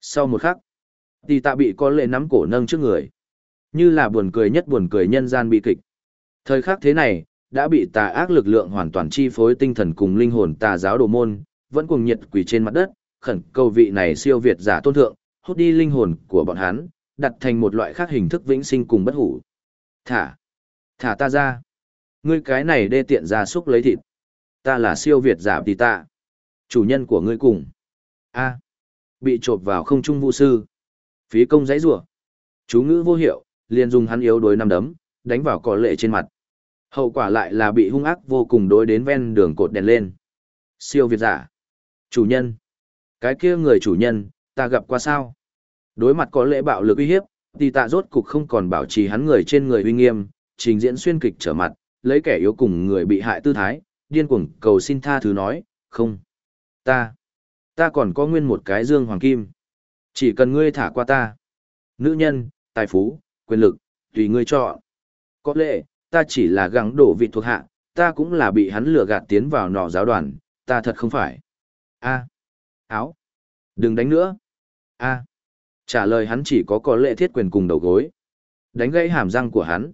Sau một khắc, tỷ tạ bị có lệ nắm cổ nâng trước người. Như là buồn cười nhất buồn cười nhân gian bị kịch. Thời khắc thế này, đã bị tà ác lực lượng hoàn toàn chi phối tinh thần cùng linh hồn tà giáo đồ môn, vẫn cuồng nhiệt quỳ trên mặt đất, khẩn cầu vị này siêu việt giả tôn thượng, hút đi linh hồn của bọn hắn, đặt thành một loại khác hình thức vĩnh sinh cùng bất hủ. Thả, thả ta ra. Ngươi cái này đê tiện ra xúc lấy thịt. Ta là siêu việt giả tỷ tạ. Chủ nhân của ngươi cùng. A bị trộm vào không trung vũ sư. Phí công giấy rủa Chú ngữ vô hiệu, liền dùng hắn yếu đối năm đấm, đánh vào cỏ lệ trên mặt. Hậu quả lại là bị hung ác vô cùng đối đến ven đường cột đèn lên. Siêu việt giả. Chủ nhân. Cái kia người chủ nhân, ta gặp qua sao? Đối mặt có lễ bạo lực uy hiếp, thì tạ rốt cục không còn bảo trì hắn người trên người uy nghiêm, trình diễn xuyên kịch trở mặt, lấy kẻ yếu cùng người bị hại tư thái, điên cuồng cầu xin tha thứ nói, không. Ta. Ta còn có nguyên một cái dương hoàng kim. Chỉ cần ngươi thả qua ta. Nữ nhân, tài phú, quyền lực, tùy ngươi chọn. Có lẽ, ta chỉ là gắng đổ vị thuộc hạ, ta cũng là bị hắn lừa gạt tiến vào nọ giáo đoàn, ta thật không phải. A. Áo. Đừng đánh nữa. A. Trả lời hắn chỉ có có lệ thiết quyền cùng đầu gối. Đánh gãy hàm răng của hắn.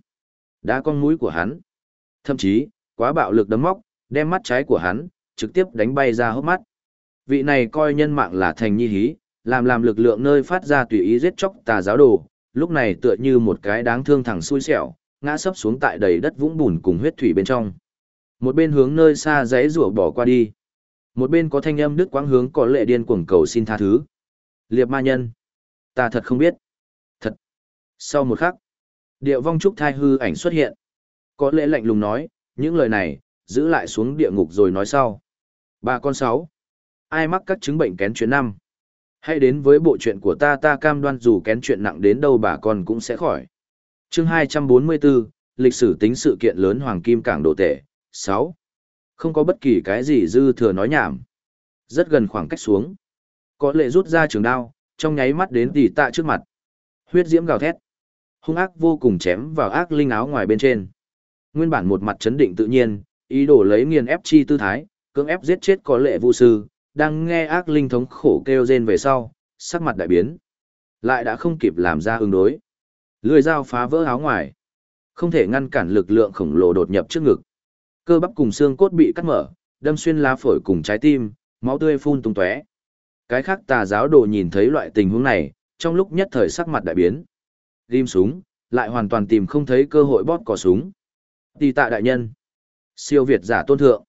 Đá con mũi của hắn. Thậm chí, quá bạo lực đấm móc, đem mắt trái của hắn, trực tiếp đánh bay ra hốc mắt. Vị này coi nhân mạng là thành nhi hí, làm làm lực lượng nơi phát ra tùy ý giết chóc tà giáo đồ, lúc này tựa như một cái đáng thương thẳng xui xẻo, ngã sấp xuống tại đầy đất vũng bùn cùng huyết thủy bên trong. Một bên hướng nơi xa giấy rủa bỏ qua đi. Một bên có thanh âm đứt quãng hướng có lệ điên cuồng cầu xin tha thứ. Liệp ma nhân. Ta thật không biết. Thật. Sau một khắc, điệu vong trúc thai hư ảnh xuất hiện. Có lẽ lạnh lùng nói, những lời này, giữ lại xuống địa ngục rồi nói sau. Ba con sáu. Ai mắc các chứng bệnh kén chuyện năm? Hãy đến với bộ chuyện của ta ta cam đoan dù kén chuyện nặng đến đâu bà con cũng sẽ khỏi. chương 244, lịch sử tính sự kiện lớn Hoàng Kim Cảng Đồ Tể, 6. Không có bất kỳ cái gì dư thừa nói nhảm. Rất gần khoảng cách xuống. Có lệ rút ra trường đao, trong nháy mắt đến tỷ tạ trước mặt. Huyết diễm gào thét. Hung ác vô cùng chém vào ác linh áo ngoài bên trên. Nguyên bản một mặt chấn định tự nhiên, ý đồ lấy nghiền ép chi tư thái, cưỡng ép giết chết có lệ vu sư, đang nghe ác linh thống khổ kêu rên về sau, sắc mặt đại biến. Lại đã không kịp làm ra ứng đối. Lưỡi dao phá vỡ áo ngoài. Không thể ngăn cản lực lượng khổng lồ đột nhập trước ngực. Cơ bắp cùng xương cốt bị cắt mở, đâm xuyên lá phổi cùng trái tim, máu tươi phun tung tóe. Cái khác tà giáo đồ nhìn thấy loại tình huống này, trong lúc nhất thời sắc mặt đại biến. Rim súng, lại hoàn toàn tìm không thấy cơ hội bóp cò súng. Tì tạ đại nhân. Siêu Việt giả tôn thượng.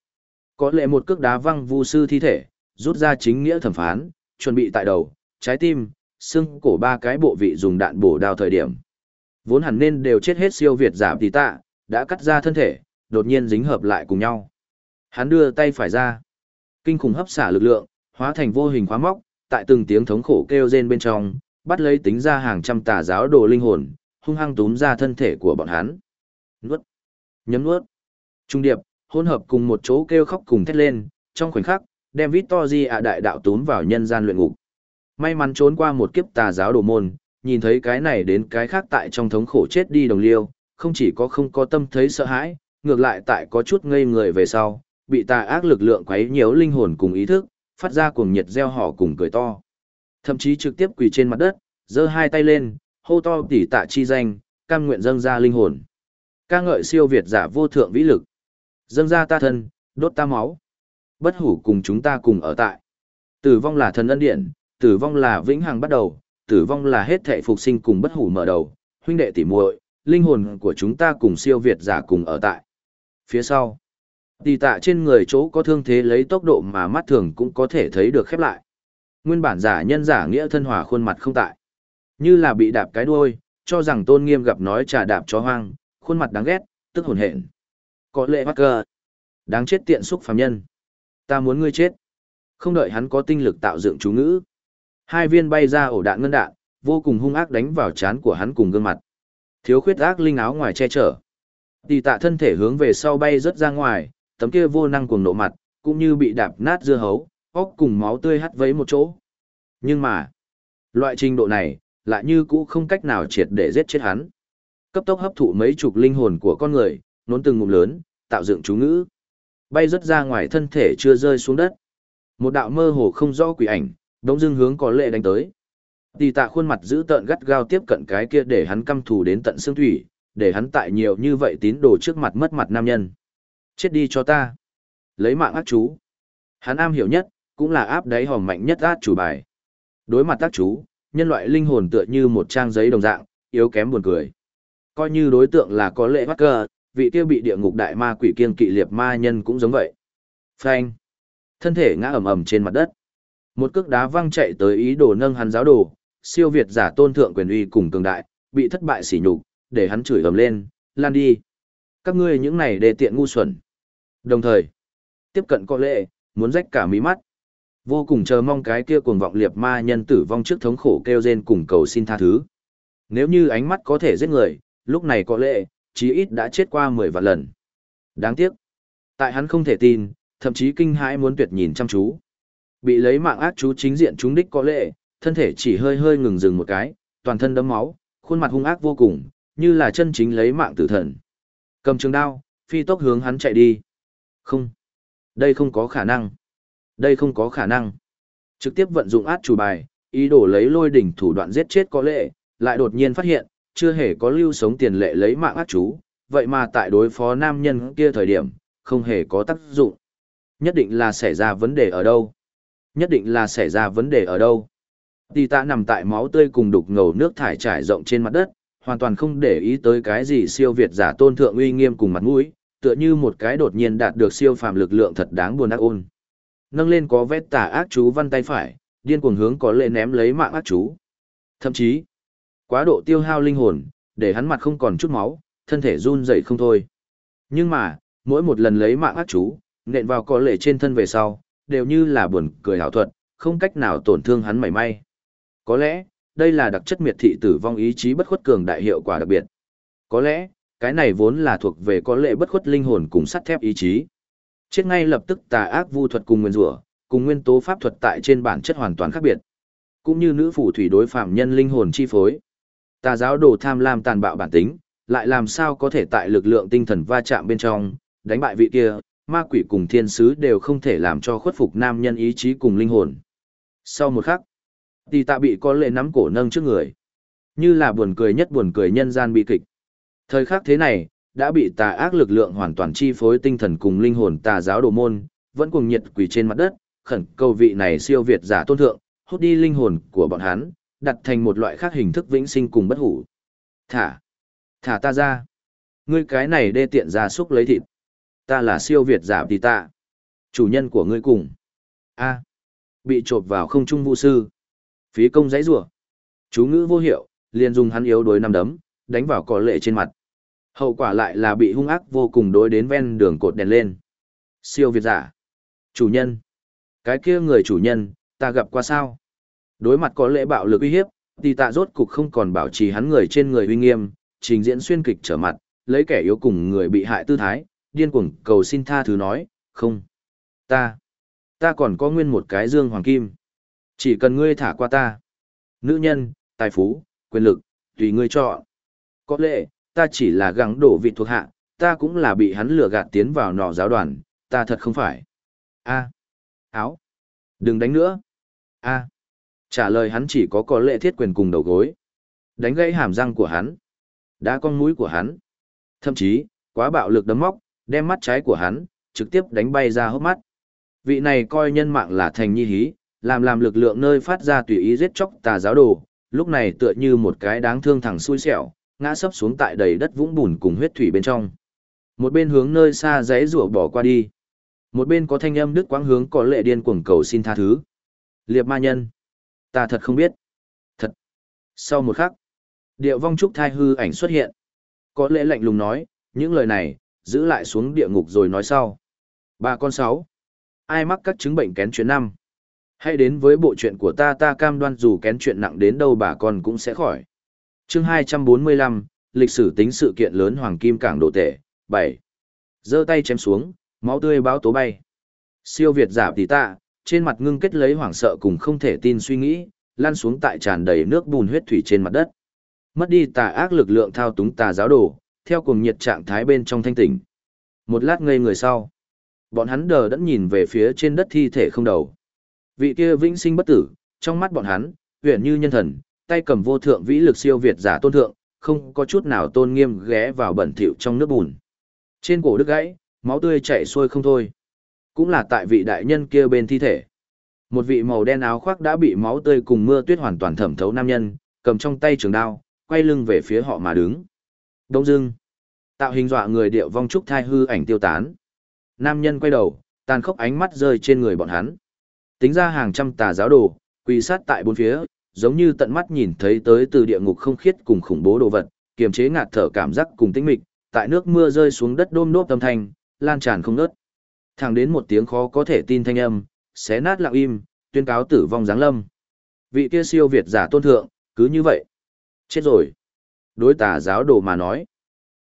Có lẽ một cước đá văng vu sư thi thể, rút ra chính nghĩa thẩm phán, chuẩn bị tại đầu, trái tim, xương cổ ba cái bộ vị dùng đạn bổ đao thời điểm. Vốn hẳn nên đều chết hết siêu Việt giả tỷ tạ, đã cắt ra thân thể, đột nhiên dính hợp lại cùng nhau. Hắn đưa tay phải ra. Kinh khủng hấp xả lực lượng, hóa thành vô hình khóa móc, tại từng tiếng thống khổ kêu rên bên trong, bắt lấy tính ra hàng trăm tà giáo đồ linh hồn, hung hăng túm ra thân thể của bọn hắn. Nuốt. Nhấm nuốt. Trung điệp, hỗn hợp cùng một chỗ kêu khóc cùng thét lên, trong khoảnh khắc, đem Victory ạ đại đạo tún vào nhân gian luyện ngục. May mắn trốn qua một kiếp tà giáo đồ môn, nhìn thấy cái này đến cái khác tại trong thống khổ chết đi đồng liêu, không chỉ có không có tâm thấy sợ hãi, ngược lại tại có chút ngây người về sau, bị tà ác lực lượng quấy nhiễu linh hồn cùng ý thức, phát ra cuồng nhiệt reo hò cùng cười to. Thậm chí trực tiếp quỳ trên mặt đất, giơ hai tay lên, hô to tỉ tạ chi danh, cam nguyện dâng ra linh hồn. ca ngợi siêu việt giả vô thượng vĩ lực. Dâng ra ta thân, đốt ta máu. Bất hủ cùng chúng ta cùng ở tại. Tử vong là thần ân điện, tử vong là vĩnh hằng bắt đầu, tử vong là hết thệ phục sinh cùng bất hủ mở đầu, huynh đệ tỉ muội, linh hồn của chúng ta cùng siêu việt giả cùng ở tại. Phía sau, tỷ tạ trên người chỗ có thương thế lấy tốc độ mà mắt thường cũng có thể thấy được khép lại. Nguyên bản giả nhân giả nghĩa thân hòa khuôn mặt không tại. Như là bị đạp cái đuôi, cho rằng tôn nghiêm gặp nói trà đạp chó hoang, khuôn mặt đáng ghét, tức hồn hện. Có lệ bắt cờ, Đáng chết tiện xúc phàm nhân. Ta muốn ngươi chết. Không đợi hắn có tinh lực tạo dựng chú ngữ. Hai viên bay ra ổ đạn ngân đạn, vô cùng hung ác đánh vào trán của hắn cùng gương mặt. Thiếu khuyết ác linh áo ngoài che chở. Tì tạ thân thể hướng về sau bay rớt ra ngoài, tấm kia vô năng cuồng nộ mặt, cũng như bị đạp nát dưa hấu, óc cùng máu tươi hắt vấy một chỗ. Nhưng mà, loại trình độ này, lại như cũ không cách nào triệt để giết chết hắn. Cấp tốc hấp thụ mấy chục linh hồn của con người, nốn từng ngụm lớn, tạo dựng chú ngữ. Bay rất ra ngoài thân thể chưa rơi xuống đất. Một đạo mơ hồ không rõ quỷ ảnh, đống dưng hướng có lệ đánh tới. Tỷ tạ khuôn mặt giữ tợn gắt gao tiếp cận cái kia để hắn căm thù đến tận xương thủy, để hắn tại nhiều như vậy tín đồ trước mặt mất mặt nam nhân. Chết đi cho ta. Lấy mạng ác chú. Hắn am hiểu nhất, cũng là áp đáy hòm mạnh nhất át chủ bài. Đối mặt tác chú, nhân loại linh hồn tựa như một trang giấy đồng dạng, yếu kém buồn cười. Coi như đối tượng là có lệ bắt cờ vị kia bị địa ngục đại ma quỷ kiên kỵ liệt ma nhân cũng giống vậy. Phanh. Thân thể ngã ầm ầm trên mặt đất. Một cước đá văng chạy tới ý đồ nâng hắn giáo đồ, siêu việt giả tôn thượng quyền uy cùng cường đại, bị thất bại sỉ nhục, để hắn chửi ầm lên, lan đi. Các ngươi những này đề tiện ngu xuẩn. Đồng thời, tiếp cận có lệ, muốn rách cả mí mắt. Vô cùng chờ mong cái kia cuồng vọng liệt ma nhân tử vong trước thống khổ kêu rên cùng cầu xin tha thứ. Nếu như ánh mắt có thể giết người, lúc này có lệ, chí ít đã chết qua 10 vạn lần. Đáng tiếc. Tại hắn không thể tin, thậm chí kinh hãi muốn tuyệt nhìn chăm chú. Bị lấy mạng ác chú chính diện chúng đích có lệ, thân thể chỉ hơi hơi ngừng dừng một cái, toàn thân đấm máu, khuôn mặt hung ác vô cùng, như là chân chính lấy mạng tử thần. Cầm trường đao, phi tốc hướng hắn chạy đi. Không. Đây không có khả năng. Đây không có khả năng. Trực tiếp vận dụng át chủ bài, ý đồ lấy lôi đỉnh thủ đoạn giết chết có lệ, lại đột nhiên phát hiện, chưa hề có lưu sống tiền lệ lấy mạng ác chú, vậy mà tại đối phó nam nhân kia thời điểm, không hề có tác dụng. Nhất định là xảy ra vấn đề ở đâu? Nhất định là xảy ra vấn đề ở đâu? Tì tạ nằm tại máu tươi cùng đục ngầu nước thải trải rộng trên mặt đất, hoàn toàn không để ý tới cái gì siêu việt giả tôn thượng uy nghiêm cùng mặt mũi, tựa như một cái đột nhiên đạt được siêu phàm lực lượng thật đáng buồn ác ôn. Nâng lên có vết tà ác chú văn tay phải, điên cuồng hướng có lệ ném lấy mạng ác chú. Thậm chí, quá độ tiêu hao linh hồn, để hắn mặt không còn chút máu, thân thể run rẩy không thôi. Nhưng mà, mỗi một lần lấy mạng ác chú, nện vào có lệ trên thân về sau, đều như là buồn cười hảo thuật, không cách nào tổn thương hắn mảy may. Có lẽ, đây là đặc chất miệt thị tử vong ý chí bất khuất cường đại hiệu quả đặc biệt. Có lẽ, cái này vốn là thuộc về có lệ bất khuất linh hồn cùng sắt thép ý chí. Chết ngay lập tức tà ác vu thuật cùng nguyên rủa, cùng nguyên tố pháp thuật tại trên bản chất hoàn toàn khác biệt. Cũng như nữ phủ thủy đối phạm nhân linh hồn chi phối. Tà giáo đồ tham lam tàn bạo bản tính, lại làm sao có thể tại lực lượng tinh thần va chạm bên trong, đánh bại vị kia, ma quỷ cùng thiên sứ đều không thể làm cho khuất phục nam nhân ý chí cùng linh hồn. Sau một khắc, Tỷ tạ bị có lệ nắm cổ nâng trước người. Như là buồn cười nhất buồn cười nhân gian bị kịch. Thời khắc thế này, đã bị tà ác lực lượng hoàn toàn chi phối tinh thần cùng linh hồn tà giáo đồ môn, vẫn cuồng nhiệt quỳ trên mặt đất, khẩn cầu vị này siêu việt giả tôn thượng, hút đi linh hồn của bọn hắn, đặt thành một loại khác hình thức vĩnh sinh cùng bất hủ. Thả! Thả ta ra! Ngươi cái này đê tiện ra xúc lấy thịt. Ta là siêu việt giả tỷ tạ. Chủ nhân của ngươi cùng. A. Bị trộp vào không trung vũ sư. Phí công giấy rủa Chú ngữ vô hiệu, liền dùng hắn yếu đối năm đấm, đánh vào cỏ lệ trên mặt. Hậu quả lại là bị hung ác vô cùng đối đến ven đường cột đèn lên. Siêu việt giả. Chủ nhân. Cái kia người chủ nhân, ta gặp qua sao? Đối mặt có lẽ bạo lực uy hiếp, thì tạ rốt cục không còn bảo trì hắn người trên người uy nghiêm, trình diễn xuyên kịch trở mặt, lấy kẻ yếu cùng người bị hại tư thái, điên cuồng cầu xin tha thứ nói, không. Ta. Ta còn có nguyên một cái dương hoàng kim. Chỉ cần ngươi thả qua ta. Nữ nhân, tài phú, quyền lực, tùy ngươi chọn. Có lẽ, ta chỉ là gắng đổ vị thuộc hạ, ta cũng là bị hắn lừa gạt tiến vào nọ giáo đoàn, ta thật không phải. A. Áo. Đừng đánh nữa. A. Trả lời hắn chỉ có có lệ thiết quyền cùng đầu gối. Đánh gãy hàm răng của hắn. Đá con mũi của hắn. Thậm chí, quá bạo lực đấm móc, đem mắt trái của hắn, trực tiếp đánh bay ra hốc mắt. Vị này coi nhân mạng là thành nhi hí, làm làm lực lượng nơi phát ra tùy ý giết chóc tà giáo đồ, lúc này tựa như một cái đáng thương thẳng xui xẻo, ngã sấp xuống tại đầy đất vũng bùn cùng huyết thủy bên trong. Một bên hướng nơi xa rẽ rủa bỏ qua đi. Một bên có thanh âm đứt quãng hướng có lệ điên cuồng cầu xin tha thứ. Liệp ma nhân. Ta thật không biết. Thật. Sau một khắc, điệu vong trúc thai hư ảnh xuất hiện. Có lẽ lạnh lùng nói, những lời này, giữ lại xuống địa ngục rồi nói sau. Ba con sáu. Ai mắc các chứng bệnh kén chuyện năm? Hãy đến với bộ chuyện của ta ta cam đoan dù kén chuyện nặng đến đâu bà con cũng sẽ khỏi. chương 245, lịch sử tính sự kiện lớn Hoàng Kim Cảng Độ tể 7. giơ tay chém xuống, máu tươi báo tố bay. Siêu Việt giả tỷ tạ, trên mặt ngưng kết lấy hoảng sợ cùng không thể tin suy nghĩ, lăn xuống tại tràn đầy nước bùn huyết thủy trên mặt đất. Mất đi tà ác lực lượng thao túng tà giáo đồ, theo cùng nhiệt trạng thái bên trong thanh tỉnh. Một lát ngây người sau, bọn hắn đờ đẫn nhìn về phía trên đất thi thể không đầu. Vị kia vĩnh sinh bất tử, trong mắt bọn hắn, huyền như nhân thần, tay cầm vô thượng vĩ lực siêu việt giả tôn thượng, không có chút nào tôn nghiêm ghé vào bẩn thỉu trong nước bùn. Trên cổ đứt gãy, máu tươi chảy xuôi không thôi. Cũng là tại vị đại nhân kia bên thi thể. Một vị màu đen áo khoác đã bị máu tươi cùng mưa tuyết hoàn toàn thẩm thấu nam nhân, cầm trong tay trường đao, quay lưng về phía họ mà đứng. Đông dưng, tạo hình dọa người điệu vong trúc thai hư ảnh tiêu tán. Nam nhân quay đầu, tàn khốc ánh mắt rơi trên người bọn hắn. Tính ra hàng trăm tà giáo đồ, quỳ sát tại bốn phía, giống như tận mắt nhìn thấy tới từ địa ngục không khiết cùng khủng bố đồ vật, kiềm chế ngạt thở cảm giác cùng tĩnh mịch, tại nước mưa rơi xuống đất đôm đốp âm thanh, lan tràn không ngớt. Thẳng đến một tiếng khó có thể tin thanh âm, xé nát lặng im, tuyên cáo tử vong giáng lâm. Vị kia siêu việt giả tôn thượng, cứ như vậy. Chết rồi. Đối tà giáo đồ mà nói.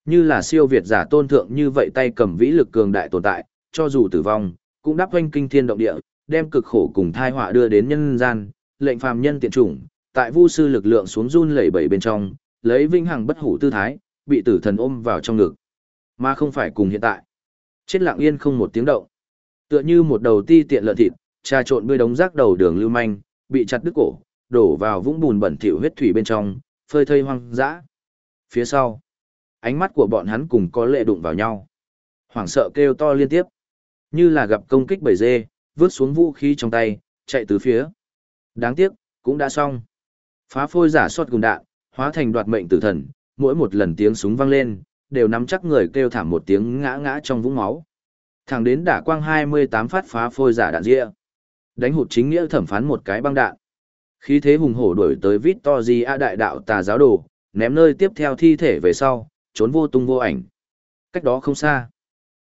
Như là siêu việt giả tôn thượng như vậy tay cầm vĩ lực cường đại tồn tại, cho dù tử vong, cũng đáp hoanh kinh thiên động địa, đem cực khổ cùng thai họa đưa đến nhân gian, lệnh phàm nhân tiện chủng, tại vu sư lực lượng xuống run lẩy bẩy bên trong, lấy vinh hằng bất hủ tư thái, bị tử thần ôm vào trong ngực. Mà không phải cùng hiện tại. Chết lặng yên không một tiếng động. Tựa như một đầu ti tiện lợn thịt, trà trộn bươi đống rác đầu đường lưu manh, bị chặt đứt cổ, đổ vào vũng bùn bẩn thỉu huyết thủy bên trong, phơi thây hoang dã. Phía sau, ánh mắt của bọn hắn cùng có lệ đụng vào nhau. Hoảng sợ kêu to liên tiếp, như là gặp công kích bầy dê, vứt xuống vũ khí trong tay, chạy từ phía. Đáng tiếc, cũng đã xong. Phá phôi giả sót gùn đạn, hóa thành đoạt mệnh tử thần, mỗi một lần tiếng súng vang lên, đều nắm chắc người kêu thảm một tiếng ngã ngã trong vũng máu. Thẳng đến đả quang 28 phát phá phôi giả đạn ria. Đánh hụt chính nghĩa thẩm phán một cái băng đạn. Khí thế hùng hổ đuổi tới Victory A đại đạo tà giáo đồ, ném nơi tiếp theo thi thể về sau, trốn vô tung vô ảnh. Cách đó không xa.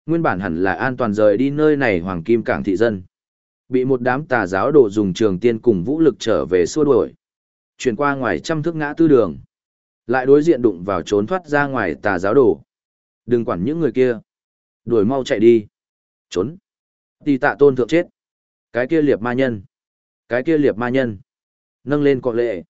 Nguyên bản hẳn là an toàn rời đi nơi này hoàng kim cảng thị dân. Bị một đám tà giáo đồ dùng trường tiên cùng vũ lực trở về xua đuổi. Chuyển qua ngoài trăm thước ngã tư đường. Lại đối diện đụng vào trốn thoát ra ngoài tà giáo đồ. Đừng quản những người kia. Đuổi mau chạy đi. Trốn. Tì tạ tôn thượng chết. Cái kia liệp ma nhân. Cái kia liệp ma nhân. Nâng lên cọ lệ.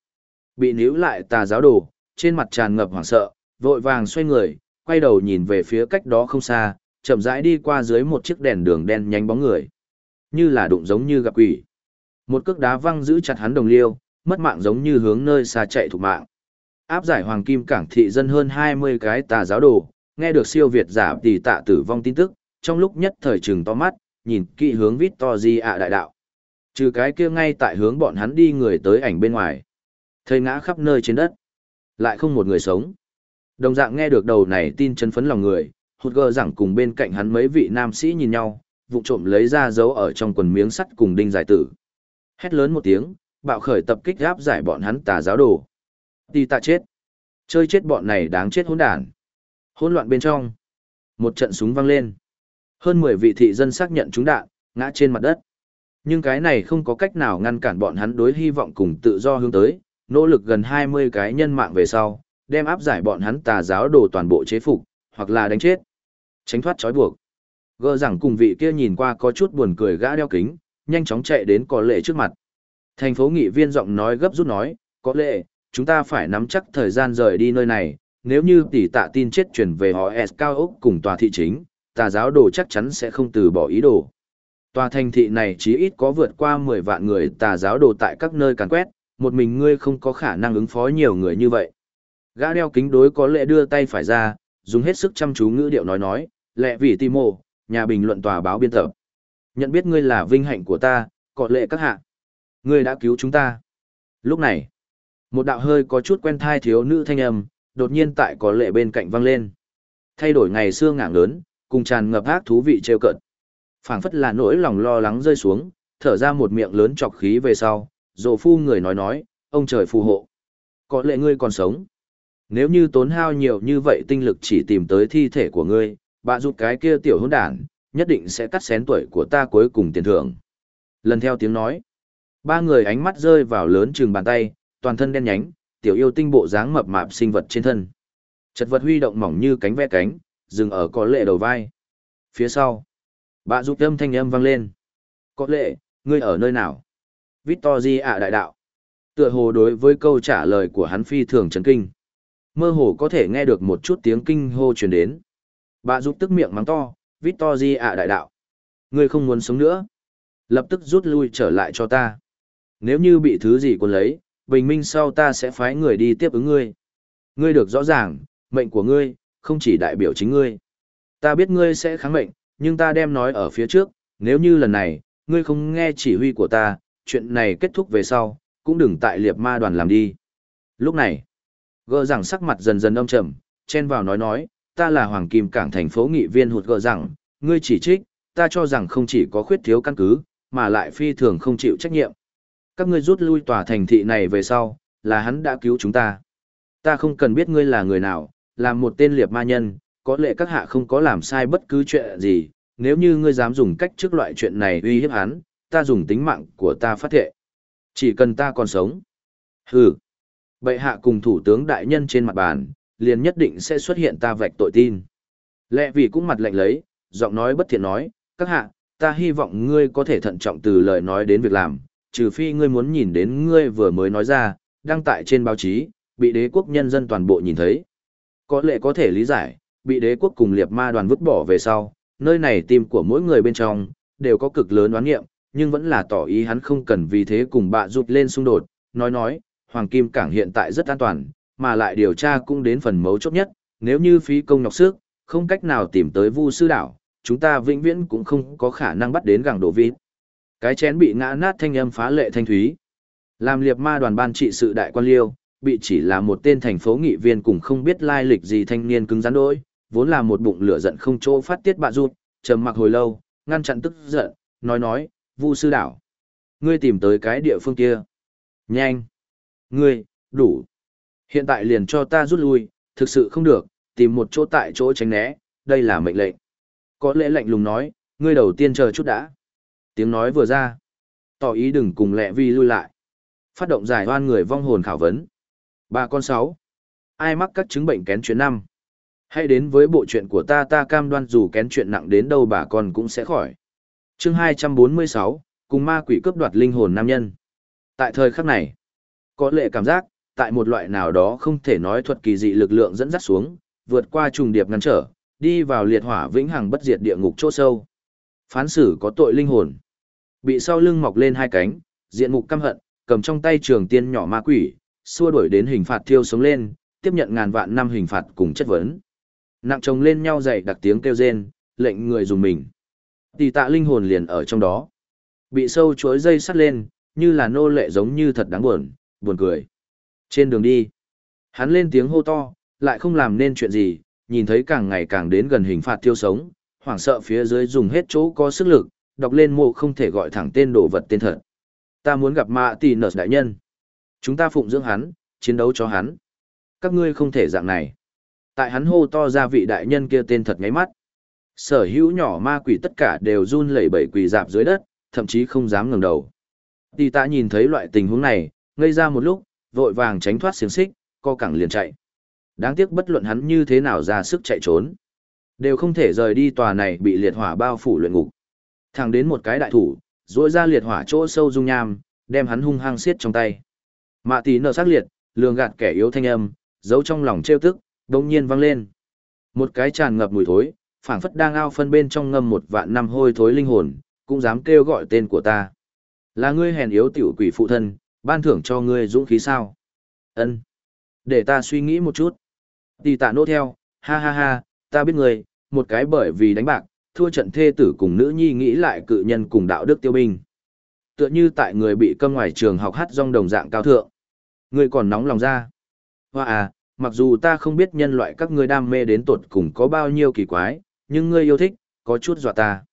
Bị níu lại tà giáo đồ, trên mặt tràn ngập hoảng sợ, vội vàng xoay người, quay đầu nhìn về phía cách đó không xa, chậm rãi đi qua dưới một chiếc đèn đường đen nhánh bóng người. Như là đụng giống như gặp quỷ. Một cước đá văng giữ chặt hắn đồng liêu, mất mạng giống như hướng nơi xa chạy thủ mạng. Áp giải hoàng kim cảng thị dân hơn 20 cái tà giáo đồ, nghe được siêu việt giả tỷ tạ tử vong tin tức, trong lúc nhất thời trừng to mắt, nhìn kỹ hướng Victory ạ đại đạo. Trừ cái kia ngay tại hướng bọn hắn đi người tới ảnh bên ngoài. Thây ngã khắp nơi trên đất. Lại không một người sống. Đồng dạng nghe được đầu này tin chấn phấn lòng người, hụt gờ rằng cùng bên cạnh hắn mấy vị nam sĩ nhìn nhau, vụ trộm lấy ra dấu ở trong quần miếng sắt cùng đinh giải tử. Hét lớn một tiếng, bạo khởi tập kích áp giải bọn hắn tà giáo đồ. Đi tạ chết. Chơi chết bọn này đáng chết hỗn đản. Hỗn loạn bên trong. Một trận súng vang lên. Hơn 10 vị thị dân xác nhận trúng đạn, ngã trên mặt đất. Nhưng cái này không có cách nào ngăn cản bọn hắn đối hy vọng cùng tự do hướng tới, nỗ lực gần 20 cái nhân mạng về sau, đem áp giải bọn hắn tà giáo đồ toàn bộ chế phục, hoặc là đánh chết. Tránh thoát trói buộc. Gơ rằng cùng vị kia nhìn qua có chút buồn cười gã đeo kính, nhanh chóng chạy đến có lệ trước mặt. Thành phố nghị viên giọng nói gấp rút nói, có lệ, chúng ta phải nắm chắc thời gian rời đi nơi này, nếu như tỷ tạ tin chết truyền về họ S cao ốc cùng tòa thị chính, tà giáo đồ chắc chắn sẽ không từ bỏ ý đồ. Tòa thành thị này chí ít có vượt qua 10 vạn người tà giáo đồ tại các nơi càn quét, một mình ngươi không có khả năng ứng phó nhiều người như vậy. Gã đeo kính đối có lệ đưa tay phải ra, dùng hết sức chăm chú ngữ điệu nói nói, lệ vì Timo, nhà bình luận tòa báo biên tập. Nhận biết ngươi là vinh hạnh của ta, có lệ các hạ. Ngươi đã cứu chúng ta. Lúc này, một đạo hơi có chút quen thai thiếu nữ thanh âm, đột nhiên tại có lệ bên cạnh vang lên. Thay đổi ngày xưa ngạng lớn, cùng tràn ngập ác thú vị trêu cợt. phảng phất là nỗi lòng lo lắng rơi xuống, thở ra một miệng lớn chọc khí về sau, rộ phu người nói nói, ông trời phù hộ. Có lệ ngươi còn sống. Nếu như tốn hao nhiều như vậy tinh lực chỉ tìm tới thi thể của ngươi, bà rụt cái kia tiểu hôn đản, nhất định sẽ cắt xén tuổi của ta cuối cùng tiền thưởng. Lần theo tiếng nói, ba người ánh mắt rơi vào lớn chừng bàn tay, toàn thân đen nhánh, tiểu yêu tinh bộ dáng mập mạp sinh vật trên thân. Chật vật huy động mỏng như cánh ve cánh, dừng ở có lệ đầu vai. Phía sau, bà giúp âm thanh âm vang lên. Có lệ, ngươi ở nơi nào? Victory ạ đại đạo. Tựa hồ đối với câu trả lời của hắn phi thường chấn kinh. Mơ hồ có thể nghe được một chút tiếng kinh hô truyền đến. Bà giúp tức miệng mắng to, Victory ạ đại đạo. Ngươi không muốn sống nữa. Lập tức rút lui trở lại cho ta. Nếu như bị thứ gì quân lấy, bình minh sau ta sẽ phái người đi tiếp ứng ngươi. Ngươi được rõ ràng, mệnh của ngươi, không chỉ đại biểu chính ngươi. Ta biết ngươi sẽ kháng mệnh, nhưng ta đem nói ở phía trước, nếu như lần này, ngươi không nghe chỉ huy của ta, chuyện này kết thúc về sau, cũng đừng tại liệp ma đoàn làm đi. Lúc này, gỡ rằng sắc mặt dần dần âm trầm, chen vào nói nói, ta là Hoàng Kim Cảng thành phố nghị viên hụt gỡ rằng, ngươi chỉ trích, ta cho rằng không chỉ có khuyết thiếu căn cứ, mà lại phi thường không chịu trách nhiệm. Các ngươi rút lui tòa thành thị này về sau, là hắn đã cứu chúng ta. Ta không cần biết ngươi là người nào, là một tên liệp ma nhân, có lẽ các hạ không có làm sai bất cứ chuyện gì, nếu như ngươi dám dùng cách trước loại chuyện này uy hiếp hắn, ta dùng tính mạng của ta phát thệ. Chỉ cần ta còn sống. Hừ. Bệ hạ cùng thủ tướng đại nhân trên mặt bàn, liền nhất định sẽ xuất hiện ta vạch tội tin. Lệ vì cũng mặt lạnh lấy, giọng nói bất thiện nói, các hạ, ta hy vọng ngươi có thể thận trọng từ lời nói đến việc làm, trừ phi ngươi muốn nhìn đến ngươi vừa mới nói ra, đăng tại trên báo chí, bị đế quốc nhân dân toàn bộ nhìn thấy. Có lẽ có thể lý giải, bị đế quốc cùng liệt ma đoàn vứt bỏ về sau, nơi này tim của mỗi người bên trong, đều có cực lớn oán nghiệm, nhưng vẫn là tỏ ý hắn không cần vì thế cùng bạ rụt lên xung đột, nói nói, Hoàng Kim Cảng hiện tại rất an toàn, mà lại điều tra cũng đến phần mấu chốt nhất, nếu như phí công nhọc sức, không cách nào tìm tới Vu sư đảo, chúng ta vĩnh viễn cũng không có khả năng bắt đến gẳng đổ vịt. Cái chén bị ngã nát thanh âm phá lệ thanh thúy. Làm liệt ma đoàn ban trị sự đại quan liêu, bị chỉ là một tên thành phố nghị viên cùng không biết lai lịch gì thanh niên cứng rắn đôi, vốn là một bụng lửa giận không chỗ phát tiết bạ rút, trầm mặc hồi lâu, ngăn chặn tức giận, nói nói, Vu sư đảo. Ngươi tìm tới cái địa phương kia. Nhanh. Ngươi, đủ. Hiện tại liền cho ta rút lui, thực sự không được, tìm một chỗ tại chỗ tránh né, đây là mệnh lệnh. Có lẽ lệnh lùng nói, ngươi đầu tiên chờ chút đã. Tiếng nói vừa ra. Tỏ ý đừng cùng lẹ vi lui lại. Phát động giải oan người vong hồn khảo vấn. Ba con sáu. Ai mắc các chứng bệnh kén chuyện năm? Hãy đến với bộ chuyện của ta ta cam đoan dù kén chuyện nặng đến đâu bà con cũng sẽ khỏi. chương 246, cùng ma quỷ cướp đoạt linh hồn nam nhân. Tại thời khắc này, có lệ cảm giác, tại một loại nào đó không thể nói thuật kỳ dị lực lượng dẫn dắt xuống, vượt qua trùng điệp ngăn trở, đi vào liệt hỏa vĩnh hằng bất diệt địa ngục chỗ sâu. Phán xử có tội linh hồn. Bị sau lưng mọc lên hai cánh, diện mục căm hận, cầm trong tay trường tiên nhỏ ma quỷ, xua đuổi đến hình phạt thiêu sống lên, tiếp nhận ngàn vạn năm hình phạt cùng chất vấn. Nặng chồng lên nhau dày đặc tiếng kêu rên, lệnh người dùng mình. Tỷ tạ linh hồn liền ở trong đó. Bị sâu chuối dây sắt lên, như là nô lệ giống như thật đáng buồn, buồn cười. Trên đường đi, hắn lên tiếng hô to, lại không làm nên chuyện gì, nhìn thấy càng ngày càng đến gần hình phạt tiêu sống, hoảng sợ phía dưới dùng hết chỗ có sức lực, đọc lên mộ không thể gọi thẳng tên đồ vật tên thật. Ta muốn gặp mạ tỷ nợ đại nhân. Chúng ta phụng dưỡng hắn, chiến đấu cho hắn. Các ngươi không thể dạng này. Tại hắn hô to ra vị đại nhân kia tên thật ngáy mắt. Sở hữu nhỏ ma quỷ tất cả đều run lẩy bẩy quỳ dạp dưới đất, thậm chí không dám ngẩng đầu. Tỷ ta nhìn thấy loại tình huống này, ngây ra một lúc, vội vàng tránh thoát xiềng xích, co cẳng liền chạy. Đáng tiếc bất luận hắn như thế nào ra sức chạy trốn. Đều không thể rời đi tòa này bị liệt hỏa bao phủ luyện ngục. Thẳng đến một cái đại thủ, rỗi ra liệt hỏa chỗ sâu dung nham, đem hắn hung hăng xiết trong tay. Mạ tí nở sắc liệt, lường gạt kẻ yếu thanh âm, giấu trong lòng trêu tức, đồng nhiên vang lên. Một cái tràn ngập mùi thối, phảng phất đang ao phân bên trong ngâm một vạn năm hôi thối linh hồn, cũng dám kêu gọi tên của ta. Là ngươi hèn yếu tiểu quỷ phụ thân, ban thưởng cho ngươi dũng khí sao? Ân, Để ta suy nghĩ một chút. Tỷ tạ nô theo, ha ha ha, ta biết ngươi, một cái bởi vì đánh bạc, thua trận thê tử cùng nữ nhi nghĩ lại cự nhân cùng đạo đức tiêu binh. Tựa như tại người bị câm ngoài trường học hát rong đồng dạng cao thượng. người còn nóng lòng ra. Hoa à, mặc dù ta không biết nhân loại các ngươi đam mê đến tột cùng có bao nhiêu kỳ quái, nhưng ngươi yêu thích, có chút dọa ta.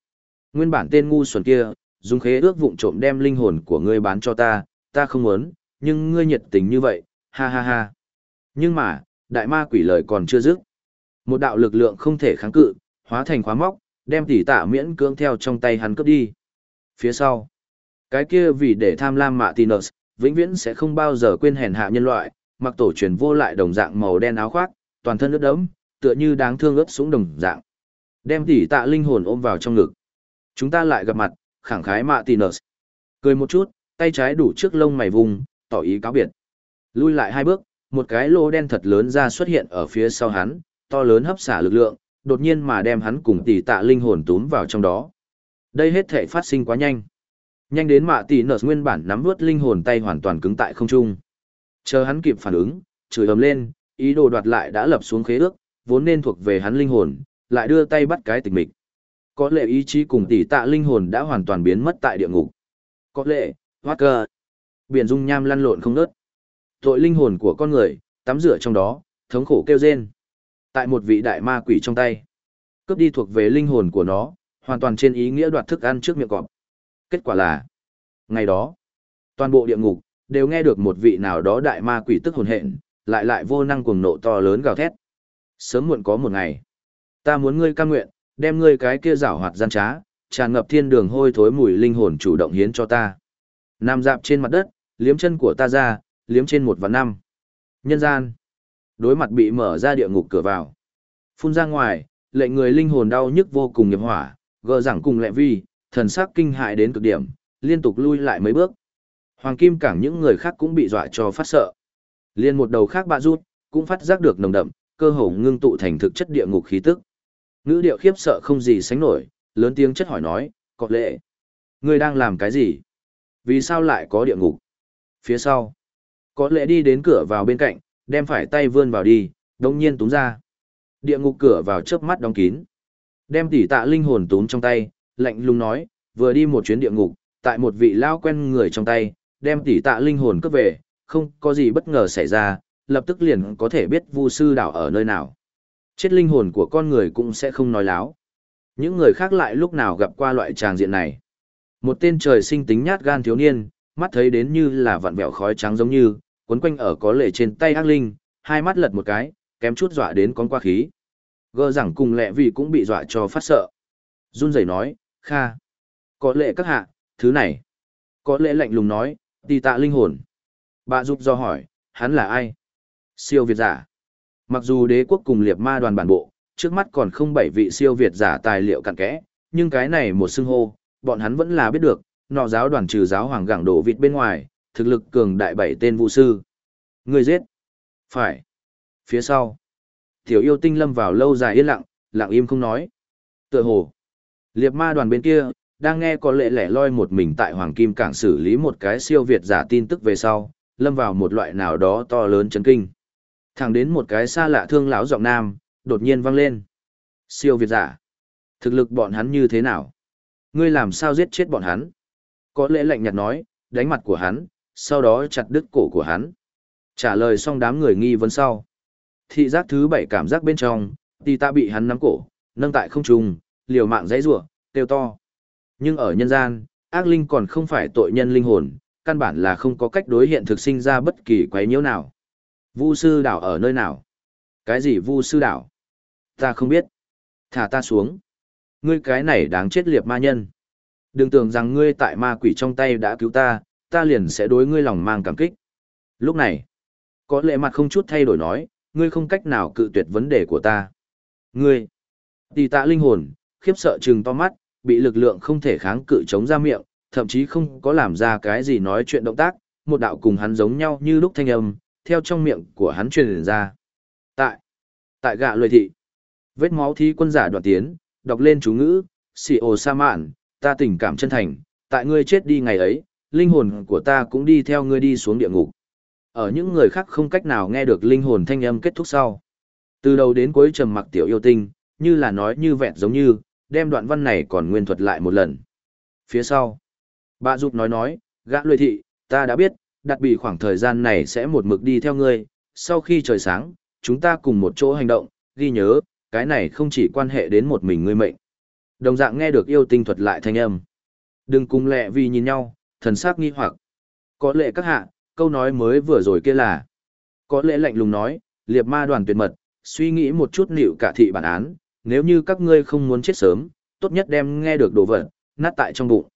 Nguyên bản tên ngu xuẩn kia, dùng khế ước vụng trộm đem linh hồn của ngươi bán cho ta, ta không muốn, nhưng ngươi nhiệt tình như vậy, ha ha ha. Nhưng mà, đại ma quỷ lời còn chưa dứt. Một đạo lực lượng không thể kháng cự, hóa thành khóa móc, đem tỷ tạ miễn cưỡng theo trong tay hắn cướp đi. Phía sau, cái kia vì để tham lam mạ Tinus, vĩnh viễn sẽ không bao giờ quên hèn hạ nhân loại, mặc tổ truyền vô lại đồng dạng màu đen áo khoác, toàn thân ướt đẫm, tựa như đáng thương ướt sũng đồng dạng. Đem tỷ tạ linh hồn ôm vào trong ngực. Chúng ta lại gặp mặt, khẳng khái mạ Tinus. Cười một chút, tay trái đủ trước lông mày vùng, tỏ ý cáo biệt. Lui lại hai bước, một cái lô đen thật lớn ra xuất hiện ở phía sau hắn, to lớn hấp xả lực lượng, đột nhiên mà đem hắn cùng tỷ tạ linh hồn túm vào trong đó. Đây hết thể phát sinh quá nhanh. Nhanh đến mạ tỷ nở nguyên bản nắm vướt linh hồn tay hoàn toàn cứng tại không trung. Chờ hắn kịp phản ứng, chửi ầm lên, ý đồ đoạt lại đã lập xuống khế ước, vốn nên thuộc về hắn linh hồn, lại đưa tay bắt cái tịch mịch. Có lẽ ý chí cùng tỷ tạ linh hồn đã hoàn toàn biến mất tại địa ngục. Có lẽ, Walker, biển dung nham lăn lộn không ngớt. Tội linh hồn của con người, tắm rửa trong đó, thống khổ kêu rên. Tại một vị đại ma quỷ trong tay, cướp đi thuộc về linh hồn của nó, hoàn toàn trên ý nghĩa đoạt thức ăn trước miệng cọp. Kết quả là, ngày đó, toàn bộ địa ngục, đều nghe được một vị nào đó đại ma quỷ tức hồn hện, lại lại vô năng cuồng nộ to lớn gào thét. Sớm muộn có một ngày, ta muốn ngươi cam nguyện, đem ngươi cái kia rảo hoạt gian trá, tràn ngập thiên đường hôi thối mùi linh hồn chủ động hiến cho ta. Nằm dạp trên mặt đất, liếm chân của ta ra, liếm trên một vạn năm. Nhân gian, đối mặt bị mở ra địa ngục cửa vào. Phun ra ngoài, lệnh người linh hồn đau nhức vô cùng nghiệp hỏa, gờ rằng cùng lẹ vi, thần sắc kinh hại đến cực điểm, liên tục lui lại mấy bước. Hoàng kim cảng những người khác cũng bị dọa cho phát sợ. Liên một đầu khác bạ rút, cũng phát giác được nồng đậm, cơ hồ ngưng tụ thành thực chất địa ngục khí tức. Ngữ điệu khiếp sợ không gì sánh nổi, lớn tiếng chất hỏi nói, có lệ. Ngươi đang làm cái gì? Vì sao lại có địa ngục? Phía sau. Có lệ đi đến cửa vào bên cạnh, đem phải tay vươn vào đi, đồng nhiên túm ra. Địa ngục cửa vào chớp mắt đóng kín. Đem tỉ tạ linh hồn túm trong tay, lạnh lùng nói, vừa đi một chuyến địa ngục, tại một vị lao quen người trong tay, đem tỉ tạ linh hồn cướp về, không có gì bất ngờ xảy ra, lập tức liền có thể biết vu sư đảo ở nơi nào. Chết linh hồn của con người cũng sẽ không nói láo. Những người khác lại lúc nào gặp qua loại tràng diện này. Một tên trời sinh tính nhát gan thiếu niên, mắt thấy đến như là vặn vẹo khói trắng giống như, Quấn quanh ở có lệ trên tay ác linh, hai mắt lật một cái, kém chút dọa đến con qua khí. Gơ rằng cùng lẹ vì cũng bị dọa cho phát sợ. Run rẩy nói, kha. Có lệ các hạ, thứ này. Có lệ lạnh lùng nói, tì tạ linh hồn. Bà giúp do hỏi, hắn là ai? Siêu Việt giả. Mặc dù đế quốc cùng liệt ma đoàn bản bộ, trước mắt còn không bảy vị siêu Việt giả tài liệu cặn kẽ, nhưng cái này một xưng hô, bọn hắn vẫn là biết được, nọ giáo đoàn trừ giáo hoàng gẳng đổ vịt bên ngoài, thực lực cường đại bảy tên vũ sư. Người giết. Phải. Phía sau. Tiểu yêu tinh lâm vào lâu dài yên lặng, lặng im không nói. Tựa hồ. Liệt ma đoàn bên kia, đang nghe có lệ lẻ loi một mình tại Hoàng Kim Cảng xử lý một cái siêu Việt giả tin tức về sau, lâm vào một loại nào đó to lớn chấn kinh. Thẳng đến một cái xa lạ thương lão giọng nam, đột nhiên vang lên. Siêu Việt giả. Thực lực bọn hắn như thế nào? Ngươi làm sao giết chết bọn hắn? Có lẽ lạnh nhạt nói, đánh mặt của hắn, sau đó chặt đứt cổ của hắn. Trả lời xong đám người nghi vấn sau. Thị giác thứ bảy cảm giác bên trong, thì ta bị hắn nắm cổ, nâng tại không trung, liều mạng dãy rủa, kêu to. Nhưng ở nhân gian, ác linh còn không phải tội nhân linh hồn, căn bản là không có cách đối hiện thực sinh ra bất kỳ quấy nhiễu nào. Vu sư đảo ở nơi nào? Cái gì vu sư đảo? Ta không biết. Thả ta xuống. Ngươi cái này đáng chết liệt ma nhân. Đừng tưởng rằng ngươi tại ma quỷ trong tay đã cứu ta, ta liền sẽ đối ngươi lòng mang cảm kích. Lúc này, có lệ mặt không chút thay đổi nói, ngươi không cách nào cự tuyệt vấn đề của ta. Ngươi, tỷ tạ linh hồn, khiếp sợ trừng to mắt, bị lực lượng không thể kháng cự chống ra miệng, thậm chí không có làm ra cái gì nói chuyện động tác, một đạo cùng hắn giống nhau như lúc thanh âm, theo trong miệng của hắn truyền ra. Tại, tại gạ lười thị, vết máu thi quân giả đoạn tiến, đọc lên chú ngữ, xì ồ sa mạn, ta tình cảm chân thành, tại ngươi chết đi ngày ấy, linh hồn của ta cũng đi theo ngươi đi xuống địa ngục. Ở những người khác không cách nào nghe được linh hồn thanh âm kết thúc sau. Từ đầu đến cuối trầm mặc tiểu yêu tinh, như là nói như vẹn giống như, đem đoạn văn này còn nguyên thuật lại một lần. Phía sau, bà giúp nói nói, gã lười thị, ta đã biết, đặt bị khoảng thời gian này sẽ một mực đi theo ngươi, sau khi trời sáng, chúng ta cùng một chỗ hành động, ghi nhớ, cái này không chỉ quan hệ đến một mình ngươi mệnh. Đồng dạng nghe được yêu tinh thuật lại thanh âm. Đừng cùng lẹ vì nhìn nhau, thần sắc nghi hoặc. Có lệ các hạ, câu nói mới vừa rồi kia là. Có lệ lạnh lùng nói, liệt ma đoàn tuyệt mật, suy nghĩ một chút liệu cả thị bản án, nếu như các ngươi không muốn chết sớm, tốt nhất đem nghe được đồ vật, nát tại trong bụng.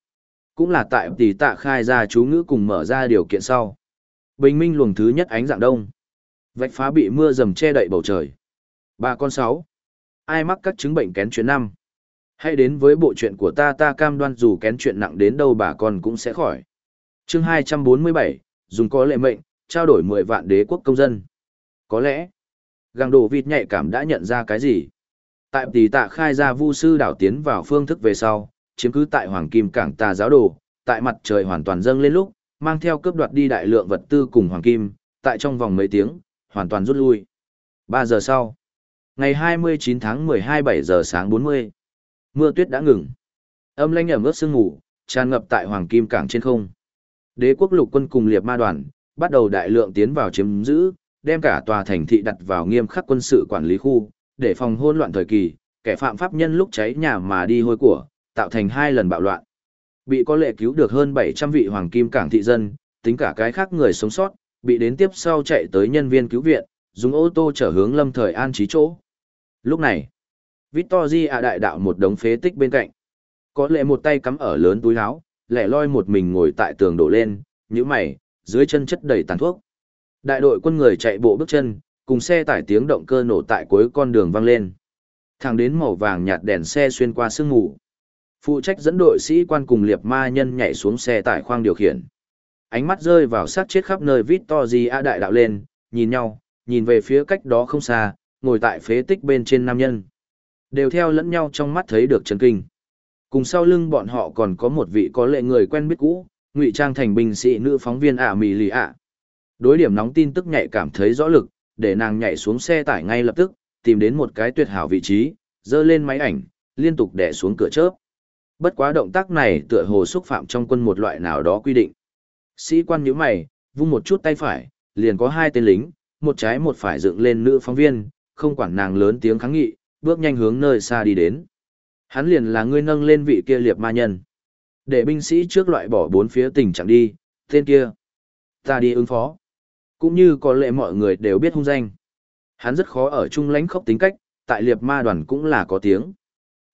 Cũng là tại tỷ tạ khai ra chú ngữ cùng mở ra điều kiện sau. Bình minh luồng thứ nhất ánh dạng đông. Vạch phá bị mưa dầm che đậy bầu trời. Ba con sáu. Ai mắc các chứng bệnh kén chuyến năm. Hãy đến với bộ chuyện của ta ta cam đoan dù kén chuyện nặng đến đâu bà con cũng sẽ khỏi. chương 247, dùng có lệ mệnh, trao đổi 10 vạn đế quốc công dân. Có lẽ, gàng đồ vịt nhạy cảm đã nhận ra cái gì. Tại tỷ tạ khai ra vu sư đảo tiến vào phương thức về sau, chiếm cứ tại Hoàng Kim Cảng tà giáo đồ, tại mặt trời hoàn toàn dâng lên lúc, mang theo cướp đoạt đi đại lượng vật tư cùng Hoàng Kim, tại trong vòng mấy tiếng, hoàn toàn rút lui. 3 giờ sau, ngày 29 tháng 12 7 giờ sáng 40, mưa tuyết đã ngừng. Âm lanh ẩm ướt sương ngủ, tràn ngập tại Hoàng Kim Cảng trên không. Đế quốc lục quân cùng liệt ma đoàn, bắt đầu đại lượng tiến vào chiếm giữ, đem cả tòa thành thị đặt vào nghiêm khắc quân sự quản lý khu, để phòng hỗn loạn thời kỳ, kẻ phạm pháp nhân lúc cháy nhà mà đi hôi của, tạo thành hai lần bạo loạn. Bị có lệ cứu được hơn 700 vị hoàng kim cảng thị dân, tính cả cái khác người sống sót, bị đến tiếp sau chạy tới nhân viên cứu viện, dùng ô tô chở hướng lâm thời an trí chỗ. Lúc này, Victory à đại đạo một đống phế tích bên cạnh. Có lẽ một tay cắm ở lớn túi áo, lẻ loi một mình ngồi tại tường đổ lên, như mày, dưới chân chất đầy tàn thuốc. Đại đội quân người chạy bộ bước chân, cùng xe tải tiếng động cơ nổ tại cuối con đường vang lên. Thẳng đến màu vàng nhạt đèn xe xuyên qua sương mù. Phụ trách dẫn đội sĩ quan cùng liệp ma nhân nhảy xuống xe tải khoang điều khiển. Ánh mắt rơi vào sát chết khắp nơi Victory A đại đạo lên, nhìn nhau, nhìn về phía cách đó không xa, ngồi tại phế tích bên trên nam nhân. Đều theo lẫn nhau trong mắt thấy được chấn kinh. Cùng sau lưng bọn họ còn có một vị có lệ người quen biết cũ, ngụy trang thành binh sĩ nữ phóng viên ả mì lì ạ. Đối điểm nóng tin tức nhạy cảm thấy rõ lực, để nàng nhảy xuống xe tải ngay lập tức, tìm đến một cái tuyệt hảo vị trí, dơ lên máy ảnh, liên tục đè xuống cửa chớp. Bất quá động tác này tựa hồ xúc phạm trong quân một loại nào đó quy định. Sĩ quan nhíu mày, vung một chút tay phải, liền có hai tên lính, một trái một phải dựng lên nữ phóng viên, không quản nàng lớn tiếng kháng nghị, bước nhanh hướng nơi xa đi đến. Hắn liền là ngươi nâng lên vị kia liệp ma nhân. Để binh sĩ trước loại bỏ bốn phía tình trạng đi, tên kia. Ta đi ứng phó. Cũng như có lẽ mọi người đều biết hung danh. Hắn rất khó ở chung lãnh khốc tính cách, tại liệp ma đoàn cũng là có tiếng.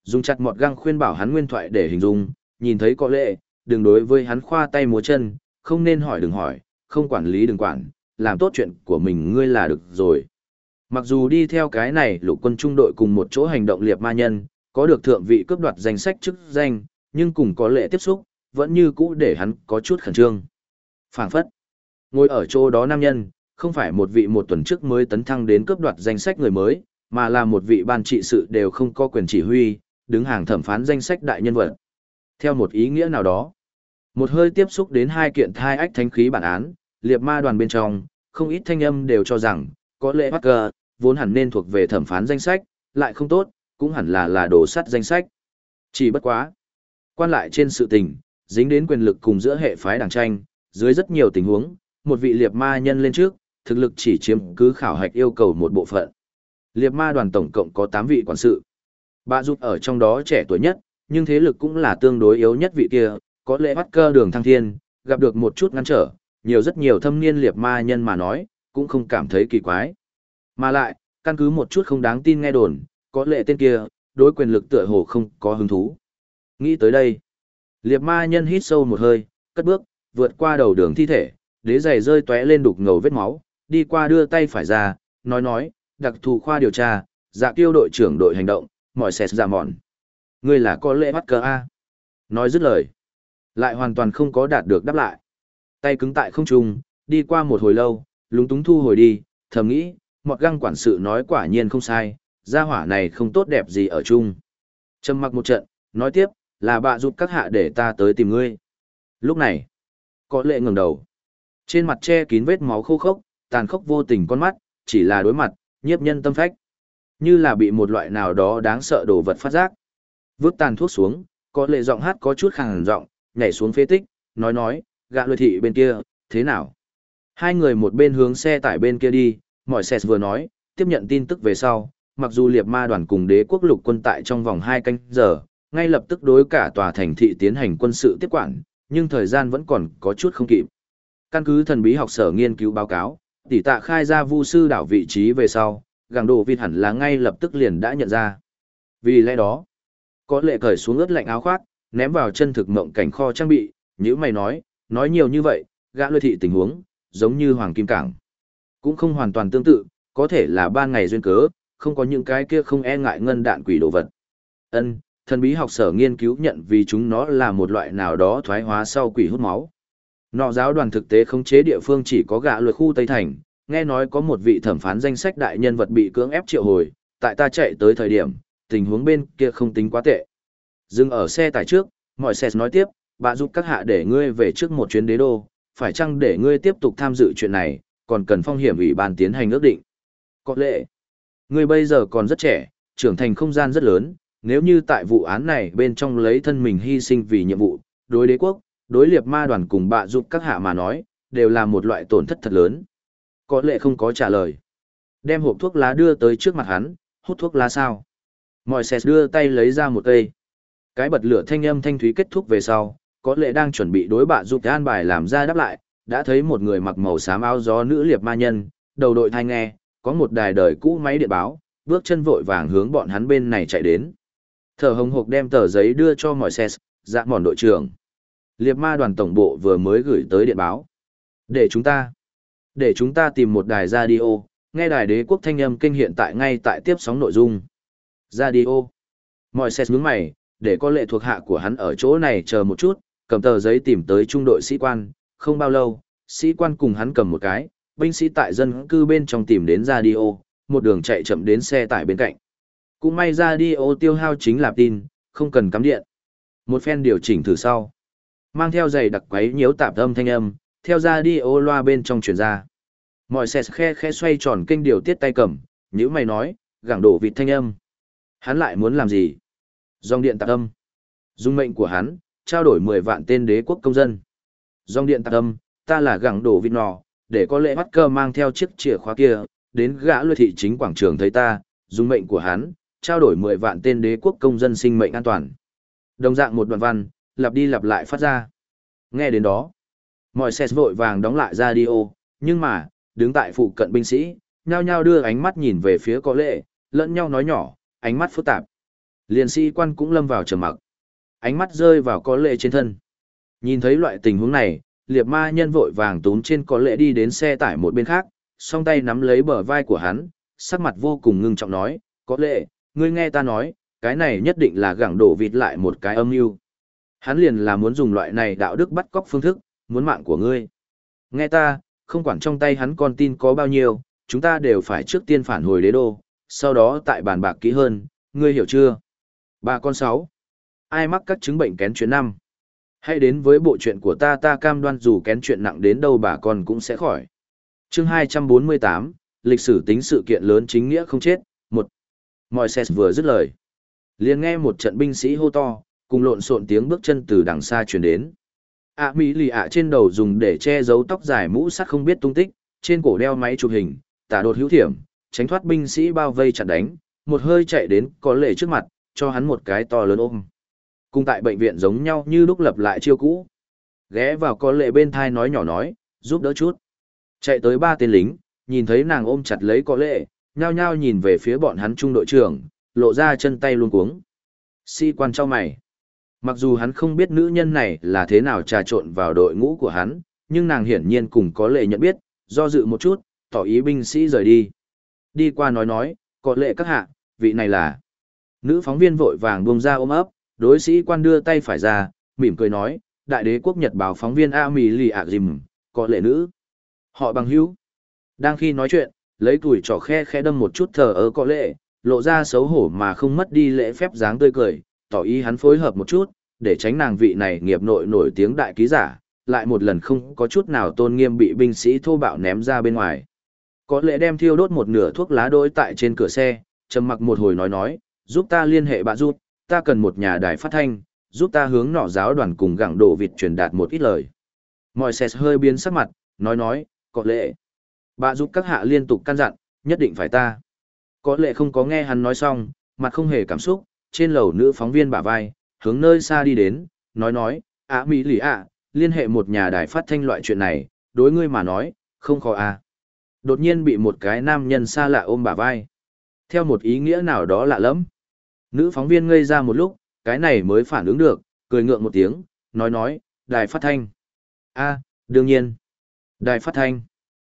Dùng chặt mọt găng khuyên bảo hắn nguyên thoại để hình dung, nhìn thấy có lệ, đừng đối với hắn khoa tay múa chân, không nên hỏi đừng hỏi, không quản lý đừng quản, làm tốt chuyện của mình ngươi là được rồi. Mặc dù đi theo cái này lục quân trung đội cùng một chỗ hành động liệp ma nhân, có được thượng vị cướp đoạt danh sách chức danh, nhưng cùng có lệ tiếp xúc, vẫn như cũ để hắn có chút khẩn trương. Phản phất. Ngồi ở chỗ đó nam nhân, không phải một vị một tuần trước mới tấn thăng đến cướp đoạt danh sách người mới, mà là một vị ban trị sự đều không có quyền chỉ huy, đứng hàng thẩm phán danh sách đại nhân vật. Theo một ý nghĩa nào đó, một hơi tiếp xúc đến hai kiện thai ách thánh khí bản án, liệt ma đoàn bên trong, không ít thanh âm đều cho rằng, có lệ Parker, vốn hẳn nên thuộc về thẩm phán danh sách, lại không tốt, cũng hẳn là là đồ sắt danh sách. Chỉ bất quá. Quan lại trên sự tình, dính đến quyền lực cùng giữa hệ phái đảng tranh, dưới rất nhiều tình huống, một vị liệt ma nhân lên trước, thực lực chỉ chiếm cứ khảo hạch yêu cầu một bộ phận. Liệt ma đoàn tổng cộng có 8 vị quản sự. Bà giúp ở trong đó trẻ tuổi nhất, nhưng thế lực cũng là tương đối yếu nhất vị kia, có lẽ bắt cơ đường thăng thiên, gặp được một chút ngăn trở, nhiều rất nhiều thâm niên liệt ma nhân mà nói, cũng không cảm thấy kỳ quái. Mà lại, căn cứ một chút không đáng tin nghe đồn, có lệ tên kia, đối quyền lực tựa hồ không có hứng thú. Nghĩ tới đây, liệt ma nhân hít sâu một hơi, cất bước, vượt qua đầu đường thi thể, đế giày rơi tóe lên đục ngầu vết máu, đi qua đưa tay phải ra, nói nói, đặc thù khoa điều tra, dạ tiêu đội trưởng đội hành động, mọi xẹt giả mòn. Ngươi là có lệ bắt cờ A. Nói dứt lời. Lại hoàn toàn không có đạt được đáp lại. Tay cứng tại không trung, đi qua một hồi lâu, lúng túng thu hồi đi, thầm nghĩ, mọt găng quản sự nói quả nhiên không sai, gia hỏa này không tốt đẹp gì ở chung. Trầm mặc một trận, nói tiếp, là bạ giúp các hạ để ta tới tìm ngươi. Lúc này, có lệ ngẩng đầu. Trên mặt che kín vết máu khô khốc, tàn khốc vô tình con mắt, chỉ là đối mặt, nhiếp nhân tâm phách. Như là bị một loại nào đó đáng sợ đồ vật phát giác. Vứt tàn thuốc xuống, có lệ giọng hát có chút khàn giọng, nhảy xuống phế tích, nói nói, gạ lôi thị bên kia, thế nào? Hai người một bên hướng xe tải bên kia đi, mọi xe vừa nói, tiếp nhận tin tức về sau, mặc dù liệt ma đoàn cùng đế quốc lục quân tại trong vòng hai canh giờ, ngay lập tức đối cả tòa thành thị tiến hành quân sự tiếp quản, nhưng thời gian vẫn còn có chút không kịp. Căn cứ thần bí học sở nghiên cứu báo cáo, tỷ tạ khai ra vu sư đảo vị trí về sau, gàng đồ vịt hẳn là ngay lập tức liền đã nhận ra. Vì lẽ đó, có lệ cởi xuống ướt lạnh áo khoác, ném vào chân thực mộng cảnh kho trang bị, như mày nói, nói nhiều như vậy, gã lôi thị tình huống, giống như Hoàng Kim Cảng. Cũng không hoàn toàn tương tự, có thể là ban ngày duyên cớ, không có những cái kia không e ngại ngân đạn quỷ đồ vật. Ân, thần bí học sở nghiên cứu nhận vì chúng nó là một loại nào đó thoái hóa sau quỷ hút máu. Nọ giáo đoàn thực tế khống chế địa phương chỉ có gã luật khu Tây Thành, nghe nói có một vị thẩm phán danh sách đại nhân vật bị cưỡng ép triệu hồi, tại ta chạy tới thời điểm, tình huống bên kia không tính quá tệ. Dừng ở xe tải trước, mọi xe nói tiếp, bà giúp các hạ để ngươi về trước một chuyến đế đô, phải chăng để ngươi tiếp tục tham dự chuyện này, còn cần phong hiểm ủy ban tiến hành ước định. Có lẽ, người bây giờ còn rất trẻ, trưởng thành không gian rất lớn, nếu như tại vụ án này bên trong lấy thân mình hy sinh vì nhiệm vụ, đối đế quốc, đối liệt ma đoàn cùng bạ giúp các hạ mà nói, đều là một loại tổn thất thật lớn. Có lẽ không có trả lời. Đem hộp thuốc lá đưa tới trước mặt hắn, hút thuốc lá sao? Mọi xe đưa tay lấy ra một cây. Cái bật lửa thanh âm thanh thúy kết thúc về sau, có lẽ đang chuẩn bị đối bạ giúp an bài làm ra đáp lại, đã thấy một người mặc màu xám áo gió nữ liệp ma nhân, đầu đội thai nghe, có một đài đời cũ máy điện báo, bước chân vội vàng hướng bọn hắn bên này chạy đến. Thở hồng hộc đem tờ giấy đưa cho mọi xe, dạ mòn đội trưởng. Liệp ma đoàn tổng bộ vừa mới gửi tới điện báo. Để chúng ta, để chúng ta tìm một đài radio, nghe đài đế quốc thanh âm kinh hiện tại ngay tại tiếp sóng nội dung. Radio. Mọi xe nhướng mày, để có lệ thuộc hạ của hắn ở chỗ này chờ một chút, cầm tờ giấy tìm tới trung đội sĩ quan, không bao lâu, sĩ quan cùng hắn cầm một cái, binh sĩ tại dân cư bên trong tìm đến radio, một đường chạy chậm đến xe tải bên cạnh. Cũng may radio tiêu hao chính là tin, không cần cắm điện. Một phen điều chỉnh thử sau. Mang theo giày đặc quấy nhiễu tạp âm thanh âm, theo radio loa bên trong truyền ra. Mọi xe khe khe xoay tròn kênh điều tiết tay cầm, nhữ mày nói, gẳng đổ vịt thanh âm. Hắn lại muốn làm gì? Dòng điện tạp âm. Dung mệnh của hắn, trao đổi 10 vạn tên đế quốc công dân. Dòng điện tạc âm, ta là gẳng đổ vịt nọ, để có lẽ bắt cơ mang theo chiếc chìa khóa kia, đến gã lôi thị chính quảng trường thấy ta, dùng mệnh của hắn, trao đổi 10 vạn tên đế quốc công dân sinh mệnh an toàn. Đồng dạng một đoạn văn, lặp đi lặp lại phát ra. Nghe đến đó, mọi xe vội vàng đóng lại radio, nhưng mà, đứng tại phụ cận binh sĩ, nhao nhao đưa ánh mắt nhìn về phía có lệ, lẫn nhau nói nhỏ, ánh mắt phức tạp. Liên sĩ quan cũng lâm vào trầm mặc. Ánh mắt rơi vào có lệ trên thân. Nhìn thấy loại tình huống này, liệt ma nhân vội vàng tốn trên có lệ đi đến xe tải một bên khác, song tay nắm lấy bờ vai của hắn, sắc mặt vô cùng ngưng trọng nói, có lệ, ngươi nghe ta nói, cái này nhất định là gẳng đổ vịt lại một cái âm mưu. Hắn liền là muốn dùng loại này đạo đức bắt cóc phương thức, muốn mạng của ngươi. Nghe ta, không quản trong tay hắn con tin có bao nhiêu, chúng ta đều phải trước tiên phản hồi đế đô, sau đó tại bàn bạc kỹ hơn, ngươi hiểu chưa? Ba con sáu. Ai mắc các chứng bệnh kén chuyến năm? Hãy đến với bộ chuyện của ta ta cam đoan dù kén chuyện nặng đến đâu bà con cũng sẽ khỏi. Chương 248, lịch sử tính sự kiện lớn chính nghĩa không chết, một. Mọi xe vừa dứt lời. liền nghe một trận binh sĩ hô to, cùng lộn xộn tiếng bước chân từ đằng xa truyền đến. ạ mỹ lì ạ trên đầu dùng để che giấu tóc dài mũ sắt không biết tung tích, trên cổ đeo máy chụp hình, tả đột hữu thiểm, tránh thoát binh sĩ bao vây chặn đánh, một hơi chạy đến có lệ trước mặt, cho hắn một cái to lớn ôm. Cùng tại bệnh viện giống nhau như lúc lập lại chiêu cũ. Ghé vào có lệ bên thai nói nhỏ nói, giúp đỡ chút. Chạy tới ba tên lính, nhìn thấy nàng ôm chặt lấy có lệ, nhao nhao nhìn về phía bọn hắn trung đội trưởng, lộ ra chân tay luôn cuống. Si quan cho mày. Mặc dù hắn không biết nữ nhân này là thế nào trà trộn vào đội ngũ của hắn, nhưng nàng hiển nhiên cùng có lệ nhận biết, do dự một chút, tỏ ý binh sĩ rời đi. Đi qua nói nói, có lệ các hạ, vị này là. Nữ phóng viên vội vàng buông ra ôm ấp, đối sĩ quan đưa tay phải ra, mỉm cười nói, đại đế quốc Nhật báo phóng viên A Mì Lì Ả Dìm, có lệ nữ. Họ bằng hữu. Đang khi nói chuyện, lấy tuổi trò khe khe đâm một chút thờ ơ có lệ, lộ ra xấu hổ mà không mất đi lễ phép dáng tươi cười, tỏ ý hắn phối hợp một chút, để tránh nàng vị này nghiệp nội nổi tiếng đại ký giả, lại một lần không có chút nào tôn nghiêm bị binh sĩ thô bạo ném ra bên ngoài. Có lẽ đem thiêu đốt một nửa thuốc lá đôi tại trên cửa xe, trầm mặc một hồi nói nói, giúp ta liên hệ bà rút, ta cần một nhà đài phát thanh, giúp ta hướng nọ giáo đoàn cùng gặng đổ vịt truyền đạt một ít lời. Mọi xe hơi biến sắc mặt, nói nói, có lẽ, bà giúp các hạ liên tục căn dặn, nhất định phải ta. Có lẽ không có nghe hắn nói xong, mặt không hề cảm xúc, trên lầu nữ phóng viên bả vai, hướng nơi xa đi đến, nói nói, ạ mỹ lì ạ, liên hệ một nhà đài phát thanh loại chuyện này, đối ngươi mà nói, không khó à. Đột nhiên bị một cái nam nhân xa lạ ôm bả vai. Theo một ý nghĩa nào đó lạ lắm. Nữ phóng viên ngây ra một lúc, cái này mới phản ứng được, cười ngượng một tiếng, nói nói, đài phát thanh. a đương nhiên. Đài phát thanh.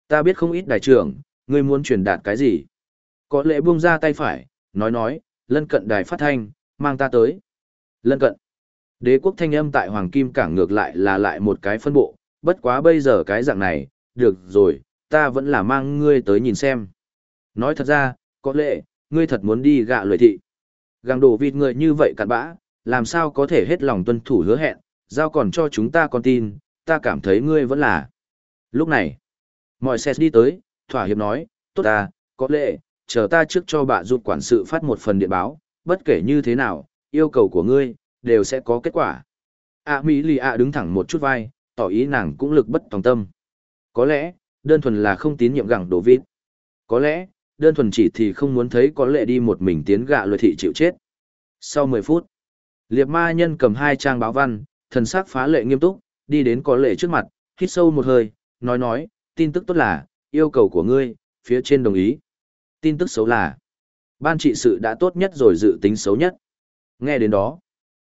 Ta biết không ít đại trưởng, ngươi muốn truyền đạt cái gì. Có lẽ buông ra tay phải, nói nói, lân cận đài phát thanh, mang ta tới. Lân cận. Đế quốc thanh âm tại Hoàng Kim Cảng ngược lại là lại một cái phân bộ, bất quá bây giờ cái dạng này, được rồi, ta vẫn là mang ngươi tới nhìn xem. Nói thật ra, có lẽ, ngươi thật muốn đi gạ lười thị. Gàng đổ vịt người như vậy cặn bã, làm sao có thể hết lòng tuân thủ hứa hẹn, giao còn cho chúng ta con tin, ta cảm thấy ngươi vẫn là. Lúc này, Mọi xe đi tới, thỏa hiệp nói, tốt ta, có lệ, chờ ta trước cho bà giúp quản sự phát một phần điện báo, bất kể như thế nào, yêu cầu của ngươi, đều sẽ có kết quả. À Mỹ Lì à đứng thẳng một chút vai, tỏ ý nàng cũng lực bất tòng tâm. Có lẽ, đơn thuần là không tín nhiệm gẳng đổ vịt. Có lẽ, đơn thuần chỉ thì không muốn thấy có lệ đi một mình tiến gạ luật thị chịu chết. Sau 10 phút, liệt ma nhân cầm hai trang báo văn, thần sắc phá lệ nghiêm túc, đi đến có lệ trước mặt, hít sâu một hơi, nói nói, tin tức tốt là, yêu cầu của ngươi, phía trên đồng ý. Tin tức xấu là, ban trị sự đã tốt nhất rồi dự tính xấu nhất. Nghe đến đó,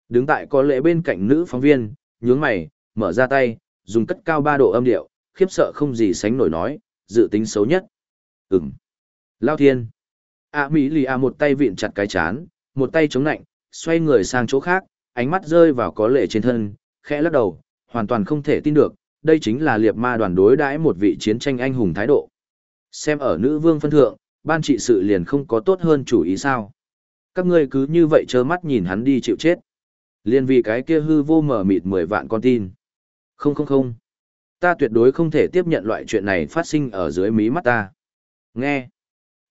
đứng tại có lệ bên cạnh nữ phóng viên, nhướng mày, mở ra tay, dùng cất cao ba độ âm điệu, khiếp sợ không gì sánh nổi nói, dự tính xấu nhất. Ừm. Lao thiên. A Mỹ lì A một tay vịn chặt cái chán, một tay chống nạnh, xoay người sang chỗ khác, ánh mắt rơi vào có lệ trên thân, khẽ lắc đầu, hoàn toàn không thể tin được, đây chính là liệt ma đoàn đối đãi một vị chiến tranh anh hùng thái độ. Xem ở nữ vương phân thượng, ban trị sự liền không có tốt hơn chủ ý sao. Các ngươi cứ như vậy trơ mắt nhìn hắn đi chịu chết. Liên vì cái kia hư vô mở mịt mười vạn con tin. Không không không. Ta tuyệt đối không thể tiếp nhận loại chuyện này phát sinh ở dưới mí mắt ta. Nghe.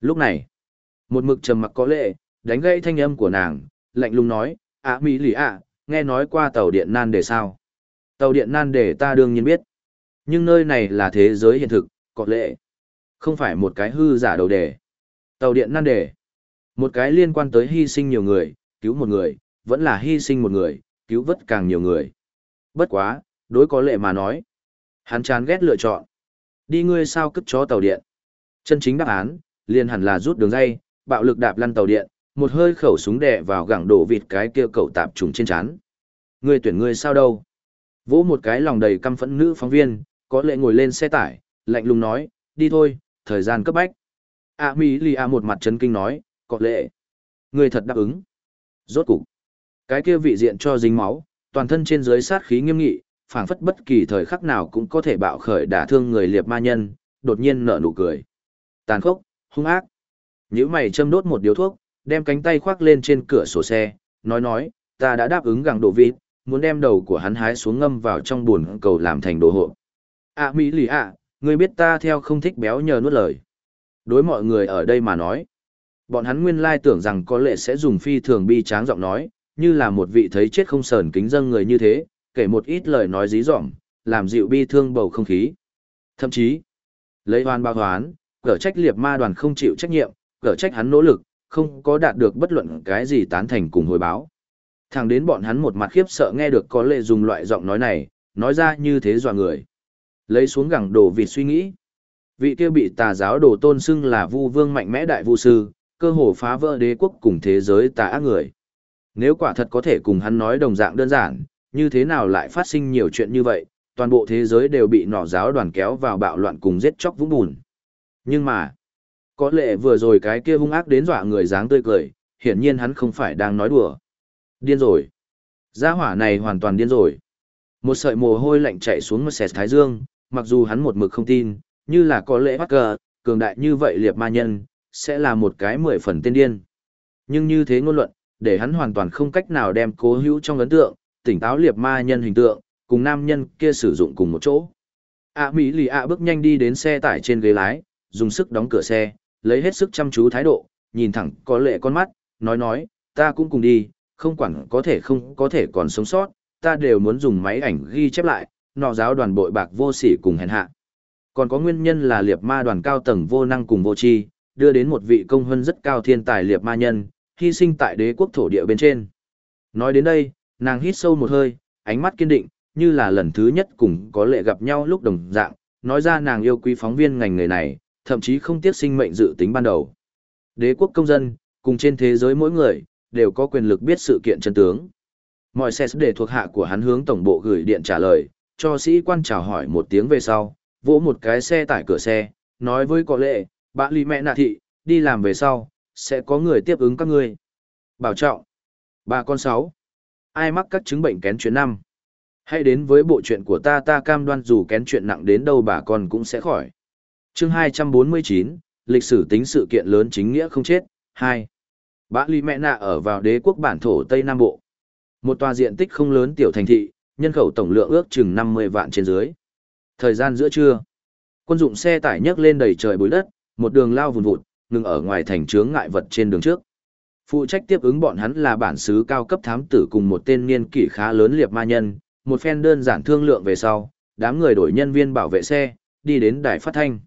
Lúc này, một mực trầm mặc có lệ, đánh gãy thanh âm của nàng, lạnh lùng nói, ạ mỹ lì ạ, nghe nói qua tàu điện nan đề sao. Tàu điện nan đề ta đương nhiên biết. Nhưng nơi này là thế giới hiện thực, có lệ. Không phải một cái hư giả đầu đề. Tàu điện nan đề. Một cái liên quan tới hy sinh nhiều người, cứu một người, vẫn là hy sinh một người, cứu vớt càng nhiều người. Bất quá, đối có lệ mà nói. Hắn chán ghét lựa chọn. Đi ngươi sao cất chó tàu điện. Chân chính đáp án, liền hẳn là rút đường dây, bạo lực đạp lăn tàu điện, một hơi khẩu súng đè vào gẳng đổ vịt cái kia cậu tạp trùng trên chán. Ngươi tuyển ngươi sao đâu? Vỗ một cái lòng đầy căm phẫn nữ phóng viên, có lệ ngồi lên xe tải, lạnh lùng nói, đi thôi, thời gian cấp bách. A Mỹ Lì A một mặt chấn kinh nói, có lệ. Ngươi thật đáp ứng. Rốt cục. Cái kia vị diện cho dính máu, toàn thân trên dưới sát khí nghiêm nghị, phảng phất bất kỳ thời khắc nào cũng có thể bạo khởi đả thương người liệp ma nhân, đột nhiên nở nụ cười. Tàn khốc, hung ác. Nhữ mày châm đốt một điếu thuốc, đem cánh tay khoác lên trên cửa sổ xe, nói nói, ta đã đáp ứng gặng đồ vịt, muốn đem đầu của hắn hái xuống ngâm vào trong buồn cầu làm thành đồ hộ. À Mỹ lì à, người biết ta theo không thích béo nhờ nuốt lời. Đối mọi người ở đây mà nói, bọn hắn nguyên lai tưởng rằng có lệ sẽ dùng phi thường bi tráng giọng nói, như là một vị thấy chết không sờn kính dâng người như thế, kể một ít lời nói dí dỏm, làm dịu bi thương bầu không khí. Thậm chí, lấy hoan bao hoán, Gỡ trách liệt ma đoàn không chịu trách nhiệm, gỡ trách hắn nỗ lực, không có đạt được bất luận cái gì tán thành cùng hồi báo. Thẳng đến bọn hắn một mặt khiếp sợ nghe được có lệ dùng loại giọng nói này, nói ra như thế dọa người. Lấy xuống gẳng đồ vịt suy nghĩ. Vị kia bị tà giáo đồ tôn xưng là vu vương mạnh mẽ đại vu sư, cơ hồ phá vỡ đế quốc cùng thế giới tà ác người. Nếu quả thật có thể cùng hắn nói đồng dạng đơn giản, như thế nào lại phát sinh nhiều chuyện như vậy, toàn bộ thế giới đều bị nọ giáo đoàn kéo vào bạo loạn cùng giết chóc vũng bùn. Nhưng mà, có lẽ vừa rồi cái kia hung ác đến dọa người dáng tươi cười, hiển nhiên hắn không phải đang nói đùa. Điên rồi. Gia hỏa này hoàn toàn điên rồi. Một sợi mồ hôi lạnh chạy xuống một sẹt thái dương, mặc dù hắn một mực không tin, như là có lẽ bắt cờ, cường đại như vậy liệp ma nhân, sẽ là một cái mười phần tên điên. Nhưng như thế ngôn luận, để hắn hoàn toàn không cách nào đem cố hữu trong ấn tượng, tỉnh táo liệp ma nhân hình tượng, cùng nam nhân kia sử dụng cùng một chỗ. A Mỹ lì A bước nhanh đi đến xe tải trên ghế lái, dùng sức đóng cửa xe, lấy hết sức chăm chú thái độ, nhìn thẳng có lệ con mắt, nói nói, ta cũng cùng đi, không quản có thể không có thể còn sống sót, ta đều muốn dùng máy ảnh ghi chép lại, nọ giáo đoàn bội bạc vô sỉ cùng hèn hạ. Còn có nguyên nhân là liệt ma đoàn cao tầng vô năng cùng vô tri, đưa đến một vị công hơn rất cao thiên tài liệt ma nhân, hy sinh tại đế quốc thổ địa bên trên. Nói đến đây, nàng hít sâu một hơi, ánh mắt kiên định, như là lần thứ nhất cùng có lệ gặp nhau lúc đồng dạng, nói ra nàng yêu quý phóng viên ngành nghề này, thậm chí không tiếc sinh mệnh dự tính ban đầu. Đế quốc công dân, cùng trên thế giới mỗi người, đều có quyền lực biết sự kiện chân tướng. Mọi xe để thuộc hạ của hắn hướng tổng bộ gửi điện trả lời, cho sĩ quan chào hỏi một tiếng về sau, vỗ một cái xe tải cửa xe, nói với có lệ, bạn lý mẹ nạ thị, đi làm về sau, sẽ có người tiếp ứng các ngươi. Bảo trọng. Bà con sáu. Ai mắc các chứng bệnh kén chuyện năm? Hãy đến với bộ chuyện của ta ta cam đoan dù kén chuyện nặng đến đâu bà con cũng sẽ khỏi. Chương 249, lịch sử tính sự kiện lớn chính nghĩa không chết, 2. Bã Lý Mẹ Nạ ở vào đế quốc bản thổ Tây Nam Bộ. Một tòa diện tích không lớn tiểu thành thị, nhân khẩu tổng lượng ước chừng 50 vạn trên dưới. Thời gian giữa trưa. Quân dụng xe tải nhấc lên đầy trời bụi đất, một đường lao vùn vụt, ngừng ở ngoài thành chướng ngại vật trên đường trước. Phụ trách tiếp ứng bọn hắn là bản sứ cao cấp thám tử cùng một tên niên kỷ khá lớn liệp ma nhân, một phen đơn giản thương lượng về sau, đám người đổi nhân viên bảo vệ xe, đi đến đài phát thanh.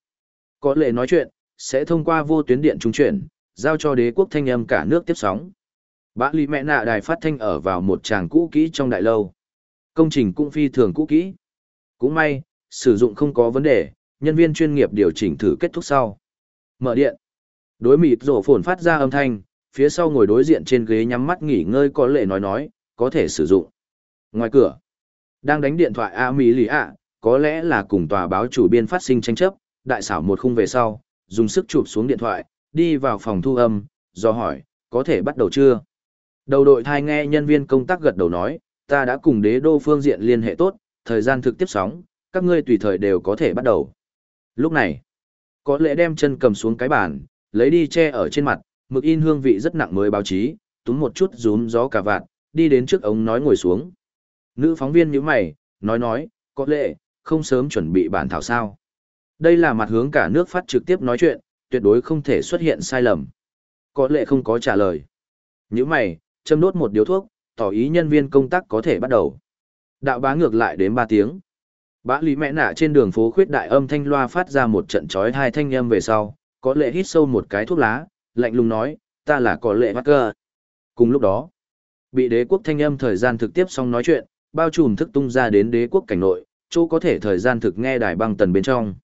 Có lệ nói chuyện, sẽ thông qua vô tuyến điện trung chuyển, giao cho đế quốc thanh âm cả nước tiếp sóng. Bã lý mẹ nạ đài phát thanh ở vào một tràng cũ kỹ trong đại lâu. Công trình cũng phi thường cũ kỹ. Cũng may, sử dụng không có vấn đề, nhân viên chuyên nghiệp điều chỉnh thử kết thúc sau. Mở điện. Đối mịt rổ phồn phát ra âm thanh, phía sau ngồi đối diện trên ghế nhắm mắt nghỉ ngơi có lệ nói nói, có thể sử dụng. Ngoài cửa, đang đánh điện thoại A Mỹ Lì ạ, có lẽ là cùng tòa báo chủ biên phát sinh tranh chấp, đại xảo một khung về sau, dùng sức chụp xuống điện thoại, đi vào phòng thu âm, do hỏi, có thể bắt đầu chưa? Đầu đội thai nghe nhân viên công tác gật đầu nói, ta đã cùng đế đô phương diện liên hệ tốt, thời gian thực tiếp sóng, các ngươi tùy thời đều có thể bắt đầu. Lúc này, có lẽ đem chân cầm xuống cái bàn, lấy đi che ở trên mặt, mực in hương vị rất nặng mới báo chí, túm một chút rúm gió cả vạt, đi đến trước ống nói ngồi xuống. Nữ phóng viên như mày, nói nói, có lẽ, không sớm chuẩn bị bản thảo sao. Đây là mặt hướng cả nước phát trực tiếp nói chuyện, tuyệt đối không thể xuất hiện sai lầm. Có lệ không có trả lời. Như mày, châm đốt một điếu thuốc, tỏ ý nhân viên công tác có thể bắt đầu. Đạo bá ngược lại đến 3 tiếng. Bã lý mẹ nạ trên đường phố khuyết đại âm thanh loa phát ra một trận chói hai thanh âm về sau, có lệ hít sâu một cái thuốc lá, lạnh lùng nói, ta là có lệ bắt cơ. Cùng lúc đó, bị đế quốc thanh âm thời gian thực tiếp xong nói chuyện, bao trùm thức tung ra đến đế quốc cảnh nội, chỗ có thể thời gian thực nghe đài băng tần bên trong.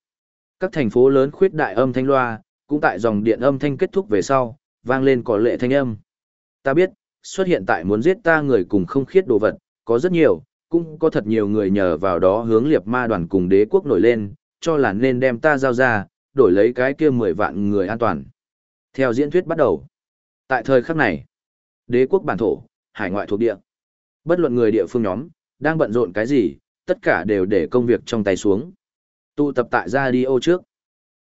Các thành phố lớn khuyết đại âm thanh loa, cũng tại dòng điện âm thanh kết thúc về sau, vang lên có lệ thanh âm. Ta biết, xuất hiện tại muốn giết ta người cùng không khiết đồ vật, có rất nhiều, cũng có thật nhiều người nhờ vào đó hướng liệt ma đoàn cùng đế quốc nổi lên, cho là nên đem ta giao ra, đổi lấy cái kia 10 vạn người an toàn. Theo diễn thuyết bắt đầu. Tại thời khắc này, đế quốc bản thổ, hải ngoại thuộc địa. Bất luận người địa phương nhóm, đang bận rộn cái gì, tất cả đều để công việc trong tay xuống. Tụ tập tại radio trước.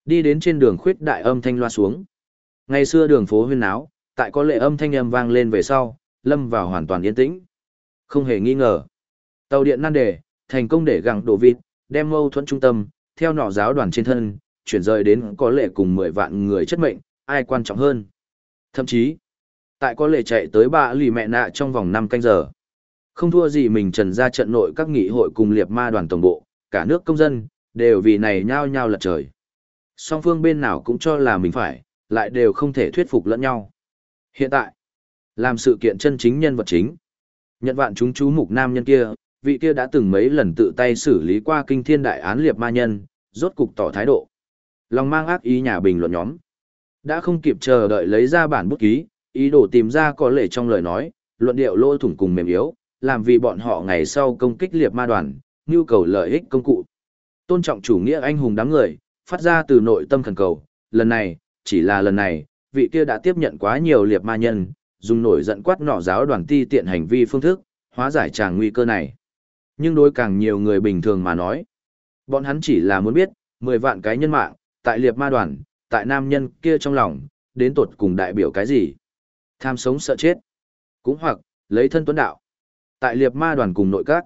Đi đến trên đường khuyết đại âm thanh loa xuống. Ngày xưa đường phố huyên náo, tại có lệ âm thanh âm vang lên về sau, lâm vào hoàn toàn yên tĩnh. Không hề nghi ngờ. Tàu điện nan đề, thành công để gặng đổ vịt, đem mâu thuẫn trung tâm, theo nọ giáo đoàn trên thân, chuyển rời đến có lệ cùng 10 vạn người chất mệnh, ai quan trọng hơn. Thậm chí, tại có lệ chạy tới ba lì mẹ nạ trong vòng 5 canh giờ. Không thua gì mình trần ra trận nội các nghị hội cùng liệt ma đoàn tổng bộ, cả nước công dân, đều vì này nhao nhao lật trời. Song phương bên nào cũng cho là mình phải, lại đều không thể thuyết phục lẫn nhau. Hiện tại, làm sự kiện chân chính nhân vật chính. Nhận vạn chúng chú mục nam nhân kia, vị kia đã từng mấy lần tự tay xử lý qua kinh thiên đại án liệt ma nhân, rốt cục tỏ thái độ. Lòng mang ác ý nhà bình luận nhóm. Đã không kịp chờ đợi lấy ra bản bút ký, ý đồ tìm ra có lệ trong lời nói, luận điệu lôi thủng cùng mềm yếu, làm vì bọn họ ngày sau công kích liệt ma đoàn, nhu cầu lợi ích công cụ. Tôn trọng chủ nghĩa anh hùng đám người, phát ra từ nội tâm khẩn cầu, lần này, chỉ là lần này, vị kia đã tiếp nhận quá nhiều liệt ma nhân, dùng nổi giận quát nọ giáo đoàn ti tiện hành vi phương thức, hóa giải tràng nguy cơ này. Nhưng đối càng nhiều người bình thường mà nói, bọn hắn chỉ là muốn biết, 10 vạn cái nhân mạng, tại liệt ma đoàn, tại nam nhân kia trong lòng, đến tột cùng đại biểu cái gì? Tham sống sợ chết. Cũng hoặc, lấy thân tuấn đạo. Tại liệt ma đoàn cùng nội các,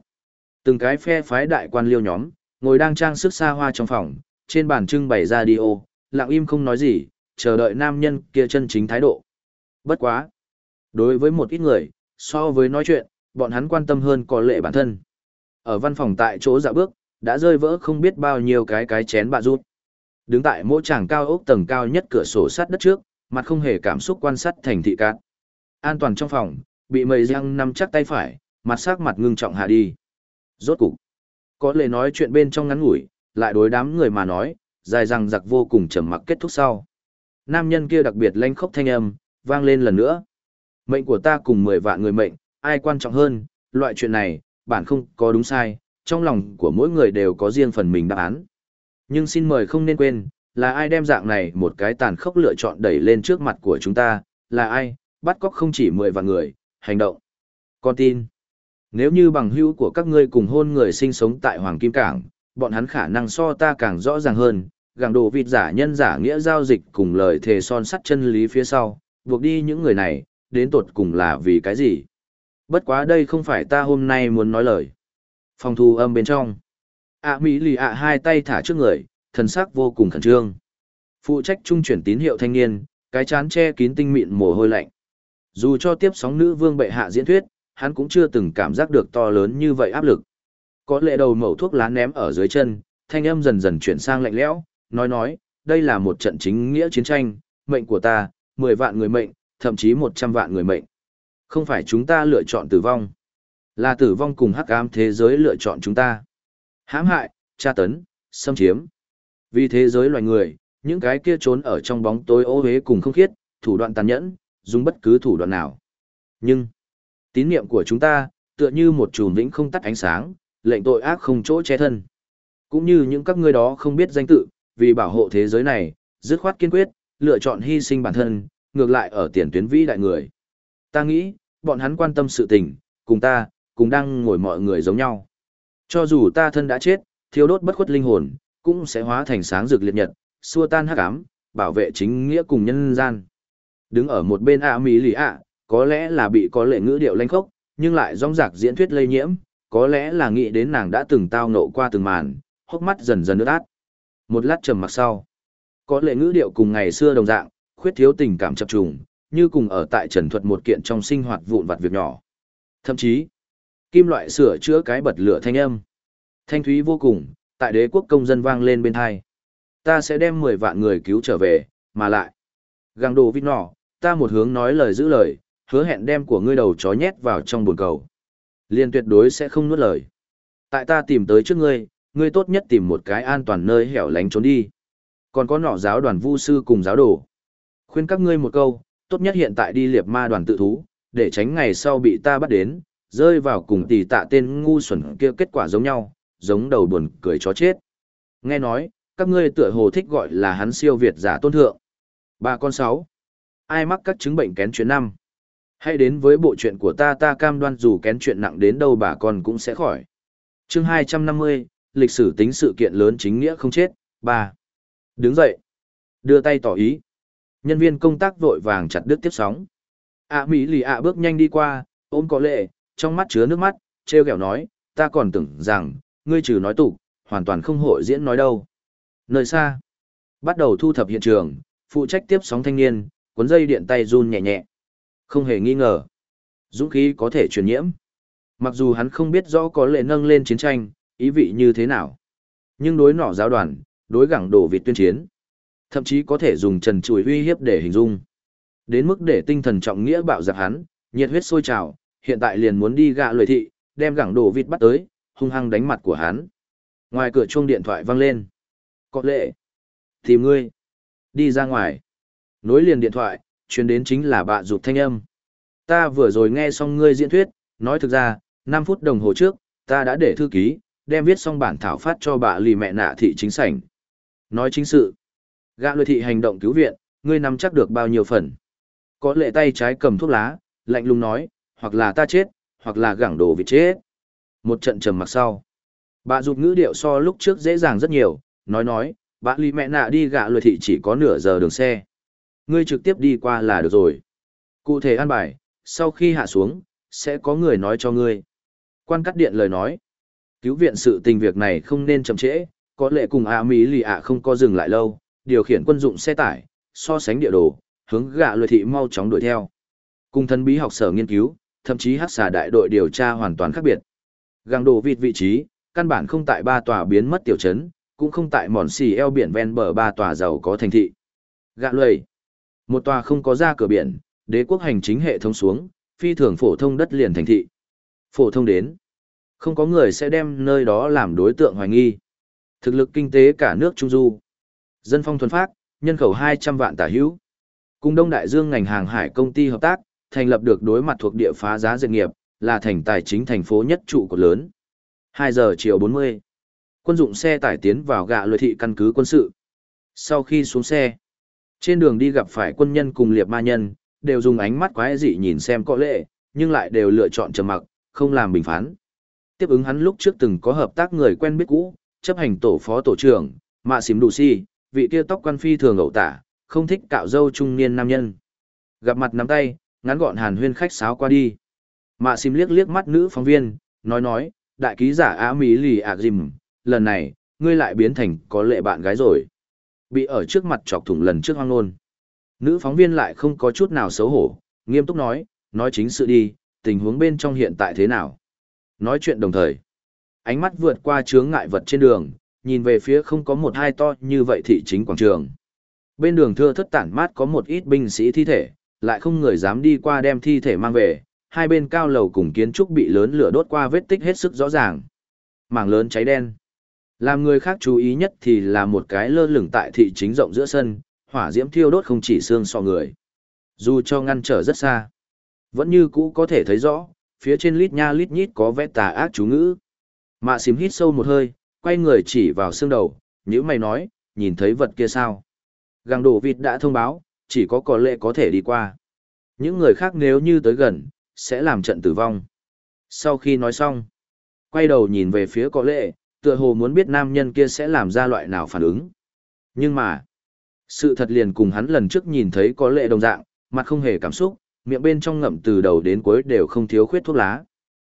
từng cái phe phái đại quan liêu nhóm, ngồi đang trang sức xa hoa trong phòng, trên bàn trưng bày ra đi ô, lặng im không nói gì, chờ đợi nam nhân kia chân chính thái độ. Bất quá. Đối với một ít người, so với nói chuyện, bọn hắn quan tâm hơn có lệ bản thân. Ở văn phòng tại chỗ dạ bước, đã rơi vỡ không biết bao nhiêu cái cái chén bạ rút. Đứng tại mỗi tràng cao ốc tầng cao nhất cửa sổ sát đất trước, mặt không hề cảm xúc quan sát thành thị cát. An toàn trong phòng, bị mây răng nắm chắc tay phải, mặt sắc mặt ngưng trọng hạ đi. Rốt cục, có lệ nói chuyện bên trong ngắn ngủi, lại đối đám người mà nói, dài rằng giặc vô cùng trầm mặc kết thúc sau. Nam nhân kia đặc biệt lanh khốc thanh âm, vang lên lần nữa. Mệnh của ta cùng 10 vạn người mệnh, ai quan trọng hơn, loại chuyện này, bản không có đúng sai, trong lòng của mỗi người đều có riêng phần mình đáp án. Nhưng xin mời không nên quên, là ai đem dạng này một cái tàn khốc lựa chọn đẩy lên trước mặt của chúng ta, là ai, bắt cóc không chỉ 10 vạn người, hành động. Con tin, nếu như bằng hữu của các ngươi cùng hôn người sinh sống tại Hoàng Kim Cảng, bọn hắn khả năng so ta càng rõ ràng hơn, gàng đồ vịt giả nhân giả nghĩa giao dịch cùng lời thề son sắt chân lý phía sau, buộc đi những người này, đến tột cùng là vì cái gì? Bất quá đây không phải ta hôm nay muốn nói lời. Phòng thu âm bên trong. ạ mỹ lì ạ hai tay thả trước người, thần sắc vô cùng khẩn trương. Phụ trách trung chuyển tín hiệu thanh niên, cái chán che kín tinh mịn mồ hôi lạnh. Dù cho tiếp sóng nữ vương bệ hạ diễn thuyết, hắn cũng chưa từng cảm giác được to lớn như vậy áp lực. Có lệ đầu mẩu thuốc lá ném ở dưới chân, thanh âm dần dần chuyển sang lạnh lẽo, nói nói, đây là một trận chính nghĩa chiến tranh, mệnh của ta, 10 vạn người mệnh, thậm chí 100 vạn người mệnh. Không phải chúng ta lựa chọn tử vong, là tử vong cùng hắc ám thế giới lựa chọn chúng ta. Hãm hại, tra tấn, xâm chiếm. Vì thế giới loài người, những cái kia trốn ở trong bóng tối ô hế cùng không khiết, thủ đoạn tàn nhẫn, dùng bất cứ thủ đoạn nào. Nhưng, tín niệm của chúng ta, tựa như một chùm vĩnh không tắt ánh sáng, lệnh tội ác không chỗ che thân. Cũng như những các ngươi đó không biết danh tự, vì bảo hộ thế giới này, dứt khoát kiên quyết, lựa chọn hy sinh bản thân, ngược lại ở tiền tuyến vĩ đại người. Ta nghĩ, bọn hắn quan tâm sự tình, cùng ta, cùng đang ngồi mọi người giống nhau. Cho dù ta thân đã chết, thiêu đốt bất khuất linh hồn, cũng sẽ hóa thành sáng rực liệt nhật, xua tan hắc ám, bảo vệ chính nghĩa cùng nhân gian. Đứng ở một bên ạ mỹ lì ạ, có lẽ là bị có lệ ngữ điệu lanh khốc, nhưng lại rong rạc diễn thuyết lây nhiễm, có lẽ là nghĩ đến nàng đã từng tao nộ qua từng màn, hốc mắt dần dần nước át. Một lát trầm mặc sau, có lệ ngữ điệu cùng ngày xưa đồng dạng, khuyết thiếu tình cảm chập trùng, như cùng ở tại trần thuật một kiện trong sinh hoạt vụn vặt việc nhỏ. Thậm chí, kim loại sửa chữa cái bật lửa thanh âm. Thanh thúy vô cùng, tại đế quốc công dân vang lên bên hai. Ta sẽ đem 10 vạn người cứu trở về, mà lại. Găng đồ vít nỏ ta một hướng nói lời giữ lời, hứa hẹn đem của ngươi đầu chó nhét vào trong bồn cầu. Liên tuyệt đối sẽ không nuốt lời. Tại ta tìm tới trước ngươi, ngươi tốt nhất tìm một cái an toàn nơi hẻo lánh trốn đi. Còn có nọ giáo đoàn vu sư cùng giáo đồ. Khuyên các ngươi một câu, tốt nhất hiện tại đi liệp ma đoàn tự thú, để tránh ngày sau bị ta bắt đến, rơi vào cùng tỷ tạ tên ngu xuẩn kia kết quả giống nhau, giống đầu buồn cười chó chết. Nghe nói, các ngươi tựa hồ thích gọi là hắn siêu việt giả tôn thượng. Ba con sáu. Ai mắc các chứng bệnh kén chuyến năm? Hãy đến với bộ chuyện của ta ta cam đoan dù kén chuyện nặng đến đâu bà con cũng sẽ khỏi. Chương 250, lịch sử tính sự kiện lớn chính nghĩa không chết. ba Đứng dậy. Đưa tay tỏ ý. Nhân viên công tác vội vàng chặt đứt tiếp sóng. ạ Mỹ lì ạ bước nhanh đi qua, ôm có lệ, trong mắt chứa nước mắt, treo kẹo nói, ta còn tưởng rằng, ngươi trừ nói tục, hoàn toàn không hội diễn nói đâu. Nơi xa, bắt đầu thu thập hiện trường, phụ trách tiếp sóng thanh niên, cuốn dây điện tay run nhẹ nhẹ. Không hề nghi ngờ, dũng khí có thể truyền nhiễm. Mặc dù hắn không biết rõ có lệ nâng lên chiến tranh, ý vị như thế nào. Nhưng đối nỏ giáo đoàn, đối gẳng đổ vịt tuyên chiến. Thậm chí có thể dùng trần chùi uy hiếp để hình dung. Đến mức để tinh thần trọng nghĩa bạo giặc hắn, nhiệt huyết sôi trào, hiện tại liền muốn đi gạ lười thị, đem gẳng đổ vịt bắt tới, hung hăng đánh mặt của hắn. Ngoài cửa chuông điện thoại vang lên. Có lệ. Tìm ngươi. Đi ra ngoài. Nối liền điện thoại, Chuyến đến chính là bạ rụt thanh âm. Ta vừa rồi nghe xong ngươi diễn thuyết, nói thực ra, 5 phút đồng hồ trước, ta đã để thư ký, đem viết xong bản thảo phát cho bà lì mẹ nạ thị chính sảnh. Nói chính sự. Gã lười thị hành động cứu viện, ngươi nắm chắc được bao nhiêu phần. Có lệ tay trái cầm thuốc lá, lạnh lùng nói, hoặc là ta chết, hoặc là gẳng đồ vịt chết. Một trận trầm mặc sau. Bà rụt ngữ điệu so lúc trước dễ dàng rất nhiều, nói nói, bà lì mẹ nạ đi Gã lười thị chỉ có nửa giờ đường xe. Ngươi trực tiếp đi qua là được rồi. Cụ thể an bài, sau khi hạ xuống, sẽ có người nói cho ngươi. Quan cắt điện lời nói. Cứu viện sự tình việc này không nên chậm trễ, có lẽ cùng ạ Mỹ lì ạ không có dừng lại lâu, điều khiển quân dụng xe tải, so sánh địa đồ, hướng gạ lười thị mau chóng đuổi theo. Cùng thân bí học sở nghiên cứu, thậm chí hắc xà đại đội điều tra hoàn toàn khác biệt. Găng đồ vịt vị trí, căn bản không tại ba tòa biến mất tiểu trấn, cũng không tại mòn xì eo biển ven bờ ba tòa giàu có thành thị. Gạ lười. Một tòa không có ra cửa biển, đế quốc hành chính hệ thống xuống, phi thường phổ thông đất liền thành thị. Phổ thông đến. Không có người sẽ đem nơi đó làm đối tượng hoài nghi. Thực lực kinh tế cả nước Trung Du. Dân phong thuần phát, nhân khẩu 200 vạn tả hữu. Cùng Đông Đại Dương ngành hàng hải công ty hợp tác, thành lập được đối mặt thuộc địa phá giá dệt nghiệp, là thành tài chính thành phố nhất trụ cột lớn. 2 giờ chiều 40. Quân dụng xe tải tiến vào gạ lợi thị căn cứ quân sự. Sau khi xuống xe, trên đường đi gặp phải quân nhân cùng liệp ma nhân, đều dùng ánh mắt quái dị nhìn xem có lệ, nhưng lại đều lựa chọn trầm mặc, không làm bình phán. Tiếp ứng hắn lúc trước từng có hợp tác người quen biết cũ, chấp hành tổ phó tổ trưởng, mạ xím đủ si, vị kia tóc quan phi thường ẩu tả, không thích cạo dâu trung niên nam nhân. Gặp mặt nắm tay, ngắn gọn hàn huyên khách sáo qua đi. Mạ xím liếc liếc mắt nữ phóng viên, nói nói, đại ký giả Á Mỹ lì ạc dìm, lần này, ngươi lại biến thành có lệ bạn gái rồi. Bị ở trước mặt chọc thủng lần trước hoang nôn. Nữ phóng viên lại không có chút nào xấu hổ, nghiêm túc nói, nói chính sự đi, tình huống bên trong hiện tại thế nào. Nói chuyện đồng thời. Ánh mắt vượt qua chướng ngại vật trên đường, nhìn về phía không có một hai to như vậy thị chính quảng trường. Bên đường thưa thất tản mát có một ít binh sĩ thi thể, lại không người dám đi qua đem thi thể mang về, hai bên cao lầu cùng kiến trúc bị lớn lửa đốt qua vết tích hết sức rõ ràng. Mảng lớn cháy đen. Làm người khác chú ý nhất thì là một cái lơ lửng tại thị chính rộng giữa sân, hỏa diễm thiêu đốt không chỉ xương so người. Dù cho ngăn trở rất xa, vẫn như cũ có thể thấy rõ, phía trên lít nha lít nhít có vẽ tà ác chú ngữ. Mạ xím hít sâu một hơi, quay người chỉ vào xương đầu, như mày nói, nhìn thấy vật kia sao? Gàng đổ vịt đã thông báo, chỉ có có lệ có thể đi qua. Những người khác nếu như tới gần, sẽ làm trận tử vong. Sau khi nói xong, quay đầu nhìn về phía có lệ, tựa hồ muốn biết nam nhân kia sẽ làm ra loại nào phản ứng. Nhưng mà, sự thật liền cùng hắn lần trước nhìn thấy có lệ đồng dạng, mặt không hề cảm xúc, miệng bên trong ngậm từ đầu đến cuối đều không thiếu khuyết thuốc lá.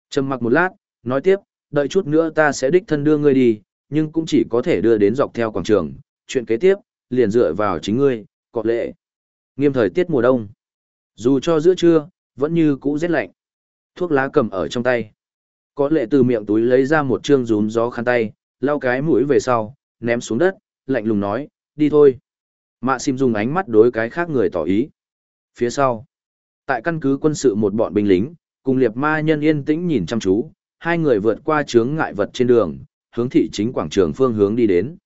Trầm mặc một lát, nói tiếp, đợi chút nữa ta sẽ đích thân đưa ngươi đi, nhưng cũng chỉ có thể đưa đến dọc theo quảng trường, chuyện kế tiếp, liền dựa vào chính ngươi, có lệ. Nghiêm thời tiết mùa đông. Dù cho giữa trưa, vẫn như cũ rét lạnh. Thuốc lá cầm ở trong tay. Có lệ từ miệng túi lấy ra một trương rúm gió khăn tay, lau cái mũi về sau, ném xuống đất, lạnh lùng nói, đi thôi. Mạ sim dùng ánh mắt đối cái khác người tỏ ý. Phía sau, tại căn cứ quân sự một bọn binh lính, cùng liệt ma nhân yên tĩnh nhìn chăm chú, hai người vượt qua chướng ngại vật trên đường, hướng thị chính quảng trường phương hướng đi đến.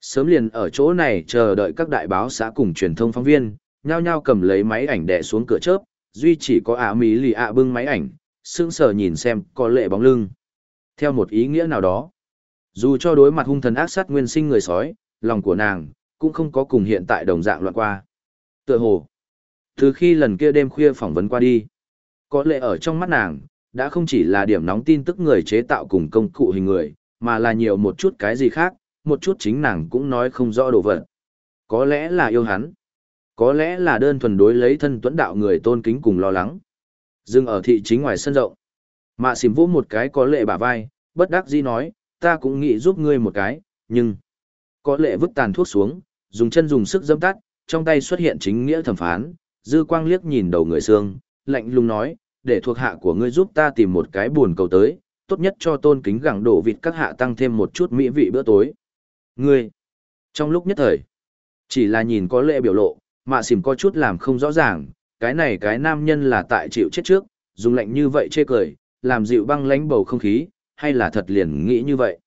Sớm liền ở chỗ này chờ đợi các đại báo xã cùng truyền thông phóng viên, nhao nhao cầm lấy máy ảnh đè xuống cửa chớp, duy chỉ có ả mỹ lì ạ bưng máy ảnh, sững sờ nhìn xem có lệ bóng lưng. Theo một ý nghĩa nào đó, dù cho đối mặt hung thần ác sát nguyên sinh người sói, lòng của nàng cũng không có cùng hiện tại đồng dạng loạn qua. Tựa hồ, từ khi lần kia đêm khuya phỏng vấn qua đi, có lệ ở trong mắt nàng, đã không chỉ là điểm nóng tin tức người chế tạo cùng công cụ hình người, mà là nhiều một chút cái gì khác, một chút chính nàng cũng nói không rõ đồ vật. Có lẽ là yêu hắn, có lẽ là đơn thuần đối lấy thân tuấn đạo người tôn kính cùng lo lắng. Dừng ở thị chính ngoài sân rộng. Mạ xìm vỗ một cái có lệ bả vai, bất đắc dĩ nói, ta cũng nghĩ giúp ngươi một cái, nhưng... Có lệ vứt tàn thuốc xuống, dùng chân dùng sức dâm tắt, trong tay xuất hiện chính nghĩa thẩm phán, dư quang liếc nhìn đầu người xương, lạnh lùng nói, để thuộc hạ của ngươi giúp ta tìm một cái buồn cầu tới, tốt nhất cho tôn kính gẳng đổ vịt các hạ tăng thêm một chút mỹ vị bữa tối. Ngươi, trong lúc nhất thời, chỉ là nhìn có lệ biểu lộ, mạ xìm có chút làm không rõ ràng, cái này cái nam nhân là tại chịu chết trước, dùng lệnh như vậy chê cười, làm dịu băng lánh bầu không khí, hay là thật liền nghĩ như vậy.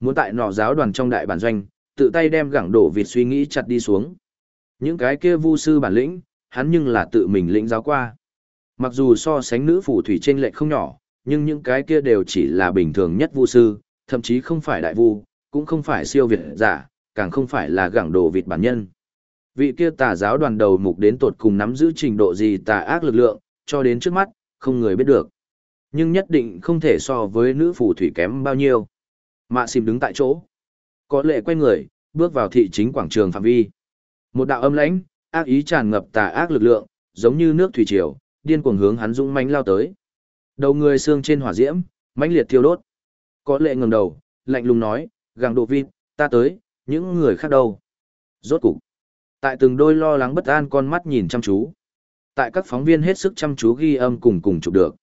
Muốn tại nọ giáo đoàn trong đại bản doanh, tự tay đem gẳng đổ vịt suy nghĩ chặt đi xuống. Những cái kia vu sư bản lĩnh, hắn nhưng là tự mình lĩnh giáo qua. Mặc dù so sánh nữ phù thủy trên lệch không nhỏ, nhưng những cái kia đều chỉ là bình thường nhất vu sư, thậm chí không phải đại vu, cũng không phải siêu việt giả, càng không phải là gẳng đồ vịt bản nhân. Vị kia tà giáo đoàn đầu mục đến tột cùng nắm giữ trình độ gì tà ác lực lượng, cho đến trước mắt, không người biết được. Nhưng nhất định không thể so với nữ phù thủy kém bao nhiêu. Mạ xìm đứng tại chỗ. Có lệ quay người, bước vào thị chính quảng trường phạm vi. Một đạo âm lãnh, ác ý tràn ngập tà ác lực lượng, giống như nước thủy triều, điên cuồng hướng hắn dũng mãnh lao tới. Đầu người xương trên hỏa diễm, mãnh liệt thiêu đốt. Có lệ ngẩng đầu, lạnh lùng nói, gàng độ vịt, ta tới, những người khác đâu. Rốt cục. Tại từng đôi lo lắng bất an con mắt nhìn chăm chú. Tại các phóng viên hết sức chăm chú ghi âm cùng cùng chụp được.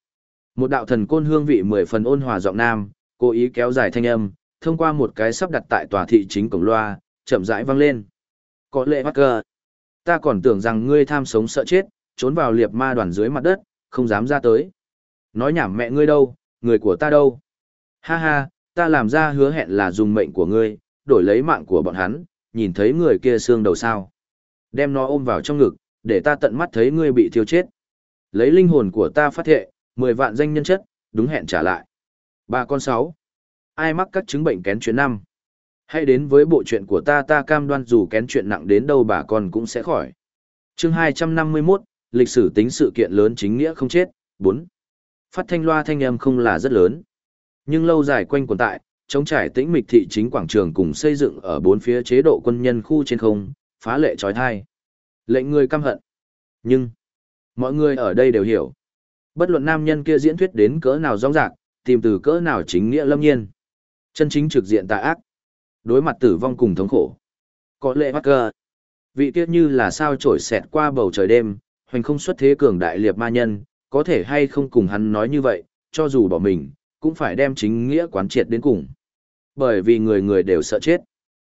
Một đạo thần côn hương vị mười phần ôn hòa giọng nam, cố ý kéo dài thanh âm, thông qua một cái sắp đặt tại tòa thị chính cổng loa, chậm rãi vang lên. Có lệ mắc cờ. Ta còn tưởng rằng ngươi tham sống sợ chết, trốn vào liệp ma đoàn dưới mặt đất, không dám ra tới. Nói nhảm mẹ ngươi đâu, người của ta đâu. Ha ha, ta làm ra hứa hẹn là dùng mệnh của ngươi, đổi lấy mạng của bọn hắn, nhìn thấy người kia xương đầu sao. Đem nó ôm vào trong ngực, để ta tận mắt thấy ngươi bị thiêu chết. Lấy linh hồn của ta phát thệ, 10 vạn danh nhân chất, đúng hẹn trả lại. Ba con sáu. Ai mắc các chứng bệnh kén chuyện năm? Hãy đến với bộ chuyện của ta ta cam đoan dù kén chuyện nặng đến đâu bà con cũng sẽ khỏi. chương 251, lịch sử tính sự kiện lớn chính nghĩa không chết, 4. Phát thanh loa thanh âm không là rất lớn. Nhưng lâu dài quanh quần tại, chống trải tĩnh mịch thị chính quảng trường cùng xây dựng ở bốn phía chế độ quân nhân khu trên không, phá lệ trói thai. Lệnh người căm hận. Nhưng, mọi người ở đây đều hiểu. Bất luận nam nhân kia diễn thuyết đến cỡ nào rong rạc, tìm từ cỡ nào chính nghĩa lâm nhiên. Chân chính trực diện tà ác. Đối mặt tử vong cùng thống khổ. Có lệ bắc cơ. Vị kia như là sao trổi xẹt qua bầu trời đêm, hoành không xuất thế cường đại liệt ma nhân, có thể hay không cùng hắn nói như vậy, cho dù bỏ mình, cũng phải đem chính nghĩa quán triệt đến cùng. Bởi vì người người đều sợ chết.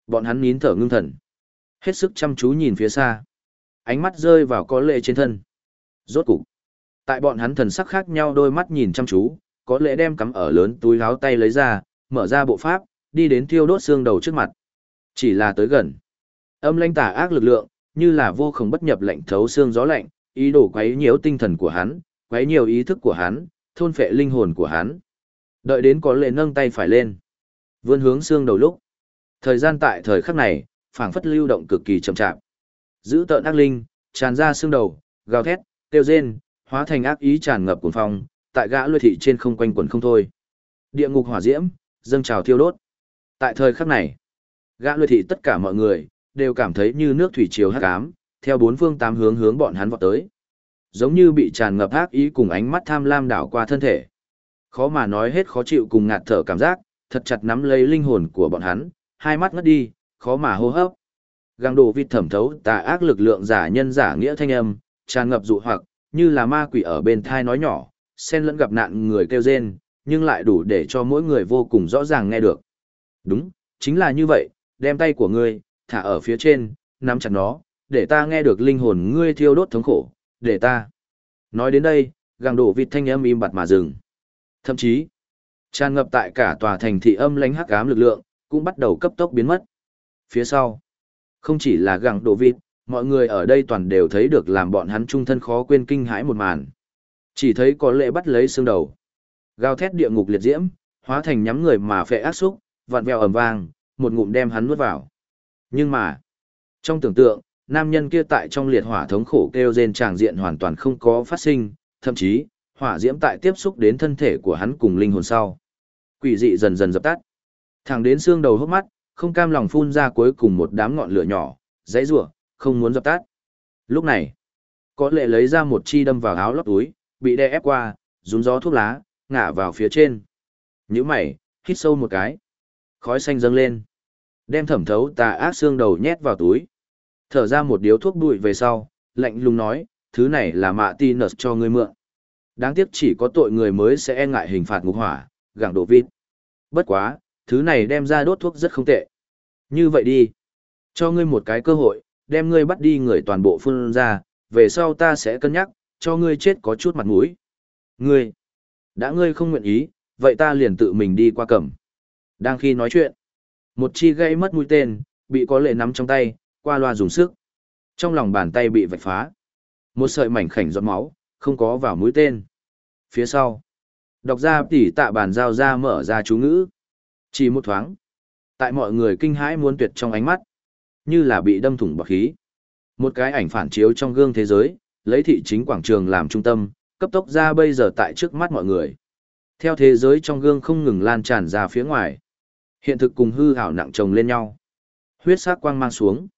Bọn hắn nín thở ngưng thần. Hết sức chăm chú nhìn phía xa. Ánh mắt rơi vào có lệ trên thân. Rốt cục. Tại bọn hắn thần sắc khác nhau đôi mắt nhìn chăm chú, có lệ đem cắm ở lớn túi láo tay lấy ra, mở ra bộ pháp, đi đến thiêu đốt xương đầu trước mặt. Chỉ là tới gần. Âm lãnh tà ác lực lượng, như là vô không bất nhập lạnh thấu xương gió lạnh, ý đồ quấy nhiễu tinh thần của hắn, quấy nhiều ý thức của hắn, thôn phệ linh hồn của hắn. Đợi đến có lệ nâng tay phải lên, vươn hướng xương đầu lúc. Thời gian tại thời khắc này, phảng phất lưu động cực kỳ chậm chạp. Giữ tợn ác linh, tràn ra xương đầu, gào thét, tiêu rên, hóa thành ác ý tràn ngập cuồng phong, tại gã lôi thị trên không quanh quẩn không thôi. Địa ngục hỏa diễm, dâng trào thiêu đốt. Tại thời khắc này, gã lôi thị tất cả mọi người đều cảm thấy như nước thủy triều hắc ám, theo bốn phương tám hướng hướng bọn hắn vọt tới. Giống như bị tràn ngập ác ý cùng ánh mắt tham lam đảo qua thân thể. Khó mà nói hết khó chịu cùng ngạt thở cảm giác, thật chặt nắm lấy linh hồn của bọn hắn, hai mắt ngất đi, khó mà hô hấp. Găng đồ vịt thẩm thấu tà ác lực lượng giả nhân giả nghĩa thanh âm, tràn ngập dụ hoặc, như là ma quỷ ở bên thai nói nhỏ, xen lẫn gặp nạn người kêu rên, nhưng lại đủ để cho mỗi người vô cùng rõ ràng nghe được. Đúng, chính là như vậy, đem tay của ngươi, thả ở phía trên, nắm chặt nó, để ta nghe được linh hồn ngươi thiêu đốt thống khổ, để ta. Nói đến đây, gàng đổ vịt thanh âm im bặt mà dừng. Thậm chí, tràn ngập tại cả tòa thành thị âm lánh hắc ám lực lượng, cũng bắt đầu cấp tốc biến mất. Phía sau, không chỉ là gặng đổ vịt, mọi người ở đây toàn đều thấy được làm bọn hắn trung thân khó quên kinh hãi một màn. Chỉ thấy có lệ bắt lấy xương đầu. Gào thét địa ngục liệt diễm, hóa thành nhắm người mà phệ ác xúc, vặn vẹo ầm vang, một ngụm đem hắn nuốt vào. Nhưng mà, trong tưởng tượng, nam nhân kia tại trong liệt hỏa thống khổ kêu rên tràng diện hoàn toàn không có phát sinh, thậm chí, hỏa diễm tại tiếp xúc đến thân thể của hắn cùng linh hồn sau. Quỷ dị dần dần dập tắt. Thẳng đến xương đầu hốc mắt, không cam lòng phun ra cuối cùng một đám ngọn lửa nhỏ, dãy rủa, không muốn dập tắt. Lúc này, có lệ lấy ra một chi đâm vào áo lót túi, bị đè ép qua, rún gió thuốc lá, ngã vào phía trên. Nhíu mày, hít sâu một cái. Khói xanh dâng lên. Đem thẩm thấu tà ác xương đầu nhét vào túi. Thở ra một điếu thuốc bụi về sau, lạnh lùng nói, thứ này là mạ ti nợt cho ngươi mượn. Đáng tiếc chỉ có tội người mới sẽ e ngại hình phạt ngục hỏa, gặng đổ vịt. Bất quá, thứ này đem ra đốt thuốc rất không tệ. Như vậy đi. Cho ngươi một cái cơ hội, đem ngươi bắt đi người toàn bộ phương ra, về sau ta sẽ cân nhắc, cho ngươi chết có chút mặt mũi. Ngươi, đã ngươi không nguyện ý, vậy ta liền tự mình đi qua cẩm. Đang khi nói chuyện, một chi gây mất mũi tên, bị có lệ nắm trong tay, qua loa dùng sức. Trong lòng bàn tay bị vạch phá. Một sợi mảnh khảnh giọt máu, không có vào mũi tên. Phía sau, đọc ra tỉ tạ bàn giao ra mở ra chú ngữ. Chỉ một thoáng. Tại mọi người kinh hãi muốn tuyệt trong ánh mắt. Như là bị đâm thủng bọc khí. Một cái ảnh phản chiếu trong gương thế giới, lấy thị chính quảng trường làm trung tâm, cấp tốc ra bây giờ tại trước mắt mọi người. Theo thế giới trong gương không ngừng lan tràn ra phía ngoài. Hiện thực cùng hư ảo nặng chồng lên nhau. Huyết sắc quang mang xuống.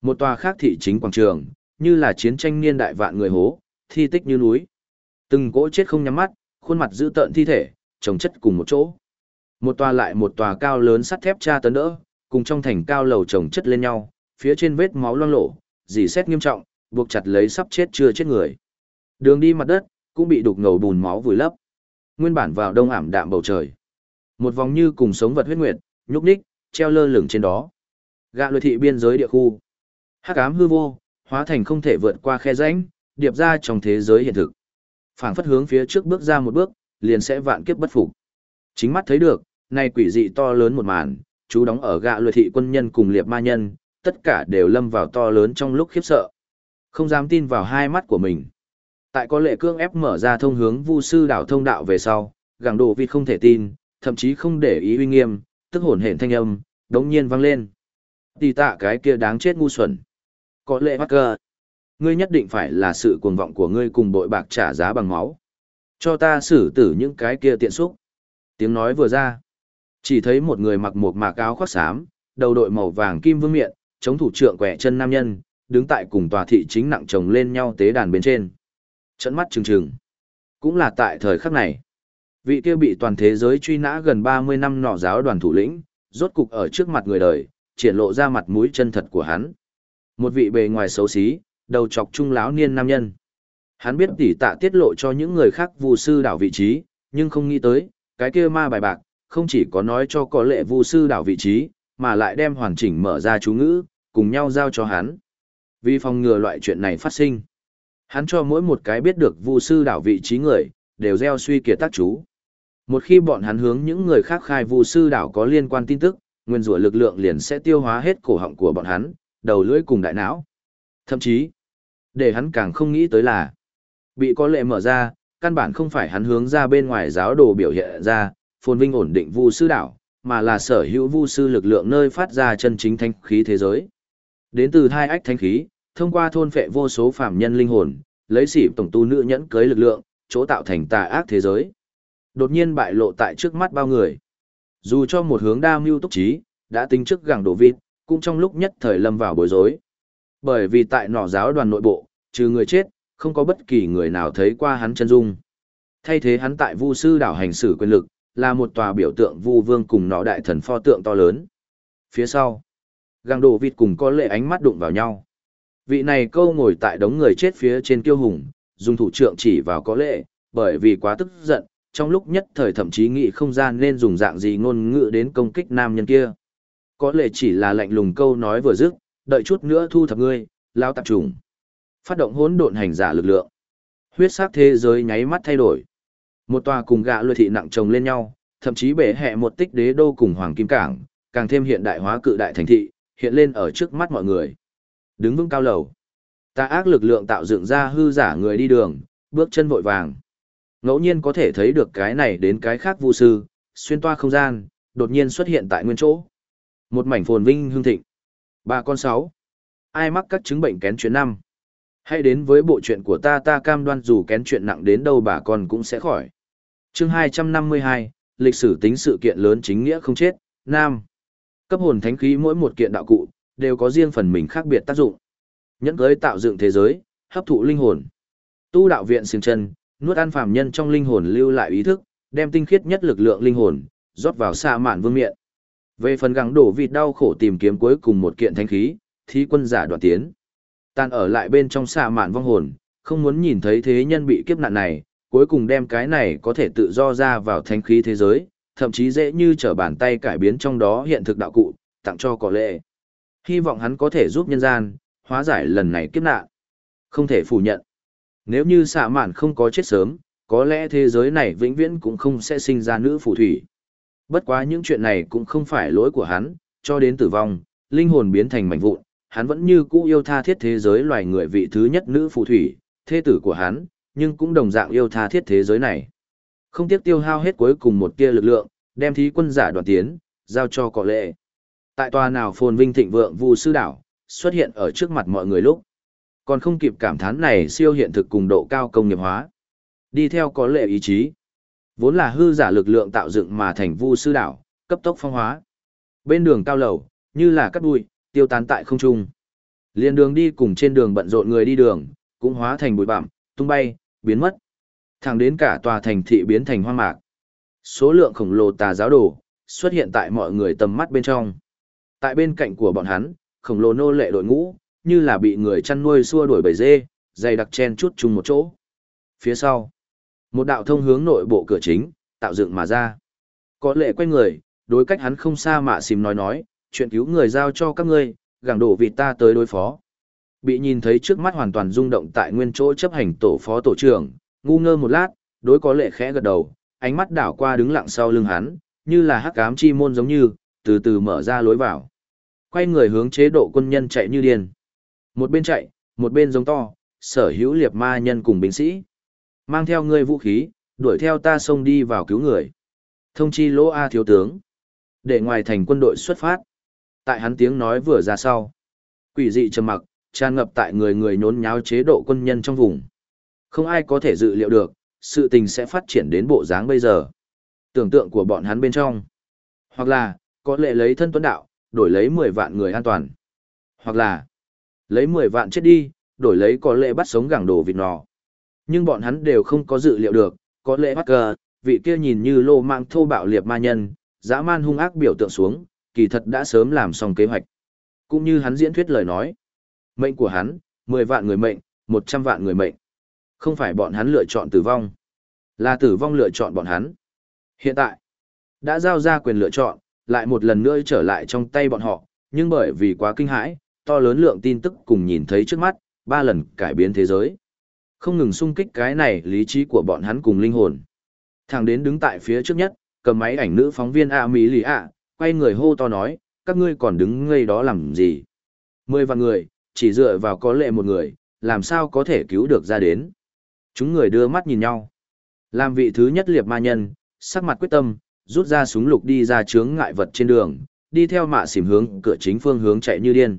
Một tòa khác thị chính quảng trường, như là chiến tranh niên đại vạn người hố, thi tích như núi. Từng cỗ chết không nhắm mắt, khuôn mặt dữ tợn thi thể, chồng chất cùng một chỗ. Một tòa lại một tòa cao lớn sắt thép tra tấn đỡ, cùng trong thành cao lầu chồng chất lên nhau, phía trên vết máu loang lổ, dì xét nghiêm trọng, buộc chặt lấy sắp chết chưa chết người. Đường đi mặt đất, cũng bị đục ngầu bùn máu vùi lấp. Nguyên bản vào đông ảm đạm bầu trời. Một vòng như cùng sống vật huyết nguyệt, nhúc nhích, treo lơ lửng trên đó. Gạ lôi thị biên giới địa khu. Hắc ám hư vô, hóa thành không thể vượt qua khe rãnh, điệp ra trong thế giới hiện thực. Phảng phất hướng phía trước bước ra một bước, liền sẽ vạn kiếp bất phục. Chính mắt thấy được, nay quỷ dị to lớn một màn, chú đóng ở gạ luyện thị quân nhân cùng liệp ma nhân, tất cả đều lâm vào to lớn trong lúc khiếp sợ. Không dám tin vào hai mắt của mình. Tại có lệ cương ép mở ra thông hướng vu sư đảo thông đạo về sau, gàng đồ vịt không thể tin, thậm chí không để ý uy nghiêm, tức hồn hển thanh âm, đống nhiên vang lên. Tì tạ cái kia đáng chết ngu xuẩn. Có lệ mắc cờ. Ngươi nhất định phải là sự cuồng vọng của ngươi cùng bội bạc trả giá bằng máu. Cho ta xử tử những cái kia tiện xúc. Tiếng nói vừa ra. Chỉ thấy một người mặc một mạc áo khoác xám, đầu đội màu vàng kim vương miện, chống thủ trượng quẻ chân nam nhân, đứng tại cùng tòa thị chính nặng chồng lên nhau tế đàn bên trên. Trận mắt trừng trừng. Cũng là tại thời khắc này. Vị kia bị toàn thế giới truy nã gần 30 năm nọ giáo đoàn thủ lĩnh, rốt cục ở trước mặt người đời, triển lộ ra mặt mũi chân thật của hắn. Một vị bề ngoài xấu xí, đầu chọc trung lão niên nam nhân. Hắn biết tỷ tạ tiết lộ cho những người khác vu sư đảo vị trí, nhưng không nghĩ tới, cái kia ma bài bạc, không chỉ có nói cho có lệ vu sư đảo vị trí, mà lại đem hoàn chỉnh mở ra chú ngữ, cùng nhau giao cho hắn. Vì phòng ngừa loại chuyện này phát sinh, hắn cho mỗi một cái biết được vu sư đảo vị trí người, đều gieo suy kiệt tác chú. Một khi bọn hắn hướng những người khác khai vu sư đảo có liên quan tin tức, nguyên rủa lực lượng liền sẽ tiêu hóa hết cổ họng của bọn hắn, đầu lưỡi cùng đại não. Thậm chí, để hắn càng không nghĩ tới là, bị có lệ mở ra, căn bản không phải hắn hướng ra bên ngoài giáo đồ biểu hiện ra, phồn vinh ổn định vu sư đảo, mà là sở hữu vu sư lực lượng nơi phát ra chân chính thanh khí thế giới. Đến từ hai ách thanh khí, thông qua thôn phệ vô số phạm nhân linh hồn, lấy xỉ tổng tu nữ nhẫn cưới lực lượng, chỗ tạo thành tà ác thế giới. Đột nhiên bại lộ tại trước mắt bao người. Dù cho một hướng đa mưu túc trí, đã tính trước gẳng đổ vịt, cũng trong lúc nhất thời lâm vào bối rối. Bởi vì tại nọ giáo đoàn nội bộ, trừ người chết, không có bất kỳ người nào thấy qua hắn chân dung. Thay thế hắn tại Vu sư đảo hành xử quyền lực, là một tòa biểu tượng Vu vương cùng nọ đại thần pho tượng to lớn. Phía sau, găng đồ vịt cùng có lệ ánh mắt đụng vào nhau. Vị này câu ngồi tại đống người chết phía trên kiêu hùng, dùng thủ trượng chỉ vào có lệ, bởi vì quá tức giận, trong lúc nhất thời thậm chí nghĩ không gian nên dùng dạng gì ngôn ngữ đến công kích nam nhân kia. Có lệ chỉ là lạnh lùng câu nói vừa dứt, đợi chút nữa thu thập ngươi, lao tạp trùng. Phát động hỗn độn hành giả lực lượng. Huyết sắc thế giới nháy mắt thay đổi. Một tòa cùng gạ lôi thị nặng chồng lên nhau, thậm chí bể hệ một tích đế đô cùng hoàng kim cảng, càng thêm hiện đại hóa cự đại thành thị, hiện lên ở trước mắt mọi người. Đứng vững cao lầu. Ta ác lực lượng tạo dựng ra hư giả người đi đường, bước chân vội vàng. Ngẫu nhiên có thể thấy được cái này đến cái khác vu sư, xuyên toa không gian, đột nhiên xuất hiện tại nguyên chỗ. Một mảnh phồn vinh hương thịnh. Ba con sáu. Ai mắc các chứng bệnh kén chuyện năm. Hãy đến với bộ chuyện của ta ta cam đoan dù kén chuyện nặng đến đâu bà con cũng sẽ khỏi chương 252, lịch sử tính sự kiện lớn chính nghĩa không chết, Nam. Cấp hồn thánh khí mỗi một kiện đạo cụ, đều có riêng phần mình khác biệt tác dụng. Nhẫn cưới tạo dựng thế giới, hấp thụ linh hồn. Tu đạo viện xương chân, nuốt ăn phàm nhân trong linh hồn lưu lại ý thức, đem tinh khiết nhất lực lượng linh hồn, rót vào xa mạn vương miện. Về phần gắng đổ vịt đau khổ tìm kiếm cuối cùng một kiện thánh khí, thì quân giả đoạn tiến. Tàn ở lại bên trong xa mạn vong hồn, không muốn nhìn thấy thế nhân bị kiếp nạn này, cuối cùng đem cái này có thể tự do ra vào thánh khí thế giới, thậm chí dễ như trở bàn tay cải biến trong đó hiện thực đạo cụ, tặng cho có lệ. Hy vọng hắn có thể giúp nhân gian, hóa giải lần này kiếp nạn. Không thể phủ nhận. Nếu như xạ mạn không có chết sớm, có lẽ thế giới này vĩnh viễn cũng không sẽ sinh ra nữ phù thủy. Bất quá những chuyện này cũng không phải lỗi của hắn, cho đến tử vong, linh hồn biến thành mảnh vụn, hắn vẫn như cũ yêu tha thiết thế giới loài người vị thứ nhất nữ phù thủy, thế tử của hắn, nhưng cũng đồng dạng yêu tha thiết thế giới này. Không tiếc tiêu hao hết cuối cùng một tia lực lượng, đem thí quân giả đoàn tiến, giao cho cọ lệ. Tại tòa nào phồn vinh thịnh vượng vu sư đảo, xuất hiện ở trước mặt mọi người lúc. Còn không kịp cảm thán này siêu hiện thực cùng độ cao công nghiệp hóa. Đi theo có lệ ý chí. Vốn là hư giả lực lượng tạo dựng mà thành vu sư đảo, cấp tốc phong hóa. Bên đường cao lầu, như là cắt bụi, tiêu tán tại không trung. Liên đường đi cùng trên đường bận rộn người đi đường, cũng hóa thành bụi bặm, tung bay, biến mất. Thẳng đến cả tòa thành thị biến thành hoang mạc. Số lượng khổng lồ tà giáo đồ, xuất hiện tại mọi người tầm mắt bên trong. Tại bên cạnh của bọn hắn, khổng lồ nô lệ đội ngũ, như là bị người chăn nuôi xua đuổi bầy dê, dày đặc chen chút chung một chỗ. Phía sau, một đạo thông hướng nội bộ cửa chính, tạo dựng mà ra. Có lệ quay người, đối cách hắn không xa mà xìm nói nói, chuyện cứu người giao cho các ngươi, gẳng đổ vịt ta tới đối phó. Bị nhìn thấy trước mắt hoàn toàn rung động tại nguyên chỗ chấp hành tổ phó tổ trưởng, ngu ngơ một lát, đối có lệ khẽ gật đầu, ánh mắt đảo qua đứng lặng sau lưng hắn, như là hắc ám chi môn giống như, từ từ mở ra lối vào. Quay người hướng chế độ quân nhân chạy như điên. Một bên chạy, một bên giống to, sở hữu liệt ma nhân cùng binh sĩ. Mang theo ngươi vũ khí, đuổi theo ta xông đi vào cứu người. Thông chi lỗ A thiếu tướng. Để ngoài thành quân đội xuất phát. Tại hắn tiếng nói vừa ra sau. Quỷ dị trầm mặc, tràn ngập tại người người nhốn nháo chế độ quân nhân trong vùng. Không ai có thể dự liệu được, sự tình sẽ phát triển đến bộ dáng bây giờ. Tưởng tượng của bọn hắn bên trong. Hoặc là, có lệ lấy thân tuấn đạo, đổi lấy 10 vạn người an toàn. Hoặc là, lấy 10 vạn chết đi, đổi lấy có lệ bắt sống gẳng đồ vịt nò. Nhưng bọn hắn đều không có dự liệu được, có lệ bắt cờ, vị kia nhìn như lô mạng thô bạo liệt ma nhân, dã man hung ác biểu tượng xuống, kỳ thật đã sớm làm xong kế hoạch. Cũng như hắn diễn thuyết lời nói. Mệnh của hắn, 10 vạn người mệnh, 100 vạn người mệnh. Không phải bọn hắn lựa chọn tử vong, là tử vong lựa chọn bọn hắn. Hiện tại, đã giao ra quyền lựa chọn, lại một lần nữa trở lại trong tay bọn họ, nhưng bởi vì quá kinh hãi, to lớn lượng tin tức cùng nhìn thấy trước mắt, ba lần cải biến thế giới. Không ngừng xung kích cái này lý trí của bọn hắn cùng linh hồn. Thằng đến đứng tại phía trước nhất, cầm máy ảnh nữ phóng viên A Mỹ Lì ạ, quay người hô to nói, các ngươi còn đứng ngây đó làm gì? Mười vạn người, chỉ dựa vào có lệ một người, làm sao có thể cứu được ra đến? Chúng người đưa mắt nhìn nhau. Làm vị thứ nhất liệp ma nhân, sắc mặt quyết tâm, rút ra súng lục đi ra chướng ngại vật trên đường, đi theo mạ xỉm hướng cửa chính phương hướng chạy như điên.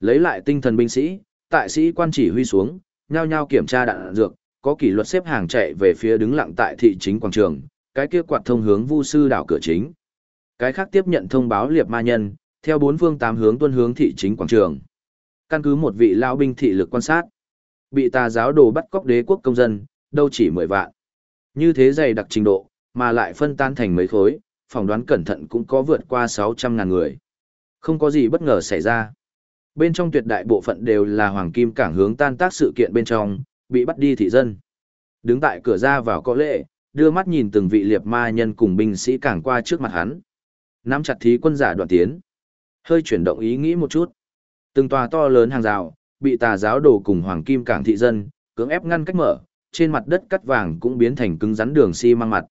Lấy lại tinh thần binh sĩ, tại sĩ quan chỉ huy xuống, nhao nhao kiểm tra đạn dược, có kỷ luật xếp hàng chạy về phía đứng lặng tại thị chính quảng trường, cái kia quạt thông hướng Vu sư đảo cửa chính. Cái khác tiếp nhận thông báo liệp ma nhân, theo bốn phương tám hướng tuân hướng thị chính quảng trường. Căn cứ một vị lão binh thị lực quan sát, bị tà giáo đồ bắt cóc đế quốc công dân, đâu chỉ mười vạn. Như thế dày đặc trình độ, mà lại phân tan thành mấy khối, phỏng đoán cẩn thận cũng có vượt qua 600 ngàn người. Không có gì bất ngờ xảy ra. Bên trong tuyệt đại bộ phận đều là hoàng kim cảng hướng tan tác sự kiện bên trong, bị bắt đi thị dân. Đứng tại cửa ra vào có lệ, đưa mắt nhìn từng vị liệt ma nhân cùng binh sĩ cảng qua trước mặt hắn. Nắm chặt thí quân giả đoạn tiến. Hơi chuyển động ý nghĩ một chút. Từng tòa to lớn hàng rào, bị tà giáo đồ cùng hoàng kim cảng thị dân, cưỡng ép ngăn cách mở, trên mặt đất cắt vàng cũng biến thành cứng rắn đường xi si măng mặt.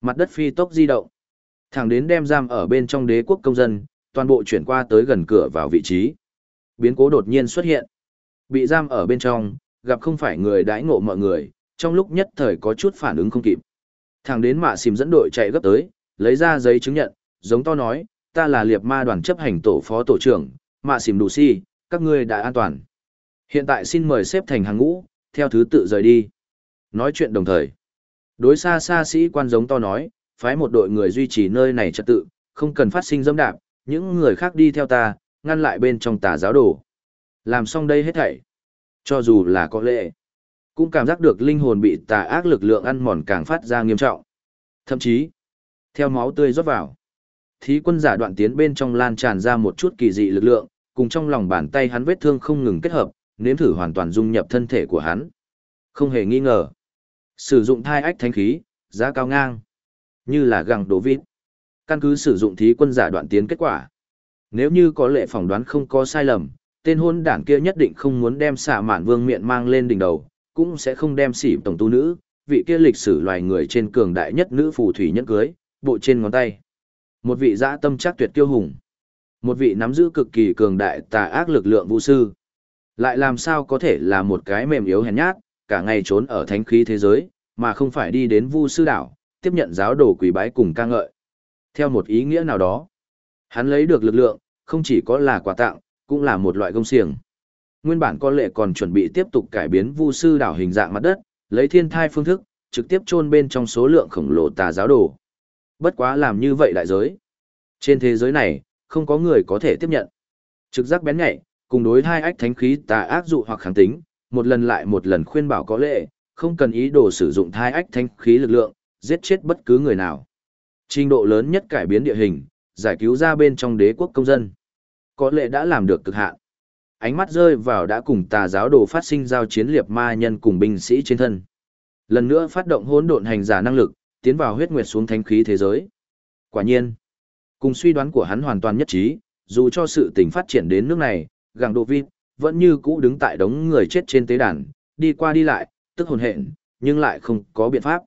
Mặt đất phi tốc di động. Thẳng đến đem giam ở bên trong đế quốc công dân, toàn bộ chuyển qua tới gần cửa vào vị trí. Biến cố đột nhiên xuất hiện. Bị giam ở bên trong, gặp không phải người đãi ngộ mọi người, trong lúc nhất thời có chút phản ứng không kịp. Thẳng đến mạ xìm dẫn đội chạy gấp tới, lấy ra giấy chứng nhận, giống to nói, ta là liệp ma đoàn chấp hành tổ phó tổ trưởng, mạ xỉm đủ si, các ngươi đã an toàn. Hiện tại xin mời xếp thành hàng ngũ, theo thứ tự rời đi. Nói chuyện đồng thời. Đối xa xa sĩ quan giống to nói, phái một đội người duy trì nơi này trật tự, không cần phát sinh dâm đạp, những người khác đi theo ta, ngăn lại bên trong tà giáo đồ. Làm xong đây hết thảy. Cho dù là có lệ, cũng cảm giác được linh hồn bị tà ác lực lượng ăn mòn càng phát ra nghiêm trọng. Thậm chí, theo máu tươi rót vào, thí quân giả đoạn tiến bên trong lan tràn ra một chút kỳ dị lực lượng, cùng trong lòng bàn tay hắn vết thương không ngừng kết hợp, nếm thử hoàn toàn dung nhập thân thể của hắn. Không hề nghi ngờ. Sử dụng thai ách thánh khí, giá cao ngang. Như là găng đổ vít. Căn cứ sử dụng thí quân giả đoạn tiến kết quả. Nếu như có lệ phỏng đoán không có sai lầm, tên hôn đảng kia nhất định không muốn đem xạ mạn vương miệng mang lên đỉnh đầu, cũng sẽ không đem xỉ tổng tu nữ, vị kia lịch sử loài người trên cường đại nhất nữ phù thủy nhất cưới, bộ trên ngón tay. Một vị dã tâm chắc tuyệt tiêu hùng. Một vị nắm giữ cực kỳ cường đại tà ác lực lượng vũ sư. Lại làm sao có thể là một cái mềm yếu hèn nhát, cả ngày trốn ở thánh khí thế giới, mà không phải đi đến vu sư đảo, tiếp nhận giáo đồ quỷ bái cùng ca ngợi. Theo một ý nghĩa nào đó, hắn lấy được lực lượng, không chỉ có là quà tặng, cũng là một loại công xiềng. Nguyên bản có lệ còn chuẩn bị tiếp tục cải biến vu sư đảo hình dạng mặt đất, lấy thiên thai phương thức, trực tiếp chôn bên trong số lượng khổng lồ tà giáo đồ. Bất quá làm như vậy đại giới. Trên thế giới này, không có người có thể tiếp nhận. Trực giác bén nhạy, cùng đối hai ách thánh khí tà ác dụ hoặc kháng tính, một lần lại một lần khuyên bảo có lệ, không cần ý đồ sử dụng thai ách thánh khí lực lượng, giết chết bất cứ người nào. Trình độ lớn nhất cải biến địa hình, giải cứu ra bên trong đế quốc công dân. Có lệ đã làm được cực hạn. Ánh mắt rơi vào đã cùng tà giáo đồ phát sinh giao chiến liệp ma nhân cùng binh sĩ trên thân. Lần nữa phát động hỗn độn hành giả năng lực, tiến vào huyết nguyệt xuống thánh khí thế giới. Quả nhiên, cùng suy đoán của hắn hoàn toàn nhất trí, dù cho sự tình phát triển đến nước này, gàng độ vịt, vẫn như cũ đứng tại đống người chết trên tế đàn, đi qua đi lại, tức hồn hện, nhưng lại không có biện pháp.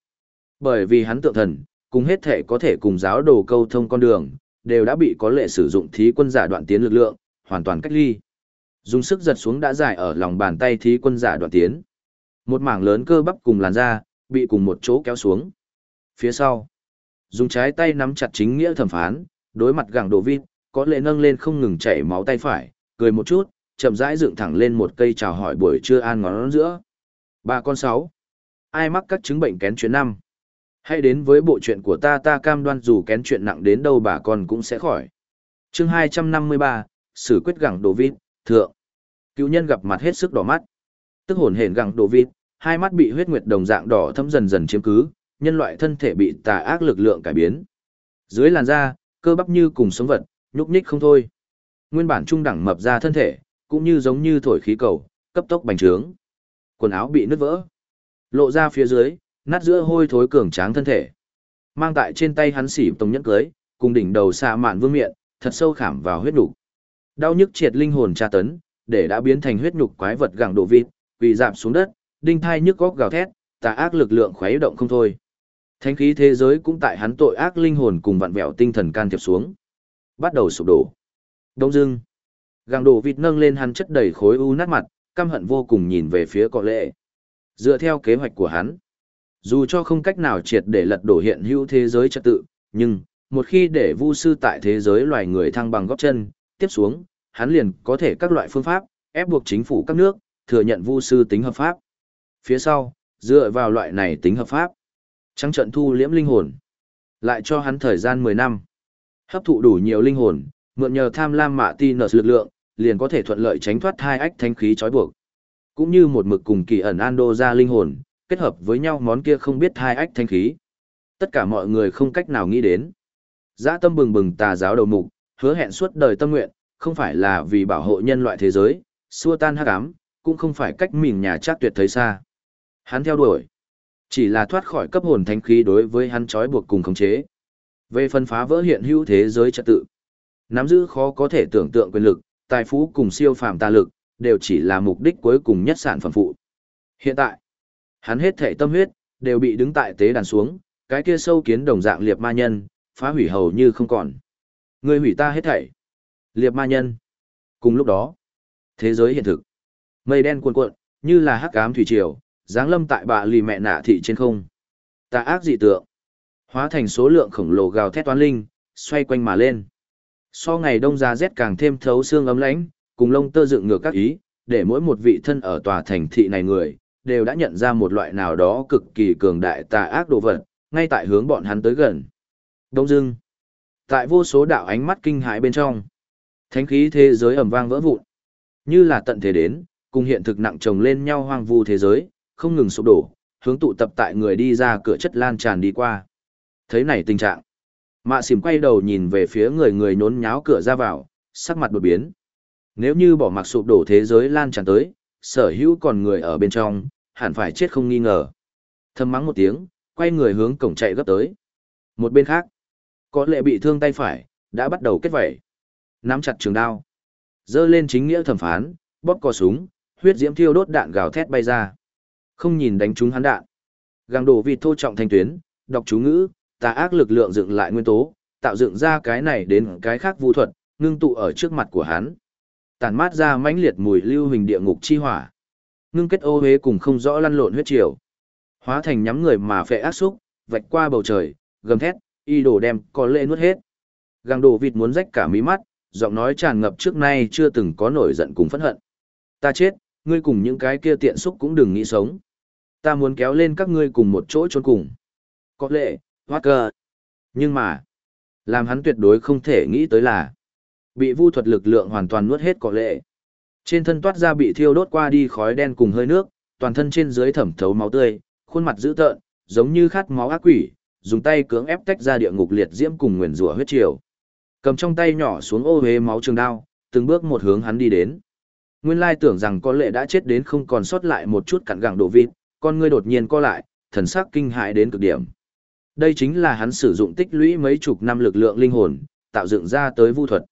Bởi vì hắn tượng thần, cùng hết thể có thể cùng giáo đồ câu thông con đường, đều đã bị có lệ sử dụng thí quân giả đoạn tiến lực lượng, hoàn toàn cách ly. Dùng sức giật xuống đã giải ở lòng bàn tay thí quân giả đoạn tiến. Một mảng lớn cơ bắp cùng làn da, bị cùng một chỗ kéo xuống. Phía sau, dùng trái tay nắm chặt chính nghĩa thẩm phán, đối mặt gẳng đồ vít, có lệ nâng lên không ngừng chảy máu tay phải, cười một chút, chậm rãi dựng thẳng lên một cây chào hỏi buổi trưa an ngón giữa. Ba con sáu. Ai mắc các chứng bệnh kén chuyện năm? Hãy đến với bộ chuyện của ta ta cam đoan dù kén chuyện nặng đến đâu bà con cũng sẽ khỏi. chương 253, xử quyết gẳng đồ vít, thượng. Cứu nhân gặp mặt hết sức đỏ mắt. Tức hồn hển gẳng đồ vít, hai mắt bị huyết nguyệt đồng dạng đỏ thấm dần dần chiếm cứ, nhân loại thân thể bị tà ác lực lượng cải biến. Dưới làn da, cơ bắp như cùng sống vật, nhúc nhích không thôi. Nguyên bản trung đẳng mập ra thân thể, cũng như giống như thổi khí cầu, cấp tốc bành trướng. Quần áo bị nứt vỡ, lộ ra phía dưới, nát giữa hôi thối cường tráng thân thể. Mang tại trên tay hắn xỉ tông nhẫn cưới, cùng đỉnh đầu xạ mạn vương miệng, thật sâu khảm vào huyết nhục. Đau nhức triệt linh hồn tra tấn, để đã biến thành huyết nhục quái vật gặng độ vịt, quỳ dạp xuống đất, đinh thai nhức góc gào thét, tà ác lực lượng khuấy động không thôi. Thánh khí thế giới cũng tại hắn tội ác linh hồn cùng vặn vẹo tinh thần can thiệp xuống. Bắt đầu sụp đổ. Đông dưng. Gàng đổ vịt nâng lên hắn chất đầy khối u nát mặt, căm hận vô cùng nhìn về phía cọ lệ. Dựa theo kế hoạch của hắn, dù cho không cách nào triệt để lật đổ hiện hữu thế giới trật tự, nhưng, một khi để vu sư tại thế giới loài người thăng bằng góp chân, tiếp xuống, hắn liền có thể các loại phương pháp, ép buộc chính phủ các nước, thừa nhận vu sư tính hợp pháp. Phía sau, dựa vào loại này tính hợp pháp, trắng trận thu liễm linh hồn, lại cho hắn thời gian 10 năm. Hấp thụ đủ nhiều linh hồn, mượn nhờ tham lam mạ ti nợ lực lượng, liền có thể thuận lợi tránh thoát hai ách thanh khí trói buộc. Cũng như một mực cùng kỳ ẩn Ando ra linh hồn, kết hợp với nhau món kia không biết hai ách thanh khí. Tất cả mọi người không cách nào nghĩ đến. Dã tâm bừng bừng tà giáo đầu mục, hứa hẹn suốt đời tâm nguyện, không phải là vì bảo hộ nhân loại thế giới, xua tan hắc ám, cũng không phải cách mình nhà chắc tuyệt thấy xa. Hắn theo đuổi, chỉ là thoát khỏi cấp hồn thánh khí đối với hắn trói buộc cùng khống chế. Về phân phá vỡ hiện hữu thế giới trật tự, nắm giữ khó có thể tưởng tượng quyền lực, tài phú cùng siêu phàm tà lực, đều chỉ là mục đích cuối cùng nhất sản phẩm phụ. Hiện tại, hắn hết thể tâm huyết, đều bị đứng tại tế đàn xuống, cái kia sâu kiến đồng dạng liệp ma nhân, phá hủy hầu như không còn. Người hủy ta hết thảy. Liệp ma nhân. Cùng lúc đó, thế giới hiện thực. Mây đen cuồn cuộn, như là hắc ám thủy triều, giáng lâm tại bạ lì mẹ nạ thị trên không. Tà ác dị tượng. Hóa thành số lượng khổng lồ gào thét toán linh, xoay quanh mà lên. So ngày đông ra rét càng thêm thấu xương ấm lãnh, cùng lông tơ dựng ngược các ý, để mỗi một vị thân ở tòa thành thị này người, đều đã nhận ra một loại nào đó cực kỳ cường đại tà ác đồ vật, ngay tại hướng bọn hắn tới gần. Đông dưng. Tại vô số đạo ánh mắt kinh hãi bên trong, thánh khí thế giới ầm vang vỡ vụn. Như là tận thế đến, cùng hiện thực nặng chồng lên nhau hoang vu thế giới, không ngừng sụp đổ, hướng tụ tập tại người đi ra cửa chất lan tràn đi qua. Thấy này tình trạng, mạ xỉm quay đầu nhìn về phía người người nhốn nháo cửa ra vào, sắc mặt đột biến. Nếu như bỏ mặc sụp đổ thế giới lan tràn tới, sở hữu còn người ở bên trong, hẳn phải chết không nghi ngờ. Thầm mắng một tiếng, quay người hướng cổng chạy gấp tới. Một bên khác, có lệ bị thương tay phải, đã bắt đầu kết vẩy. Nắm chặt trường đao. Dơ lên chính nghĩa thẩm phán, bóp cò súng, huyết diễm thiêu đốt đạn gào thét bay ra. Không nhìn đánh trúng hắn đạn. Gàng đổ vịt thô trọng thanh tuyến, đọc chú ngữ, tà ác lực lượng dựng lại nguyên tố, tạo dựng ra cái này đến cái khác vu thuật, ngưng tụ ở trước mặt của hắn. Tàn mát ra mãnh liệt mùi lưu hình địa ngục chi hỏa. Ngưng kết ô hế cùng không rõ lăn lộn huyết triều. Hóa thành nhắm người mà phệ ác xúc, vạch qua bầu trời, gầm thét, y đồ đem có lệ nuốt hết. Gàng đổ vịt muốn rách cả mí mắt, giọng nói tràn ngập trước nay chưa từng có nổi giận cùng phẫn hận. Ta chết, ngươi cùng những cái kia tiện xúc cũng đừng nghĩ sống. Ta muốn kéo lên các ngươi cùng một chỗ trốn cùng. Có lệ, Walker. Nhưng mà, làm hắn tuyệt đối không thể nghĩ tới là, bị vu thuật lực lượng hoàn toàn nuốt hết có lệ. Trên thân toát ra bị thiêu đốt qua đi khói đen cùng hơi nước, toàn thân trên dưới thẩm thấu máu tươi, khuôn mặt dữ tợn, giống như khát máu ác quỷ, dùng tay cưỡng ép tách ra địa ngục liệt diễm cùng nguyền rủa huyết triều. Cầm trong tay nhỏ xuống ô hế máu trường đao, từng bước một hướng hắn đi đến. Nguyên lai tưởng rằng có lệ đã chết đến không còn sót lại một chút cặn gẳng đổ vịt, con ngươi đột nhiên co lại, thần sắc kinh hãi đến cực điểm. Đây chính là hắn sử dụng tích lũy mấy chục năm lực lượng linh hồn, tạo dựng ra tới vu thuật.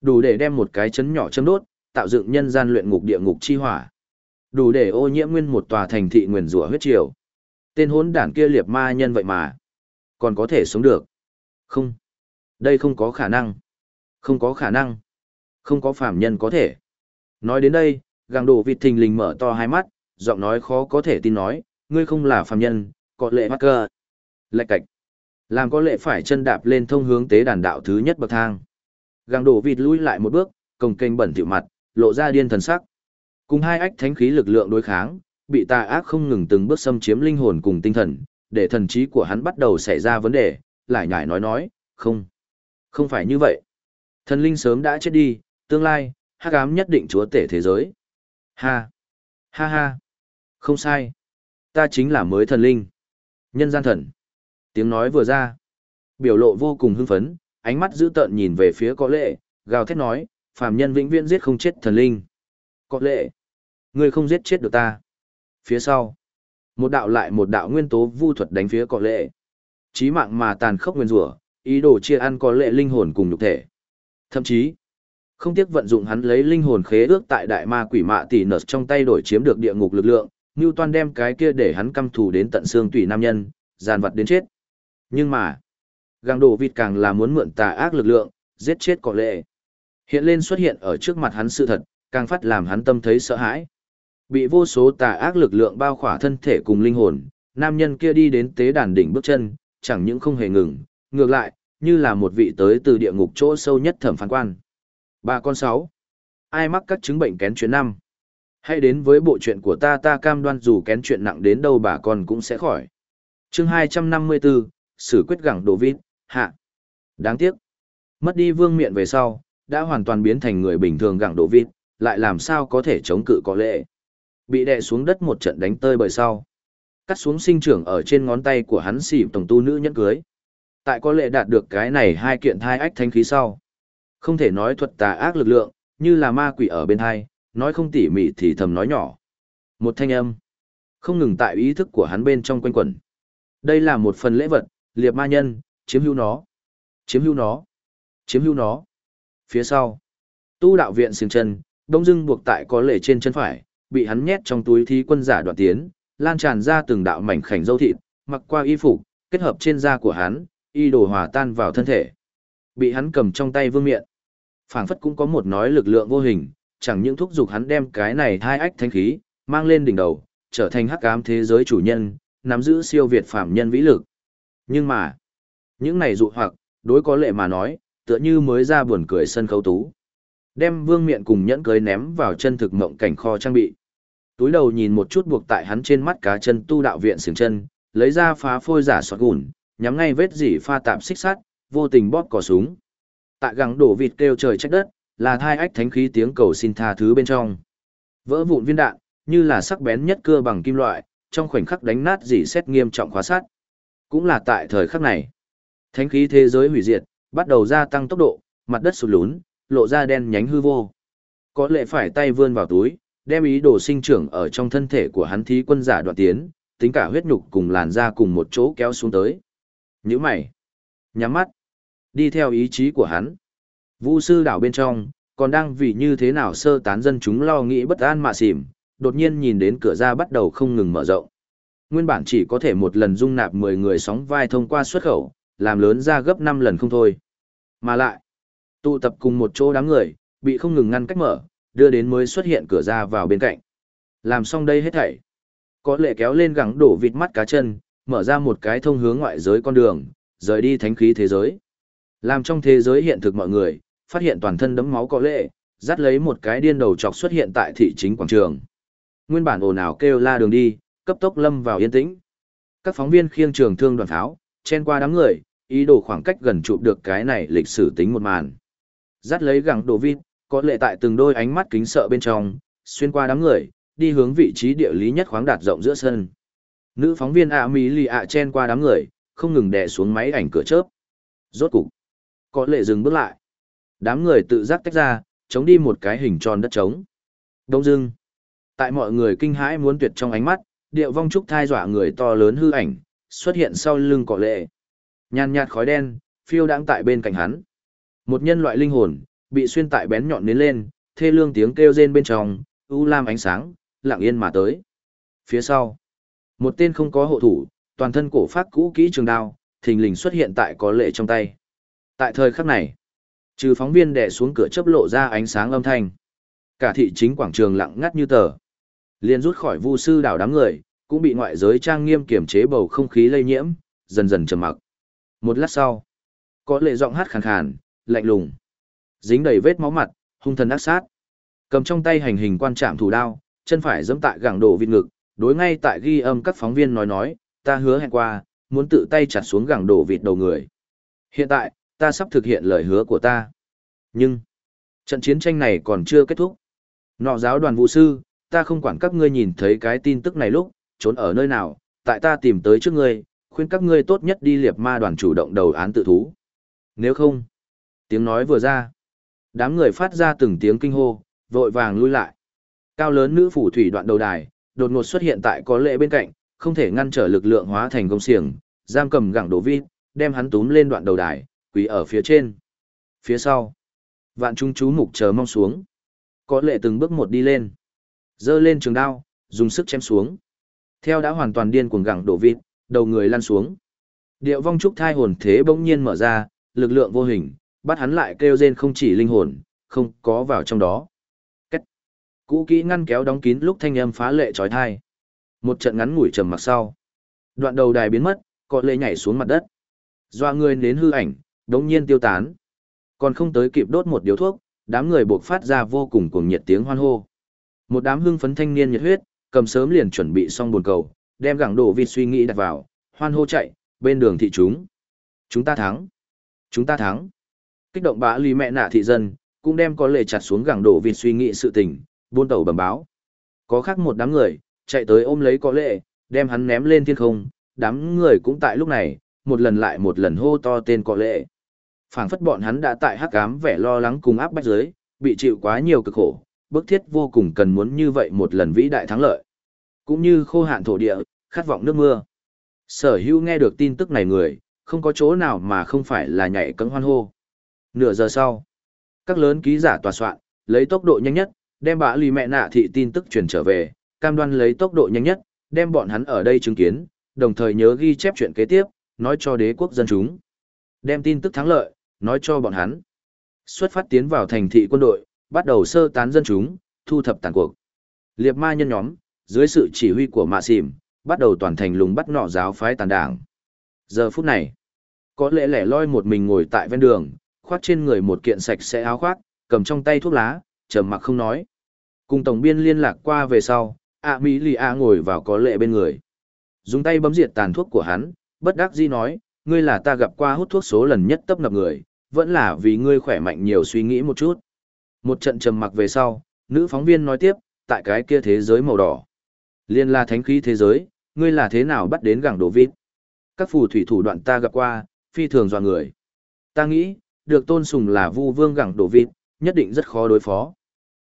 Đủ để đem một cái chấn nhỏ châm đốt, tạo dựng nhân gian luyện ngục địa ngục chi hỏa. Đủ để ô nhiễm nguyên một tòa thành thị nguyền rủa huyết triều. Tên hốn đản kia liệt ma nhân vậy mà, còn có thể sống được. Không. Đây không có khả năng. Không có khả năng. Không có phàm nhân có thể. Nói đến đây, gàng đồ vịt thình lình mở to hai mắt, giọng nói khó có thể tin nói, ngươi không là phàm nhân, có lệ mắc cơ. Lạch cạch. Làm có lệ phải chân đạp lên thông hướng tế đàn đạo thứ nhất bậc thang. Gàng đổ vịt lui lại một bước, cồng kênh bẩn tiểu mặt, lộ ra điên thần sắc. Cùng hai ách thánh khí lực lượng đối kháng, bị tà ác không ngừng từng bước xâm chiếm linh hồn cùng tinh thần, để thần trí của hắn bắt đầu xảy ra vấn đề, lại nhải nói nói, không, không phải như vậy. Thần linh sớm đã chết đi, tương lai, hắc ám nhất định chúa tể thế giới. Ha, ha ha, không sai, ta chính là mới thần linh, nhân gian thần. Tiếng nói vừa ra, biểu lộ vô cùng hưng phấn, ánh mắt dữ tợn nhìn về phía có lệ, gào thét nói, phàm nhân vĩnh viễn giết không chết thần linh. Có lệ, ngươi không giết chết được ta. Phía sau, một đạo lại một đạo nguyên tố vu thuật đánh phía có lệ. Chí mạng mà tàn khốc nguyên rủa, ý đồ chia ăn có lệ linh hồn cùng nhục thể. Thậm chí, không tiếc vận dụng hắn lấy linh hồn khế ước tại đại ma quỷ mạ tỷ nợt trong tay đổi chiếm được địa ngục lực lượng, Ngưu Toan đem cái kia để hắn căm thù đến tận xương tủy nam nhân, giàn vật đến chết. Nhưng mà, găng đồ vịt càng là muốn mượn tà ác lực lượng, giết chết cỏ lệ. Hiện lên xuất hiện ở trước mặt hắn sự thật, càng phát làm hắn tâm thấy sợ hãi. Bị vô số tà ác lực lượng bao khỏa thân thể cùng linh hồn, nam nhân kia đi đến tế đàn đỉnh bước chân, chẳng những không hề ngừng, ngược lại, như là một vị tới từ địa ngục chỗ sâu nhất thẩm phán quan. Bà con sáu, ai mắc các chứng bệnh kén chuyến năm? Hãy đến với bộ chuyện của ta ta cam đoan dù kén chuyện nặng đến đâu bà con cũng sẽ khỏi. chương 254, xử quyết gẳng đồ vít, hạ. Đáng tiếc. Mất đi vương miện về sau, đã hoàn toàn biến thành người bình thường gẳng đồ vít, lại làm sao có thể chống cự có lệ. Bị đè xuống đất một trận đánh tơi bởi sau. Cắt xuống sinh trưởng ở trên ngón tay của hắn xỉ tổng tu nữ nhẫn cưới. Tại có lệ đạt được cái này hai kiện thai ách thanh khí sau. Không thể nói thuật tà ác lực lượng, như là ma quỷ ở bên hai, nói không tỉ mỉ thì thầm nói nhỏ. Một thanh âm, không ngừng tại ý thức của hắn bên trong quanh quẩn. Đây là một phần lễ vật, liệp ma nhân, chiếm hữu nó, chiếm hữu nó, chiếm hữu nó. Phía sau, tu đạo viện xương chân, đông dưng buộc tại có lệ trên chân phải, bị hắn nhét trong túi thí quân giả đoạn tiến, lan tràn ra từng đạo mảnh khảnh dâu thịt, mặc qua y phục, kết hợp trên da của hắn, y đồ hòa tan vào thân thể. Bị hắn cầm trong tay vương miện. phảng phất cũng có một nói lực lượng vô hình, chẳng những thúc giục hắn đem cái này hai ách thanh khí, mang lên đỉnh đầu, trở thành hắc ám thế giới chủ nhân, nắm giữ siêu việt phạm nhân vĩ lực. Nhưng mà, những này dụ hoặc, đối có lệ mà nói, tựa như mới ra buồn cười sân khấu tú. Đem vương miện cùng nhẫn cưới ném vào chân thực mộng cảnh kho trang bị. Túi đầu nhìn một chút buộc tại hắn trên mắt cá chân tu đạo viện sừng chân, lấy ra phá phôi giả xoát gùn, nhắm ngay vết dỉ pha tạm xích sắt, vô tình bóp cò súng. Tại gắng đổ vịt kêu trời trách đất, là thai ách thánh khí tiếng cầu xin tha thứ bên trong. Vỡ vụn viên đạn, như là sắc bén nhất cưa bằng kim loại, trong khoảnh khắc đánh nát dỉ xét nghiêm trọng khóa sát. Cũng là tại thời khắc này, thánh khí thế giới hủy diệt, bắt đầu gia tăng tốc độ, mặt đất sụt lún, lộ ra đen nhánh hư vô. Có lệ phải tay vươn vào túi, đem ý đồ sinh trưởng ở trong thân thể của hắn thí quân giả đoạn tiến, tính cả huyết nhục cùng làn da cùng một chỗ kéo xuống tới. Nhíu mày, nhắm mắt, đi theo ý chí của hắn. Vu sư đảo bên trong, còn đang vì như thế nào sơ tán dân chúng lo nghĩ bất an mạ xỉm, đột nhiên nhìn đến cửa ra bắt đầu không ngừng mở rộng. Nguyên bản chỉ có thể một lần dung nạp 10 người sóng vai thông qua xuất khẩu, làm lớn ra gấp 5 lần không thôi. Mà lại, tụ tập cùng một chỗ đám người, bị không ngừng ngăn cách mở, đưa đến mới xuất hiện cửa ra vào bên cạnh. Làm xong đây hết thảy. Có lệ kéo lên gắng đổ vịt mắt cá chân, mở ra một cái thông hướng ngoại giới con đường, rời đi thánh khí thế giới. Làm trong thế giới hiện thực mọi người, phát hiện toàn thân đấm máu có lệ, dắt lấy một cái điên đầu chọc xuất hiện tại thị chính quảng trường. Nguyên bản ồn ào kêu la đường đi, cấp tốc lâm vào yên tĩnh. Các phóng viên khiêng trường thương đoàn tháo, chen qua đám người, ý đồ khoảng cách gần chụp được cái này lịch sử tính một màn. Dắt lấy gẳng đồ vịt, có lệ tại từng đôi ánh mắt kính sợ bên trong, xuyên qua đám người, đi hướng vị trí địa lý nhất khoáng đạt rộng giữa sân. Nữ phóng viên ạ mỹ lì ạ chen qua đám người, không ngừng đè xuống máy ảnh cửa chớp. Rốt cục, có lệ dừng bước lại. Đám người tự giác tách ra, chống đi một cái hình tròn đất trống. Đông dưng. Tại mọi người kinh hãi muốn tuyệt trong ánh mắt, điệu vong trúc thai dọa người to lớn hư ảnh, xuất hiện sau lưng cọ lệ. Nhàn nhạt khói đen, phiêu đãng tại bên cạnh hắn. Một nhân loại linh hồn, bị xuyên tại bén nhọn nến lên, thê lương tiếng kêu rên bên trong, u lam ánh sáng, lặng yên mà tới. Phía sau, một tên không có hộ thủ, toàn thân cổ phát cũ kỹ trường đao, thình lình xuất hiện tại có lệ trong tay. Tại thời khắc này, trừ phóng viên đè xuống cửa chấp lộ ra ánh sáng âm thanh. Cả thị chính quảng trường lặng ngắt như tờ. Liên rút khỏi vu sư đảo đám người, cũng bị ngoại giới trang nghiêm kiểm chế bầu không khí lây nhiễm, dần dần trầm mặc. Một lát sau, có lệ giọng hát khàn khàn, lạnh lùng dính đầy vết máu mặt, hung thần ác sát. Cầm trong tay hành hình quan trạm thủ đao, chân phải giẫm tại gẳng đổ vịt ngực, đối ngay tại ghi âm các phóng viên nói nói, ta hứa hẹn qua, muốn tự tay chặt xuống gẳng đổ vịt đầu người. Hiện tại, ta sắp thực hiện lời hứa của ta. Nhưng, trận chiến tranh này còn chưa kết thúc. Nọ giáo đoàn vũ sư, ta không quản các ngươi nhìn thấy cái tin tức này lúc, trốn ở nơi nào, tại ta tìm tới trước ngươi, khuyên các ngươi tốt nhất đi liệp ma đoàn chủ động đầu án tự thú. Nếu không, Tiếng nói vừa ra. Đám người phát ra từng tiếng kinh hô, vội vàng lui lại. Cao lớn nữ phủ thủy đoạn đầu đài, đột ngột xuất hiện tại có lệ bên cạnh, không thể ngăn trở lực lượng hóa thành công xiềng, giam cầm gẳng đổ vi, đem hắn túm lên đoạn đầu đài, quỳ ở phía trên. Phía sau, vạn chúng chú mục chờ mong xuống. Có lệ từng bước một đi lên. Dơ lên trường đao, dùng sức chém xuống. Theo đã hoàn toàn điên cuồng gẳng đổ vịt, đầu người lăn xuống. Điệu vong trúc thai hồn thế bỗng nhiên mở ra, lực lượng vô hình, bắt hắn lại kêu rên không chỉ linh hồn, không có vào trong đó. Cách. Cũ kỹ ngăn kéo đóng kín lúc thanh âm phá lệ trói thai. Một trận ngắn ngủi trầm mặc sau. Đoạn đầu đài biến mất, có lệ nhảy xuống mặt đất. Doa người đến hư ảnh, đống nhiên tiêu tán. Còn không tới kịp đốt một điếu thuốc, đám người buộc phát ra vô cùng cuồng nhiệt tiếng hoan hô. Một đám hưng phấn thanh niên nhiệt huyết, cầm sớm liền chuẩn bị xong buồn cầu, đem gẳng đổ vịt suy nghĩ đặt vào, hoan hô chạy, bên đường thị chúng. Chúng ta thắng. Chúng ta thắng. Kích động bã lì mẹ nạ thị dân, cũng đem có lệ chặt xuống gẳng đổ vịt suy nghĩ sự tình, buôn tàu bẩm báo. Có khác một đám người, chạy tới ôm lấy có lệ, đem hắn ném lên thiên không, đám người cũng tại lúc này, một lần lại một lần hô to tên có lệ phảng phất bọn hắn đã tại hắc ám vẻ lo lắng cùng áp bách giới, bị chịu quá nhiều cực khổ, bức thiết vô cùng cần muốn như vậy một lần vĩ đại thắng lợi. Cũng như khô hạn thổ địa, khát vọng nước mưa. Sở hữu nghe được tin tức này người, không có chỗ nào mà không phải là nhảy cẫng hoan hô. Nửa giờ sau, các lớn ký giả tòa soạn, lấy tốc độ nhanh nhất, đem bà lì mẹ nạ thị tin tức truyền trở về, cam đoan lấy tốc độ nhanh nhất, đem bọn hắn ở đây chứng kiến, đồng thời nhớ ghi chép chuyện kế tiếp, nói cho đế quốc dân chúng. Đem tin tức thắng lợi, nói cho bọn hắn. Xuất phát tiến vào thành thị quân đội, bắt đầu sơ tán dân chúng, thu thập tàn cuộc. Liệp ma nhân nhóm, dưới sự chỉ huy của mạ xỉm, bắt đầu toàn thành lùng bắt nọ giáo phái tàn đảng. Giờ phút này, có lẽ lẻ loi một mình ngồi tại ven đường, khoác trên người một kiện sạch sẽ áo khoác, cầm trong tay thuốc lá, trầm mặc không nói. Cùng tổng biên liên lạc qua về sau, ạ Mỹ Lì A ngồi vào có lệ bên người. Dùng tay bấm diệt tàn thuốc của hắn, bất đắc dĩ nói, ngươi là ta gặp qua hút thuốc số lần nhất tấp nập người, vẫn là vì ngươi khỏe mạnh nhiều suy nghĩ một chút. Một trận trầm mặc về sau, nữ phóng viên nói tiếp, tại cái kia thế giới màu đỏ. Liên là thánh khí thế giới, ngươi là thế nào bắt đến gẳng đồ vít? Các phù thủy thủ đoạn ta gặp qua, phi thường dọa người. Ta nghĩ, được tôn sùng là vu vương gẳng đồ vít, nhất định rất khó đối phó.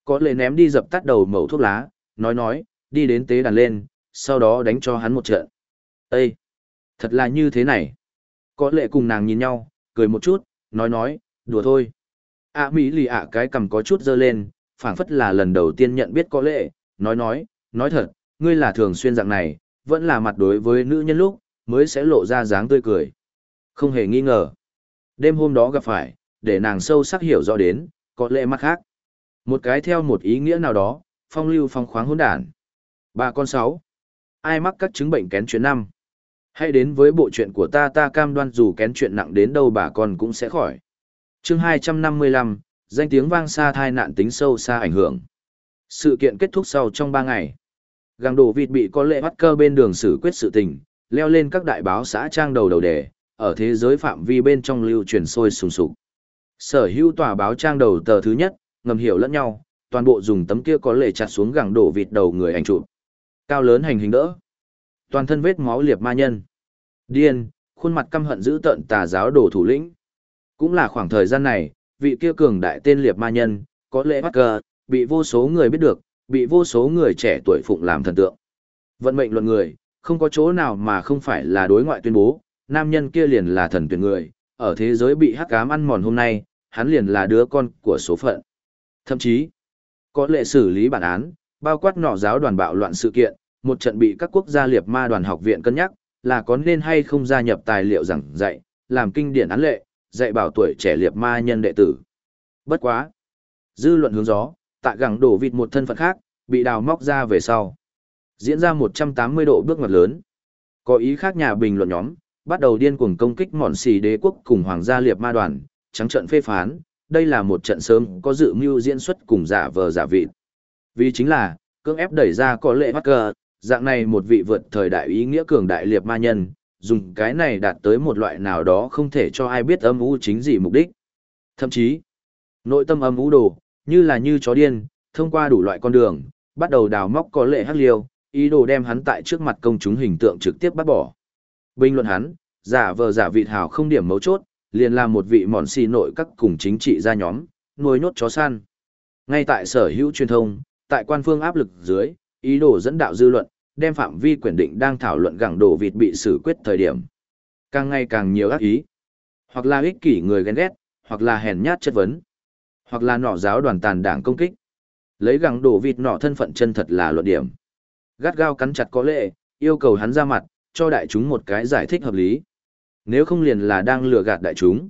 Có lệ ném đi dập tắt đầu mẩu thuốc lá, nói nói, đi đến tế đàn lên, sau đó đánh cho hắn một trận. Ê! Thật là như thế này. Có lệ cùng nàng nhìn nhau, cười một chút, nói nói, đùa thôi. ạ mỹ lì ạ cái cầm có chút dơ lên, phảng phất là lần đầu tiên nhận biết có lệ, nói nói, nói thật, ngươi là thường xuyên dạng này, vẫn là mặt đối với nữ nhân lúc, mới sẽ lộ ra dáng tươi cười. Không hề nghi ngờ. Đêm hôm đó gặp phải, để nàng sâu sắc hiểu rõ đến, có lệ mắt khác. Một cái theo một ý nghĩa nào đó, phong lưu phong khoáng hỗn đản. Ba con sáu. Ai mắc các chứng bệnh kén chuyến năm? Hãy đến với bộ chuyện của ta ta cam đoan dù kén chuyện nặng đến đâu bà con cũng sẽ khỏi. chương 255, danh tiếng vang xa thai nạn tính sâu xa ảnh hưởng. Sự kiện kết thúc sau trong 3 ngày. Gàng đồ vịt bị có lệ bắt cơ bên đường xử quyết sự tình, leo lên các đại báo xã trang đầu đầu đề, ở thế giới phạm vi bên trong lưu truyền sôi sùng sục. Sở hữu tòa báo trang đầu tờ thứ nhất, ngầm hiểu lẫn nhau, toàn bộ dùng tấm kia có lệ chặt xuống gàng đổ vịt đầu người ảnh chụp. Cao lớn hành hình đỡ. Toàn thân vết máu liệp ma nhân. Điên, khuôn mặt căm hận giữ tận tà giáo đồ thủ lĩnh. Cũng là khoảng thời gian này, vị kia cường đại tên liệp ma nhân, có lẽ bắt cờ, bị vô số người biết được, bị vô số người trẻ tuổi phụng làm thần tượng. Vận mệnh luận người, không có chỗ nào mà không phải là đối ngoại tuyên bố, nam nhân kia liền là thần tuyển người, ở thế giới bị hắc ám ăn mòn hôm nay, hắn liền là đứa con của số phận. Thậm chí, có lệ xử lý bản án, bao quát nọ giáo đoàn bạo loạn sự kiện, một trận bị các quốc gia liệt ma đoàn học viện cân nhắc, là có nên hay không gia nhập tài liệu giảng dạy, làm kinh điển án lệ, dạy bảo tuổi trẻ liệt ma nhân đệ tử. Bất quá. Dư luận hướng gió, tại gẳng đổ vịt một thân phận khác, bị đào móc ra về sau. Diễn ra 180 độ bước ngoặt lớn. Có ý khác nhà bình luận nhóm, bắt đầu điên cuồng công kích mòn xì đế quốc cùng hoàng gia liệt ma đoàn, trắng trận phê phán, đây là một trận sớm có dự mưu diễn xuất cùng giả vờ giả vị. Vì chính là, cưỡng ép đẩy ra có lệ mắc cờ, dạng này một vị vượt thời đại ý nghĩa cường đại liệt ma nhân, dùng cái này đạt tới một loại nào đó không thể cho ai biết âm u chính gì mục đích. Thậm chí, nội tâm âm u đồ, như là như chó điên, thông qua đủ loại con đường, bắt đầu đào móc có lệ hắc liêu, ý đồ đem hắn tại trước mặt công chúng hình tượng trực tiếp bắt bỏ. Bình luận hắn, giả vờ giả vị hào không điểm mấu chốt, liền là một vị mòn xì nội các cùng chính trị gia nhóm, nuôi nhốt chó săn. Ngay tại sở hữu truyền thông, tại quan phương áp lực dưới, ý đồ dẫn đạo dư luận, đem phạm vi quyền định đang thảo luận gẳng đổ vịt bị xử quyết thời điểm. Càng ngày càng nhiều ác ý. Hoặc là ích kỷ người ghen ghét, hoặc là hèn nhát chất vấn, hoặc là nọ giáo đoàn tàn đảng công kích. Lấy gẳng đổ vịt nọ thân phận chân thật là luận điểm. Gắt gao cắn chặt có lệ, yêu cầu hắn ra mặt, cho đại chúng một cái giải thích hợp lý. Nếu không liền là đang lừa gạt đại chúng.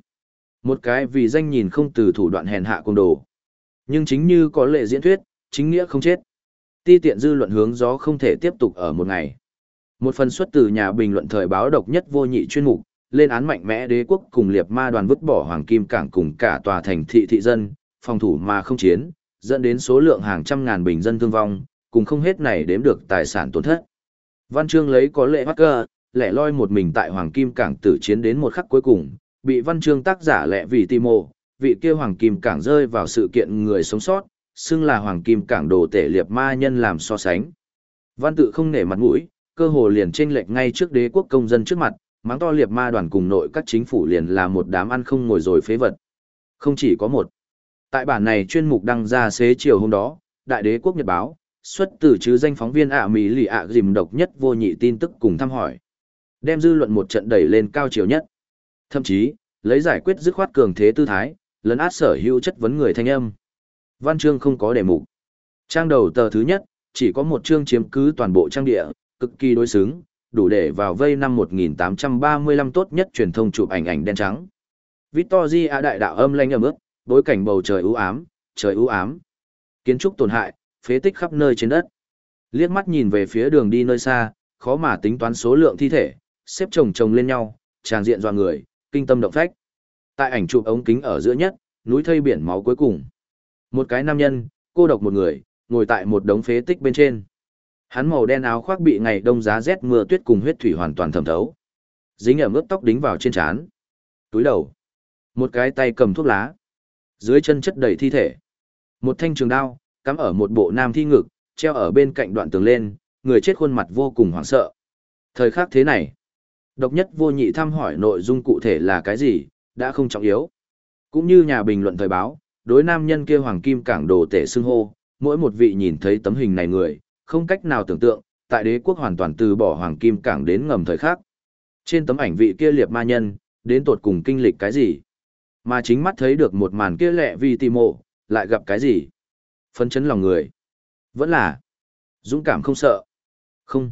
Một cái vì danh nhìn không từ thủ đoạn hèn hạ cung đồ. Nhưng chính như có lệ diễn thuyết, chính nghĩa không chết. Ti tiện dư luận hướng gió không thể tiếp tục ở một ngày. Một phần xuất từ nhà bình luận thời báo độc nhất vô nhị chuyên mục, lên án mạnh mẽ đế quốc cùng liệt ma đoàn vứt bỏ hoàng kim cảng cùng cả tòa thành thị thị dân, phòng thủ mà không chiến, dẫn đến số lượng hàng trăm ngàn bình dân thương vong, cùng không hết này đếm được tài sản tổn thất. Văn chương lấy có lệ mắc cơ, lẻ loi một mình tại hoàng kim cảng tử chiến đến một khắc cuối cùng, bị văn chương tác giả lẹ vì Timo, vị kia hoàng kim cảng rơi vào sự kiện người sống sót, xưng là hoàng kim cảng đồ tể liệt ma nhân làm so sánh. Văn tự không nể mặt mũi, cơ hồ liền chênh lệch ngay trước đế quốc công dân trước mặt, mắng to liệt ma đoàn cùng nội các chính phủ liền là một đám ăn không ngồi rồi phế vật. Không chỉ có một. Tại bản này chuyên mục đăng ra xế chiều hôm đó, Đại đế quốc Nhật báo, xuất từ chứ danh phóng viên ạ Mỹ lì ạ dìm độc nhất vô nhị tin tức cùng thăm hỏi. Đem dư luận một trận đẩy lên cao chiều nhất. Thậm chí, lấy giải quyết dứt khoát cường thế tư thái, lấn át sở hữu chất vấn người thanh âm. Văn chương không có đề mục. Trang đầu tờ thứ nhất, chỉ có một chương chiếm cứ toàn bộ trang địa, cực kỳ đối xứng, đủ để vào vây năm 1835 tốt nhất truyền thông chụp ảnh ảnh đen trắng. Victoria đại đạo âm lanh ẩm ướt, bối cảnh bầu trời u ám, trời u ám. Kiến trúc tổn hại, phế tích khắp nơi trên đất. Liếc mắt nhìn về phía đường đi nơi xa, khó mà tính toán số lượng thi thể, xếp chồng chồng lên nhau, tràng diện dọa người, kinh tâm động phách. Tại ảnh chụp ống kính ở giữa nhất, núi thây biển máu cuối cùng. Một cái nam nhân, cô độc một người, ngồi tại một đống phế tích bên trên. Hắn màu đen áo khoác bị ngày đông giá rét mưa tuyết cùng huyết thủy hoàn toàn thẩm thấu. Dính ở ướt tóc đính vào trên trán. Túi đầu. Một cái tay cầm thuốc lá. Dưới chân chất đầy thi thể. Một thanh trường đao, cắm ở một bộ nam thi ngực, treo ở bên cạnh đoạn tường lên, người chết khuôn mặt vô cùng hoảng sợ. Thời khắc thế này, độc nhất vô nhị thăm hỏi nội dung cụ thể là cái gì, đã không trọng yếu. Cũng như nhà bình luận thời báo, đối nam nhân kia hoàng kim cảng đồ tể xưng hô, mỗi một vị nhìn thấy tấm hình này người, không cách nào tưởng tượng, tại đế quốc hoàn toàn từ bỏ hoàng kim cảng đến ngầm thời khắc. Trên tấm ảnh vị kia liệt ma nhân, đến tột cùng kinh lịch cái gì? Mà chính mắt thấy được một màn kia lẹ vì tì mộ, lại gặp cái gì? Phấn chấn lòng người. Vẫn là dũng cảm không sợ. Không.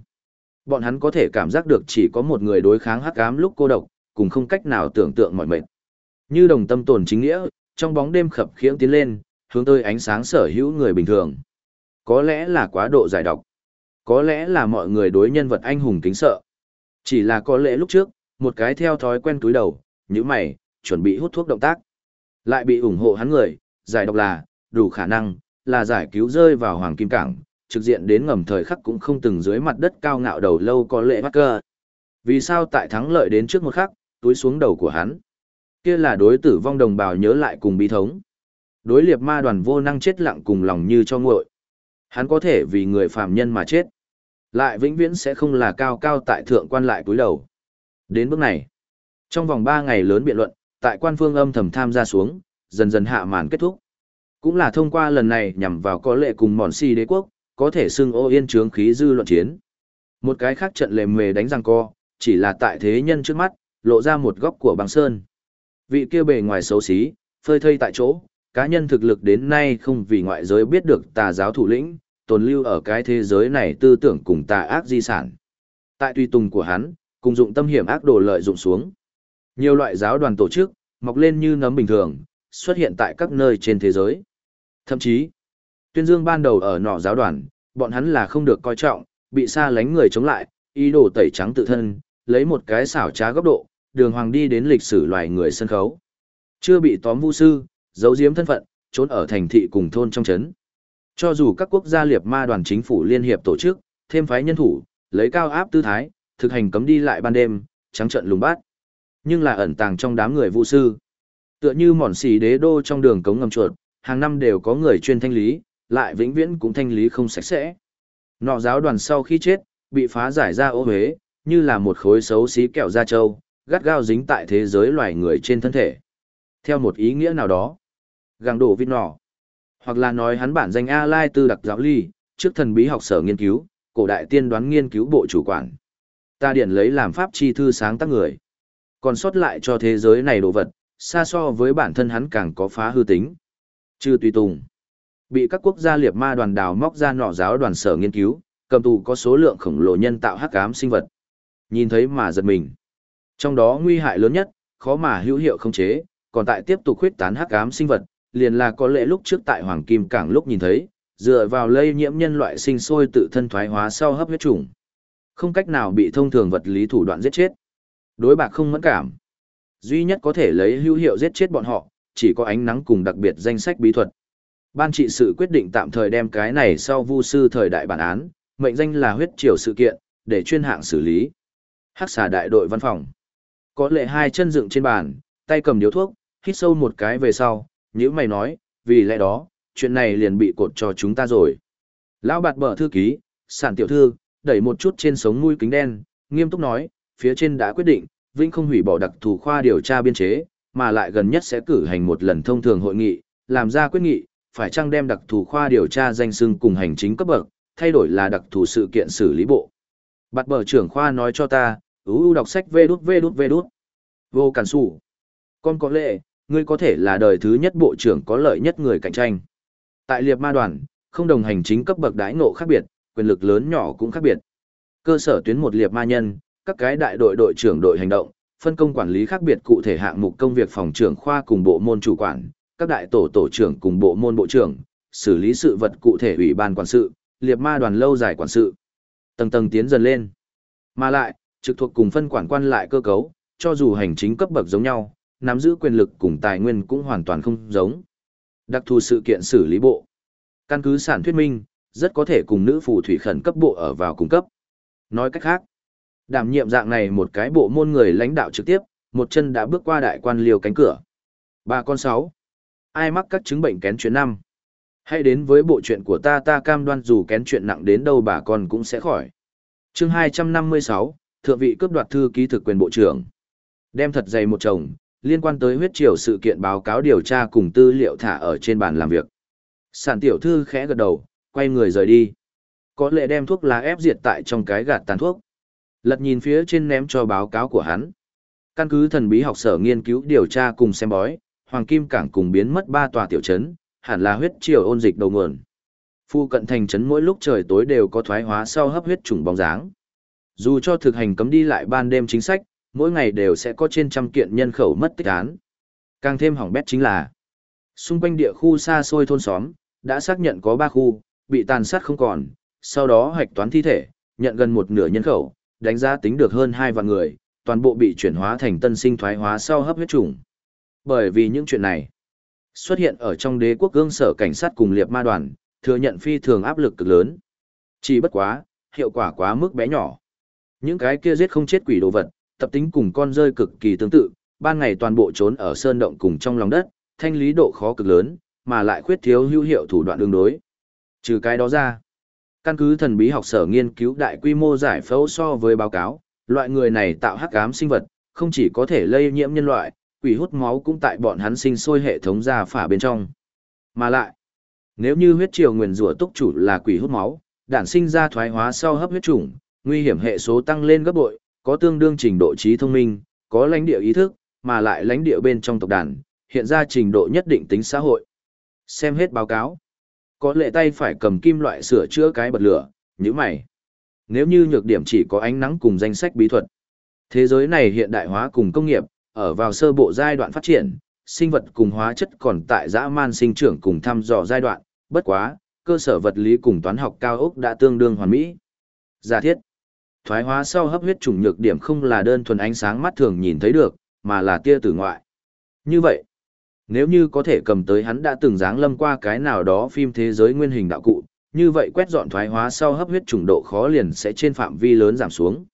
Bọn hắn có thể cảm giác được chỉ có một người đối kháng hắc ám lúc cô độc, cùng không cách nào tưởng tượng mọi mệt. Như đồng tâm tồn chính nghĩa, trong bóng đêm khập khiễng tiến lên, hướng tới ánh sáng sở hữu người bình thường. Có lẽ là quá độ giải độc. Có lẽ là mọi người đối nhân vật anh hùng kính sợ. Chỉ là có lẽ lúc trước, một cái theo thói quen túi đầu, như mày, chuẩn bị hút thuốc động tác. Lại bị ủng hộ hắn người, giải độc là, đủ khả năng, là giải cứu rơi vào Hoàng Kim Cảng, trực diện đến ngầm thời khắc cũng không từng dưới mặt đất cao ngạo đầu lâu có lệ bắt cơ. Vì sao tại thắng lợi đến trước một khắc, túi xuống đầu của hắn? Kia là đối tử vong đồng bào nhớ lại cùng bi thống. Đối liệt ma đoàn vô năng chết lặng cùng lòng như cho nguội. Hắn có thể vì người phàm nhân mà chết. Lại vĩnh viễn sẽ không là cao cao tại thượng quan lại cúi đầu. Đến bước này, trong vòng 3 ngày lớn biện luận, tại quan phương âm thầm tham gia xuống, dần dần hạ màn kết thúc. Cũng là thông qua lần này nhằm vào có lệ cùng mòn si đế quốc, có thể xưng ô yên trướng khí dư luận chiến. Một cái khác trận lề mề đánh răng co, chỉ là tại thế nhân trước mắt, lộ ra một góc của băng sơn. Vị kia bề ngoài xấu xí, phơi thây tại chỗ, cá nhân thực lực đến nay không vì ngoại giới biết được tà giáo thủ lĩnh, tồn lưu ở cái thế giới này tư tưởng cùng tà ác di sản. Tại tùy tùng của hắn, cùng dụng tâm hiểm ác đồ lợi dụng xuống. Nhiều loại giáo đoàn tổ chức, mọc lên như nấm bình thường, xuất hiện tại các nơi trên thế giới. Thậm chí, tuyên dương ban đầu ở nọ giáo đoàn, bọn hắn là không được coi trọng, bị xa lánh người chống lại, ý đồ tẩy trắng tự thân, lấy một cái xảo trá góc độ, đường hoàng đi đến lịch sử loài người sân khấu. Chưa bị tóm vu sư, giấu giếm thân phận, trốn ở thành thị cùng thôn trong chấn. Cho dù các quốc gia liệt ma đoàn chính phủ liên hiệp tổ chức, thêm phái nhân thủ, lấy cao áp tư thái, thực hành cấm đi lại ban đêm, trắng trận lùng bát. Nhưng là ẩn tàng trong đám người vu sư. Tựa như mòn xì đế đô trong đường cống ngầm chuột, hàng năm đều có người chuyên thanh lý, lại vĩnh viễn cũng thanh lý không sạch sẽ. Nọ giáo đoàn sau khi chết, bị phá giải ra ô huế, như là một khối xấu xí kẹo da trâu, gắt gao dính tại thế giới loài người trên thân thể. Theo một ý nghĩa nào đó, gàng đổ vít nỏ, hoặc là nói hắn bản danh A Lai Tư Đặc Giáo Ly, trước thần bí học sở nghiên cứu, cổ đại tiên đoán nghiên cứu bộ chủ quản. Ta điển lấy làm pháp chi thư sáng tác người. Còn sót lại cho thế giới này đồ vật, xa so với bản thân hắn càng có phá hư tính. Chư tùy tùng. Bị các quốc gia liệt ma đoàn đào móc ra nọ giáo đoàn sở nghiên cứu, cầm tù có số lượng khổng lồ nhân tạo hắc ám sinh vật. Nhìn thấy mà giật mình. Trong đó nguy hại lớn nhất, khó mà hữu hiệu không chế, còn tại tiếp tục khuyết tán hắc ám sinh vật, liền là có lẽ lúc trước tại Hoàng Kim Cảng lúc nhìn thấy, dựa vào lây nhiễm nhân loại sinh sôi tự thân thoái hóa sau hấp huyết trùng. Không cách nào bị thông thường vật lý thủ đoạn giết chết. Đối bạc không mẫn cảm. Duy nhất có thể lấy hữu hiệu giết chết bọn họ, chỉ có ánh nắng cùng đặc biệt danh sách bí thuật. Ban trị sự quyết định tạm thời đem cái này sau vu sư thời đại bản án, mệnh danh là huyết triều sự kiện, để chuyên hạng xử lý. Hắc xà đại đội văn phòng. Có lệ hai chân dựng trên bàn, tay cầm điếu thuốc, hít sâu một cái về sau, như mày nói, vì lẽ đó, chuyện này liền bị cột cho chúng ta rồi. Lão bạt bở thư ký, sản tiểu thư, đẩy một chút trên sống mũi kính đen, nghiêm túc nói, phía trên đã quyết định, vĩnh không hủy bỏ đặc thù khoa điều tra biên chế, mà lại gần nhất sẽ cử hành một lần thông thường hội nghị, làm ra quyết nghị, phải chăng đem đặc thù khoa điều tra danh xưng cùng hành chính cấp bậc, thay đổi là đặc thù sự kiện xử lý bộ. Bạt bờ trưởng khoa nói cho ta, uu đọc sách vê đút vê đút vê đút. Vô cản sủ. Con có lệ, ngươi có thể là đời thứ nhất bộ trưởng có lợi nhất người cạnh tranh. Tại liệp ma đoàn, không đồng hành chính cấp bậc đãi ngộ khác biệt, quyền lực lớn nhỏ cũng khác biệt. Cơ sở tuyến một liệp ma nhân, các cái đại đội đội trưởng đội hành động, phân công quản lý khác biệt cụ thể hạng mục công việc phòng trưởng khoa cùng bộ môn chủ quản, các đại tổ tổ trưởng cùng bộ môn bộ trưởng, xử lý sự vật cụ thể ủy ban quản sự, liệp ma đoàn lâu dài quản sự. Tầng tầng tiến dần lên. Mà lại, trực thuộc cùng phân quản quan lại cơ cấu, cho dù hành chính cấp bậc giống nhau, nắm giữ quyền lực cùng tài nguyên cũng hoàn toàn không giống. Đặc thù sự kiện xử lý bộ. Căn cứ sản thuyết minh, rất có thể cùng nữ phù thủy khẩn cấp bộ ở vào cung cấp. Nói cách khác, đảm nhiệm dạng này một cái bộ môn người lãnh đạo trực tiếp, một chân đã bước qua đại quan liều cánh cửa. Ba con sáu. Ai mắc các chứng bệnh kén chuyện năm? Hãy đến với bộ chuyện của ta ta cam đoan dù kén chuyện nặng đến đâu bà con cũng sẽ khỏi. chương 256, Thượng vị cướp đoạt thư ký thực quyền bộ trưởng. Đem thật dày một chồng, liên quan tới huyết triều sự kiện báo cáo điều tra cùng tư liệu thả ở trên bàn làm việc. Sản tiểu thư khẽ gật đầu, quay người rời đi. Có lẽ đem thuốc lá ép diệt tại trong cái gạt tàn thuốc. Lật nhìn phía trên ném cho báo cáo của hắn. Căn cứ thần bí học sở nghiên cứu điều tra cùng xem bói, Hoàng Kim Cảng cùng biến mất ba tòa tiểu trấn, hẳn là huyết triều ôn dịch đầu nguồn. Phu cận thành trấn mỗi lúc trời tối đều có thoái hóa sau hấp huyết trùng bóng dáng. Dù cho thực hành cấm đi lại ban đêm chính sách, mỗi ngày đều sẽ có trên trăm kiện nhân khẩu mất tích án. Càng thêm hỏng bét chính là, xung quanh địa khu xa xôi thôn xóm, đã xác nhận có ba khu, bị tàn sát không còn, sau đó hạch toán thi thể, nhận gần một nửa nhân khẩu, đánh giá tính được hơn hai vạn người, toàn bộ bị chuyển hóa thành tân sinh thoái hóa sau hấp huyết trùng. Bởi vì những chuyện này, xuất hiện ở trong đế quốc gương sở cảnh sát cùng liệp ma đoàn, thừa nhận phi thường áp lực cực lớn. Chỉ bất quá, hiệu quả quá mức bé nhỏ. Những cái kia giết không chết quỷ đồ vật, tập tính cùng con rơi cực kỳ tương tự, ban ngày toàn bộ trốn ở sơn động cùng trong lòng đất, thanh lý độ khó cực lớn, mà lại khuyết thiếu hữu hiệu thủ đoạn đương đối. Trừ cái đó ra, căn cứ thần bí học sở nghiên cứu đại quy mô giải phẫu so với báo cáo, loại người này tạo hắc ám sinh vật, không chỉ có thể lây nhiễm nhân loại, quỷ hút máu cũng tại bọn hắn sinh sôi hệ thống ra phả bên trong. Mà lại, nếu như huyết triều nguyền rủa túc chủ là quỷ hút máu, đản sinh ra thoái hóa sau hấp huyết chủng, nguy hiểm hệ số tăng lên gấp bội, có tương đương trình độ trí thông minh, có lãnh địa ý thức, mà lại lãnh địa bên trong tộc đàn, hiện ra trình độ nhất định tính xã hội. Xem hết báo cáo. Có lệ tay phải cầm kim loại sửa chữa cái bật lửa, như mày. Nếu như nhược điểm chỉ có ánh nắng cùng danh sách bí thuật. Thế giới này hiện đại hóa cùng công nghiệp, ở vào sơ bộ giai đoạn phát triển, sinh vật cùng hóa chất còn tại dã man sinh trưởng cùng thăm dò giai đoạn, bất quá, cơ sở vật lý cùng toán học cao ốc đã tương đương hoàn mỹ. Giả thiết Thoái hóa sau hấp huyết trùng nhược điểm không là đơn thuần ánh sáng mắt thường nhìn thấy được, mà là tia tử ngoại. Như vậy, nếu như có thể cầm tới hắn đã từng dáng lâm qua cái nào đó phim thế giới nguyên hình đạo cụ, như vậy quét dọn thoái hóa sau hấp huyết trùng độ khó liền sẽ trên phạm vi lớn giảm xuống.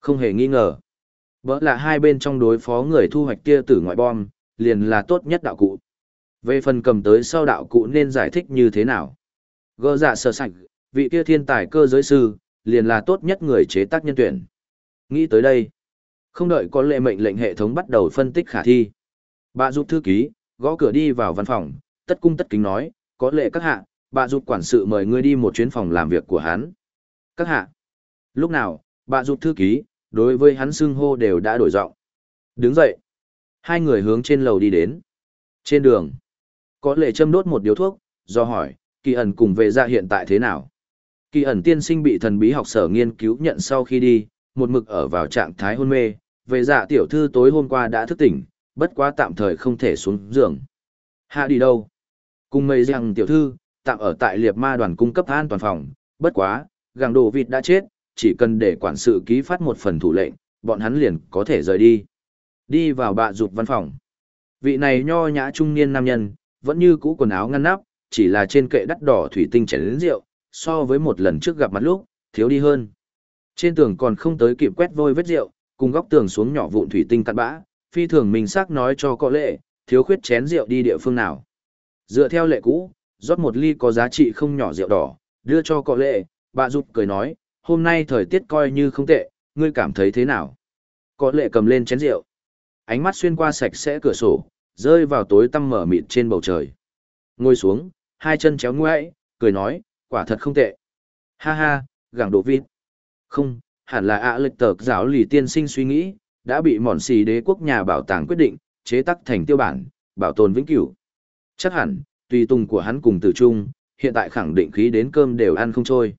Không hề nghi ngờ. Bỡ là hai bên trong đối phó người thu hoạch tia tử ngoại bom, liền là tốt nhất đạo cụ. Về phần cầm tới sau đạo cụ nên giải thích như thế nào? Gơ dạ sơ sạch, vị kia thiên tài cơ giới sư, liền là tốt nhất người chế tác nhân tuyển. Nghĩ tới đây, Không đợi có lệ mệnh lệnh hệ thống bắt đầu phân tích khả thi. Bà giúp thư ký, gõ cửa đi vào văn phòng, tất cung tất kính nói, có lệ các hạ, bà giúp quản sự mời ngươi đi một chuyến phòng làm việc của hắn. Các hạ. Lúc nào, bà giúp thư ký, đối với hắn xưng hô đều đã đổi giọng. Đứng dậy. Hai người hướng trên lầu đi đến. Trên đường, có lệ châm đốt một điếu thuốc, do hỏi, kỳ ẩn cùng về ra hiện tại thế nào? Kỳ ẩn tiên sinh bị thần bí học sở nghiên cứu nhận sau khi đi, một mực ở vào trạng thái hôn mê, về dạ tiểu thư tối hôm qua đã thức tỉnh, bất quá tạm thời không thể xuống giường. Hạ đi đâu? Cùng mây rằng tiểu thư, tạm ở tại liệt ma đoàn cung cấp an toàn phòng, bất quá, gàng đồ vịt đã chết, chỉ cần để quản sự ký phát một phần thủ lệnh, bọn hắn liền có thể rời đi. Đi vào bạ dục văn phòng. Vị này nho nhã trung niên nam nhân, vẫn như cũ quần áo ngăn nắp, chỉ là trên kệ đắt đỏ thủy tinh chảy đến rượu, so với một lần trước gặp mặt lúc, thiếu đi hơn. Trên tường còn không tới kịp quét vôi vết rượu, cùng góc tường xuống nhỏ vụn thủy tinh cặn bã, phi thường mình xác nói cho có lệ, thiếu khuyết chén rượu đi địa phương nào. Dựa theo lệ cũ, rót một ly có giá trị không nhỏ rượu đỏ, đưa cho có lệ, bà giúp cười nói, hôm nay thời tiết coi như không tệ, ngươi cảm thấy thế nào? Có lệ cầm lên chén rượu, ánh mắt xuyên qua sạch sẽ cửa sổ, rơi vào tối tăm mở mịt trên bầu trời. Ngồi xuống, hai chân chéo ngoãi, cười nói, quả thật không tệ. Ha ha, gẳng đồ vịt. Không, hẳn là ạ à lịch tờ giáo lì tiên sinh suy nghĩ, đã bị mòn xì đế quốc nhà bảo tàng quyết định, chế tắc thành tiêu bản, bảo tồn vĩnh cửu. Chắc hẳn, tùy tùng của hắn cùng tử trung, hiện tại khẳng định khí đến cơm đều ăn không trôi.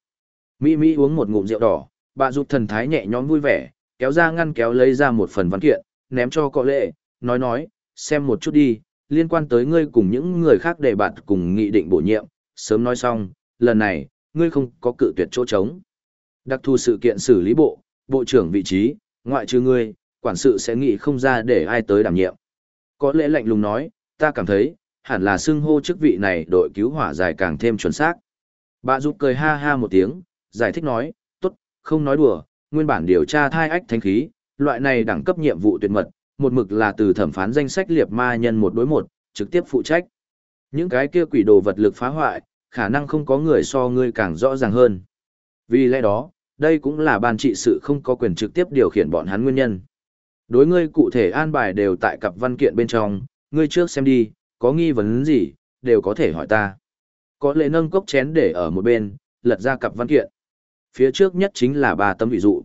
Mỹ Mỹ uống một ngụm rượu đỏ, bà giúp thần thái nhẹ nhõm vui vẻ, kéo ra ngăn kéo lấy ra một phần văn kiện, ném cho cọ lệ, nói nói, xem một chút đi, liên quan tới ngươi cùng những người khác để bạn cùng nghị định bổ nhiệm, sớm nói xong, lần này, ngươi không có cự tuyệt chỗ trống. Đặc thù sự kiện xử lý bộ, bộ trưởng vị trí, ngoại trừ ngươi, quản sự sẽ nghĩ không ra để ai tới đảm nhiệm. Có lẽ lạnh lùng nói, ta cảm thấy, hẳn là xưng hô chức vị này đội cứu hỏa dài càng thêm chuẩn xác. Bà giúp cười ha ha một tiếng, giải thích nói, tốt, không nói đùa, nguyên bản điều tra thai ách thánh khí, loại này đẳng cấp nhiệm vụ tuyệt mật, một mực là từ thẩm phán danh sách liệt ma nhân một đối một, trực tiếp phụ trách. Những cái kia quỷ đồ vật lực phá hoại, khả năng không có người so ngươi càng rõ ràng hơn. Vì lẽ đó, đây cũng là ban trị sự không có quyền trực tiếp điều khiển bọn hắn nguyên nhân. Đối ngươi cụ thể an bài đều tại cặp văn kiện bên trong, ngươi trước xem đi, có nghi vấn gì, đều có thể hỏi ta. Có lệ nâng cốc chén để ở một bên, lật ra cặp văn kiện. Phía trước nhất chính là ba tấm ví dụ.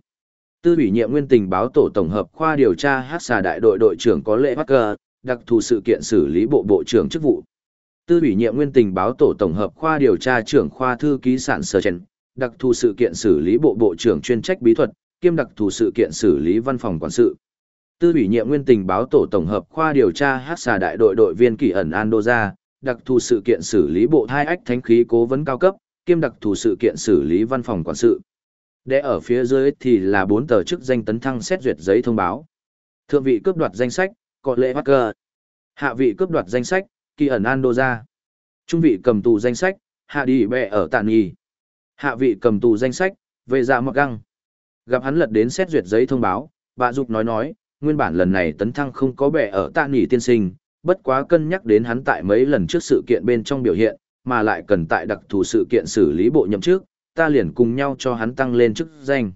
Tư ủy nhiệm nguyên tình báo tổ tổng hợp khoa điều tra hát xà đại đội đội trưởng có lệ Parker, đặc thù sự kiện xử lý bộ bộ trưởng chức vụ. Tư ủy nhiệm nguyên tình báo tổ tổng hợp khoa điều tra trưởng khoa thư ký sản sở trần, đặc thù sự kiện xử lý bộ bộ trưởng chuyên trách bí thuật, kiêm đặc thù sự kiện xử lý văn phòng quản sự. Tư ủy nhiệm nguyên tình báo tổ tổng hợp khoa điều tra hát xà đại đội đội viên kỳ ẩn Andoja, đặc thù sự kiện xử lý bộ hai ách thánh khí cố vấn cao cấp, kiêm đặc thù sự kiện xử lý văn phòng quản sự. Để ở phía dưới thì là bốn tờ chức danh tấn thăng xét duyệt giấy thông báo. Thượng vị cướp đoạt danh sách, có lệ Parker. Hạ vị cướp đoạt danh sách, kỳ ẩn an đồ ra, Trung vị cầm tù danh sách, hạ đi bẹ ở tàn nhì. Hạ vị cầm tù danh sách, về dạ mặc găng. Gặp hắn lật đến xét duyệt giấy thông báo, bà Dục nói nói, nguyên bản lần này tấn thăng không có bẹ ở tạ nghỉ tiên sinh, bất quá cân nhắc đến hắn tại mấy lần trước sự kiện bên trong biểu hiện, mà lại cần tại đặc thù sự kiện xử lý bộ nhậm trước, ta liền cùng nhau cho hắn tăng lên chức danh.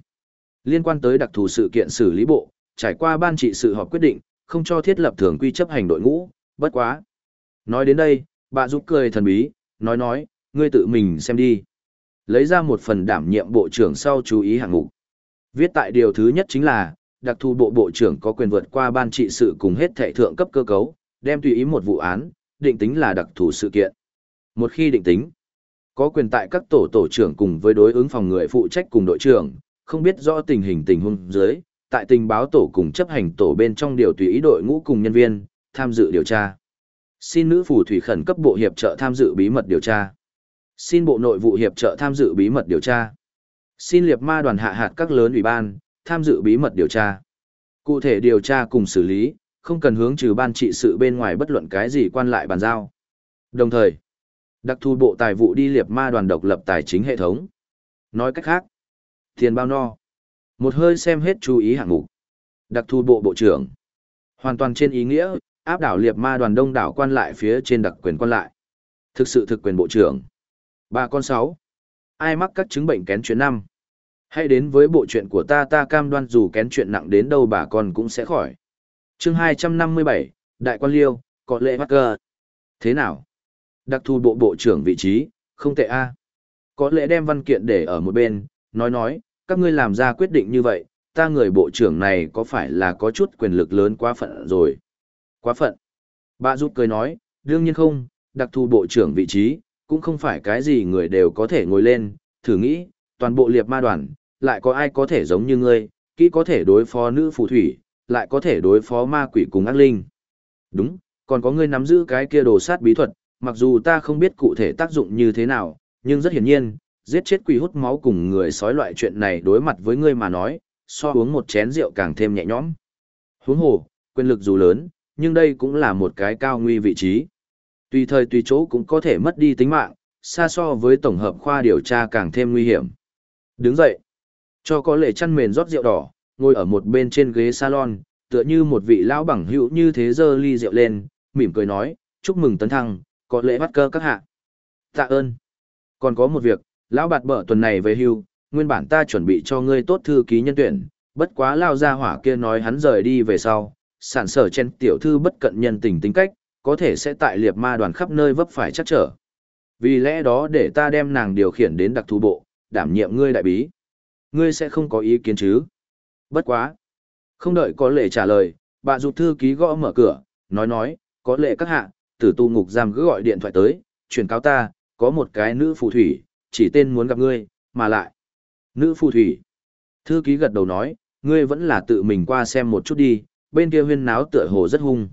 Liên quan tới đặc thù sự kiện xử lý bộ, trải qua ban trị sự họp quyết định, không cho thiết lập thường quy chấp hành đội ngũ, bất quá. Nói đến đây, bà giúp cười thần bí, nói nói, ngươi tự mình xem đi. Lấy ra một phần đảm nhiệm bộ trưởng sau chú ý hạng mục. Viết tại điều thứ nhất chính là, đặc thù bộ bộ trưởng có quyền vượt qua ban trị sự cùng hết thệ thượng cấp cơ cấu, đem tùy ý một vụ án, định tính là đặc thù sự kiện. Một khi định tính, có quyền tại các tổ tổ trưởng cùng với đối ứng phòng người phụ trách cùng đội trưởng, không biết rõ tình hình tình huống dưới, tại tình báo tổ cùng chấp hành tổ bên trong điều tùy ý đội ngũ cùng nhân viên, tham dự điều tra. Xin nữ phù thủy khẩn cấp bộ hiệp trợ tham dự bí mật điều tra. Xin bộ nội vụ hiệp trợ tham dự bí mật điều tra. Xin liệt ma đoàn hạ hạt các lớn ủy ban, tham dự bí mật điều tra. Cụ thể điều tra cùng xử lý, không cần hướng trừ ban trị sự bên ngoài bất luận cái gì quan lại bàn giao. Đồng thời, đặc thù bộ tài vụ đi liệt ma đoàn độc lập tài chính hệ thống. Nói cách khác, tiền bao no. Một hơi xem hết chú ý hạng mục. Đặc thù bộ bộ trưởng. Hoàn toàn trên ý nghĩa, áp đảo liệt ma đoàn đông đảo quan lại phía trên đặc quyền quan lại. Thực sự thực quyền bộ trưởng. Ba con sáu. Ai mắc các chứng bệnh kén chuyện năm. Hãy đến với bộ chuyện của ta ta cam đoan dù kén chuyện nặng đến đâu bà con cũng sẽ khỏi. chương 257, Đại quan Liêu, có lệ mắc cơ. Thế nào? Đặc thù bộ bộ trưởng vị trí, không tệ a Có lẽ đem văn kiện để ở một bên, nói nói, các ngươi làm ra quyết định như vậy, ta người bộ trưởng này có phải là có chút quyền lực lớn quá phận rồi? Quá phận. Bà giúp cười nói, đương nhiên không, đặc thù bộ trưởng vị trí, cũng không phải cái gì người đều có thể ngồi lên, thử nghĩ, toàn bộ liệp ma đoàn, lại có ai có thể giống như ngươi, kỹ có thể đối phó nữ phù thủy, lại có thể đối phó ma quỷ cùng ác linh. Đúng, còn có ngươi nắm giữ cái kia đồ sát bí thuật, mặc dù ta không biết cụ thể tác dụng như thế nào, nhưng rất hiển nhiên, giết chết quỷ hút máu cùng người sói loại chuyện này đối mặt với ngươi mà nói, so uống một chén rượu càng thêm nhẹ nhõm. Huống hồ, quyền lực dù lớn, nhưng đây cũng là một cái cao nguy vị trí. Tùy thời tùy chỗ cũng có thể mất đi tính mạng, xa so với tổng hợp khoa điều tra càng thêm nguy hiểm. Đứng dậy, cho có lệ chăn mền rót rượu đỏ, ngồi ở một bên trên ghế salon, tựa như một vị lão bằng hữu như thế giơ ly rượu lên, mỉm cười nói, chúc mừng tấn thăng, có lễ bắt cơ các hạ. Tạ ơn. Còn có một việc, lão bạt bở tuần này về hưu, nguyên bản ta chuẩn bị cho ngươi tốt thư ký nhân tuyển, bất quá lao ra hỏa kia nói hắn rời đi về sau, sản sở chen tiểu thư bất cận nhân tình tính cách, có thể sẽ tại liệt ma đoàn khắp nơi vấp phải chắc trở. Vì lẽ đó để ta đem nàng điều khiển đến đặc thù bộ, đảm nhiệm ngươi đại bí. Ngươi sẽ không có ý kiến chứ? Bất quá. Không đợi có lệ trả lời, bà dục thư ký gõ mở cửa, nói nói, có lệ các hạ, tử tu ngục giam cứ gọi điện thoại tới, chuyển cáo ta, có một cái nữ phù thủy, chỉ tên muốn gặp ngươi, mà lại. Nữ phù thủy. Thư ký gật đầu nói, ngươi vẫn là tự mình qua xem một chút đi, bên kia huyên náo tựa hồ rất hung.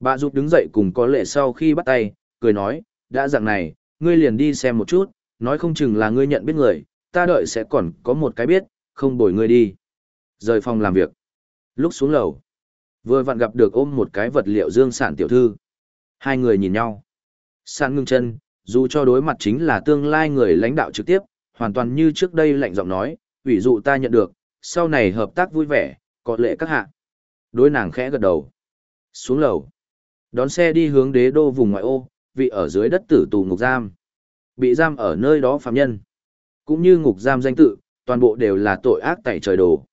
Bà dục đứng dậy cùng có lệ sau khi bắt tay, cười nói, đã dạng này, ngươi liền đi xem một chút, nói không chừng là ngươi nhận biết người, ta đợi sẽ còn có một cái biết, không bồi ngươi đi. Rời phòng làm việc. Lúc xuống lầu, vừa vặn gặp được ôm một cái vật liệu dương sản tiểu thư. Hai người nhìn nhau. Sản ngưng chân, dù cho đối mặt chính là tương lai người lãnh đạo trực tiếp, hoàn toàn như trước đây lạnh giọng nói, ủy dụ ta nhận được, sau này hợp tác vui vẻ, có lệ các hạ. Đối nàng khẽ gật đầu. Xuống lầu. Đón xe đi hướng đế đô vùng ngoại ô, vị ở dưới đất tử tù ngục giam. Bị giam ở nơi đó phạm nhân. Cũng như ngục giam danh tự, toàn bộ đều là tội ác tại trời đồ.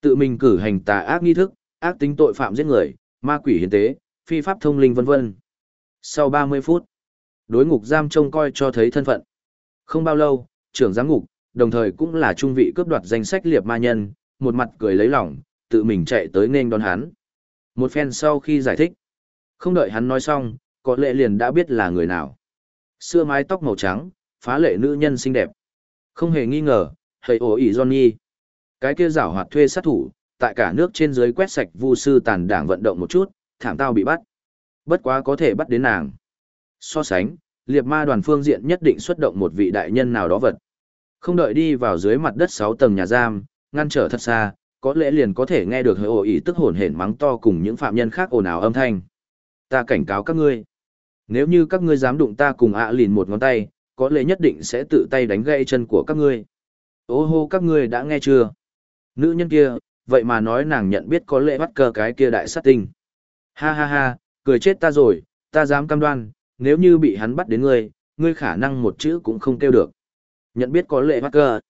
Tự mình cử hành tà ác nghi thức, ác tính tội phạm giết người, ma quỷ hiến tế, phi pháp thông linh vân vân. Sau 30 phút, đối ngục giam trông coi cho thấy thân phận. Không bao lâu, trưởng giám ngục, đồng thời cũng là trung vị cướp đoạt danh sách liệp ma nhân, một mặt cười lấy lòng, tự mình chạy tới nên đón hắn. Một phen sau khi giải thích, không đợi hắn nói xong, có lệ liền đã biết là người nào. Xưa mái tóc màu trắng, phá lệ nữ nhân xinh đẹp. Không hề nghi ngờ, hầy ổ ỉ Johnny. Cái kia giảo hoạt thuê sát thủ, tại cả nước trên dưới quét sạch vu sư tàn đảng vận động một chút, thảm tao bị bắt. Bất quá có thể bắt đến nàng. So sánh, liệt ma đoàn phương diện nhất định xuất động một vị đại nhân nào đó vật. Không đợi đi vào dưới mặt đất 6 tầng nhà giam, ngăn trở thật xa, có lẽ liền có thể nghe được hơi ồ ý tức hồn hển mắng to cùng những phạm nhân khác ồn ào âm thanh. Ta cảnh cáo các ngươi. Nếu như các ngươi dám đụng ta cùng ạ à lìn một ngón tay, có lẽ nhất định sẽ tự tay đánh gãy chân của các ngươi. Ô hô các ngươi đã nghe chưa? Nữ nhân kia, vậy mà nói nàng nhận biết có lẽ bắt cờ cái kia đại sát tinh. Ha ha ha, cười chết ta rồi, ta dám cam đoan, nếu như bị hắn bắt đến ngươi, ngươi khả năng một chữ cũng không kêu được. Nhận biết có lệ bắt cờ.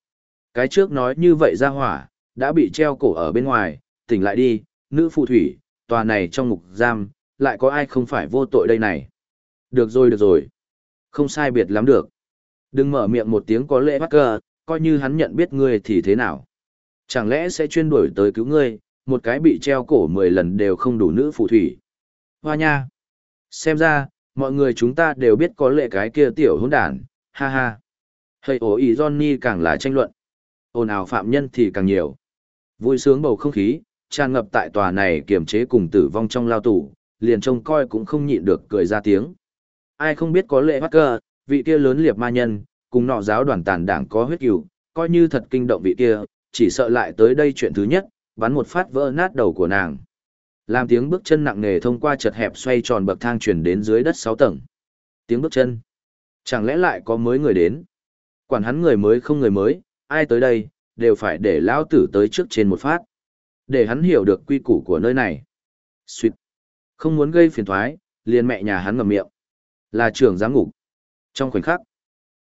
Cái trước nói như vậy ra hỏa, đã bị treo cổ ở bên ngoài, tỉnh lại đi, nữ phù thủy, tòa này trong ngục giam, lại có ai không phải vô tội đây này. Được rồi được rồi. Không sai biệt lắm được. Đừng mở miệng một tiếng có lễ bắt cờ, coi như hắn nhận biết ngươi thì thế nào. Chẳng lẽ sẽ chuyên đuổi tới cứu ngươi, một cái bị treo cổ 10 lần đều không đủ nữ phù thủy. Hoa nha. Xem ra, mọi người chúng ta đều biết có lệ cái kia tiểu hỗn đản, ha ha. Hây ổ ý Johnny càng là tranh luận. Ồn ào phạm nhân thì càng nhiều. Vui sướng bầu không khí, tràn ngập tại tòa này kiềm chế cùng tử vong trong lao tù, liền trông coi cũng không nhịn được cười ra tiếng. Ai không biết có lệ bắt cơ, vị kia lớn liệt ma nhân, cùng nọ giáo đoàn tàn đảng có huyết cửu, coi như thật kinh động vị kia, chỉ sợ lại tới đây chuyện thứ nhất, bắn một phát vỡ nát đầu của nàng. Làm tiếng bước chân nặng nề thông qua chật hẹp xoay tròn bậc thang chuyển đến dưới đất 6 tầng. Tiếng bước chân. Chẳng lẽ lại có mới người đến? Quản hắn người mới không người mới, ai tới đây, đều phải để lão tử tới trước trên một phát. Để hắn hiểu được quy củ của nơi này. Xuyệt. Không muốn gây phiền thoái, liền mẹ nhà hắn ngậm miệng. Là trưởng giám ngục. Trong khoảnh khắc,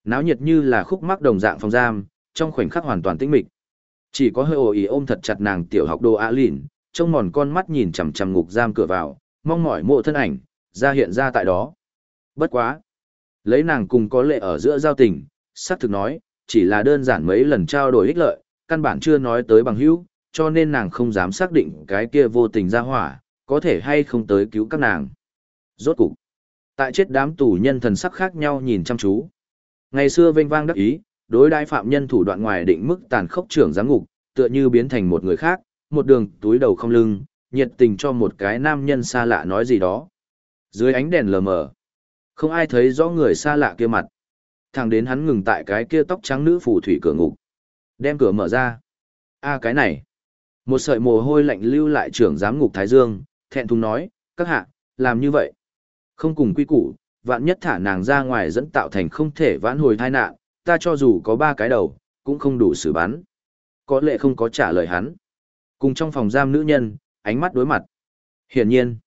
náo nhiệt như là khúc mắc đồng dạng phòng giam, trong khoảnh khắc hoàn toàn tĩnh mịch. Chỉ có hơi ồ ý ôm thật chặt nàng tiểu học đồ A lìn, trông mòn con mắt nhìn chằm chằm ngục giam cửa vào, mong mỏi mộ thân ảnh, ra hiện ra tại đó. Bất quá. Lấy nàng cùng có lệ ở giữa giao tình, sắc thực nói, chỉ là đơn giản mấy lần trao đổi ích lợi, căn bản chưa nói tới bằng hữu, cho nên nàng không dám xác định cái kia vô tình ra hỏa, có thể hay không tới cứu các nàng. Rốt cục, tại chết đám tù nhân thần sắc khác nhau nhìn chăm chú. Ngày xưa vênh vang đắc ý, đối đãi phạm nhân thủ đoạn ngoài định mức tàn khốc trưởng giám ngục, tựa như biến thành một người khác, một đường túi đầu không lưng, nhiệt tình cho một cái nam nhân xa lạ nói gì đó. Dưới ánh đèn lờ mờ, không ai thấy rõ người xa lạ kia mặt. Thẳng đến hắn ngừng tại cái kia tóc trắng nữ phù thủy cửa ngục. Đem cửa mở ra. a cái này. Một sợi mồ hôi lạnh lưu lại trưởng giám ngục Thái Dương, thẹn thùng nói, các hạ, làm như vậy. Không cùng quy củ, vạn nhất thả nàng ra ngoài dẫn tạo thành không thể vãn hồi tai nạn, ta cho dù có ba cái đầu, cũng không đủ xử bắn. Có lệ không có trả lời hắn. Cùng trong phòng giam nữ nhân, ánh mắt đối mặt. Hiển nhiên,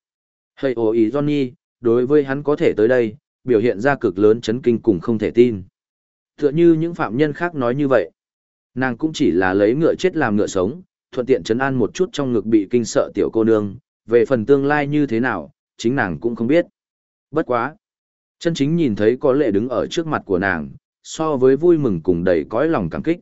hơi ồ ý Johnny, đối với hắn có thể tới đây, biểu hiện ra cực lớn chấn kinh cùng không thể tin. Tựa như những phạm nhân khác nói như vậy. Nàng cũng chỉ là lấy ngựa chết làm ngựa sống, thuận tiện chấn an một chút trong ngực bị kinh sợ tiểu cô nương, về phần tương lai như thế nào, chính nàng cũng không biết. Bất quá. Chân chính nhìn thấy có lệ đứng ở trước mặt của nàng, so với vui mừng cùng đầy cõi lòng cảm kích.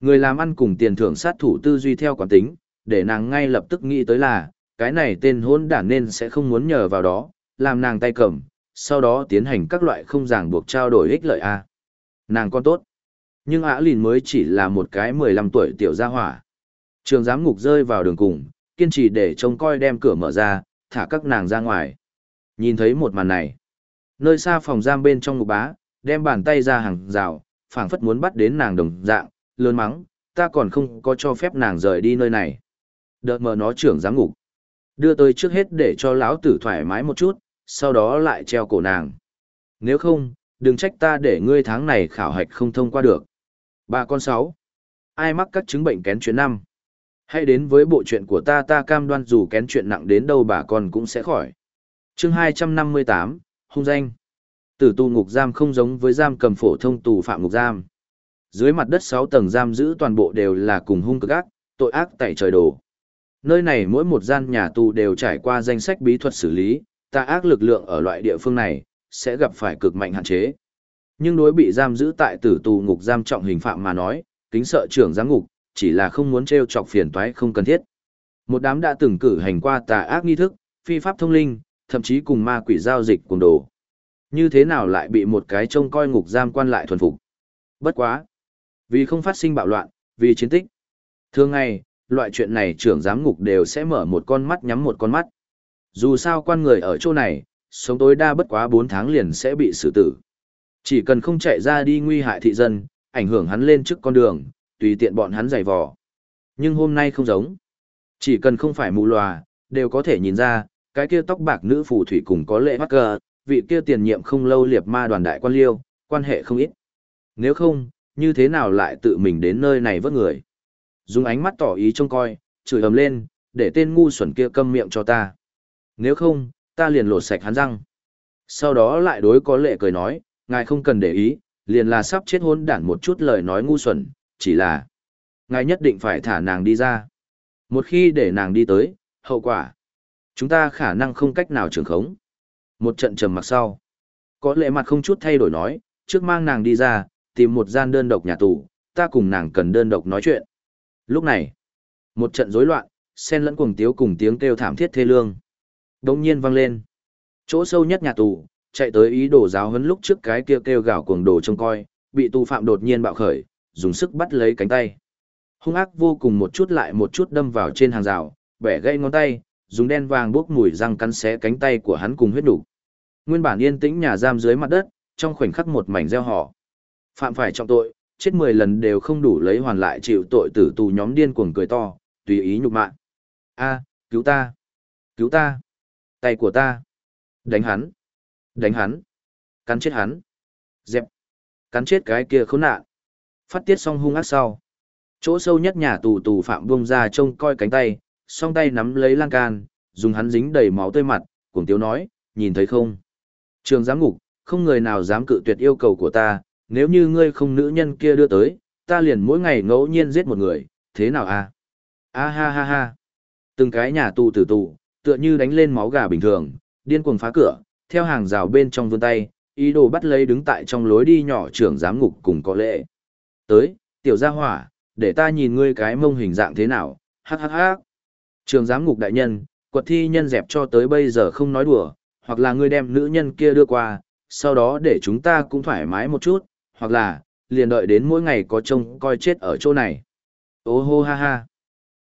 Người làm ăn cùng tiền thưởng sát thủ tư duy theo quán tính, để nàng ngay lập tức nghĩ tới là, cái này tên hôn đản nên sẽ không muốn nhờ vào đó, làm nàng tay cầm, sau đó tiến hành các loại không ràng buộc trao đổi ích lợi a. Nàng con tốt. Nhưng ả lìn mới chỉ là một cái 15 tuổi tiểu gia hỏa. Trường giám ngục rơi vào đường cùng, kiên trì để trông coi đem cửa mở ra, thả các nàng ra ngoài. Nhìn thấy một màn này. Nơi xa phòng giam bên trong ngục bá, đem bàn tay ra hàng rào, phảng phất muốn bắt đến nàng đồng dạng, lớn mắng, ta còn không có cho phép nàng rời đi nơi này. Đợt mở nó trưởng giám ngục. Đưa tới trước hết để cho lão tử thoải mái một chút, sau đó lại treo cổ nàng. Nếu không, đừng trách ta để ngươi tháng này khảo hạch không thông qua được. Bà con sáu. Ai mắc các chứng bệnh kén chuyện năm? Hãy đến với bộ chuyện của ta ta cam đoan dù kén chuyện nặng đến đâu bà con cũng sẽ khỏi. chương 258, hung danh. Tử tù ngục giam không giống với giam cầm phổ thông tù phạm ngục giam. Dưới mặt đất 6 tầng giam giữ toàn bộ đều là cùng hung cực ác, tội ác tại trời đồ. Nơi này mỗi một gian nhà tù đều trải qua danh sách bí thuật xử lý, tà ác lực lượng ở loại địa phương này, sẽ gặp phải cực mạnh hạn chế. Nhưng đối bị giam giữ tại tử tù ngục giam trọng hình phạm mà nói, kính sợ trưởng giám ngục, chỉ là không muốn treo chọc phiền toái không cần thiết. Một đám đã từng cử hành qua tà ác nghi thức, phi pháp thông linh, thậm chí cùng ma quỷ giao dịch cùng đồ. Như thế nào lại bị một cái trông coi ngục giam quan lại thuần phục? Bất quá. Vì không phát sinh bạo loạn, vì chiến tích. Thường ngày, loại chuyện này trưởng giám ngục đều sẽ mở một con mắt nhắm một con mắt. Dù sao quan người ở chỗ này, sống tối đa bất quá 4 tháng liền sẽ bị xử tử. Chỉ cần không chạy ra đi nguy hại thị dân, ảnh hưởng hắn lên trước con đường, tùy tiện bọn hắn giày vò. Nhưng hôm nay không giống. Chỉ cần không phải mù lòa, đều có thể nhìn ra, cái kia tóc bạc nữ phù thủy cùng có lệ mắc cờ, vị kia tiền nhiệm không lâu liệp ma đoàn đại quan liêu, quan hệ không ít. Nếu không, như thế nào lại tự mình đến nơi này vớt người? Dùng ánh mắt tỏ ý trông coi, chửi ầm lên, để tên ngu xuẩn kia câm miệng cho ta. Nếu không, ta liền lột sạch hắn răng. Sau đó lại đối có lệ cười nói, ngài không cần để ý, liền là sắp chết hôn đản một chút lời nói ngu xuẩn, chỉ là ngài nhất định phải thả nàng đi ra. Một khi để nàng đi tới, hậu quả, chúng ta khả năng không cách nào trường khống. Một trận trầm mặc sau, có lệ mặt không chút thay đổi nói, trước mang nàng đi ra, tìm một gian đơn độc nhà tù, ta cùng nàng cần đơn độc nói chuyện. Lúc này, một trận rối loạn, xen lẫn cuồng tiếu cùng tiếng kêu thảm thiết thê lương. Đông nhiên vang lên. Chỗ sâu nhất nhà tù, chạy tới ý đồ giáo huấn lúc trước cái kia kêu gào cuồng đồ trông coi, bị tù phạm đột nhiên bạo khởi, dùng sức bắt lấy cánh tay. Hung ác vô cùng một chút lại một chút đâm vào trên hàng rào, bẻ gãy ngón tay, dùng đen vàng bốc mùi răng cắn xé cánh tay của hắn cùng huyết đủ. Nguyên bản yên tĩnh nhà giam dưới mặt đất, trong khoảnh khắc một mảnh reo hò Phạm phải trọng tội, chết 10 lần đều không đủ lấy hoàn lại chịu tội tử tù nhóm điên cuồng cười to, tùy ý nhục mạ. A, cứu ta! Cứu ta! Tay của ta! Đánh hắn! Đánh hắn! Cắn chết hắn! Dẹp! Cắn chết cái kia khốn nạn! Phát tiết xong hung ác sau. Chỗ sâu nhất nhà tù tù phạm buông ra trông coi cánh tay, song tay nắm lấy lan can, dùng hắn dính đầy máu tươi mặt, cuồng tiếu nói, nhìn thấy không? Trường giám ngục, không người nào dám cự tuyệt yêu cầu của ta, nếu như ngươi không nữ nhân kia đưa tới, ta liền mỗi ngày ngẫu nhiên giết một người, thế nào a? A ha ha ha. Từng cái nhà tù tử tù, tựa như đánh lên máu gà bình thường, điên cuồng phá cửa, theo hàng rào bên trong vươn tay, ý đồ bắt lấy đứng tại trong lối đi nhỏ trưởng giám ngục cùng có lệ. Tới, tiểu gia hỏa, để ta nhìn ngươi cái mông hình dạng thế nào, Hát hát hát. Trường giám ngục đại nhân, quật thi nhân dẹp cho tới bây giờ không nói đùa, hoặc là ngươi đem nữ nhân kia đưa qua, sau đó để chúng ta cũng thoải mái một chút, hoặc là, liền đợi đến mỗi ngày có trông coi chết ở chỗ này. Ô hô ha ha.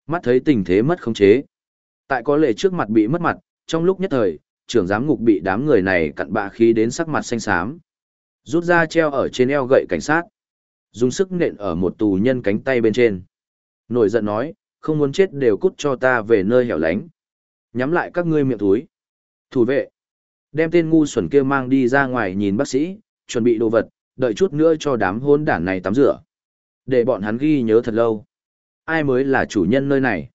Mắt thấy tình thế mất khống chế. Tại có lệ trước mặt bị mất mặt, trong lúc nhất thời, trưởng giám ngục bị đám người này cặn bạ khí đến sắc mặt xanh xám. Rút ra treo ở trên eo gậy cảnh sát. Dùng sức nện ở một tù nhân cánh tay bên trên. Nổi giận nói, không muốn chết đều cút cho ta về nơi hẻo lánh. Nhắm lại các ngươi miệng túi. Thủ vệ. Đem tên ngu xuẩn kia mang đi ra ngoài nhìn bác sĩ, chuẩn bị đồ vật, đợi chút nữa cho đám hôn đản này tắm rửa. Để bọn hắn ghi nhớ thật lâu. Ai mới là chủ nhân nơi này?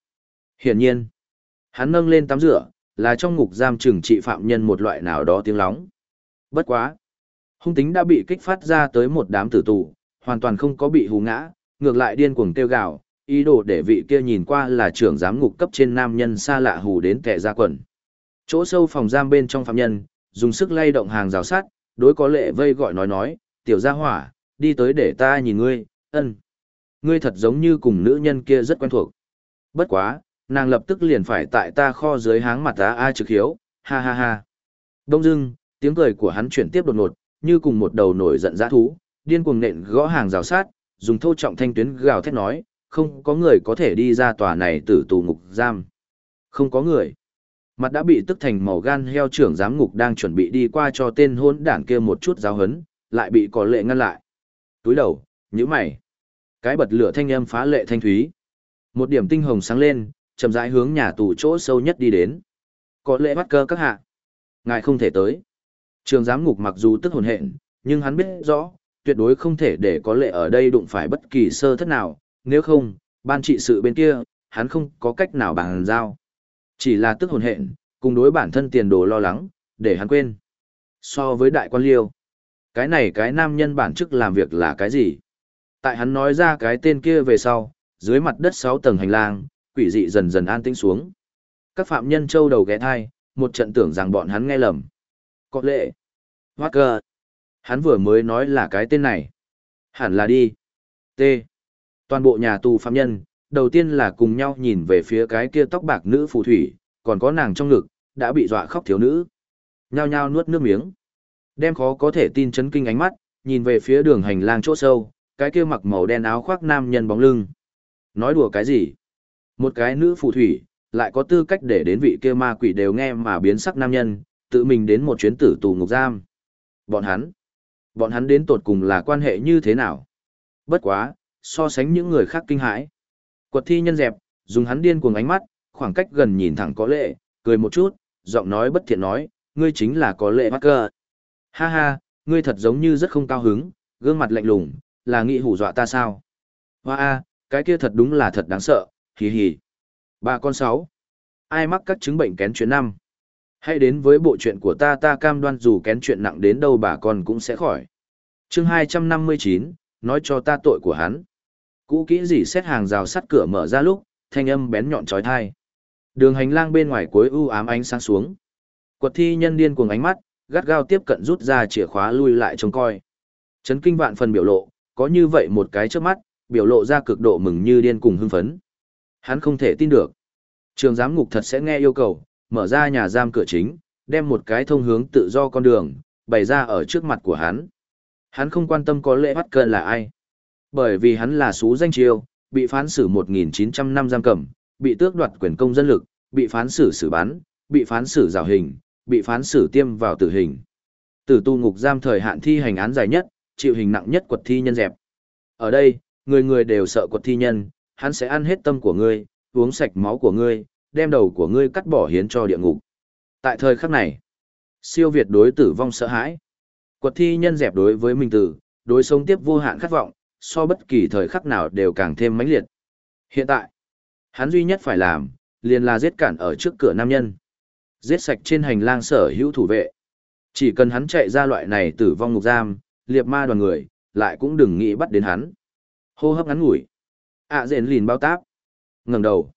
Hiển nhiên, hắn nâng lên tắm rửa, là trong ngục giam trừng trị phạm nhân một loại nào đó tiếng lóng. Bất quá. Hung tính đã bị kích phát ra tới một đám tử tù, hoàn toàn không có bị hù ngã, ngược lại điên cuồng tiêu gạo, ý đồ để vị kia nhìn qua là trưởng giám ngục cấp trên nam nhân xa lạ hù đến kẻ ra quần. Chỗ sâu phòng giam bên trong phạm nhân, dùng sức lay động hàng rào sắt, đối có lệ vây gọi nói nói, tiểu gia hỏa, đi tới để ta nhìn ngươi, ân. Ngươi thật giống như cùng nữ nhân kia rất quen thuộc. Bất quá, nàng lập tức liền phải tại ta kho dưới háng mặt ta a trực hiếu, ha ha ha. Đông dưng, tiếng cười của hắn chuyển tiếp đột ngột, như cùng một đầu nổi giận dã thú, điên cuồng nện gõ hàng rào sát, dùng thô trọng thanh tuyến gào thét nói, không có người có thể đi ra tòa này tử tù ngục giam. Không có người. Mặt đã bị tức thành màu gan heo trưởng giám ngục đang chuẩn bị đi qua cho tên hôn đảng kia một chút giáo hấn, lại bị có lệ ngăn lại. Túi đầu, nhíu mày. Cái bật lửa thanh âm phá lệ thanh thúy. Một điểm tinh hồng sáng lên, chậm rãi hướng nhà tù chỗ sâu nhất đi đến. Có lệ bắt cơ các hạ. Ngài không thể tới. Trường giám ngục mặc dù tức hồn hện, nhưng hắn biết rõ, tuyệt đối không thể để có lệ ở đây đụng phải bất kỳ sơ thất nào, nếu không, ban trị sự bên kia, hắn không có cách nào bằng giao. Chỉ là tức hồn hện, cùng đối bản thân tiền đồ lo lắng, để hắn quên. So với đại quan liêu, cái này cái nam nhân bản chức làm việc là cái gì? Tại hắn nói ra cái tên kia về sau, dưới mặt đất 6 tầng hành lang, quỷ dị dần dần an tĩnh xuống. Các phạm nhân châu đầu ghé thai, một trận tưởng rằng bọn hắn nghe lầm. Có lệ. Walker. Hắn vừa mới nói là cái tên này. Hẳn là đi. T. Toàn bộ nhà tù phạm nhân, đầu tiên là cùng nhau nhìn về phía cái kia tóc bạc nữ phù thủy, còn có nàng trong ngực, đã bị dọa khóc thiếu nữ. Nhao nhao nuốt nước miếng. Đem khó có thể tin chấn kinh ánh mắt, nhìn về phía đường hành lang chỗ sâu, cái kia mặc màu đen áo khoác nam nhân bóng lưng. Nói đùa cái gì? Một cái nữ phù thủy, lại có tư cách để đến vị kia ma quỷ đều nghe mà biến sắc nam nhân, tự mình đến một chuyến tử tù ngục giam. Bọn hắn, bọn hắn đến tột cùng là quan hệ như thế nào? Bất quá, so sánh những người khác kinh hãi. Quật thi nhân dẹp, dùng hắn điên cuồng ánh mắt, khoảng cách gần nhìn thẳng có lệ, cười một chút, giọng nói bất thiện nói, ngươi chính là có lệ mắc cơ. Ha ha, ngươi thật giống như rất không cao hứng, gương mặt lạnh lùng, là nghị hủ dọa ta sao? Hoa a, cái kia thật đúng là thật đáng sợ, hì hì. Bà con sáu. Ai mắc các chứng bệnh kén chuyện năm? Hãy đến với bộ chuyện của ta ta cam đoan dù kén chuyện nặng đến đâu bà con cũng sẽ khỏi. chương 259, nói cho ta tội của hắn. Cũ kỹ gì xét hàng rào sắt cửa mở ra lúc, thanh âm bén nhọn trói thai. Đường hành lang bên ngoài cuối u ám ánh sáng xuống. Quật thi nhân điên cuồng ánh mắt, gắt gao tiếp cận rút ra chìa khóa lui lại trông coi. Chấn kinh vạn phần biểu lộ, có như vậy một cái trước mắt, biểu lộ ra cực độ mừng như điên cùng hưng phấn. Hắn không thể tin được. Trường giám ngục thật sẽ nghe yêu cầu, mở ra nhà giam cửa chính, đem một cái thông hướng tự do con đường, bày ra ở trước mặt của hắn. Hắn không quan tâm có lễ bắt cơn là ai. Bởi vì hắn là xú danh chiêu, bị phán xử 1.900 năm giam cầm, bị tước đoạt quyền công dân lực, bị phán xử xử bắn, bị phán xử rào hình, bị phán xử tiêm vào tử hình. Tử tu ngục giam thời hạn thi hành án dài nhất, chịu hình nặng nhất quật thi nhân dẹp. Ở đây, người người đều sợ quật thi nhân, hắn sẽ ăn hết tâm của ngươi, uống sạch máu của ngươi, đem đầu của ngươi cắt bỏ hiến cho địa ngục. Tại thời khắc này, siêu việt đối tử vong sợ hãi. Quật thi nhân dẹp đối với mình tử, đối sống tiếp vô hạn khát vọng, so bất kỳ thời khắc nào đều càng thêm mãnh liệt. Hiện tại, hắn duy nhất phải làm, liền là giết cản ở trước cửa nam nhân. Giết sạch trên hành lang sở hữu thủ vệ. Chỉ cần hắn chạy ra loại này tử vong ngục giam, liệp ma đoàn người, lại cũng đừng nghĩ bắt đến hắn. Hô hấp ngắn ngủi ạ à, rền lìn bao táp. ngẩng đầu.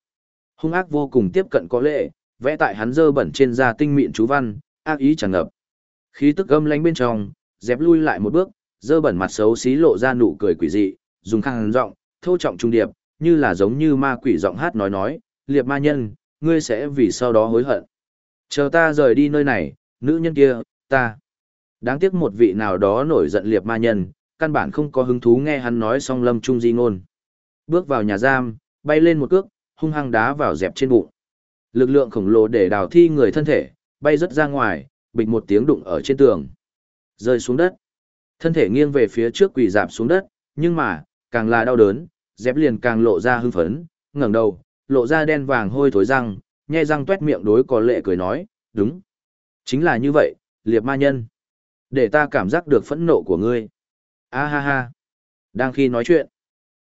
Hung ác vô cùng tiếp cận có lệ, vẽ tại hắn dơ bẩn trên da tinh mịn chú văn, ác ý tràn ngập. Khí tức âm lánh bên trong, dẹp lui lại một bước, dơ bẩn mặt xấu xí lộ ra nụ cười quỷ dị, dùng khăn giọng, thô trọng trung điệp, như là giống như ma quỷ giọng hát nói nói, liệp ma nhân, ngươi sẽ vì sau đó hối hận. Chờ ta rời đi nơi này, nữ nhân kia, ta. Đáng tiếc một vị nào đó nổi giận liệp ma nhân, căn bản không có hứng thú nghe hắn nói song lâm trung di ngôn. Bước vào nhà giam, bay lên một cước, hung hăng đá vào dẹp trên bụng. Lực lượng khổng lồ để đào thi người thân thể, bay rất ra ngoài, bịch một tiếng đụng ở trên tường. Rơi xuống đất. Thân thể nghiêng về phía trước quỳ dạp xuống đất, nhưng mà, càng là đau đớn, dẹp liền càng lộ ra hưng phấn, ngẩng đầu, lộ ra đen vàng hôi thối răng, nhe răng tuét miệng đối có lệ cười nói, đúng. Chính là như vậy, liệp ma nhân. Để ta cảm giác được phẫn nộ của ngươi. A ha ha. Đang khi nói chuyện,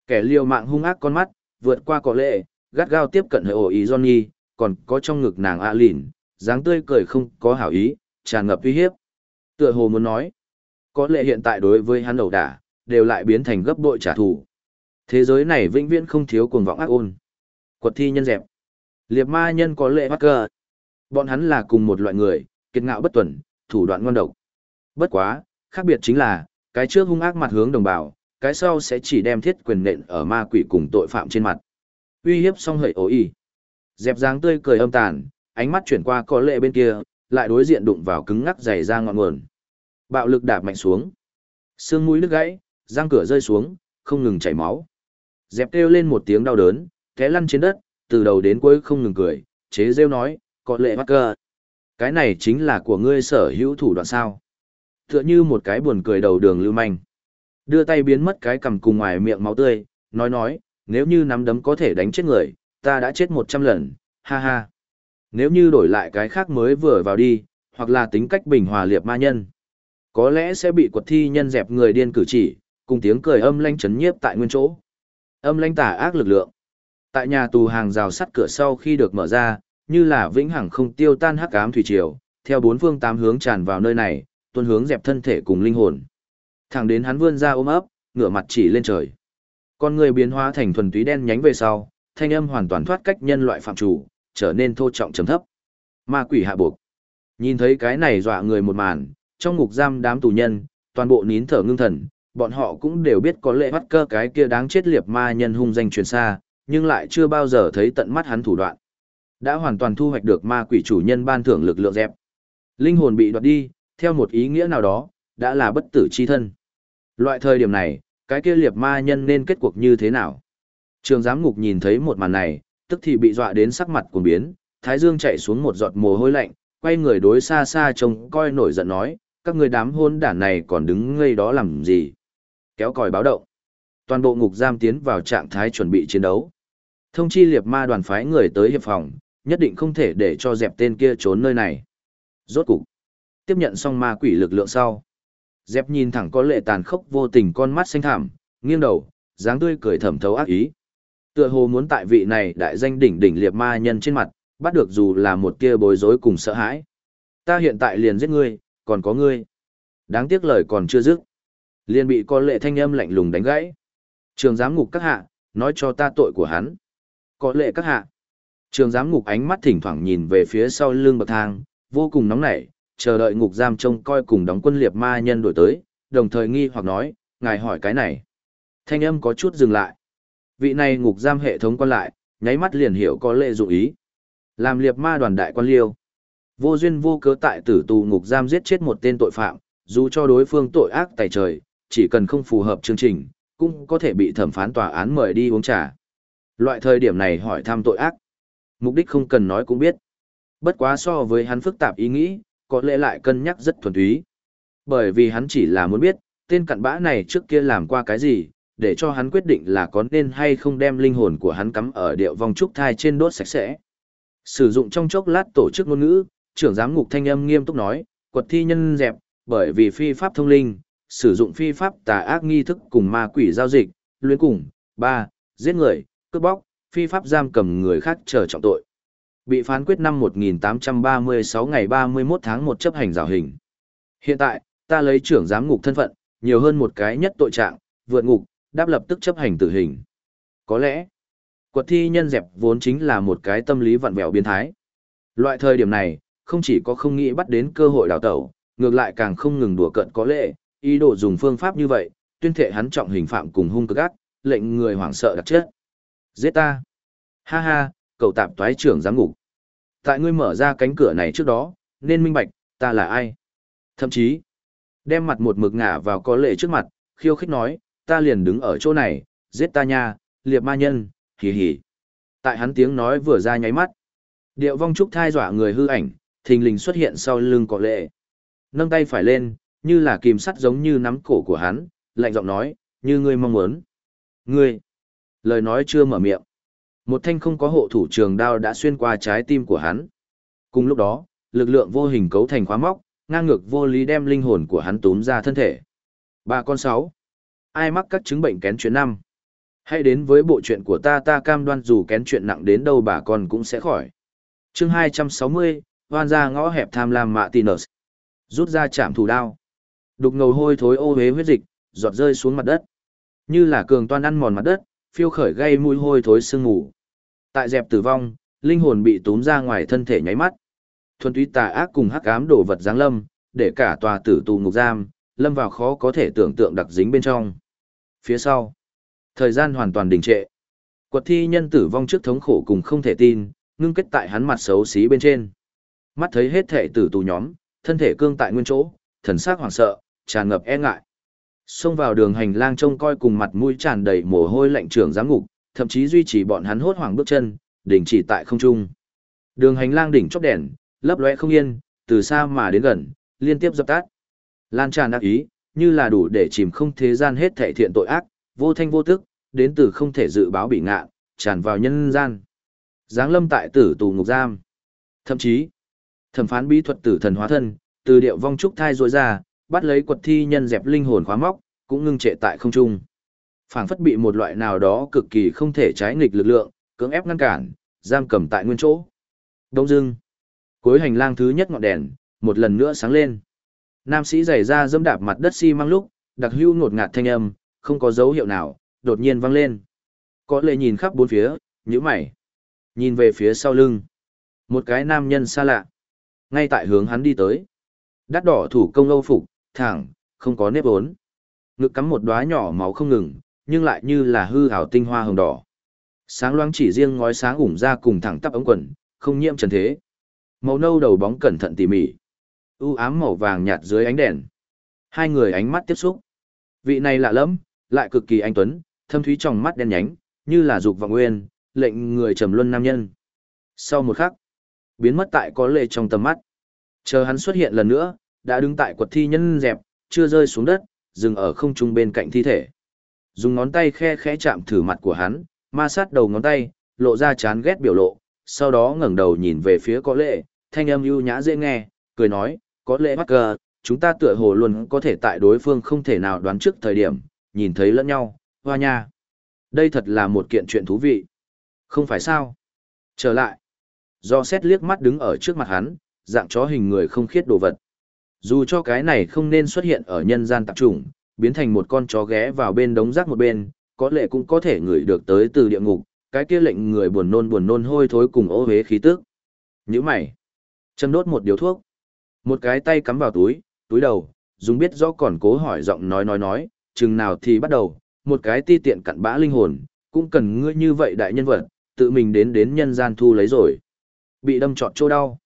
kẻ liều mạng hung ác con mắt, vượt qua cọ lệ, gắt gao tiếp cận hệ ổ ý Johnny, còn có trong ngực nàng A lìn, dáng tươi cười không có hảo ý, tràn ngập uy hiếp. Tựa hồ muốn nói, có lệ hiện tại đối với hắn ẩu đả, đều lại biến thành gấp bội trả thù. Thế giới này vĩnh viễn không thiếu cuồng vọng ác ôn. Quật thi nhân dẹp. Liệp ma nhân có lệ mắc cơ. Bọn hắn là cùng một loại người, kiệt ngạo bất tuần, thủ đoạn ngon độc. Bất quá, khác biệt chính là, cái trước hung ác mặt hướng đồng bào, cái sau sẽ chỉ đem thiết quyền nện ở ma quỷ cùng tội phạm trên mặt. Uy hiếp xong hợi ố y. Dẹp dáng tươi cười âm tàn, ánh mắt chuyển qua có lệ bên kia, lại đối diện đụng vào cứng ngắc dày ra ngọn nguồn. Bạo lực đạp mạnh xuống. Xương mũi nước gãy, răng cửa rơi xuống, không ngừng chảy máu. Dẹp kêu lên một tiếng đau đớn, té lăn trên đất, từ đầu đến cuối không ngừng cười, chế rêu nói, có lệ mắc cơ. Cái này chính là của ngươi sở hữu thủ đoạn sao. Tựa như một cái buồn cười đầu đường lưu manh. Đưa tay biến mất cái cầm cùng ngoài miệng máu tươi, nói nói, nếu như nắm đấm có thể đánh chết người, ta đã chết một trăm lần, ha ha. Nếu như đổi lại cái khác mới vừa vào đi, hoặc là tính cách bình hòa liệp ma nhân. Có lẽ sẽ bị quật thi nhân dẹp người điên cử chỉ, cùng tiếng cười âm lanh chấn nhiếp tại nguyên chỗ. Âm lanh tả ác lực lượng. Tại nhà tù hàng rào sắt cửa sau khi được mở ra, như là vĩnh hằng không tiêu tan hắc ám thủy triều, theo bốn phương tám hướng tràn vào nơi này, tuôn hướng dẹp thân thể cùng linh hồn. Thẳng đến hắn vươn ra ôm ấp, ngửa mặt chỉ lên trời. Con người biến hóa thành thuần túy đen nhánh về sau, thanh âm hoàn toàn thoát cách nhân loại phạm chủ, trở nên thô trọng trầm thấp. Ma quỷ hạ buộc. Nhìn thấy cái này dọa người một màn, trong ngục giam đám tù nhân, toàn bộ nín thở ngưng thần, bọn họ cũng đều biết có lệ bắt cơ cái kia đáng chết liệt ma nhân hung danh truyền xa, nhưng lại chưa bao giờ thấy tận mắt hắn thủ đoạn. Đã hoàn toàn thu hoạch được ma quỷ chủ nhân ban thưởng lực lượng dẹp. Linh hồn bị đoạt đi, theo một ý nghĩa nào đó, đã là bất tử chi thân. Loại thời điểm này, cái kia liệt ma nhân nên kết cuộc như thế nào? Trường giám ngục nhìn thấy một màn này, tức thì bị dọa đến sắc mặt cuồng biến, thái dương chạy xuống một giọt mồ hôi lạnh, quay người đối xa xa trông coi nổi giận nói, các người đám hôn đản này còn đứng ngây đó làm gì? Kéo còi báo động. Toàn bộ ngục giam tiến vào trạng thái chuẩn bị chiến đấu. Thông chi liệt ma đoàn phái người tới hiệp phòng, nhất định không thể để cho dẹp tên kia trốn nơi này. Rốt cục. Tiếp nhận xong ma quỷ lực lượng sau. Dẹp nhìn thẳng có lệ tàn khốc vô tình con mắt xanh thảm, nghiêng đầu, dáng tươi cười thẩm thấu ác ý. Tựa hồ muốn tại vị này đại danh đỉnh đỉnh liệt ma nhân trên mặt, bắt được dù là một tia bối rối cùng sợ hãi. Ta hiện tại liền giết ngươi, còn có ngươi. Đáng tiếc lời còn chưa dứt. Liền bị có lệ thanh âm lạnh lùng đánh gãy. Trường giám ngục các hạ, nói cho ta tội của hắn. Có lệ các hạ. Trường giám ngục ánh mắt thỉnh thoảng nhìn về phía sau lưng bậc thang, vô cùng nóng nảy, chờ đợi ngục giam trông coi cùng đóng quân liệt ma nhân đổi tới, đồng thời nghi hoặc nói, ngài hỏi cái này. Thanh âm có chút dừng lại. Vị này ngục giam hệ thống quan lại, nháy mắt liền hiểu có lệ dụng ý. Làm liệt ma đoàn đại quan liêu. Vô duyên vô cớ tại tử tù ngục giam giết chết một tên tội phạm, dù cho đối phương tội ác tài trời, chỉ cần không phù hợp chương trình, cũng có thể bị thẩm phán tòa án mời đi uống trà. Loại thời điểm này hỏi thăm tội ác. Mục đích không cần nói cũng biết. Bất quá so với hắn phức tạp ý nghĩ, có lẽ lại cân nhắc rất thuần túy. Bởi vì hắn chỉ là muốn biết, tên cặn bã này trước kia làm qua cái gì, để cho hắn quyết định là có nên hay không đem linh hồn của hắn cắm ở điệu vong trúc thai trên đốt sạch sẽ. Sử dụng trong chốc lát tổ chức ngôn ngữ, trưởng giám ngục thanh âm nghiêm túc nói, quật thi nhân dẹp, bởi vì phi pháp thông linh, sử dụng phi pháp tà ác nghi thức cùng ma quỷ giao dịch, luyến cùng, ba, giết người, cướp bóc, phi pháp giam cầm người khác chờ trọng tội. Bị phán quyết năm 1836 ngày 31 tháng 1 chấp hành rào hình. Hiện tại, ta lấy trưởng giám ngục thân phận, nhiều hơn một cái nhất tội trạng, vượt ngục, đáp lập tức chấp hành tử hình. Có lẽ, Quật thi nhân dẹp vốn chính là một cái tâm lý vặn vẹo biến thái. Loại thời điểm này, không chỉ có không nghĩ bắt đến cơ hội đào tẩu, ngược lại càng không ngừng đùa cận có lệ, ý đồ dùng phương pháp như vậy, tuyên thệ hắn trọng hình phạm cùng hung cực ác, lệnh người hoảng sợ đặc chết. Giết ta! Ha ha, cậu tạp toái trưởng giám ngục. Tại ngươi mở ra cánh cửa này trước đó, nên minh bạch, ta là ai? Thậm chí, đem mặt một mực ngả vào có lệ trước mặt, khiêu khích nói, ta liền đứng ở chỗ này, giết ta nha, liệp ma nhân, hì hì. Tại hắn tiếng nói vừa ra nháy mắt. Điệu vong trúc thai dọa người hư ảnh, thình lình xuất hiện sau lưng có lệ. Nâng tay phải lên, như là kìm sắt giống như nắm cổ của hắn, lạnh giọng nói, như ngươi mong muốn. Ngươi! Lời nói chưa mở miệng. Một thanh không có hộ thủ trường đao đã xuyên qua trái tim của hắn. Cùng lúc đó, lực lượng vô hình cấu thành khóa móc, ngang ngược vô lý đem linh hồn của hắn túm ra thân thể. Ba con sáu. Ai mắc các chứng bệnh kén chuyện năm? Hãy đến với bộ chuyện của ta ta cam đoan dù kén chuyện nặng đến đâu bà con cũng sẽ khỏi. chương 260, hoan ra ngõ hẹp tham lam mạ tinus. Rút ra chạm thủ đao. Đục ngầu hôi thối ô hế huyết dịch, giọt rơi xuống mặt đất. Như là cường toan ăn mòn mặt đất, phiêu khởi gây mùi hôi thối sương ngủ. Tại dẹp tử vong, linh hồn bị tốn ra ngoài thân thể nháy mắt. Thuần túy tà ác cùng hắc ám đổ vật giáng lâm, để cả tòa tử tù ngục giam, lâm vào khó có thể tưởng tượng đặc dính bên trong. Phía sau, thời gian hoàn toàn đình trệ. Quật thi nhân tử vong trước thống khổ cùng không thể tin, ngưng kết tại hắn mặt xấu xí bên trên. Mắt thấy hết thể tử tù nhóm, thân thể cương tại nguyên chỗ, thần sắc hoảng sợ, tràn ngập e ngại. Xông vào đường hành lang trông coi cùng mặt mũi tràn đầy mồ hôi lạnh trưởng giám ngục, thậm chí duy trì bọn hắn hốt hoảng bước chân, đình chỉ tại không trung. Đường hành lang đỉnh chóp đèn, lấp lóe không yên, từ xa mà đến gần, liên tiếp dập tắt. Lan tràn ác ý, như là đủ để chìm không thế gian hết thảy thiện tội ác, vô thanh vô tức, đến từ không thể dự báo bị ngạ, tràn vào nhân gian. Giáng lâm tại tử tù ngục giam. Thậm chí, thẩm phán bí thuật tử thần hóa thân, từ điệu vong trúc thai rối ra, bắt lấy quật thi nhân dẹp linh hồn khóa móc, cũng ngưng trệ tại không trung. Phảng phất bị một loại nào đó cực kỳ không thể trái nghịch lực lượng, cưỡng ép ngăn cản, giam cầm tại nguyên chỗ. Đông dưng, cuối hành lang thứ nhất ngọn đèn, một lần nữa sáng lên. Nam sĩ giày ra dẫm đạp mặt đất xi si măng lúc, đặc hưu ngột ngạt thanh âm, không có dấu hiệu nào, đột nhiên vang lên. Có lệ nhìn khắp bốn phía, nhíu mày. Nhìn về phía sau lưng. Một cái nam nhân xa lạ. Ngay tại hướng hắn đi tới. Đắt đỏ thủ công âu phục, thẳng, không có nếp ốn. Ngực cắm một đóa nhỏ máu không ngừng, nhưng lại như là hư hào tinh hoa hồng đỏ. Sáng loáng chỉ riêng ngói sáng ủng ra cùng thẳng tắp ống quần, không nhiễm trần thế. Màu nâu đầu bóng cẩn thận tỉ mỉ. U ám màu vàng nhạt dưới ánh đèn. Hai người ánh mắt tiếp xúc. Vị này lạ lẫm, lại cực kỳ anh tuấn, thâm thúy trong mắt đen nhánh, như là dục vọng nguyên, lệnh người trầm luân nam nhân. Sau một khắc, biến mất tại có lệ trong tầm mắt. Chờ hắn xuất hiện lần nữa, đã đứng tại quật thi nhân dẹp, chưa rơi xuống đất, dừng ở không trung bên cạnh thi thể. Dùng ngón tay khe khẽ chạm thử mặt của hắn, ma sát đầu ngón tay, lộ ra chán ghét biểu lộ, sau đó ngẩng đầu nhìn về phía có lệ, thanh âm ưu nhã dễ nghe, cười nói, có lẽ bắt cờ, chúng ta tựa hồ luôn có thể tại đối phương không thể nào đoán trước thời điểm, nhìn thấy lẫn nhau, hoa nha. Đây thật là một kiện chuyện thú vị. Không phải sao? Trở lại. Do xét liếc mắt đứng ở trước mặt hắn, dạng chó hình người không khiết đồ vật. Dù cho cái này không nên xuất hiện ở nhân gian tạp trùng, biến thành một con chó ghé vào bên đống rác một bên, có lẽ cũng có thể ngửi được tới từ địa ngục, cái kia lệnh người buồn nôn buồn nôn hôi thối cùng ô hế khí tức. Nhíu mày, châm đốt một điếu thuốc, một cái tay cắm vào túi, túi đầu, dùng biết rõ còn cố hỏi giọng nói nói nói, chừng nào thì bắt đầu, một cái ti tiện cặn bã linh hồn, cũng cần ngươi như vậy đại nhân vật, tự mình đến đến nhân gian thu lấy rồi. Bị đâm trọt chỗ đau.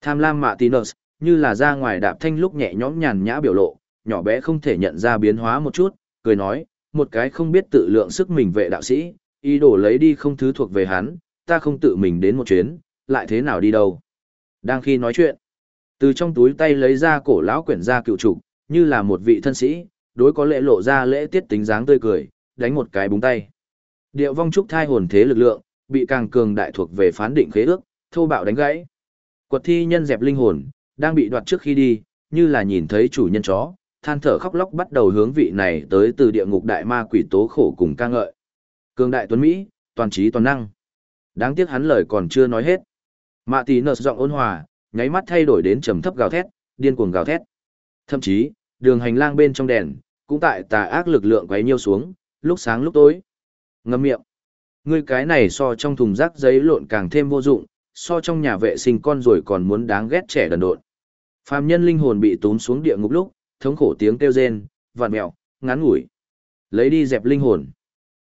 Tham lam mạ tinus, như là ra ngoài đạp thanh lúc nhẹ nhõm nhàn nhã biểu lộ, nhỏ bé không thể nhận ra biến hóa một chút, cười nói, một cái không biết tự lượng sức mình vệ đạo sĩ, ý đồ lấy đi không thứ thuộc về hắn, ta không tự mình đến một chuyến, lại thế nào đi đâu. Đang khi nói chuyện, từ trong túi tay lấy ra cổ lão quyển gia cựu trục, như là một vị thân sĩ, đối có lễ lộ ra lễ tiết tính dáng tươi cười, đánh một cái búng tay. Điệu vong trúc thai hồn thế lực lượng, bị càng cường đại thuộc về phán định khế ước, thô bạo đánh gãy. Quật thi nhân dẹp linh hồn, đang bị đoạt trước khi đi, như là nhìn thấy chủ nhân chó, than thở khóc lóc bắt đầu hướng vị này tới từ địa ngục đại ma quỷ tố khổ cùng ca ngợi. Cường đại tuấn Mỹ, toàn trí toàn năng. Đáng tiếc hắn lời còn chưa nói hết. Mạ tí nợ giọng ôn hòa, nháy mắt thay đổi đến trầm thấp gào thét, điên cuồng gào thét. Thậm chí, đường hành lang bên trong đèn, cũng tại tà ác lực lượng quấy nhiêu xuống, lúc sáng lúc tối. Ngâm miệng. Ngươi cái này so trong thùng rác giấy lộn càng thêm vô dụng, so trong nhà vệ sinh con rồi còn muốn đáng ghét trẻ đần độn. Phàm nhân linh hồn bị tốn xuống địa ngục lúc, thống khổ tiếng kêu rên, vạn mẹo, ngắn ngủi. Lấy đi dẹp linh hồn.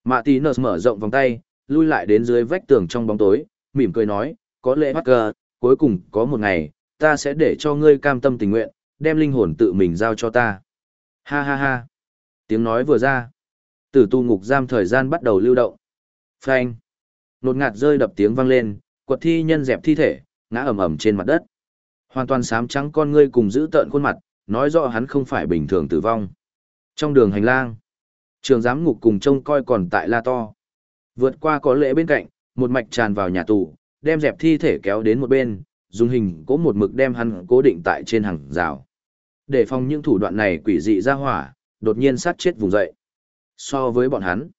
Mạ tí nợ mở rộng vòng tay, lui lại đến dưới vách tường trong bóng tối, mỉm cười nói, có lẽ bắt cờ, cuối cùng có một ngày, ta sẽ để cho ngươi cam tâm tình nguyện, đem linh hồn tự mình giao cho ta. Ha ha ha. Tiếng nói vừa ra. Tử tu ngục giam thời gian bắt đầu lưu động. Phanh. Nột ngạt rơi đập tiếng vang lên, quật thi nhân dẹp thi thể, ngã ầm ầm trên mặt đất. Hoàn toàn sám trắng con ngươi cùng giữ tợn khuôn mặt, nói rõ hắn không phải bình thường tử vong. Trong đường hành lang, trường giám ngục cùng trông coi còn tại la to. Vượt qua có lễ bên cạnh, một mạch tràn vào nhà tù, đem dẹp thi thể kéo đến một bên, dùng hình cố một mực đem hắn cố định tại trên hàng rào. Để phòng những thủ đoạn này quỷ dị ra hỏa, đột nhiên sát chết vùng dậy. So với bọn hắn,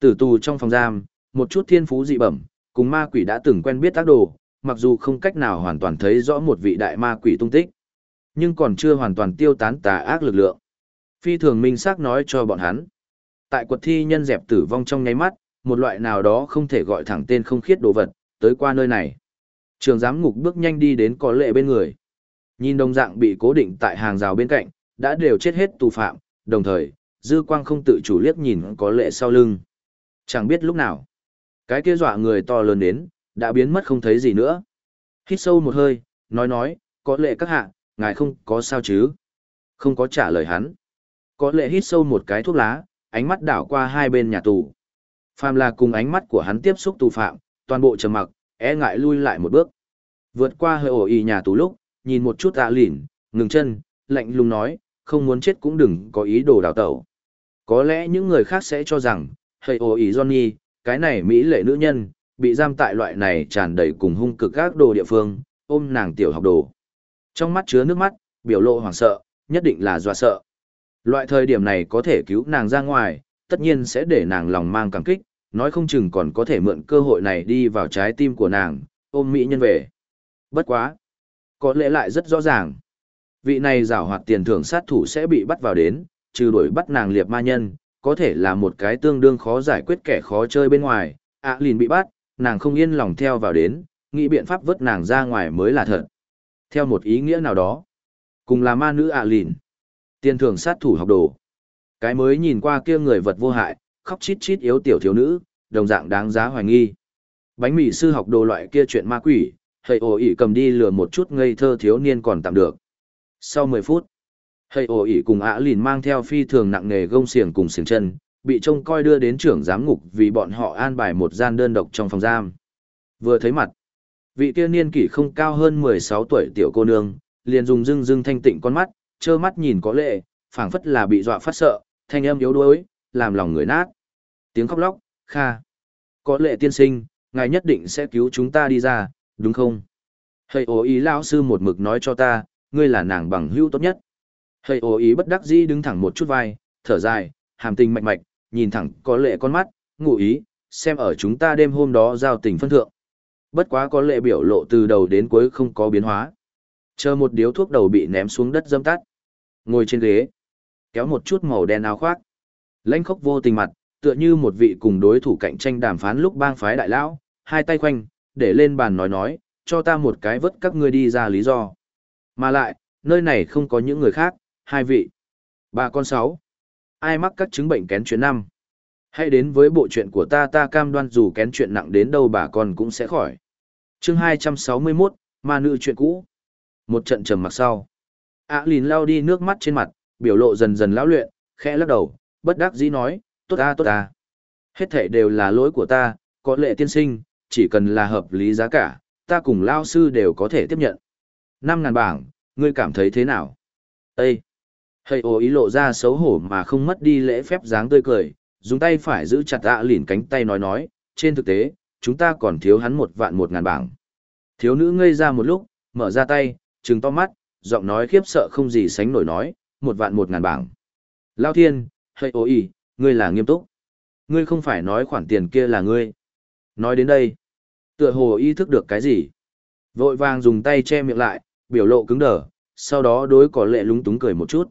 tử tù trong phòng giam, một chút thiên phú dị bẩm, cùng ma quỷ đã từng quen biết tác đồ, mặc dù không cách nào hoàn toàn thấy rõ một vị đại ma quỷ tung tích, nhưng còn chưa hoàn toàn tiêu tán tà ác lực lượng. Phi thường minh xác nói cho bọn hắn. Tại quật thi nhân dẹp tử vong trong nháy mắt, một loại nào đó không thể gọi thẳng tên không khiết đồ vật, tới qua nơi này. Trường giám ngục bước nhanh đi đến có lệ bên người. Nhìn đồng dạng bị cố định tại hàng rào bên cạnh, đã đều chết hết tù phạm, đồng thời, dư quang không tự chủ liếc nhìn có lệ sau lưng. Chẳng biết lúc nào, cái kia dọa người to lớn đến, đã biến mất không thấy gì nữa. Hít sâu một hơi, nói nói, có lệ các hạ, ngài không có sao chứ? Không có trả lời hắn. Có lệ hít sâu một cái thuốc lá, ánh mắt đảo qua hai bên nhà tù. Phàm là cùng ánh mắt của hắn tiếp xúc tù phạm, toàn bộ trầm mặc, e ngại lui lại một bước. Vượt qua hơi ổ y nhà tù lúc, nhìn một chút ạ lỉn, ngừng chân, lạnh lùng nói, không muốn chết cũng đừng có ý đồ đào tẩu. Có lẽ những người khác sẽ cho rằng, hơi ổ y Johnny, cái này Mỹ lệ nữ nhân, bị giam tại loại này tràn đầy cùng hung cực các đồ địa phương, ôm nàng tiểu học đồ. Trong mắt chứa nước mắt, biểu lộ hoảng sợ, nhất định là dọa sợ. Loại thời điểm này có thể cứu nàng ra ngoài, tất nhiên sẽ để nàng lòng mang cảm kích, nói không chừng còn có thể mượn cơ hội này đi vào trái tim của nàng, ôm mỹ nhân về. Bất quá. Có lẽ lại rất rõ ràng. Vị này giảo hoạt tiền thưởng sát thủ sẽ bị bắt vào đến, trừ đuổi bắt nàng liệp ma nhân, có thể là một cái tương đương khó giải quyết kẻ khó chơi bên ngoài. À lìn bị bắt, nàng không yên lòng theo vào đến, nghĩ biện pháp vớt nàng ra ngoài mới là thật. Theo một ý nghĩa nào đó, cùng là ma nữ ạ lìn. Tiền thưởng sát thủ học đồ. Cái mới nhìn qua kia người vật vô hại, khóc chít chít yếu tiểu thiếu nữ, đồng dạng đáng giá hoài nghi. Bánh mì sư học đồ loại kia chuyện ma quỷ, hầy ổ ỉ cầm đi lừa một chút ngây thơ thiếu niên còn tạm được. Sau 10 phút, hầy ổ ỉ cùng ạ lìn mang theo phi thường nặng nề gông xiềng cùng xiềng chân, bị trông coi đưa đến trưởng giám ngục vì bọn họ an bài một gian đơn độc trong phòng giam. Vừa thấy mặt, vị kia niên kỷ không cao hơn 16 tuổi tiểu cô nương, liền dùng dưng dưng thanh tịnh con mắt, trơ mắt nhìn có lệ, phảng phất là bị dọa phát sợ, thanh âm yếu đuối, làm lòng người nát. Tiếng khóc lóc, kha. Có lệ tiên sinh, ngài nhất định sẽ cứu chúng ta đi ra, đúng không? Hầy ố ý lão sư một mực nói cho ta, ngươi là nàng bằng hữu tốt nhất. Hầy ố ý bất đắc dĩ đứng thẳng một chút vai, thở dài, hàm tình mạch mạch, nhìn thẳng có lệ con mắt, ngụ ý, xem ở chúng ta đêm hôm đó giao tình phân thượng. Bất quá có lệ biểu lộ từ đầu đến cuối không có biến hóa. Chờ một điếu thuốc đầu bị ném xuống đất dâm tắt. Ngồi trên ghế, kéo một chút màu đen áo khoác. Lãnh khốc vô tình mặt, tựa như một vị cùng đối thủ cạnh tranh đàm phán lúc bang phái đại lão, hai tay khoanh, để lên bàn nói nói, cho ta một cái vớt các ngươi đi ra lý do. Mà lại, nơi này không có những người khác, hai vị. Ba con sáu. Ai mắc các chứng bệnh kén chuyện năm. Hãy đến với bộ chuyện của ta ta cam đoan dù kén chuyện nặng đến đâu bà con cũng sẽ khỏi chương 261, ma nữ chuyện cũ. Một trận trầm mặc sau. ạ à lìn lao đi nước mắt trên mặt, biểu lộ dần dần lão luyện, khẽ lắc đầu, bất đắc dĩ nói, tốt ta tốt ta. Hết thể đều là lỗi của ta, có lệ tiên sinh, chỉ cần là hợp lý giá cả, ta cùng lao sư đều có thể tiếp nhận. Năm ngàn bảng, ngươi cảm thấy thế nào? Ê! Hầy ô ý lộ ra xấu hổ mà không mất đi lễ phép dáng tươi cười, dùng tay phải giữ chặt ạ à lìn cánh tay nói nói, trên thực tế, chúng ta còn thiếu hắn một vạn một ngàn bảng. Thiếu nữ ngây ra một lúc, mở ra tay, trừng to mắt, giọng nói khiếp sợ không gì sánh nổi nói, một vạn một ngàn bảng. Lao thiên, hơi ô ý, ngươi là nghiêm túc. Ngươi không phải nói khoản tiền kia là ngươi. Nói đến đây, tựa hồ ý thức được cái gì. Vội vàng dùng tay che miệng lại, biểu lộ cứng đờ, sau đó đối có lệ lúng túng cười một chút.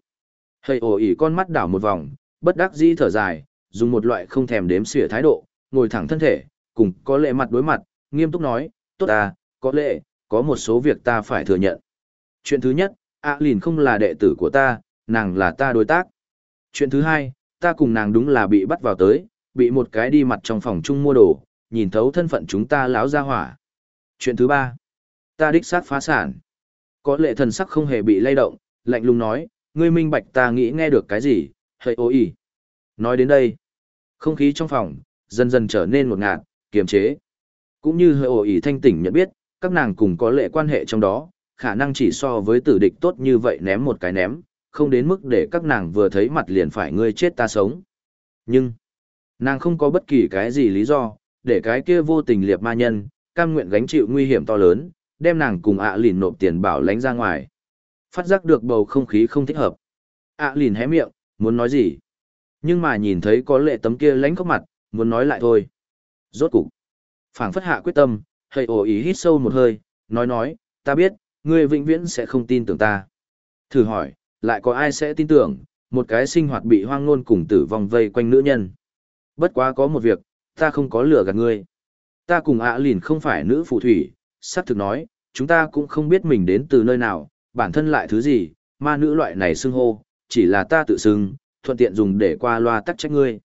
hơi ổ ỉ con mắt đảo một vòng, bất đắc dĩ thở dài, dùng một loại không thèm đếm xỉa thái độ, ngồi thẳng thân thể, cùng có lệ mặt đối mặt, nghiêm túc nói, tốt à, có lệ, có một số việc ta phải thừa nhận. Chuyện thứ nhất, ạ lìn không là đệ tử của ta, nàng là ta đối tác. Chuyện thứ hai, ta cùng nàng đúng là bị bắt vào tới, bị một cái đi mặt trong phòng chung mua đồ, nhìn thấu thân phận chúng ta láo ra hỏa. Chuyện thứ ba, ta đích sát phá sản. Có lệ thần sắc không hề bị lay động, lạnh lùng nói, ngươi minh bạch ta nghĩ nghe được cái gì, hơi ô ý. Nói đến đây, không khí trong phòng, dần dần trở nên ngột ngạt, kiềm chế. Cũng như hơi ồ ý thanh tỉnh nhận biết, các nàng cùng có lệ quan hệ trong đó, khả năng chỉ so với tử địch tốt như vậy ném một cái ném, không đến mức để các nàng vừa thấy mặt liền phải ngươi chết ta sống. Nhưng, nàng không có bất kỳ cái gì lý do, để cái kia vô tình liệp ma nhân, cam nguyện gánh chịu nguy hiểm to lớn, đem nàng cùng ạ lìn nộp tiền bảo lánh ra ngoài. Phát giác được bầu không khí không thích hợp. ạ lìn hé miệng, muốn nói gì? Nhưng mà nhìn thấy có lệ tấm kia lánh khóc mặt, muốn nói lại thôi. Rốt cục. phảng phất hạ quyết tâm, hơi ồ ý hít sâu một hơi, nói nói, ta biết, ngươi vĩnh viễn sẽ không tin tưởng ta. Thử hỏi, lại có ai sẽ tin tưởng, một cái sinh hoạt bị hoang ngôn cùng tử vong vây quanh nữ nhân. Bất quá có một việc, ta không có lừa gạt ngươi. Ta cùng ạ lìn không phải nữ phù thủy, sắp thực nói, chúng ta cũng không biết mình đến từ nơi nào, bản thân lại thứ gì, ma nữ loại này xưng hô, chỉ là ta tự xưng, thuận tiện dùng để qua loa tắc trách ngươi.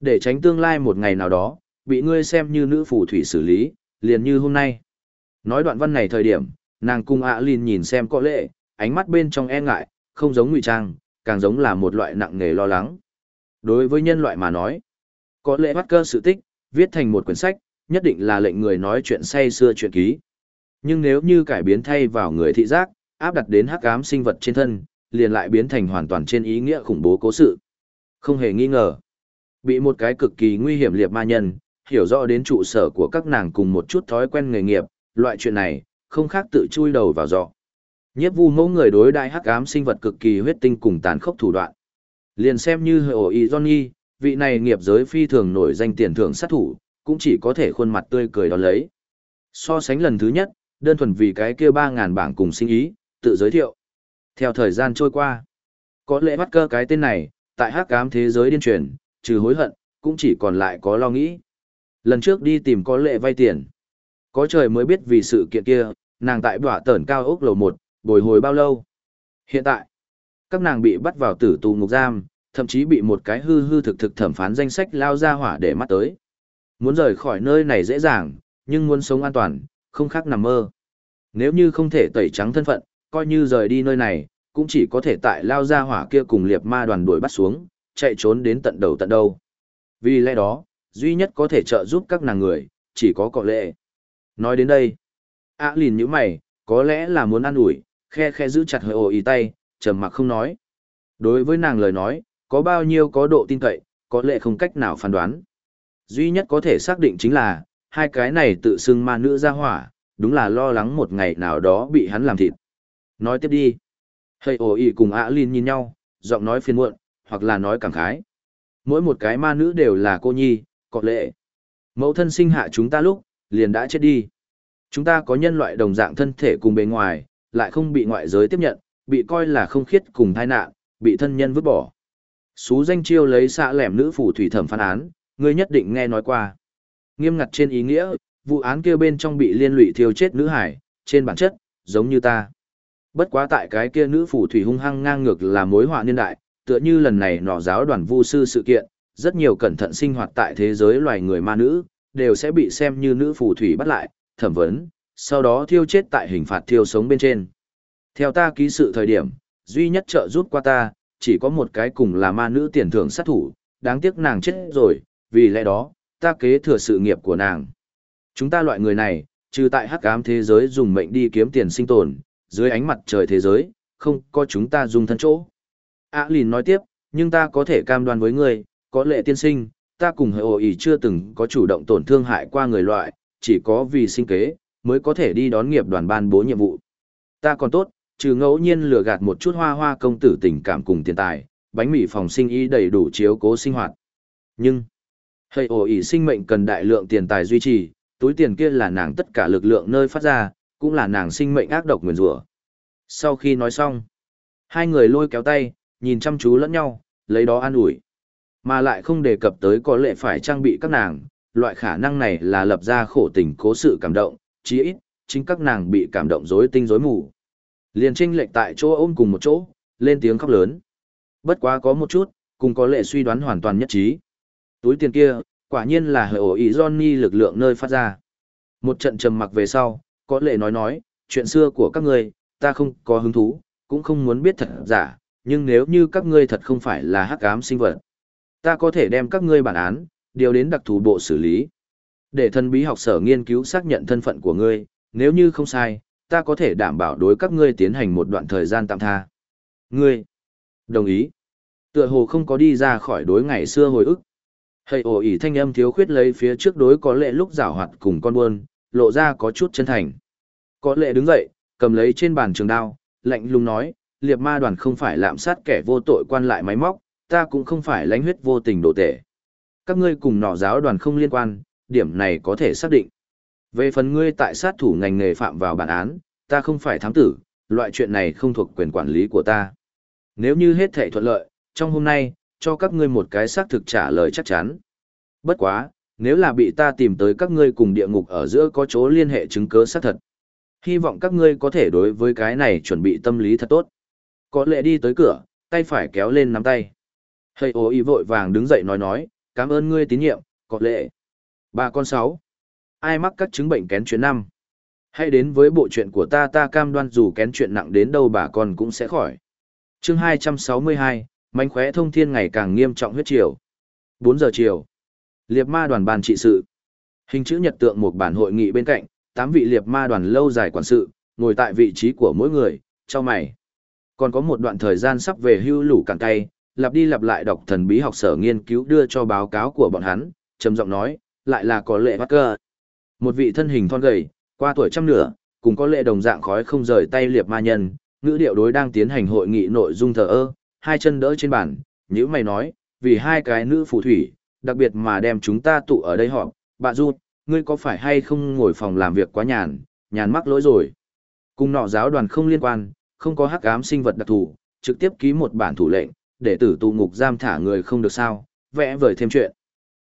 Để tránh tương lai một ngày nào đó, bị ngươi xem như nữ phù thủy xử lý, liền như hôm nay. Nói đoạn văn này thời điểm, nàng cung ạ lìn nhìn xem có lệ, ánh mắt bên trong e ngại, không giống ngụy trang, càng giống là một loại nặng nề lo lắng. Đối với nhân loại mà nói, có lẽ bắt cơ sự tích, viết thành một quyển sách, nhất định là lệnh người nói chuyện say xưa chuyện ký. Nhưng nếu như cải biến thay vào người thị giác, áp đặt đến hắc ám sinh vật trên thân, liền lại biến thành hoàn toàn trên ý nghĩa khủng bố cố sự. Không hề nghi ngờ. Bị một cái cực kỳ nguy hiểm liệt ma nhân, hiểu rõ đến trụ sở của các nàng cùng một chút thói quen nghề nghiệp, loại chuyện này, không khác tự chui đầu vào giọ. Nhiếp vu mẫu người đối đại hắc ám sinh vật cực kỳ huyết tinh cùng tàn khốc thủ đoạn. Liền xem như hệ ổ y Johnny, vị này nghiệp giới phi thường nổi danh tiền thưởng sát thủ, cũng chỉ có thể khuôn mặt tươi cười đón lấy. So sánh lần thứ nhất, đơn thuần vì cái kia 3.000 bảng cùng sinh ý, tự giới thiệu. Theo thời gian trôi qua, có lẽ bắt cơ cái tên này, tại hắc ám thế giới điên truyền, trừ hối hận, cũng chỉ còn lại có lo nghĩ. Lần trước đi tìm có lệ vay tiền. Có trời mới biết vì sự kiện kia, nàng tại bỏa tẩn cao ốc lầu 1, bồi hồi bao lâu. Hiện tại, các nàng bị bắt vào tử tù ngục giam, thậm chí bị một cái hư hư thực thực thẩm phán danh sách lao ra hỏa để mắt tới. Muốn rời khỏi nơi này dễ dàng, nhưng muốn sống an toàn, không khác nằm mơ. Nếu như không thể tẩy trắng thân phận, coi như rời đi nơi này, cũng chỉ có thể tại lao ra hỏa kia cùng liệt ma đoàn đuổi bắt xuống, chạy trốn đến tận đầu tận đâu. Vì lẽ đó, duy nhất có thể trợ giúp các nàng người, chỉ có cọ lệ. Nói đến đây, ạ à lìn như mày, có lẽ là muốn ăn ủi khe khe giữ chặt hơi ồ ý tay, trầm mặc không nói. Đối với nàng lời nói, có bao nhiêu có độ tin cậy, có lẽ không cách nào phán đoán. Duy nhất có thể xác định chính là, hai cái này tự xưng ma nữ ra hỏa, đúng là lo lắng một ngày nào đó bị hắn làm thịt. Nói tiếp đi. Hơi ồ ý cùng ạ Linh nhìn nhau, giọng nói phiền muộn, hoặc là nói cảm khái. Mỗi một cái ma nữ đều là cô nhi, có lệ. Mẫu thân sinh hạ chúng ta lúc, liền đã chết đi. Chúng ta có nhân loại đồng dạng thân thể cùng bề ngoài, lại không bị ngoại giới tiếp nhận, bị coi là không khiết cùng tai nạn, bị thân nhân vứt bỏ. Xú danh chiêu lấy xạ lẻm nữ phủ thủy thẩm phán án, ngươi nhất định nghe nói qua. Nghiêm ngặt trên ý nghĩa, vụ án kia bên trong bị liên lụy thiêu chết nữ hải, trên bản chất, giống như ta. Bất quá tại cái kia nữ phủ thủy hung hăng ngang ngược là mối họa niên đại, tựa như lần này nọ giáo đoàn vu sư sự kiện, rất nhiều cẩn thận sinh hoạt tại thế giới loài người ma nữ, đều sẽ bị xem như nữ phù thủy bắt lại, thẩm vấn, sau đó thiêu chết tại hình phạt thiêu sống bên trên. Theo ta ký sự thời điểm, duy nhất trợ giúp qua ta, chỉ có một cái cùng là ma nữ tiền thưởng sát thủ, đáng tiếc nàng chết rồi, vì lẽ đó, ta kế thừa sự nghiệp của nàng. Chúng ta loại người này, trừ tại hắc ám thế giới dùng mệnh đi kiếm tiền sinh tồn, dưới ánh mặt trời thế giới, không có chúng ta dùng thân chỗ. Ả lìn nói tiếp, nhưng ta có thể cam đoan với ngươi, có lệ tiên sinh, ta cùng hệ ổ chưa từng có chủ động tổn thương hại qua người loại, chỉ có vì sinh kế, mới có thể đi đón nghiệp đoàn ban bố nhiệm vụ. Ta còn tốt, trừ ngẫu nhiên lừa gạt một chút hoa hoa công tử tình cảm cùng tiền tài, bánh mì phòng sinh y đầy đủ chiếu cố sinh hoạt. Nhưng, hệ ổ sinh mệnh cần đại lượng tiền tài duy trì, túi tiền kia là nàng tất cả lực lượng nơi phát ra, cũng là nàng sinh mệnh ác độc nguyền rủa. Sau khi nói xong, hai người lôi kéo tay, nhìn chăm chú lẫn nhau, lấy đó an ủi. Mà lại không đề cập tới có lệ phải trang bị các nàng, loại khả năng này là lập ra khổ tình cố sự cảm động, chí ít, chính các nàng bị cảm động rối tinh rối mù. Liền tranh lệch tại chỗ ôm cùng một chỗ, lên tiếng khóc lớn. Bất quá có một chút, cùng có lệ suy đoán hoàn toàn nhất trí. Túi tiền kia, quả nhiên là hệ ổ ý Johnny lực lượng nơi phát ra. Một trận trầm mặc về sau, có lệ nói nói, chuyện xưa của các ngươi, ta không có hứng thú, cũng không muốn biết thật giả, nhưng nếu như các ngươi thật không phải là hắc ám sinh vật, ta có thể đem các ngươi bản án, điều đến đặc thù bộ xử lý. Để thân bí học sở nghiên cứu xác nhận thân phận của ngươi, nếu như không sai, ta có thể đảm bảo đối các ngươi tiến hành một đoạn thời gian tạm tha. Ngươi, đồng ý. Tựa hồ không có đi ra khỏi đối ngày xưa hồi ức. Hầy ổ ỉ thanh âm thiếu khuyết lấy phía trước đối có lệ lúc giảo hoạt cùng con buôn, lộ ra có chút chân thành. Có lệ đứng dậy, cầm lấy trên bàn trường đao, lạnh lùng nói, liệt ma đoàn không phải lạm sát kẻ vô tội quan lại máy móc, ta cũng không phải lãnh huyết vô tình đổ tể. Các ngươi cùng nọ giáo đoàn không liên quan, điểm này có thể xác định. Về phần ngươi tại sát thủ ngành nghề phạm vào bản án, ta không phải thám tử, loại chuyện này không thuộc quyền quản lý của ta. Nếu như hết thể thuận lợi, trong hôm nay, cho các ngươi một cái xác thực trả lời chắc chắn. Bất quá, nếu là bị ta tìm tới các ngươi cùng địa ngục ở giữa có chỗ liên hệ chứng cứ xác thật. Hy vọng các ngươi có thể đối với cái này chuẩn bị tâm lý thật tốt. Có lệ đi tới cửa, tay phải kéo lên nắm tay thầy ô y vội vàng đứng dậy nói nói, cảm ơn ngươi tín nhiệm, có lệ. bà con sáu. Ai mắc các chứng bệnh kén chuyện năm? Hãy đến với bộ chuyện của ta ta cam đoan dù kén chuyện nặng đến đâu bà con cũng sẽ khỏi. chương 262, mánh khóe thông thiên ngày càng nghiêm trọng huyết chiều. 4 giờ chiều. Liệp ma đoàn bàn trị sự. Hình chữ nhật tượng một bản hội nghị bên cạnh, tám vị liệp ma đoàn lâu dài quản sự, ngồi tại vị trí của mỗi người, cho mày. Còn có một đoạn thời gian sắp về hưu lũ cạn tay, lặp đi lặp lại đọc thần bí học sở nghiên cứu đưa cho báo cáo của bọn hắn, trầm giọng nói, lại là có lệ Parker. Một vị thân hình thon gầy, qua tuổi trăm nửa, cùng có lệ đồng dạng khói không rời tay liệp ma nhân, ngữ điệu đối đang tiến hành hội nghị nội dung thờ ơ, hai chân đỡ trên bàn, nhữ mày nói, vì hai cái nữ phù thủy, đặc biệt mà đem chúng ta tụ ở đây họp, bà Du, ngươi có phải hay không ngồi phòng làm việc quá nhàn, nhàn mắc lỗi rồi. Cùng nọ giáo đoàn không liên quan, không có hắc ám sinh vật đặc thù, trực tiếp ký một bản thủ lệnh, để tử tù ngục giam thả người không được sao, vẽ vời thêm chuyện.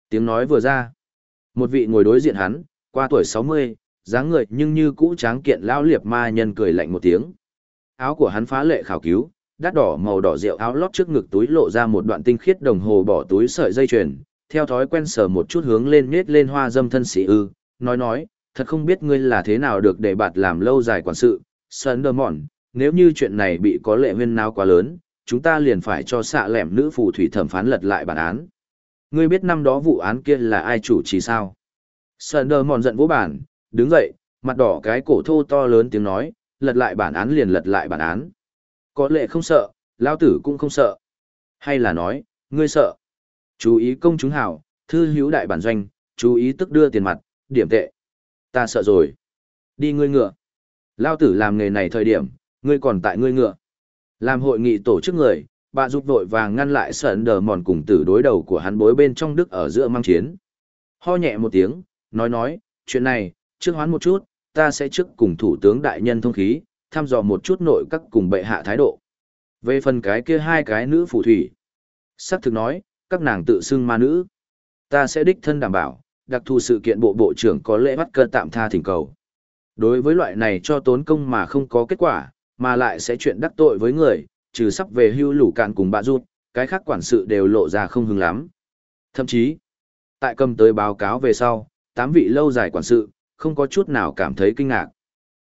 Tiếng nói vừa ra. Một vị ngồi đối diện hắn, qua tuổi 60, dáng người nhưng như cũ tráng kiện lão liệp ma nhân cười lạnh một tiếng. Áo của hắn phá lệ khảo cứu, đắt đỏ màu đỏ rượu áo lót trước ngực túi lộ ra một đoạn tinh khiết đồng hồ bỏ túi sợi dây chuyền, theo thói quen sờ một chút hướng lên nết lên hoa dâm thân sĩ ư, nói nói, thật không biết ngươi là thế nào được để bạt làm lâu dài quản sự, Sundermont, nếu như chuyện này bị có lệ huyên nào quá lớn, chúng ta liền phải cho xạ lẻm nữ phù thủy thẩm phán lật lại bản án. Ngươi biết năm đó vụ án kia là ai chủ trì sao? Sơn Đờm mòn giận vỗ bản, đứng dậy, mặt đỏ cái cổ thô to lớn tiếng nói, lật lại bản án liền lật lại bản án. Có lệ không sợ, lao tử cũng không sợ. Hay là nói, ngươi sợ. Chú ý công chúng hảo, thư hữu đại bản doanh, chú ý tức đưa tiền mặt, điểm tệ. Ta sợ rồi. Đi ngươi ngựa. Lao tử làm nghề này thời điểm, ngươi còn tại ngươi ngựa. Làm hội nghị tổ chức người, bà giúp vội vàng ngăn lại sợn đờ mòn cùng tử đối đầu của hắn bối bên trong đức ở giữa mang chiến. Ho nhẹ một tiếng, nói nói, chuyện này, trước hoán một chút, ta sẽ trước cùng thủ tướng đại nhân thông khí, thăm dò một chút nội các cùng bệ hạ thái độ. Về phần cái kia hai cái nữ phù thủy. Sắc thực nói, các nàng tự xưng ma nữ. Ta sẽ đích thân đảm bảo, đặc thù sự kiện bộ bộ trưởng có lễ bắt cơ tạm tha thỉnh cầu. Đối với loại này cho tốn công mà không có kết quả, mà lại sẽ chuyện đắc tội với người, trừ sắp về hưu lũ cạn cùng bà rút, cái khác quản sự đều lộ ra không hứng lắm. Thậm chí, tại cầm tới báo cáo về sau, tám vị lâu dài quản sự, không có chút nào cảm thấy kinh ngạc.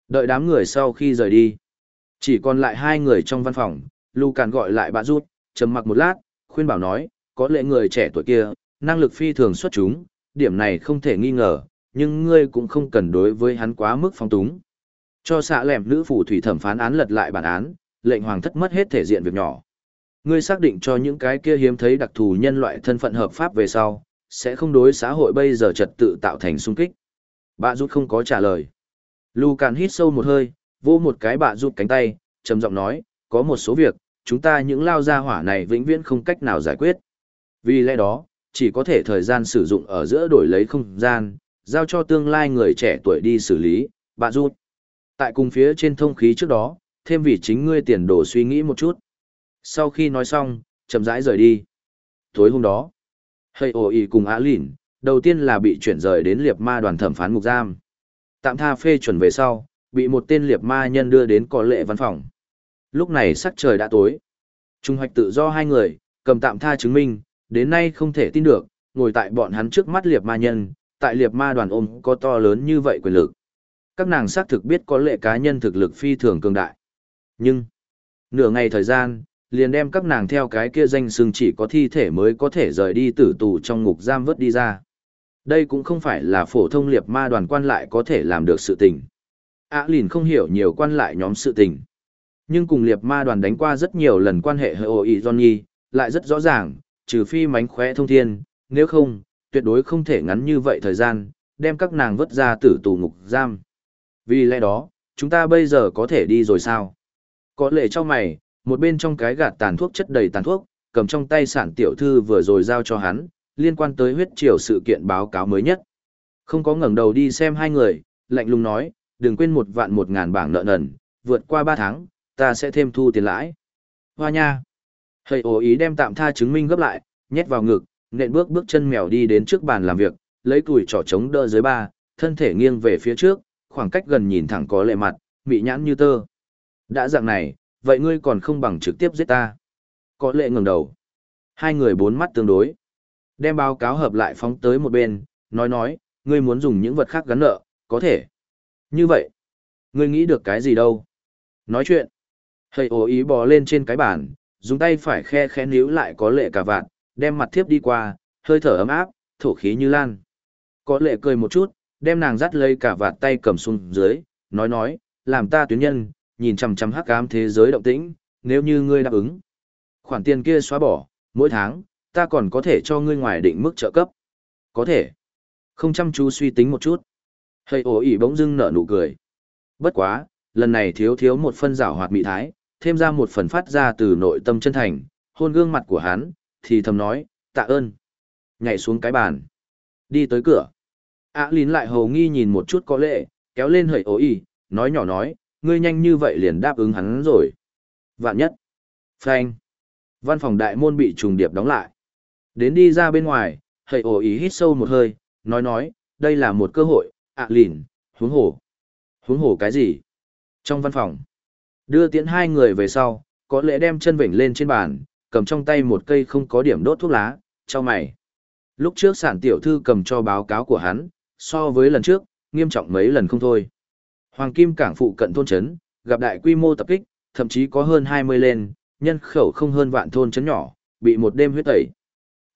Đợi đám người sau khi rời đi, chỉ còn lại hai người trong văn phòng, Lũ cạn gọi lại bà rút, trầm mặc một lát, khuyên bảo nói, có lẽ người trẻ tuổi kia, năng lực phi thường xuất chúng, điểm này không thể nghi ngờ, nhưng ngươi cũng không cần đối với hắn quá mức phong túng. Cho xạ lẻm nữ phủ thủy thẩm phán án lật lại bản án, lệnh hoàng thất mất hết thể diện việc nhỏ. Ngươi xác định cho những cái kia hiếm thấy đặc thù nhân loại thân phận hợp pháp về sau, sẽ không đối xã hội bây giờ trật tự tạo thành sung kích. Bà rút không có trả lời. Lu Càn hít sâu một hơi, vô một cái bà rút cánh tay, trầm giọng nói, có một số việc, chúng ta những lao gia hỏa này vĩnh viễn không cách nào giải quyết. Vì lẽ đó, chỉ có thể thời gian sử dụng ở giữa đổi lấy không gian, giao cho tương lai người trẻ tuổi đi xử lý, bà rút. Tại cùng phía trên thông khí trước đó, thêm vì chính ngươi tiền đồ suy nghĩ một chút. Sau khi nói xong, chậm rãi rời đi. Tối hôm đó, Hây ồ ý cùng Á Lìn, đầu tiên là bị chuyển rời đến liệp ma đoàn thẩm phán ngục giam. Tạm tha phê chuẩn về sau, bị một tên liệp ma nhân đưa đến có lệ văn phòng. Lúc này sắc trời đã tối. Trung hoạch tự do hai người, cầm tạm tha chứng minh, đến nay không thể tin được, ngồi tại bọn hắn trước mắt liệp ma nhân, tại liệp ma đoàn ôm có to lớn như vậy quyền lực. Các nàng xác thực biết có lệ cá nhân thực lực phi thường cường đại. Nhưng, nửa ngày thời gian, liền đem các nàng theo cái kia danh xưng chỉ có thi thể mới có thể rời đi tử tù trong ngục giam vớt đi ra. Đây cũng không phải là phổ thông liệp ma đoàn quan lại có thể làm được sự tình. Ả lìn không hiểu nhiều quan lại nhóm sự tình. Nhưng cùng liệp ma đoàn đánh qua rất nhiều lần quan hệ hệ ý Johnny, lại rất rõ ràng, trừ phi mánh khóe thông thiên, nếu không, tuyệt đối không thể ngắn như vậy thời gian, đem các nàng vứt ra tử tù ngục giam. Vì lẽ đó, chúng ta bây giờ có thể đi rồi sao? Có lệ cho mày, một bên trong cái gạt tàn thuốc chất đầy tàn thuốc, cầm trong tay sản tiểu thư vừa rồi giao cho hắn, liên quan tới huyết triều sự kiện báo cáo mới nhất. Không có ngẩng đầu đi xem hai người, lạnh lùng nói, đừng quên một vạn một ngàn bảng nợ nần, vượt qua ba tháng, ta sẽ thêm thu tiền lãi. Hoa nha! Hầy ổ ý đem tạm tha chứng minh gấp lại, nhét vào ngực, nện bước bước chân mèo đi đến trước bàn làm việc, lấy tuổi trỏ chống đỡ dưới ba, thân thể nghiêng về phía trước, khoảng cách gần nhìn thẳng có lệ mặt, mị nhãn như tơ. Đã dạng này, vậy ngươi còn không bằng trực tiếp giết ta. Có lệ ngẩng đầu. Hai người bốn mắt tương đối. Đem báo cáo hợp lại phóng tới một bên, nói nói, ngươi muốn dùng những vật khác gắn nợ, có thể. Như vậy, ngươi nghĩ được cái gì đâu? Nói chuyện. Hầy ổ ý bò lên trên cái bàn, dùng tay phải khe khẽ níu lại có lệ cả vạn, đem mặt thiếp đi qua, hơi thở ấm áp, thổ khí như lan. Có lệ cười một chút, đem nàng dắt lấy cả vạt tay cầm xuống dưới, nói nói, làm ta tuyến nhân, nhìn chằm chằm hắc ám thế giới động tĩnh, nếu như ngươi đáp ứng. Khoản tiền kia xóa bỏ, mỗi tháng, ta còn có thể cho ngươi ngoài định mức trợ cấp. Có thể. Không chăm chú suy tính một chút. Hây ổ ỉ bỗng dưng nở nụ cười. Bất quá, lần này thiếu thiếu một phân rảo hoạt mị thái, thêm ra một phần phát ra từ nội tâm chân thành, hôn gương mặt của hắn, thì thầm nói, tạ ơn. Nhảy xuống cái bàn. Đi tới cửa. Ả lín lại hầu nghi nhìn một chút có lệ, kéo lên hời ố ỉ, nói nhỏ nói, ngươi nhanh như vậy liền đáp ứng hắn rồi. Vạn nhất. Phanh. Văn phòng đại môn bị trùng điệp đóng lại. Đến đi ra bên ngoài, hầy ổ ý hít sâu một hơi, nói nói, đây là một cơ hội, ạ lìn, huống hổ. Huống hổ cái gì? Trong văn phòng, đưa tiễn hai người về sau, có lẽ đem chân vểnh lên trên bàn, cầm trong tay một cây không có điểm đốt thuốc lá, cho mày. Lúc trước sản tiểu thư cầm cho báo cáo của hắn, so với lần trước, nghiêm trọng mấy lần không thôi. Hoàng Kim cảng phụ cận thôn trấn, gặp đại quy mô tập kích, thậm chí có hơn 20 lên, nhân khẩu không hơn vạn thôn trấn nhỏ, bị một đêm huyết tẩy.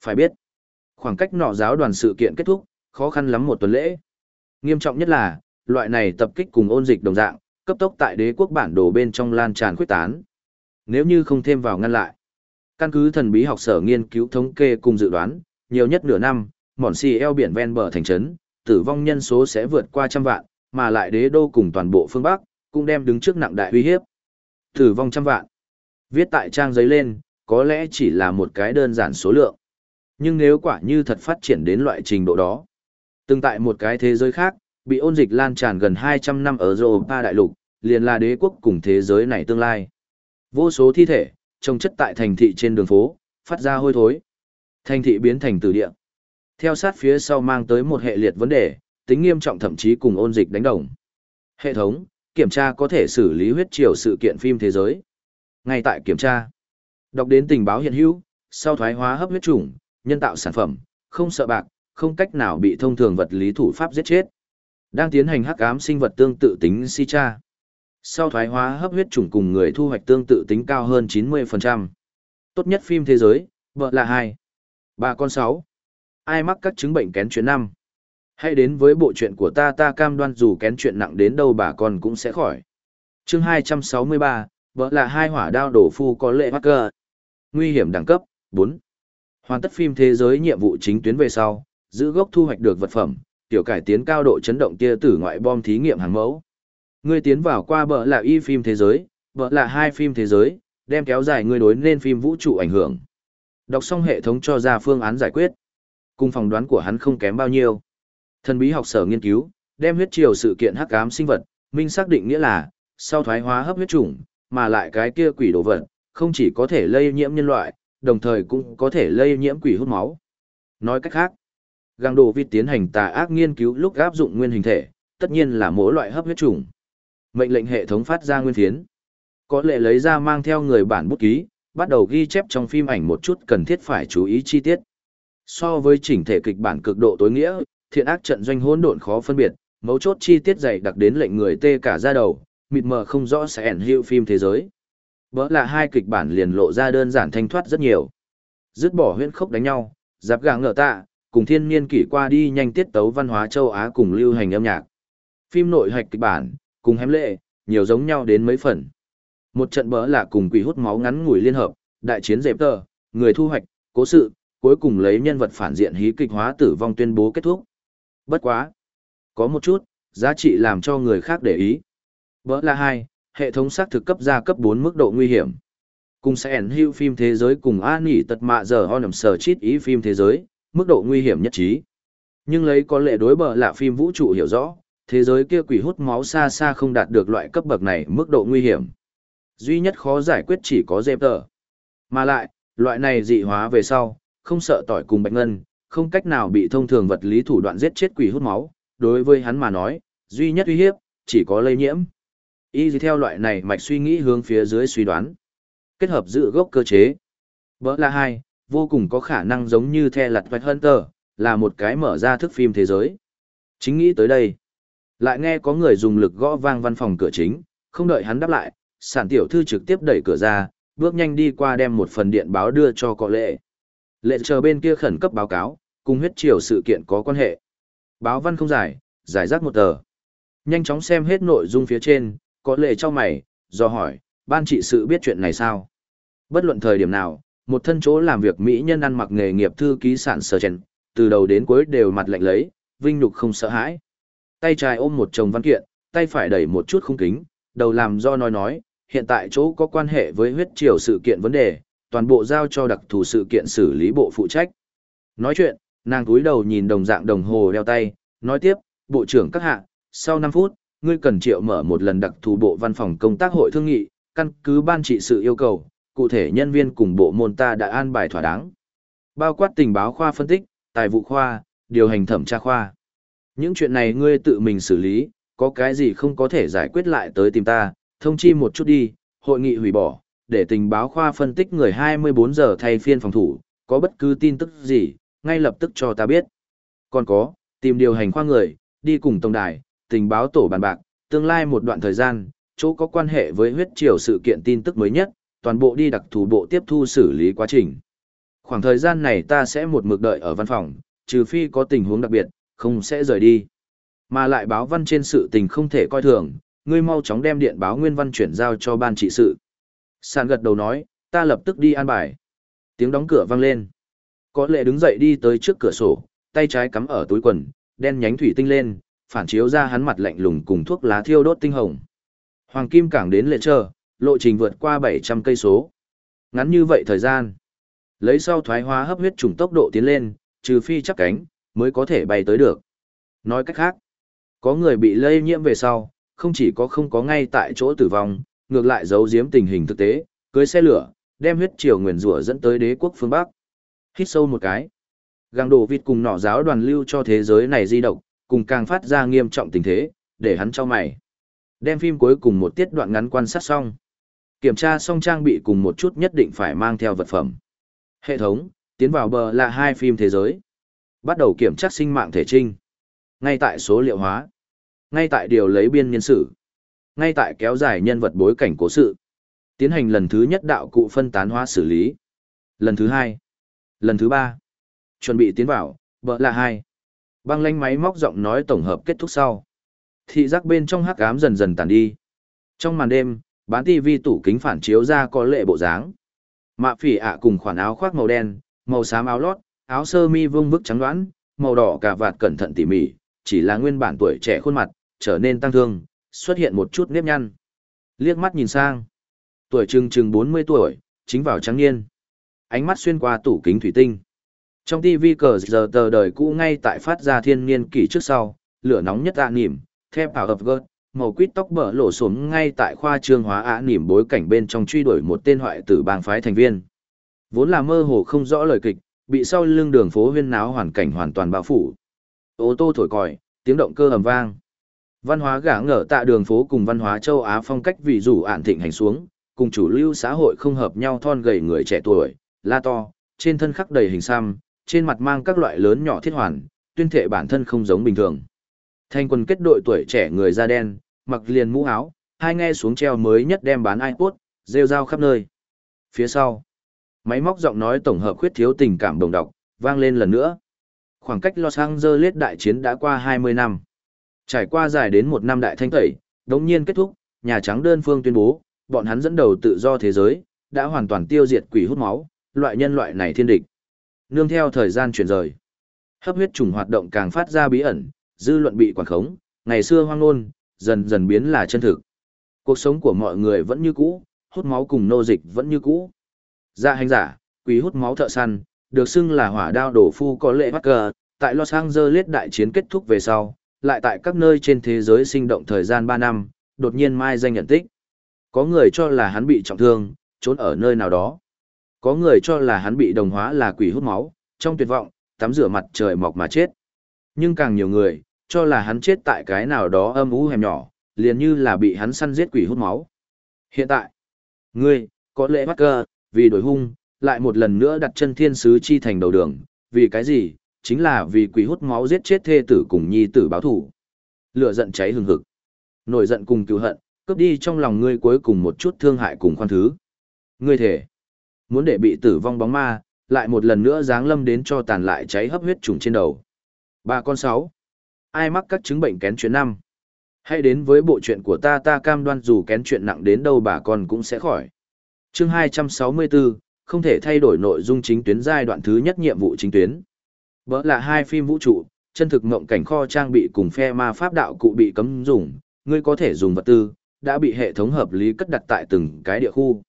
Phải biết, khoảng cách nọ giáo đoàn sự kiện kết thúc, khó khăn lắm một tuần lễ. Nghiêm trọng nhất là, loại này tập kích cùng ôn dịch đồng dạng, cấp tốc tại đế quốc bản đồ bên trong lan tràn khuyết tán. Nếu như không thêm vào ngăn lại, căn cứ thần bí học sở nghiên cứu thống kê cùng dự đoán, nhiều nhất nửa năm, mòn xì eo biển ven bờ thành trấn, tử vong nhân số sẽ vượt qua trăm vạn, mà lại đế đô cùng toàn bộ phương Bắc, cũng đem đứng trước nặng đại uy hiếp. Tử vong trăm vạn. Viết tại trang giấy lên, có lẽ chỉ là một cái đơn giản số lượng. Nhưng nếu quả như thật phát triển đến loại trình độ đó, từng tại một cái thế giới khác, bị ôn dịch lan tràn gần 200 năm ở Europa đại lục, liền là đế quốc cùng thế giới này tương lai. Vô số thi thể, trông chất tại thành thị trên đường phố, phát ra hôi thối. Thành thị biến thành tử địa. Theo sát phía sau mang tới một hệ liệt vấn đề, tính nghiêm trọng thậm chí cùng ôn dịch đánh đồng. Hệ thống, kiểm tra có thể xử lý huyết triều sự kiện phim thế giới. Ngay tại kiểm tra, đọc đến tình báo hiện hữu, sau thoái hóa hấp huyết chủng, nhân tạo sản phẩm, không sợ bạc, không cách nào bị thông thường vật lý thủ pháp giết chết. Đang tiến hành hắc ám sinh vật tương tự tính si cha. Sau thoái hóa hấp huyết chủng cùng người thu hoạch tương tự tính cao hơn 90%. Tốt nhất phim thế giới, vợ là hai Ba con sáu Ai mắc các chứng bệnh kén chuyện năm Hãy đến với bộ chuyện của ta ta cam đoan dù kén chuyện nặng đến đâu bà con cũng sẽ khỏi. chương 263, vợ là hai hỏa đao đổ phu có lệ mắc cơ. Nguy hiểm đẳng cấp, 4. Hoàn tất phim thế giới nhiệm vụ chính tuyến về sau, giữ gốc thu hoạch được vật phẩm, tiểu cải tiến cao độ chấn động tia tử ngoại bom thí nghiệm hàng mẫu. Ngươi tiến vào qua bờ là y phim thế giới, bờ là hai phim thế giới, đem kéo dài ngươi đối nên phim vũ trụ ảnh hưởng. Đọc xong hệ thống cho ra phương án giải quyết. Cùng phỏng đoán của hắn không kém bao nhiêu. Thần bí học sở nghiên cứu, đem huyết triều sự kiện hắc ám sinh vật, minh xác định nghĩa là, sau thoái hóa hấp huyết chủng, mà lại cái kia quỷ đồ vật, không chỉ có thể lây nhiễm nhân loại, đồng thời cũng có thể lây nhiễm quỷ hút máu. Nói cách khác, Gang đồ vịt tiến hành tà ác nghiên cứu lúc áp dụng nguyên hình thể, tất nhiên là mỗi loại hấp huyết trùng. Mệnh lệnh hệ thống phát ra nguyên phiến. Có lệ lấy ra mang theo người bản bút ký, bắt đầu ghi chép trong phim ảnh một chút cần thiết phải chú ý chi tiết. So với chỉnh thể kịch bản cực độ tối nghĩa, thiện ác trận doanh hỗn độn khó phân biệt, mấu chốt chi tiết dày đặc đến lệnh người tê cả da đầu, mịt mờ không rõ sẽ ẩn hiệu phim thế giới. Bỡ là hai kịch bản liền lộ ra đơn giản thanh thoát rất nhiều. Dứt bỏ huyễn khốc đánh nhau, giáp gà ngờ tạ, cùng thiên niên kỷ qua đi nhanh tiết tấu văn hóa châu Á cùng lưu hành âm nhạc. Phim nội hạch kịch bản, cùng hém lệ, nhiều giống nhau đến mấy phần. Một trận bỡ là cùng quỷ hút máu ngắn ngủi liên hợp, đại chiến dẹp tờ, người thu hoạch, cố sự, cuối cùng lấy nhân vật phản diện hí kịch hóa tử vong tuyên bố kết thúc. Bất quá. Có một chút, giá trị làm cho người khác để ý. Bỡ là hai, hệ thống xác thực cấp ra cấp 4 mức độ nguy hiểm. Cùng sẽ ẩn hưu phim thế giới cùng an nỉ tật mạ giờ ho nằm sở chít ý phim thế giới, mức độ nguy hiểm nhất trí. Nhưng lấy có lệ đối bờ là phim vũ trụ hiểu rõ, thế giới kia quỷ hút máu xa xa không đạt được loại cấp bậc này mức độ nguy hiểm. Duy nhất khó giải quyết chỉ có dẹp tờ. Mà lại, loại này dị hóa về sau, không sợ tỏi cùng bạch ngân, không cách nào bị thông thường vật lý thủ đoạn giết chết quỷ hút máu, đối với hắn mà nói, duy nhất uy hiếp, chỉ có lây nhiễm. Y theo loại này mạch suy nghĩ hướng phía dưới suy đoán. Kết hợp dự gốc cơ chế. Bỡ là hai, vô cùng có khả năng giống như The Lặt Vạch Hunter, là một cái mở ra thức phim thế giới. Chính nghĩ tới đây. Lại nghe có người dùng lực gõ vang văn phòng cửa chính, không đợi hắn đáp lại, sản tiểu thư trực tiếp đẩy cửa ra, bước nhanh đi qua đem một phần điện báo đưa cho cọ lệ. Lệ chờ bên kia khẩn cấp báo cáo, cùng huyết triều sự kiện có quan hệ. Báo văn không giải giải rác một tờ. Nhanh chóng xem hết nội dung phía trên, có lệ cho mày, do hỏi, ban trị sự biết chuyện này sao? Bất luận thời điểm nào, một thân chỗ làm việc Mỹ nhân ăn mặc nghề nghiệp thư ký sản sở chèn, từ đầu đến cuối đều mặt lạnh lấy, vinh nhục không sợ hãi. Tay trái ôm một chồng văn kiện, tay phải đẩy một chút không kính, đầu làm do nói nói, hiện tại chỗ có quan hệ với huyết triều sự kiện vấn đề, toàn bộ giao cho đặc thù sự kiện xử lý bộ phụ trách. Nói chuyện, nàng túi đầu nhìn đồng dạng đồng hồ đeo tay, nói tiếp, bộ trưởng các hạ, sau 5 phút, ngươi cần triệu mở một lần đặc thù bộ văn phòng công tác hội thương nghị, căn cứ ban trị sự yêu cầu, cụ thể nhân viên cùng bộ môn ta đã an bài thỏa đáng. Bao quát tình báo khoa phân tích, tài vụ khoa, điều hành thẩm tra khoa. Những chuyện này ngươi tự mình xử lý, có cái gì không có thể giải quyết lại tới tìm ta, thông chi một chút đi, hội nghị hủy bỏ, để tình báo khoa phân tích người 24 giờ thay phiên phòng thủ, có bất cứ tin tức gì, ngay lập tức cho ta biết. Còn có, tìm điều hành khoa người, đi cùng tổng đài, tình báo tổ bàn bạc, tương lai một đoạn thời gian, chỗ có quan hệ với huyết triều sự kiện tin tức mới nhất, toàn bộ đi đặc thù bộ tiếp thu xử lý quá trình. Khoảng thời gian này ta sẽ một mực đợi ở văn phòng, trừ phi có tình huống đặc biệt, không sẽ rời đi. Mà lại báo văn trên sự tình không thể coi thường, ngươi mau chóng đem điện báo nguyên văn chuyển giao cho ban trị sự. Sàn gật đầu nói, ta lập tức đi an bài. Tiếng đóng cửa vang lên. Có lệ đứng dậy đi tới trước cửa sổ, tay trái cắm ở túi quần, đen nhánh thủy tinh lên, phản chiếu ra hắn mặt lạnh lùng cùng thuốc lá thiêu đốt tinh hồng. Hoàng Kim Cảng đến lệ chờ, lộ trình vượt qua 700 cây số. Ngắn như vậy thời gian, lấy sau thoái hóa hấp huyết trùng tốc độ tiến lên, trừ phi chắc cánh, mới có thể bay tới được. Nói cách khác, có người bị lây nhiễm về sau, không chỉ có không có ngay tại chỗ tử vong, ngược lại giấu giếm tình hình thực tế, cưới xe lửa, đem huyết triều nguyền rủa dẫn tới đế quốc phương Bắc. Hít sâu một cái. gang đổ vịt cùng nọ giáo đoàn lưu cho thế giới này di động, cùng càng phát ra nghiêm trọng tình thế, để hắn cho mày. Đem phim cuối cùng một tiết đoạn ngắn quan sát xong. Kiểm tra xong trang bị cùng một chút nhất định phải mang theo vật phẩm. Hệ thống, tiến vào bờ là hai phim thế giới. Bắt đầu kiểm tra sinh mạng thể trinh. Ngay tại số liệu hóa. Ngay tại điều lấy biên niên sử. Ngay tại kéo dài nhân vật bối cảnh cố sự. Tiến hành lần thứ nhất đạo cụ phân tán hóa xử lý. Lần thứ hai. Lần thứ ba. Chuẩn bị tiến vào, vợ là hai. Băng lanh máy móc giọng nói tổng hợp kết thúc sau. Thị giác bên trong hắc ám dần dần tàn đi. Trong màn đêm, bán tivi tủ kính phản chiếu ra có lệ bộ dáng. Mạ phỉ ạ cùng khoản áo khoác màu đen, màu xám áo lót, áo sơ mi vương vức trắng đoán, màu đỏ cà vạt cẩn thận tỉ mỉ, chỉ là nguyên bản tuổi trẻ khuôn mặt, trở nên tăng thương, xuất hiện một chút nếp nhăn. Liếc mắt nhìn sang. Tuổi chừng chừng 40 tuổi, chính vào trắng niên. Ánh mắt xuyên qua tủ kính thủy tinh. Trong TV cờ giờ tờ đời cũ ngay tại phát ra thiên niên kỷ trước sau, lửa nóng nhất ạ à nỉm, theo bảo hợp gợt, màu quýt tóc bở lộ xuống ngay tại khoa trương hóa ạ à nỉm bối cảnh bên trong truy đuổi một tên hoại tử bang phái thành viên. Vốn là mơ hồ không rõ lời kịch, bị sau lưng đường phố huyên náo hoàn cảnh hoàn toàn bao phủ. Ô tô thổi còi, tiếng động cơ ầm vang. Văn hóa gã ngở tạ đường phố cùng văn hóa châu Á phong cách vì rủ ạn thịnh hành xuống, cùng chủ lưu xã hội không hợp nhau thon gầy người trẻ tuổi, la to, trên thân khắc đầy hình xăm, trên mặt mang các loại lớn nhỏ thiết hoàn, tuyên thể bản thân không giống bình thường. Thanh quân kết đội tuổi trẻ người da đen, mặc liền mũ áo, hai nghe xuống treo mới nhất đem bán iPod, rêu rao khắp nơi. Phía sau, máy móc giọng nói tổng hợp khuyết thiếu tình cảm đồng đọc, vang lên lần nữa. Khoảng cách Los Angeles đại chiến đã qua 20 năm. Trải qua dài đến một năm đại thanh tẩy, đống nhiên kết thúc, Nhà Trắng đơn phương tuyên bố, bọn hắn dẫn đầu tự do thế giới, đã hoàn toàn tiêu diệt quỷ hút máu, loại nhân loại này thiên địch. Nương theo thời gian chuyển rời, hấp huyết trùng hoạt động càng phát ra bí ẩn, dư luận bị quản khống, ngày xưa hoang ngôn dần dần biến là chân thực. Cuộc sống của mọi người vẫn như cũ, hút máu cùng nô dịch vẫn như cũ. Dạ hành giả, quỷ hút máu thợ săn, được xưng là hỏa đao đổ phu có lệ bắt cờ, tại Los Angeles đại chiến kết thúc về sau, lại tại các nơi trên thế giới sinh động thời gian 3 năm, đột nhiên mai danh nhận tích. Có người cho là hắn bị trọng thương, trốn ở nơi nào đó. Có người cho là hắn bị đồng hóa là quỷ hút máu, trong tuyệt vọng, tắm rửa mặt trời mọc mà chết. Nhưng càng nhiều người, cho là hắn chết tại cái nào đó âm ú hẻm nhỏ, liền như là bị hắn săn giết quỷ hút máu. Hiện tại, ngươi, có lẽ bắt cơ, vì đổi hung, lại một lần nữa đặt chân thiên sứ chi thành đầu đường, vì cái gì, chính là vì quỷ hút máu giết chết thê tử cùng nhi tử báo thủ. Lửa giận cháy hừng hực. Nổi giận cùng cứu hận, cướp đi trong lòng ngươi cuối cùng một chút thương hại cùng khoan thứ. Ngươi thể, muốn để bị tử vong bóng ma, lại một lần nữa giáng lâm đến cho tàn lại cháy hấp huyết trùng trên đầu. Ba con sáu. Ai mắc các chứng bệnh kén chuyện năm? Hãy đến với bộ chuyện của ta ta cam đoan dù kén chuyện nặng đến đâu bà con cũng sẽ khỏi. Chương 264, không thể thay đổi nội dung chính tuyến giai đoạn thứ nhất nhiệm vụ chính tuyến. Bỡ là hai phim vũ trụ, chân thực mộng cảnh kho trang bị cùng phe ma pháp đạo cụ bị cấm dùng, ngươi có thể dùng vật tư, đã bị hệ thống hợp lý cất đặt tại từng cái địa khu.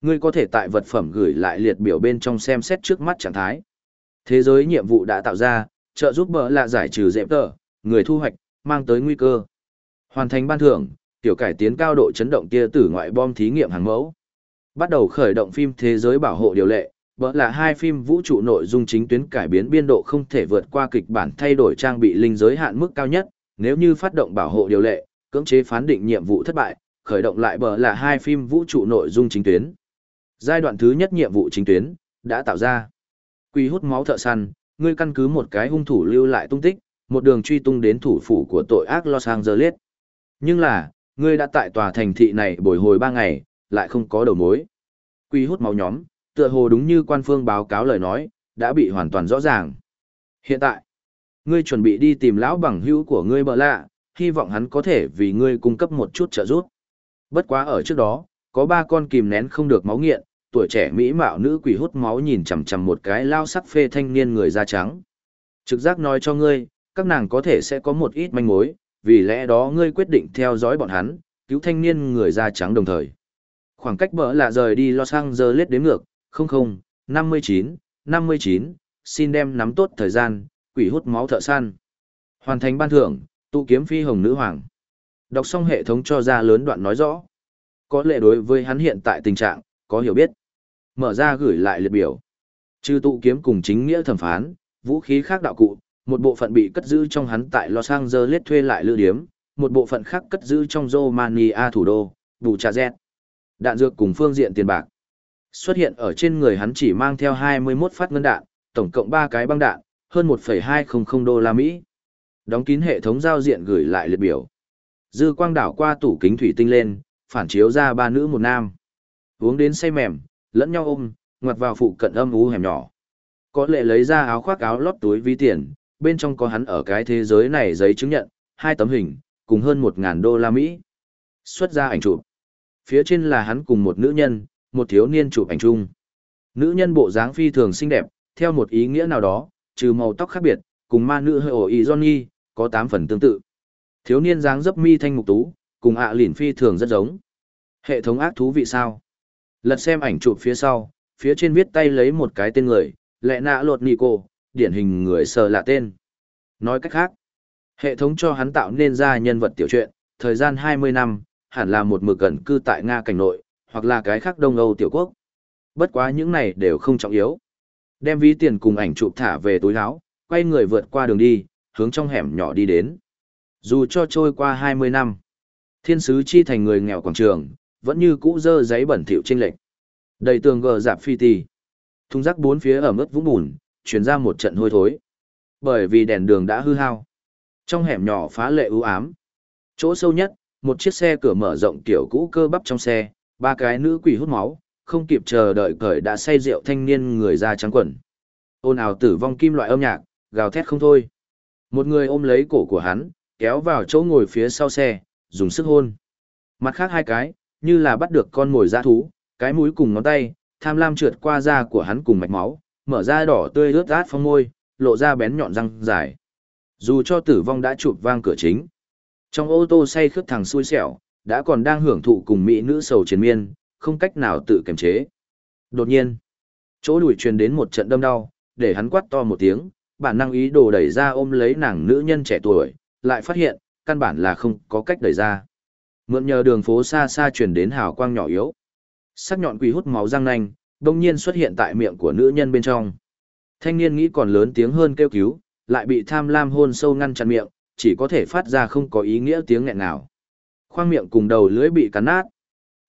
Ngươi có thể tại vật phẩm gửi lại liệt biểu bên trong xem xét trước mắt trạng thái. Thế giới nhiệm vụ đã tạo ra, trợ giúp bỡ là giải trừ dẹp tờ, người thu hoạch, mang tới nguy cơ. Hoàn thành ban thưởng, tiểu cải tiến cao độ chấn động tia tử ngoại bom thí nghiệm hàng mẫu. Bắt đầu khởi động phim Thế giới bảo hộ điều lệ, bỡ là hai phim vũ trụ nội dung chính tuyến cải biến biên độ không thể vượt qua kịch bản thay đổi trang bị linh giới hạn mức cao nhất, nếu như phát động bảo hộ điều lệ, cưỡng chế phán định nhiệm vụ thất bại, khởi động lại bờ là hai phim vũ trụ nội dung chính tuyến. Giai đoạn thứ nhất nhiệm vụ chính tuyến, đã tạo ra. Quy hút máu thợ săn, ngươi căn cứ một cái hung thủ lưu lại tung tích, một đường truy tung đến thủ phủ của tội ác Los Angeles. Nhưng là, ngươi đã tại tòa thành thị này bồi hồi ba ngày, lại không có đầu mối. Quy hút máu nhóm, tựa hồ đúng như quan phương báo cáo lời nói, đã bị hoàn toàn rõ ràng. Hiện tại, ngươi chuẩn bị đi tìm lão bằng hữu của ngươi bợ lạ, hy vọng hắn có thể vì ngươi cung cấp một chút trợ giúp. Bất quá ở trước đó, có ba con kìm nén không được máu nghiện, tuổi trẻ mỹ mạo nữ quỷ hút máu nhìn chằm chằm một cái lao sắc phê thanh niên người da trắng. Trực giác nói cho ngươi, các nàng có thể sẽ có một ít manh mối, vì lẽ đó ngươi quyết định theo dõi bọn hắn, cứu thanh niên người da trắng đồng thời. Khoảng cách bỡ là rời đi Los Angeles đếm ngược, 00, 59, 59, xin đem nắm tốt thời gian, quỷ hút máu thợ săn. Hoàn thành ban thưởng, tụ kiếm phi hồng nữ hoàng. Đọc xong hệ thống cho ra lớn đoạn nói rõ. Có lệ đối với hắn hiện tại tình trạng, có hiểu biết. Mở ra gửi lại liệt biểu. Trừ tụ kiếm cùng chính nghĩa thẩm phán, vũ khí khác đạo cụ, một bộ phận bị cất giữ trong hắn tại Los Angeles thuê lại lữ điếm, một bộ phận khác cất giữ trong Romania thủ đô, Bù Trà Z. Đạn dược cùng phương diện tiền bạc. Xuất hiện ở trên người hắn chỉ mang theo 21 phát ngân đạn, tổng cộng 3 cái băng đạn, hơn 1,200 đô la Mỹ. Đóng kín hệ thống giao diện gửi lại liệt biểu. Dư quang đảo qua tủ kính thủy tinh lên, phản chiếu ra ba nữ một nam. Uống đến say mềm, lẫn nhau ôm, ngoặt vào phụ cận âm ú hẻm nhỏ. Có lệ lấy ra áo khoác áo lót túi ví tiền, bên trong có hắn ở cái thế giới này giấy chứng nhận, hai tấm hình, cùng hơn một ngàn đô la Mỹ. Xuất ra ảnh chụp. Phía trên là hắn cùng một nữ nhân, một thiếu niên chụp ảnh chung. Nữ nhân bộ dáng phi thường xinh đẹp, theo một ý nghĩa nào đó, trừ màu tóc khác biệt, cùng ma nữ hơi ổ ý Johnny, có 8 phần tương tự. Thiếu niên dáng dấp mi thanh mục tú, cùng ạ lỉn phi thường rất giống. Hệ thống ác thú vị sao? Lật xem ảnh chụp phía sau, phía trên viết tay lấy một cái tên người, lẹ nạ lột nì cô, điển hình người sờ lạ tên. Nói cách khác, hệ thống cho hắn tạo nên ra nhân vật tiểu truyện, thời gian 20 năm, hẳn là một mực gần cư tại Nga cảnh nội, hoặc là cái khác Đông Âu tiểu quốc. Bất quá những này đều không trọng yếu. Đem ví tiền cùng ảnh chụp thả về túi áo, quay người vượt qua đường đi, hướng trong hẻm nhỏ đi đến. Dù cho trôi qua 20 năm, thiên sứ chi thành người nghèo quảng trường, vẫn như cũ dơ giấy bẩn thỉu trên lệnh. Đầy tường gờ dạp phi tì. Thung rác bốn phía ở mức vũng bùn, chuyển ra một trận hôi thối. Bởi vì đèn đường đã hư hao. Trong hẻm nhỏ phá lệ ưu ám. Chỗ sâu nhất, một chiếc xe cửa mở rộng kiểu cũ cơ bắp trong xe, ba cái nữ quỷ hút máu, không kịp chờ đợi cởi đã say rượu thanh niên người da trắng quần. Ôn ào tử vong kim loại âm nhạc, gào thét không thôi. Một người ôm lấy cổ của hắn, kéo vào chỗ ngồi phía sau xe, dùng sức hôn. Mặt khác hai cái, như là bắt được con mồi dã thú, cái mũi cùng ngón tay, tham lam trượt qua da của hắn cùng mạch máu, mở ra đỏ tươi ướt át phong môi, lộ ra bén nhọn răng dài. Dù cho tử vong đã chụp vang cửa chính, trong ô tô say khướt thằng xui xẻo, đã còn đang hưởng thụ cùng mỹ nữ sầu chiến miên, không cách nào tự kiềm chế. Đột nhiên, chỗ đuổi truyền đến một trận đâm đau, để hắn quát to một tiếng, bản năng ý đồ đẩy ra ôm lấy nàng nữ nhân trẻ tuổi, lại phát hiện, căn bản là không có cách đẩy ra. Mượn nhờ đường phố xa xa truyền đến hào quang nhỏ yếu. Sắc nhọn quỷ hút máu răng nanh, đông nhiên xuất hiện tại miệng của nữ nhân bên trong. Thanh niên nghĩ còn lớn tiếng hơn kêu cứu, lại bị tham lam hôn sâu ngăn chặn miệng, chỉ có thể phát ra không có ý nghĩa tiếng nghẹn nào. Khoang miệng cùng đầu lưỡi bị cắn nát.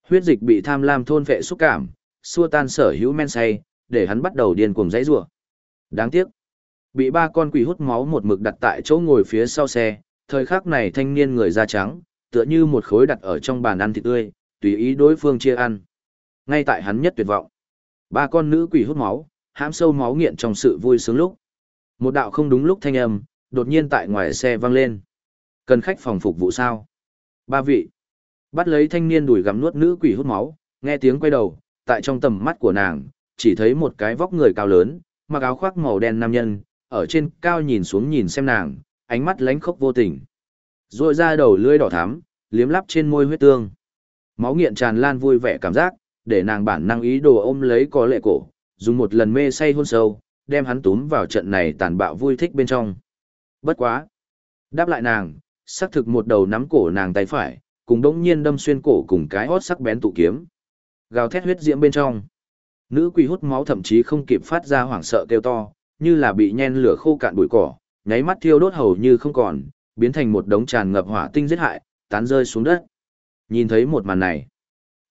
Huyết dịch bị tham lam thôn vệ xúc cảm, xua tan sở hữu men say, để hắn bắt đầu điên cuồng dãy rủa. Đáng tiếc, bị ba con quỷ hút máu một mực đặt tại chỗ ngồi phía sau xe, thời khắc này thanh niên người da trắng, tựa như một khối đặt ở trong bàn ăn thịt tươi, tùy ý đối phương chia ăn. Ngay tại hắn nhất tuyệt vọng, ba con nữ quỷ hút máu, hãm sâu máu nghiện trong sự vui sướng lúc. Một đạo không đúng lúc thanh âm, đột nhiên tại ngoài xe vang lên. Cần khách phòng phục vụ sao? Ba vị. Bắt lấy thanh niên đùi gắm nuốt nữ quỷ hút máu, nghe tiếng quay đầu, tại trong tầm mắt của nàng, chỉ thấy một cái vóc người cao lớn, mặc áo khoác màu đen nam nhân, ở trên cao nhìn xuống nhìn xem nàng, ánh mắt lánh khốc vô tình. Rồi ra đầu lưỡi đỏ thắm, liếm lắp trên môi huyết tương. Máu nghiện tràn lan vui vẻ cảm giác, để nàng bản năng ý đồ ôm lấy có lệ cổ, dùng một lần mê say hôn sâu, đem hắn túm vào trận này tàn bạo vui thích bên trong. Bất quá. Đáp lại nàng, xác thực một đầu nắm cổ nàng tay phải, cùng đống nhiên đâm xuyên cổ cùng cái hót sắc bén tụ kiếm. Gào thét huyết diễm bên trong. Nữ quỷ hút máu thậm chí không kịp phát ra hoảng sợ kêu to, như là bị nhen lửa khô cạn bụi cỏ, nháy mắt thiêu đốt hầu như không còn, biến thành một đống tràn ngập hỏa tinh giết hại, tán rơi xuống đất. Nhìn thấy một màn này,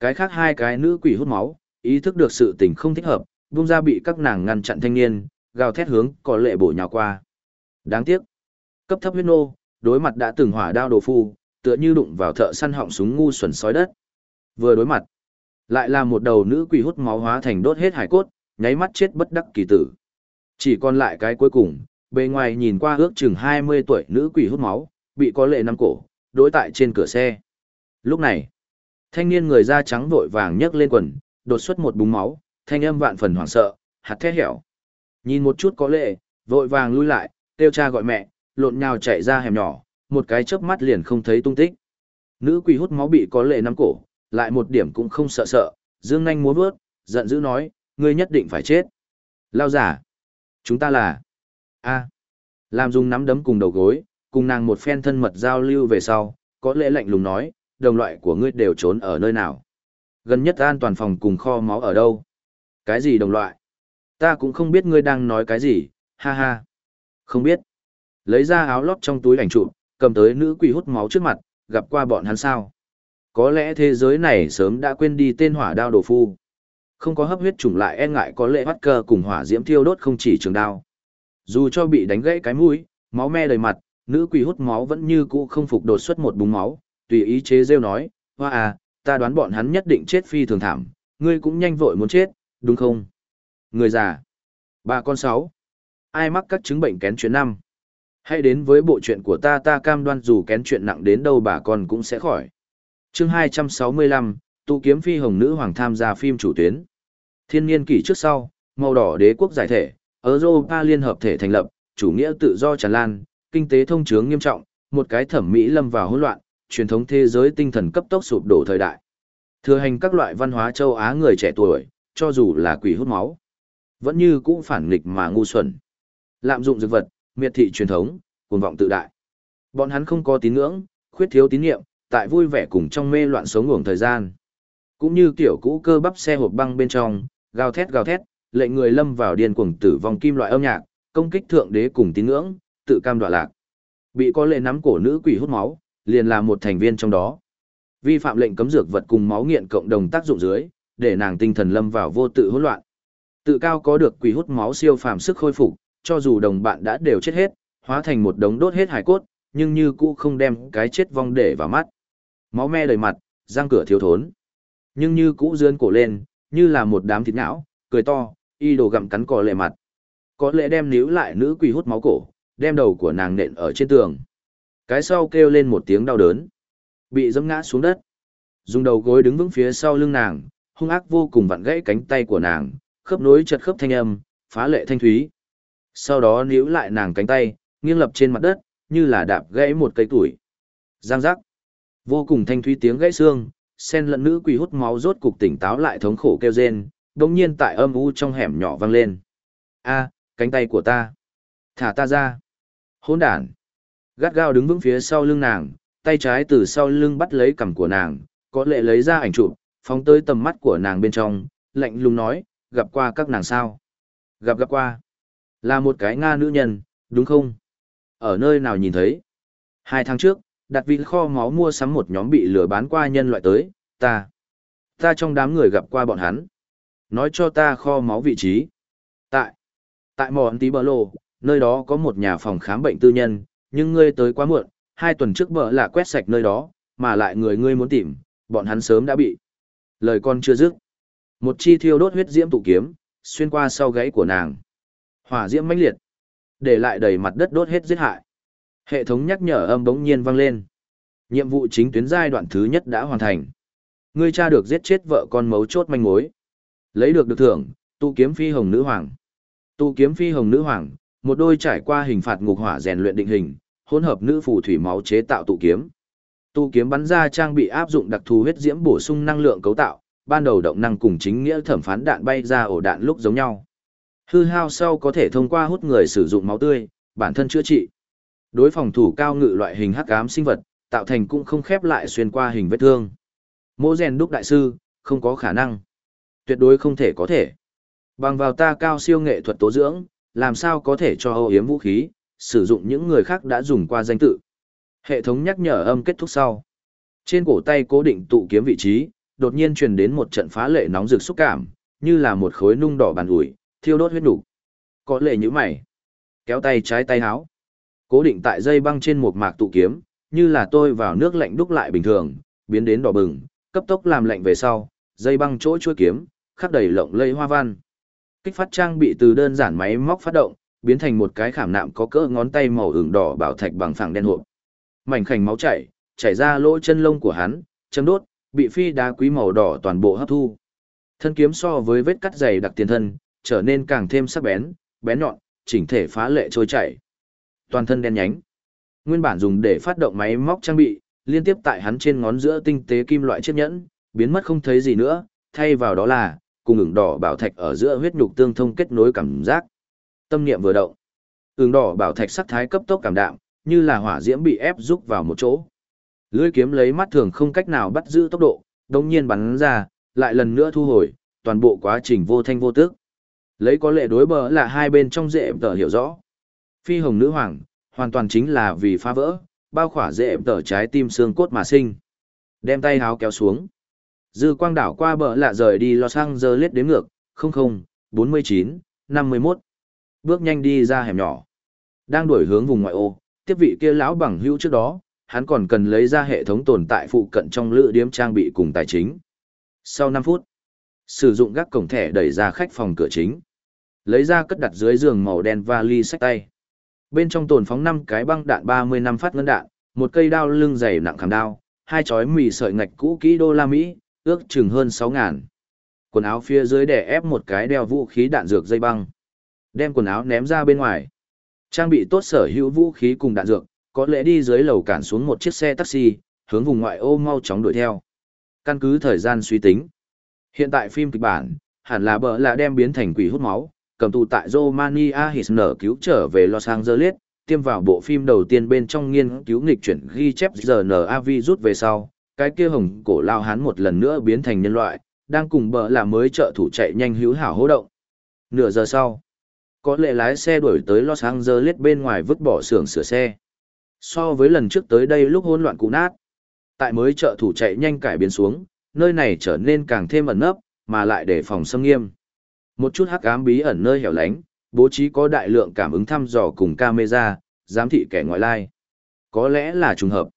cái khác hai cái nữ quỷ hút máu, ý thức được sự tình không thích hợp, buông ra bị các nàng ngăn chặn thanh niên, gào thét hướng có lệ bổ nhào qua. Đáng tiếc, cấp thấp huyết nô, đối mặt đã từng hỏa đao đồ phu, tựa như đụng vào thợ săn họng súng ngu xuẩn sói đất. Vừa đối mặt, lại là một đầu nữ quỷ hút máu hóa thành đốt hết hải cốt, nháy mắt chết bất đắc kỳ tử. Chỉ còn lại cái cuối cùng, bề ngoài nhìn qua ước chừng 20 tuổi nữ quỷ hút máu, bị có lệ nắm cổ, đối tại trên cửa xe. Lúc này, thanh niên người da trắng vội vàng nhấc lên quần, đột xuất một búng máu, thanh âm vạn phần hoảng sợ, hạt thét hẻo. Nhìn một chút có lệ, vội vàng lui lại, kêu cha gọi mẹ, lộn nhào chạy ra hẻm nhỏ, một cái chớp mắt liền không thấy tung tích. Nữ quỷ hút máu bị có lệ nắm cổ, lại một điểm cũng không sợ sợ, dương nhanh múa vớt, giận dữ nói, ngươi nhất định phải chết. Lao giả. Chúng ta là... a Làm dùng nắm đấm cùng đầu gối, cùng nàng một phen thân mật giao lưu về sau, có lẽ lạnh lùng nói, đồng loại của ngươi đều trốn ở nơi nào. Gần nhất an toàn phòng cùng kho máu ở đâu. Cái gì đồng loại? Ta cũng không biết ngươi đang nói cái gì, ha ha. Không biết. Lấy ra áo lót trong túi ảnh chụp, cầm tới nữ quỷ hút máu trước mặt, gặp qua bọn hắn sao. Có lẽ thế giới này sớm đã quên đi tên hỏa đao đồ phu. Không có hấp huyết chủng lại e ngại có lệ bắt cơ cùng hỏa diễm thiêu đốt không chỉ trường đao. Dù cho bị đánh gãy cái mũi, máu me đầy mặt, nữ quỷ hút máu vẫn như cũ không phục đột xuất một búng máu, tùy ý chế rêu nói, hoa à, ta đoán bọn hắn nhất định chết phi thường thảm, ngươi cũng nhanh vội muốn chết, đúng không? Người già. Bà con sáu. Ai mắc các chứng bệnh kén chuyến năm? Hãy đến với bộ chuyện của ta ta cam đoan dù kén chuyện nặng đến đâu bà con cũng sẽ khỏi. chương 265, tụ kiếm phi hồng nữ hoàng tham gia phim chủ tuyến. Thiên niên kỷ trước sau, màu đỏ đế quốc giải thể, Europa liên hợp thể thành lập, chủ nghĩa tự do tràn lan, kinh tế thông chướng nghiêm trọng, một cái thẩm mỹ lâm vào hỗn loạn, truyền thống thế giới tinh thần cấp tốc sụp đổ thời đại. Thừa hành các loại văn hóa châu Á người trẻ tuổi, cho dù là quỷ hút máu, vẫn như cũ phản nghịch mà ngu xuẩn. Lạm dụng dược vật, miệt thị truyền thống, cuồng vọng tự đại. Bọn hắn không có tín ngưỡng, khuyết thiếu tín nhiệm, tại vui vẻ cùng trong mê loạn sống ngủ thời gian. Cũng như kiểu cũ cơ bắp xe hộp băng bên trong, gào thét gào thét, lệnh người lâm vào điên cuồng tử vong kim loại âm nhạc, công kích thượng đế cùng tín ngưỡng, tự cam đoạ lạc. Bị có lệ nắm cổ nữ quỷ hút máu, liền là một thành viên trong đó. Vi phạm lệnh cấm dược vật cùng máu nghiện cộng đồng tác dụng dưới, để nàng tinh thần lâm vào vô tự hỗn loạn. Tự cao có được quỷ hút máu siêu phàm sức khôi phục, cho dù đồng bạn đã đều chết hết, hóa thành một đống đốt hết hải cốt, nhưng như cũ không đem cái chết vong để vào mắt. Máu me đầy mặt, răng cửa thiếu thốn. Nhưng như cũ dươn cổ lên, như là một đám thịt não, cười to, y đồ gặm cắn cỏ lệ mặt. Có lẽ đem níu lại nữ quỷ hút máu cổ, đem đầu của nàng nện ở trên tường. Cái sau kêu lên một tiếng đau đớn. Bị dẫm ngã xuống đất. Dùng đầu gối đứng vững phía sau lưng nàng, hung ác vô cùng vặn gãy cánh tay của nàng, khớp nối chật khớp thanh âm, phá lệ thanh thúy. Sau đó níu lại nàng cánh tay, nghiêng lập trên mặt đất, như là đạp gãy một cây tuổi. Giang giác. Vô cùng thanh thúy tiếng gãy xương, sen lẫn nữ quỷ hút máu rốt cục tỉnh táo lại thống khổ kêu rên, đồng nhiên tại âm u trong hẻm nhỏ vang lên. A, cánh tay của ta. Thả ta ra. Hỗn đàn, Gắt gao đứng vững phía sau lưng nàng, tay trái từ sau lưng bắt lấy cằm của nàng, có lệ lấy ra ảnh chụp, phóng tới tầm mắt của nàng bên trong, lạnh lùng nói, gặp qua các nàng sao? Gặp gặp qua. Là một cái Nga nữ nhân, đúng không? Ở nơi nào nhìn thấy? Hai tháng trước, đặt vị kho máu mua sắm một nhóm bị lừa bán qua nhân loại tới, ta. Ta trong đám người gặp qua bọn hắn. Nói cho ta kho máu vị trí. Tại. Tại mòn tí bờ lô, nơi đó có một nhà phòng khám bệnh tư nhân, nhưng ngươi tới quá muộn, hai tuần trước bờ là quét sạch nơi đó, mà lại người ngươi muốn tìm, bọn hắn sớm đã bị. Lời con chưa dứt. Một chi thiêu đốt huyết diễm tụ kiếm, xuyên qua sau gáy của nàng. Hỏa diễm mãnh liệt, để lại đầy mặt đất đốt hết giết hại. Hệ thống nhắc nhở âm bỗng nhiên vang lên. Nhiệm vụ chính tuyến giai đoạn thứ nhất đã hoàn thành. Ngươi cha được giết chết vợ con mấu chốt manh mối. Lấy được được thưởng, tu kiếm phi hồng nữ hoàng. tu kiếm phi hồng nữ hoàng, một đôi trải qua hình phạt ngục hỏa rèn luyện định hình, hỗn hợp nữ phù thủy máu chế tạo tụ kiếm. tu kiếm bắn ra trang bị áp dụng đặc thù huyết diễm bổ sung năng lượng cấu tạo, ban đầu động năng cùng chính nghĩa thẩm phán đạn bay ra ổ đạn lúc giống nhau. Hư hao sau có thể thông qua hút người sử dụng máu tươi, bản thân chữa trị. Đối phòng thủ cao ngự loại hình hắc ám sinh vật, tạo thành cũng không khép lại xuyên qua hình vết thương. Mỗ rèn đúc đại sư, không có khả năng. Tuyệt đối không thể có thể. Bằng vào ta cao siêu nghệ thuật tố dưỡng, làm sao có thể cho âu yếm vũ khí, sử dụng những người khác đã dùng qua danh tự. Hệ thống nhắc nhở âm kết thúc sau. Trên cổ tay cố định tụ kiếm vị trí, đột nhiên truyền đến một trận phá lệ nóng rực xúc cảm, như là một khối nung đỏ bàn ủi, thiêu đốt huyết đủ. Có lệ như mày. Kéo tay trái tay háo. Cố định tại dây băng trên một mạc tụ kiếm, như là tôi vào nước lạnh đúc lại bình thường, biến đến đỏ bừng, cấp tốc làm lạnh về sau, dây băng chỗ chuôi kiếm, khắc đầy lộng lây hoa văn. Kích phát trang bị từ đơn giản máy móc phát động, biến thành một cái khảm nạm có cỡ ngón tay màu ửng đỏ bảo thạch bằng phẳng đen hộp. Mảnh khảnh máu chảy, chảy ra lỗ chân lông của hắn, châm đốt, bị phi đá quý màu đỏ toàn bộ hấp thu. Thân kiếm so với vết cắt dày đặc tiền thân, trở nên càng thêm sắc bén, bén nhọn, chỉnh thể phá lệ trôi chảy. Toàn thân đen nhánh. Nguyên bản dùng để phát động máy móc trang bị, liên tiếp tại hắn trên ngón giữa tinh tế kim loại chiếc nhẫn, biến mất không thấy gì nữa, thay vào đó là cùng ửng đỏ bảo thạch ở giữa huyết nhục tương thông kết nối cảm giác. Tâm niệm vừa động, ửng đỏ bảo thạch sắc thái cấp tốc cảm đạm, như là hỏa diễm bị ép rúc vào một chỗ. Lưỡi kiếm lấy mắt thường không cách nào bắt giữ tốc độ, đồng nhiên bắn ra, lại lần nữa thu hồi, toàn bộ quá trình vô thanh vô tức. Lấy có lệ đối bờ là hai bên trong dễ tờ hiểu rõ. Phi hồng nữ hoàng, hoàn toàn chính là vì phá vỡ, bao khỏa dễ tờ trái tim xương cốt mà sinh. Đem tay háo kéo xuống. Dư quang đảo qua bờ lạ rời đi Los Angeles đến ngược, 00, 49, 51. Bước nhanh đi ra hẻm nhỏ. Đang đuổi hướng vùng ngoại ô, tiếp vị kia lão bằng hữu trước đó, hắn còn cần lấy ra hệ thống tồn tại phụ cận trong lữ điếm trang bị cùng tài chính. Sau 5 phút, sử dụng gác cổng thẻ đẩy ra khách phòng cửa chính. Lấy ra cất đặt dưới giường màu đen vali sách tay. Bên trong tồn phóng 5 cái băng đạn 30 năm phát ngân đạn, một cây đao lưng dày nặng khảm đao, hai chói mì sợi ngạch cũ kỹ đô la Mỹ, ước chừng hơn sáu ngàn. Quần áo phía dưới đè ép một cái đeo vũ khí đạn dược dây băng. Đem quần áo ném ra bên ngoài. Trang bị tốt sở hữu vũ khí cùng đạn dược, có lẽ đi dưới lầu cản xuống một chiếc xe taxi, hướng vùng ngoại ô mau chóng đuổi theo. Căn cứ thời gian suy tính. Hiện tại phim kịch bản, hẳn là bờ là đem biến thành quỷ hút máu, cầm tù tại Romania nở cứu trở về Los Angeles, tiêm vào bộ phim đầu tiên bên trong nghiên cứu nghịch chuyển ghi chép RNA virus về sau, cái kia hồng cổ lao hán một lần nữa biến thành nhân loại, đang cùng bờ là mới trợ thủ chạy nhanh hữu hảo hô động. Nửa giờ sau, có lệ lái xe đuổi tới Los Angeles bên ngoài vứt bỏ xưởng sửa xe. So với lần trước tới đây lúc hỗn loạn cụ nát, tại mới trợ thủ chạy nhanh cải biến xuống, nơi này trở nên càng thêm ẩn nấp, mà lại để phòng xâm nghiêm. Một chút hắc ám bí ẩn nơi hẻo lánh, bố trí có đại lượng cảm ứng thăm dò cùng camera, giám thị kẻ ngoại lai. Có lẽ là trùng hợp.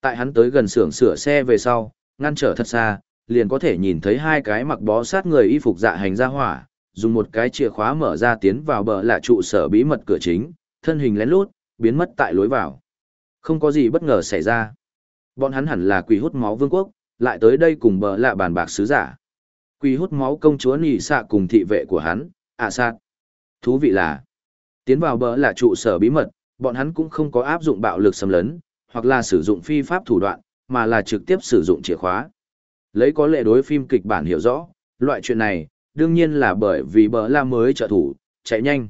Tại hắn tới gần xưởng sửa xe về sau, ngăn trở thật xa, liền có thể nhìn thấy hai cái mặc bó sát người y phục dạ hành ra hỏa, dùng một cái chìa khóa mở ra tiến vào bờ là trụ sở bí mật cửa chính, thân hình lén lút, biến mất tại lối vào. Không có gì bất ngờ xảy ra. Bọn hắn hẳn là quỷ hút máu vương quốc, lại tới đây cùng bờ lạ bàn bạc sứ giả. Quỷ hút máu công chúa nỉ xạ cùng thị vệ của hắn, ạ à sát. Thú vị là, tiến vào bờ là trụ sở bí mật, bọn hắn cũng không có áp dụng bạo lực xâm lấn, hoặc là sử dụng phi pháp thủ đoạn, mà là trực tiếp sử dụng chìa khóa. Lấy có lệ đối phim kịch bản hiểu rõ, loại chuyện này, đương nhiên là bởi vì bờ la mới trợ thủ, chạy nhanh.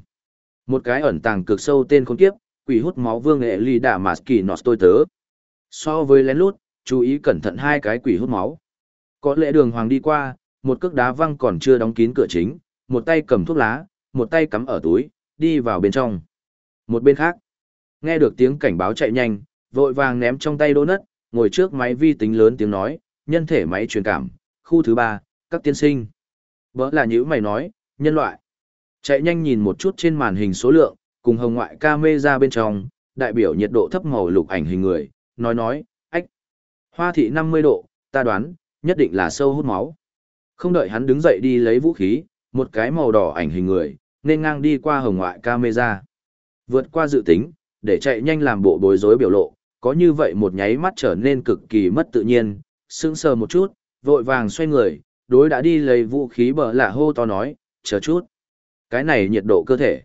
Một cái ẩn tàng cực sâu tên khốn kiếp, quỷ hút máu vương nghệ ly đả mà kỳ nọt tôi tớ. So với lén lút, chú ý cẩn thận hai cái quỷ hút máu. Có lẽ đường hoàng đi qua, một cước đá văng còn chưa đóng kín cửa chính, một tay cầm thuốc lá, một tay cắm ở túi, đi vào bên trong. Một bên khác, nghe được tiếng cảnh báo chạy nhanh, vội vàng ném trong tay đô nất, ngồi trước máy vi tính lớn tiếng nói, nhân thể máy truyền cảm, khu thứ ba, các tiên sinh. Vỡ là những mày nói, nhân loại. Chạy nhanh nhìn một chút trên màn hình số lượng, cùng hồng ngoại camera bên trong, đại biểu nhiệt độ thấp màu lục ảnh hình người, nói nói, ách. Hoa thị 50 độ, ta đoán, nhất định là sâu hút máu. Không đợi hắn đứng dậy đi lấy vũ khí, một cái màu đỏ ảnh hình người, nên ngang đi qua hồng ngoại camera. Vượt qua dự tính, để chạy nhanh làm bộ bối rối biểu lộ, có như vậy một nháy mắt trở nên cực kỳ mất tự nhiên, sững sờ một chút, vội vàng xoay người, đối đã đi lấy vũ khí bờ lạ hô to nói, chờ chút. Cái này nhiệt độ cơ thể.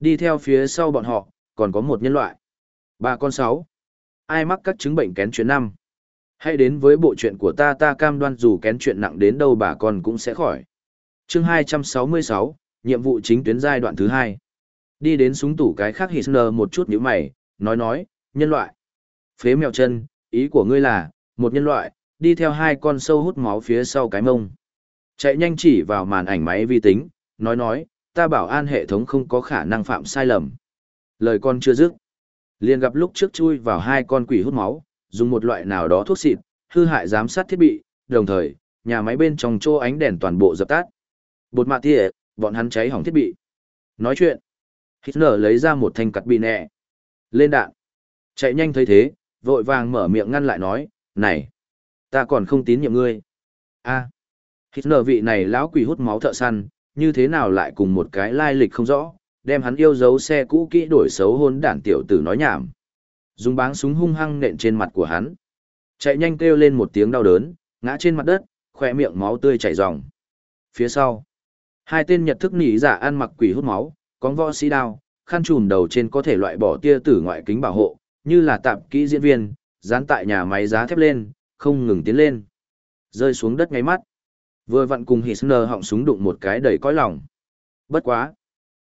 Đi theo phía sau bọn họ, còn có một nhân loại. Ba con sáu. Ai mắc các chứng bệnh kén chuyến năm. Hãy đến với bộ chuyện của ta ta cam đoan dù kén chuyện nặng đến đâu bà con cũng sẽ khỏi. chương 266, nhiệm vụ chính tuyến giai đoạn thứ hai. Đi đến súng tủ cái khác Hitler một chút nhíu mày, nói nói, nhân loại. Phế mèo chân, ý của ngươi là, một nhân loại, đi theo hai con sâu hút máu phía sau cái mông. Chạy nhanh chỉ vào màn ảnh máy vi tính, nói nói, ta bảo an hệ thống không có khả năng phạm sai lầm. Lời con chưa dứt. liền gặp lúc trước chui vào hai con quỷ hút máu, dùng một loại nào đó thuốc xịt, hư hại giám sát thiết bị, đồng thời, nhà máy bên trong chỗ ánh đèn toàn bộ dập tắt. Bột mạ tỉa, bọn hắn cháy hỏng thiết bị. Nói chuyện. Hitler lấy ra một thanh cắt bị nẹ. Lên đạn. Chạy nhanh thấy thế, vội vàng mở miệng ngăn lại nói, này, ta còn không tín nhiệm ngươi. a à, Hitler vị này lão quỷ hút máu thợ săn, như thế nào lại cùng một cái lai lịch không rõ, đem hắn yêu dấu xe cũ kỹ đổi xấu hôn đản tiểu tử nói nhảm. Dùng báng súng hung hăng nện trên mặt của hắn. Chạy nhanh kêu lên một tiếng đau đớn, ngã trên mặt đất, khỏe miệng máu tươi chảy ròng. Phía sau, hai tên nhật thức nỉ giả ăn mặc quỷ hút máu, con võ sĩ đao, khăn trùm đầu trên có thể loại bỏ tia tử ngoại kính bảo hộ, như là tạp kỹ diễn viên, dán tại nhà máy giá thép lên, không ngừng tiến lên. Rơi xuống đất ngay mắt. Vừa vặn cùng Hitler họng súng đụng một cái đầy cõi lòng. Bất quá.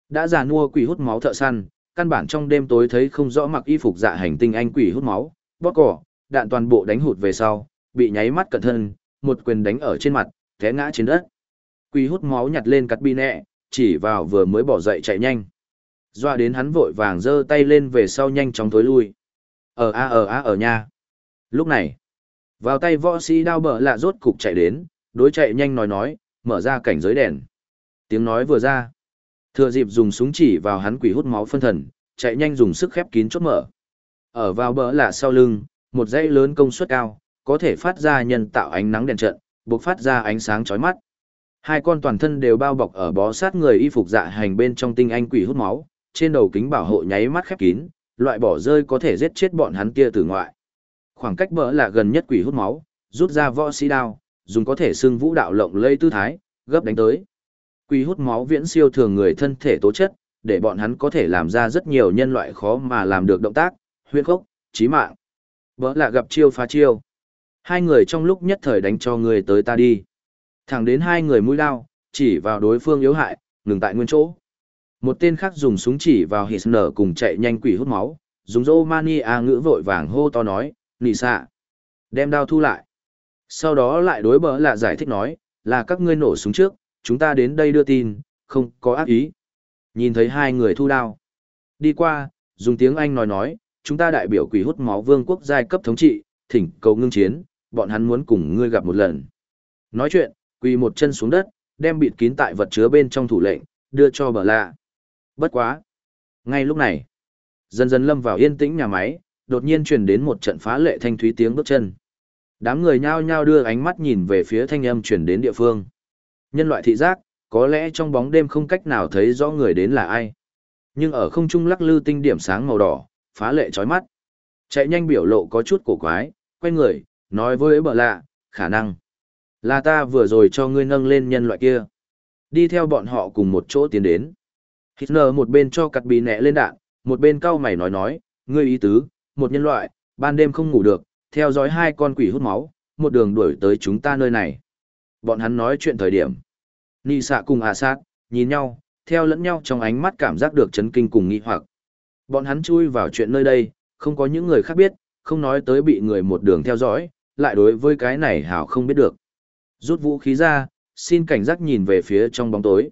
Đã già nua quỷ hút máu thợ săn, căn bản trong đêm tối thấy không rõ mặc y phục dạ hành tinh anh quỷ hút máu, bóp cỏ, đạn toàn bộ đánh hụt về sau, bị nháy mắt cẩn thân, một quyền đánh ở trên mặt, té ngã trên đất. Quỷ hút máu nhặt lên cắt bi nẹ, chỉ vào vừa mới bỏ dậy chạy nhanh. Doa đến hắn vội vàng giơ tay lên về sau nhanh chóng tối lui. Ở a ở a ở nha. Lúc này, vào tay võ sĩ đao bờ lạ rốt cục chạy đến, đối chạy nhanh nói nói, mở ra cảnh giới đèn. Tiếng nói vừa ra. Thừa dịp dùng súng chỉ vào hắn quỷ hút máu phân thần, chạy nhanh dùng sức khép kín chốt mở. Ở vào bờ lạ sau lưng, một dãy lớn công suất cao, có thể phát ra nhân tạo ánh nắng đèn trận, buộc phát ra ánh sáng chói mắt. Hai con toàn thân đều bao bọc ở bó sát người y phục dạ hành bên trong tinh anh quỷ hút máu, trên đầu kính bảo hộ nháy mắt khép kín, loại bỏ rơi có thể giết chết bọn hắn kia từ ngoại. Khoảng cách bỡ là gần nhất quỷ hút máu, rút ra võ sĩ đao, dùng có thể xưng vũ đạo lộng lây tư thái, gấp đánh tới quy hút máu viễn siêu thường người thân thể tố chất, để bọn hắn có thể làm ra rất nhiều nhân loại khó mà làm được động tác, huyên khốc, chí mạng. Bỡ là gặp chiêu phá chiêu. Hai người trong lúc nhất thời đánh cho người tới ta đi. Thẳng đến hai người mũi đao, chỉ vào đối phương yếu hại, ngừng tại nguyên chỗ. Một tên khác dùng súng chỉ vào Hitler cùng chạy nhanh quỷ hút máu, dùng Romania ngữ vội vàng hô to nói, nị xạ. Đem đao thu lại. Sau đó lại đối bỡ là giải thích nói, là các ngươi nổ súng trước, chúng ta đến đây đưa tin, không có ác ý. Nhìn thấy hai người thu đao. Đi qua, dùng tiếng Anh nói nói, chúng ta đại biểu quỷ hút máu vương quốc giai cấp thống trị, thỉnh cầu ngưng chiến, bọn hắn muốn cùng ngươi gặp một lần. Nói chuyện, quỳ một chân xuống đất, đem bịt kín tại vật chứa bên trong thủ lệnh, đưa cho bờ lạ. Bất quá. Ngay lúc này, dần dần lâm vào yên tĩnh nhà máy, đột nhiên truyền đến một trận phá lệ thanh thúy tiếng bước chân. Đám người nhao nhao đưa ánh mắt nhìn về phía thanh âm truyền đến địa phương. Nhân loại thị giác, có lẽ trong bóng đêm không cách nào thấy rõ người đến là ai. Nhưng ở không trung lắc lư tinh điểm sáng màu đỏ, phá lệ chói mắt. Chạy nhanh biểu lộ có chút cổ quái, quay người, nói với bờ lạ, khả năng. Là ta vừa rồi cho ngươi nâng lên nhân loại kia. Đi theo bọn họ cùng một chỗ tiến đến. Hitler một bên cho cặt bì nẹ lên đạn, một bên cau mày nói nói, ngươi ý tứ, một nhân loại, ban đêm không ngủ được, theo dõi hai con quỷ hút máu, một đường đuổi tới chúng ta nơi này. Bọn hắn nói chuyện thời điểm. Nị xạ cùng à sát, nhìn nhau, theo lẫn nhau trong ánh mắt cảm giác được chấn kinh cùng nghi hoặc. Bọn hắn chui vào chuyện nơi đây, không có những người khác biết, không nói tới bị người một đường theo dõi, lại đối với cái này hảo không biết được. Rút vũ khí ra, xin cảnh giác nhìn về phía trong bóng tối.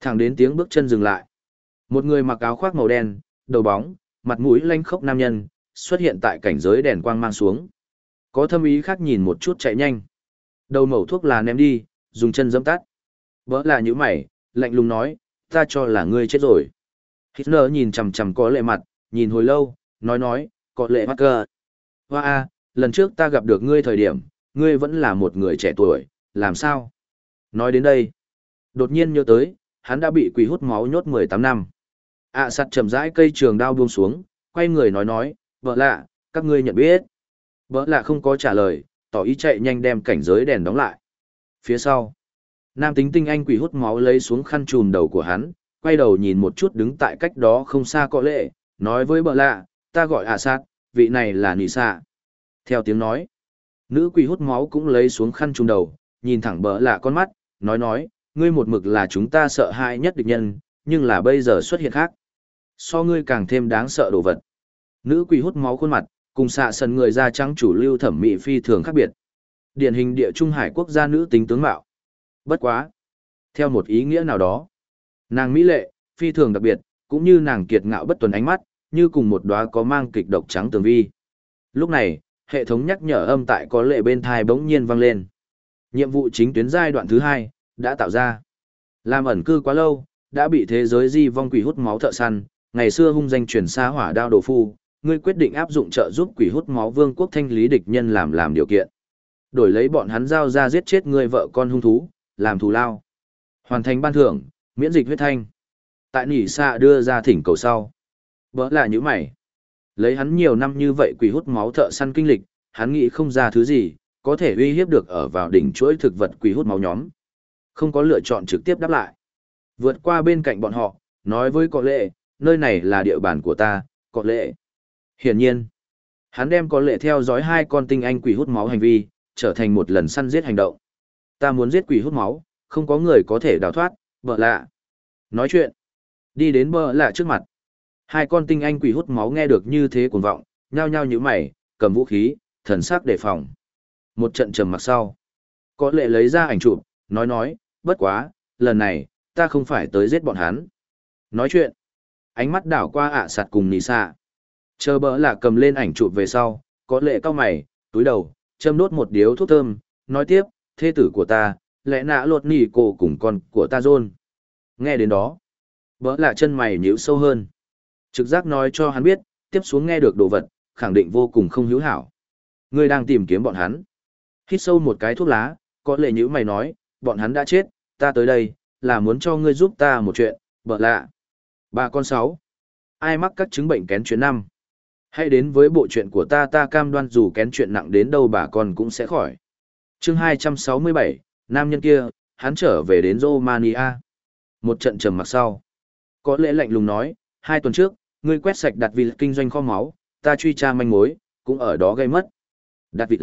Thẳng đến tiếng bước chân dừng lại. Một người mặc áo khoác màu đen, đầu bóng, mặt mũi lanh khốc nam nhân, xuất hiện tại cảnh giới đèn quang mang xuống. Có thâm ý khác nhìn một chút chạy nhanh. Đầu mẩu thuốc là ném đi, dùng chân dẫm tắt. Vỡ là như mày, lạnh lùng nói, ta cho là ngươi chết rồi. Hitler nhìn chằm chằm có lệ mặt, nhìn hồi lâu, nói nói, có lệ mắt cơ. Hoa a, lần trước ta gặp được ngươi thời điểm, ngươi vẫn là một người trẻ tuổi, làm sao? Nói đến đây, đột nhiên nhớ tới, hắn đã bị quỷ hút máu nhốt 18 năm. ạ à, sắt chầm rãi cây trường đao buông xuống, quay người nói nói, vợ lạ, các ngươi nhận biết. Vợ lạ không có trả lời, tỏ ý chạy nhanh đem cảnh giới đèn đóng lại. Phía sau, nam tính tinh anh quỷ hút máu lấy xuống khăn trùm đầu của hắn, quay đầu nhìn một chút đứng tại cách đó không xa có lệ, nói với bợ lạ, ta gọi ạ à sát, vị này là nị xạ. Theo tiếng nói, nữ quỷ hút máu cũng lấy xuống khăn trùm đầu, nhìn thẳng bợ lạ con mắt, nói nói, ngươi một mực là chúng ta sợ hãi nhất địch nhân, nhưng là bây giờ xuất hiện khác. So ngươi càng thêm đáng sợ đồ vật. Nữ quỷ hút máu khuôn mặt, cùng xạ sần người da trắng chủ lưu thẩm mỹ phi thường khác biệt. Điển hình địa trung hải quốc gia nữ tính tướng mạo. Bất quá. Theo một ý nghĩa nào đó, nàng mỹ lệ, phi thường đặc biệt, cũng như nàng kiệt ngạo bất tuần ánh mắt, như cùng một đóa có mang kịch độc trắng tường vi. Lúc này, hệ thống nhắc nhở âm tại có lệ bên thai bỗng nhiên vang lên. Nhiệm vụ chính tuyến giai đoạn thứ hai đã tạo ra. Làm ẩn cư quá lâu, đã bị thế giới di vong quỷ hút máu thợ săn, ngày xưa hung danh truyền xa hỏa đao đồ phu, ngươi quyết định áp dụng trợ giúp quỷ hút máu vương quốc thanh lý địch nhân làm làm điều kiện. Đổi lấy bọn hắn giao ra giết chết ngươi vợ con hung thú, làm thù lao. Hoàn thành ban thưởng, miễn dịch huyết thanh. Tại nỉ xạ đưa ra thỉnh cầu sau. Bỡ là như mày. Lấy hắn nhiều năm như vậy quỷ hút máu thợ săn kinh lịch, hắn nghĩ không ra thứ gì, có thể uy hiếp được ở vào đỉnh chuỗi thực vật quỷ hút máu nhóm. Không có lựa chọn trực tiếp đáp lại. Vượt qua bên cạnh bọn họ, nói với có lệ, nơi này là địa bàn của ta, có lệ. Hiển nhiên, hắn đem có lệ theo dõi hai con tinh anh quỷ hút máu hành vi, trở thành một lần săn giết hành động. Ta muốn giết quỷ hút máu, không có người có thể đào thoát, bợ lạ. Nói chuyện, đi đến bợ lạ trước mặt. Hai con tinh anh quỷ hút máu nghe được như thế cuồng vọng, nhao nhao như mày, cầm vũ khí, thần sắc đề phòng. Một trận trầm mặc sau. Có lệ lấy ra ảnh chụp, nói nói, bất quá, lần này, ta không phải tới giết bọn hắn. Nói chuyện, ánh mắt đảo qua ạ sạt cùng nì xạ. Chờ bỡ là cầm lên ảnh chụp về sau, có lệ cao mày, túi đầu, châm đốt một điếu thuốc thơm, nói tiếp, thê tử của ta, lẽ nạ lột nỉ cổ cùng con của ta rôn. Nghe đến đó, bỡ là chân mày nhíu sâu hơn. Trực giác nói cho hắn biết, tiếp xuống nghe được đồ vật, khẳng định vô cùng không hữu hảo. Ngươi đang tìm kiếm bọn hắn. Hít sâu một cái thuốc lá, có lệ nhữ mày nói, bọn hắn đã chết, ta tới đây, là muốn cho ngươi giúp ta một chuyện, bỡ lạ. Bà con sáu. Ai mắc các chứng bệnh kén chuyến năm? Hãy đến với bộ chuyện của ta ta cam đoan dù kén chuyện nặng đến đâu bà con cũng sẽ khỏi. chương 267, nam nhân kia, hắn trở về đến Romania. Một trận trầm mặc sau. Có lẽ lạnh lùng nói, hai tuần trước, ngươi quét sạch đặt vị kinh doanh kho máu, ta truy tra manh mối, cũng ở đó gây mất. Đặt vị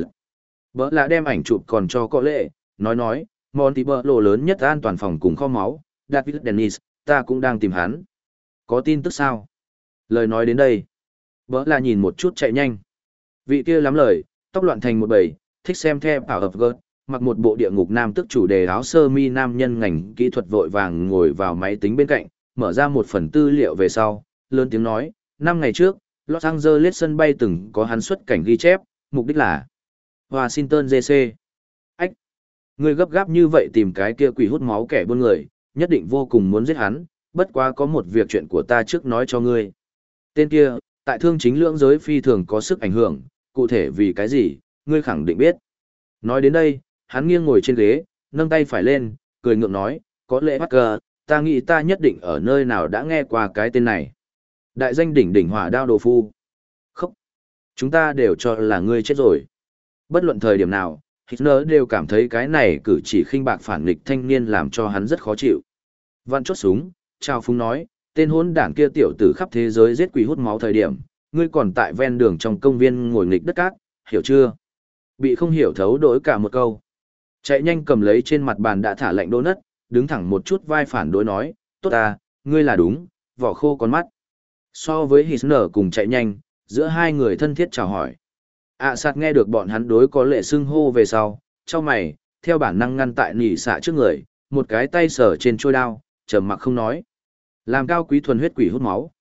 Bỡ là đem ảnh chụp còn cho có lệ, nói nói, Monty bỡ lộ lớn nhất an toàn phòng cùng kho máu, David Dennis, ta cũng đang tìm hắn. Có tin tức sao? Lời nói đến đây. Bỡ là nhìn một chút chạy nhanh. Vị kia lắm lời, tóc loạn thành một bầy, thích xem theo bảo hợp gớt, mặc một bộ địa ngục nam tức chủ đề áo sơ mi nam nhân ngành kỹ thuật vội vàng ngồi vào máy tính bên cạnh, mở ra một phần tư liệu về sau, lớn tiếng nói, năm ngày trước, Los Angeles sân bay từng có hắn xuất cảnh ghi chép, mục đích là Washington DC. Ách! Người gấp gáp như vậy tìm cái kia quỷ hút máu kẻ buôn người, nhất định vô cùng muốn giết hắn, bất quá có một việc chuyện của ta trước nói cho ngươi. Tên kia, tại thương chính lưỡng giới phi thường có sức ảnh hưởng, cụ thể vì cái gì, ngươi khẳng định biết. Nói đến đây, hắn nghiêng ngồi trên ghế, nâng tay phải lên, cười ngượng nói, có lẽ bắt cờ, ta nghĩ ta nhất định ở nơi nào đã nghe qua cái tên này. Đại danh đỉnh đỉnh hỏa đao đồ phu. Không. Chúng ta đều cho là ngươi chết rồi. Bất luận thời điểm nào, Hitler đều cảm thấy cái này cử chỉ khinh bạc phản nghịch thanh niên làm cho hắn rất khó chịu. Văn chốt súng, Trao Phúng nói, tên hốn đảng kia tiểu tử khắp thế giới giết quỷ hút máu thời điểm, ngươi còn tại ven đường trong công viên ngồi nghịch đất cát, hiểu chưa? Bị không hiểu thấu đổi cả một câu. Chạy nhanh cầm lấy trên mặt bàn đã thả lạnh đô nất, đứng thẳng một chút vai phản đối nói, tốt à, ngươi là đúng, vỏ khô con mắt. So với Hitler cùng chạy nhanh, giữa hai người thân thiết chào hỏi. ạ à, sạt nghe được bọn hắn đối có lệ xưng hô về sau, cho mày, theo bản năng ngăn tại nỉ xạ trước người, một cái tay sờ trên trôi đao, trầm mặc không nói. Làm cao quý thuần huyết quỷ hút máu.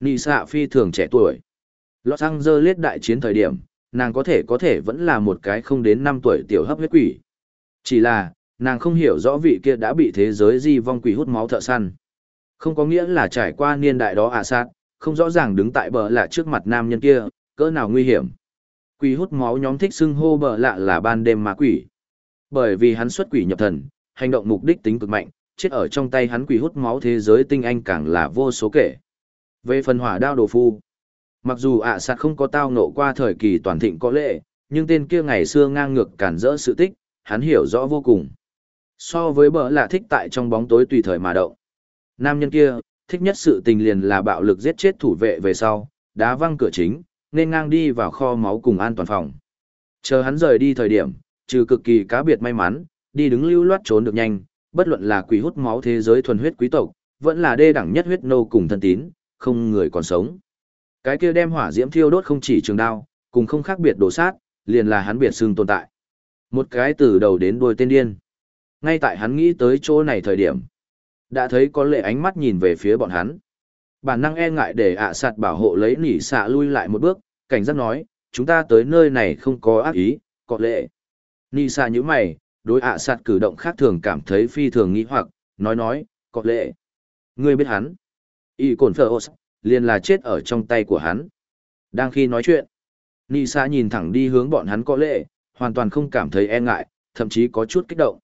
Nị xạ phi thường trẻ tuổi. Lọt sang dơ lết đại chiến thời điểm, nàng có thể có thể vẫn là một cái không đến 5 tuổi tiểu hấp huyết quỷ. Chỉ là, nàng không hiểu rõ vị kia đã bị thế giới di vong quỷ hút máu thợ săn. Không có nghĩa là trải qua niên đại đó à sát, không rõ ràng đứng tại bờ lạ trước mặt nam nhân kia, cỡ nào nguy hiểm. Quỷ hút máu nhóm thích xưng hô bờ lạ là ban đêm ma quỷ. Bởi vì hắn xuất quỷ nhập thần, hành động mục đích tính cực mạnh, chết ở trong tay hắn quỷ hút máu thế giới tinh anh càng là vô số kể. Về phần hỏa đao đồ phu, mặc dù ạ à sạt không có tao nộ qua thời kỳ toàn thịnh có lệ, nhưng tên kia ngày xưa ngang ngược cản rỡ sự tích, hắn hiểu rõ vô cùng. So với bỡ là thích tại trong bóng tối tùy thời mà động. Nam nhân kia, thích nhất sự tình liền là bạo lực giết chết thủ vệ về sau, đá văng cửa chính, nên ngang đi vào kho máu cùng an toàn phòng. Chờ hắn rời đi thời điểm, trừ cực kỳ cá biệt may mắn, đi đứng lưu loát trốn được nhanh, bất luận là quỷ hút máu thế giới thuần huyết quý tộc, vẫn là đê đẳng nhất huyết nô cùng thân tín, không người còn sống. Cái kia đem hỏa diễm thiêu đốt không chỉ trường đao, cùng không khác biệt đổ sát, liền là hắn biệt xương tồn tại. Một cái từ đầu đến đuôi tên điên. Ngay tại hắn nghĩ tới chỗ này thời điểm, đã thấy có lệ ánh mắt nhìn về phía bọn hắn. Bản năng e ngại để ạ sạt bảo hộ lấy nỉ xạ lui lại một bước, cảnh giác nói, chúng ta tới nơi này không có ác ý, có lệ. Nỉ xạ như mày, đối ạ sạt cử động khác thường cảm thấy phi thường nghĩ hoặc, nói nói, có lệ. Ngươi biết hắn. Y cồn phở liền là chết ở trong tay của hắn. Đang khi nói chuyện, Nị Sa nhìn thẳng đi hướng bọn hắn có lệ, hoàn toàn không cảm thấy e ngại, thậm chí có chút kích động.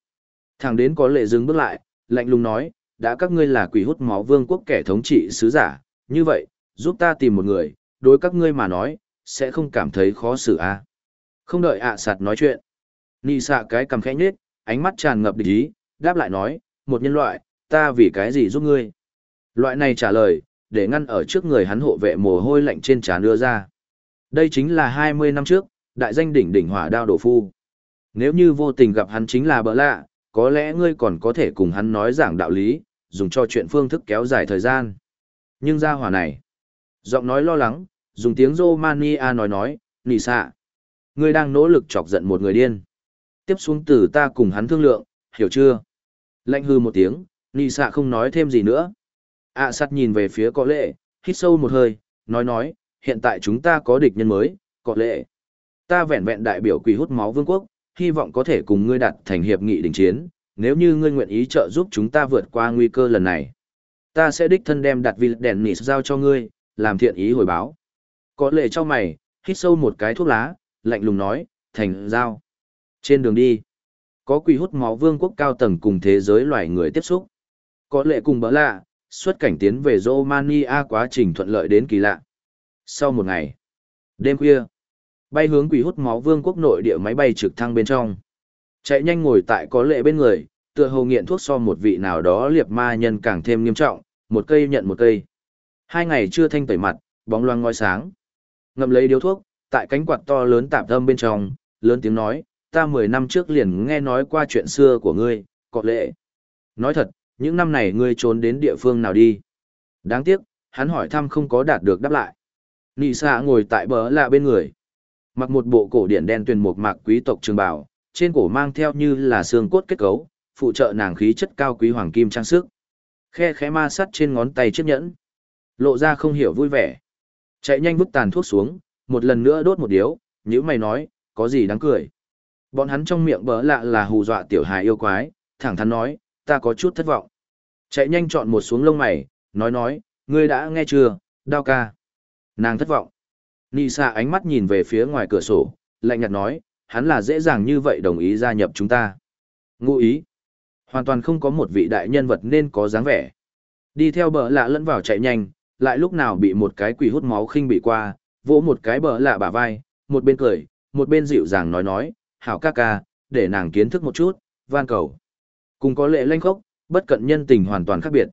Thẳng đến có lệ dừng bước lại, lạnh lùng nói, đã các ngươi là quỷ hút máu vương quốc kẻ thống trị sứ giả, như vậy, giúp ta tìm một người, đối các ngươi mà nói, sẽ không cảm thấy khó xử à. Không đợi ạ sạt nói chuyện. Nị xạ cái cầm khẽ nhết, ánh mắt tràn ngập địch ý, đáp lại nói, một nhân loại, ta vì cái gì giúp ngươi? Loại này trả lời, để ngăn ở trước người hắn hộ vệ mồ hôi lạnh trên trán đưa ra. Đây chính là 20 năm trước, đại danh đỉnh đỉnh hỏa đao đổ phu. Nếu như vô tình gặp hắn chính là bỡ lạ, có lẽ ngươi còn có thể cùng hắn nói giảng đạo lý, dùng cho chuyện phương thức kéo dài thời gian. Nhưng ra hỏa này, giọng nói lo lắng, dùng tiếng Romania nói nói, nì xạ. Ngươi đang nỗ lực chọc giận một người điên tiếp xuống từ ta cùng hắn thương lượng, hiểu chưa? Lạnh hư một tiếng, nì xạ không nói thêm gì nữa. ạ à, sắt nhìn về phía có lệ, hít sâu một hơi, nói nói, hiện tại chúng ta có địch nhân mới, có lệ. Ta vẹn vẹn đại biểu quỷ hút máu vương quốc, hy vọng có thể cùng ngươi đặt thành hiệp nghị đình chiến, nếu như ngươi nguyện ý trợ giúp chúng ta vượt qua nguy cơ lần này. Ta sẽ đích thân đem đặt vị đèn nỉ giao cho ngươi, làm thiện ý hồi báo. Có lệ cho mày, hít sâu một cái thuốc lá, lạnh lùng nói, thành giao. Trên đường đi, có quỷ hút máu vương quốc cao tầng cùng thế giới loài người tiếp xúc. Có lệ cùng bỡ lạ, xuất cảnh tiến về Romania quá trình thuận lợi đến kỳ lạ. Sau một ngày, đêm khuya, bay hướng quỷ hút máu vương quốc nội địa máy bay trực thăng bên trong. Chạy nhanh ngồi tại có lệ bên người, tựa hồ nghiện thuốc so một vị nào đó liệp ma nhân càng thêm nghiêm trọng, một cây nhận một cây. Hai ngày chưa thanh tẩy mặt, bóng loang ngoi sáng. Ngậm lấy điếu thuốc, tại cánh quạt to lớn tạm thâm bên trong, lớn tiếng nói, ta mười năm trước liền nghe nói qua chuyện xưa của ngươi, có lệ. Nói thật, những năm này ngươi trốn đến địa phương nào đi? Đáng tiếc, hắn hỏi thăm không có đạt được đáp lại. Nị xạ ngồi tại bờ lạ bên người. Mặc một bộ cổ điển đen tuyền một mạc quý tộc trường bào, trên cổ mang theo như là xương cốt kết cấu, phụ trợ nàng khí chất cao quý hoàng kim trang sức. Khe khẽ ma sắt trên ngón tay chiếc nhẫn. Lộ ra không hiểu vui vẻ. Chạy nhanh vứt tàn thuốc xuống, một lần nữa đốt một điếu, nhữ mày nói, có gì đáng cười. Bọn hắn trong miệng bỡ lạ là hù dọa tiểu hài yêu quái, thẳng thắn nói, ta có chút thất vọng. Chạy nhanh chọn một xuống lông mày, nói nói, ngươi đã nghe chưa, đao ca. Nàng thất vọng. Nị xạ ánh mắt nhìn về phía ngoài cửa sổ, lạnh nhạt nói, hắn là dễ dàng như vậy đồng ý gia nhập chúng ta. Ngụ ý. Hoàn toàn không có một vị đại nhân vật nên có dáng vẻ. Đi theo bờ lạ lẫn vào chạy nhanh, lại lúc nào bị một cái quỷ hút máu khinh bị qua, vỗ một cái bờ lạ bả vai, một bên cười, một bên dịu dàng nói nói, hảo ca ca, để nàng kiến thức một chút, van cầu. Cùng có lệ lanh khốc, bất cận nhân tình hoàn toàn khác biệt.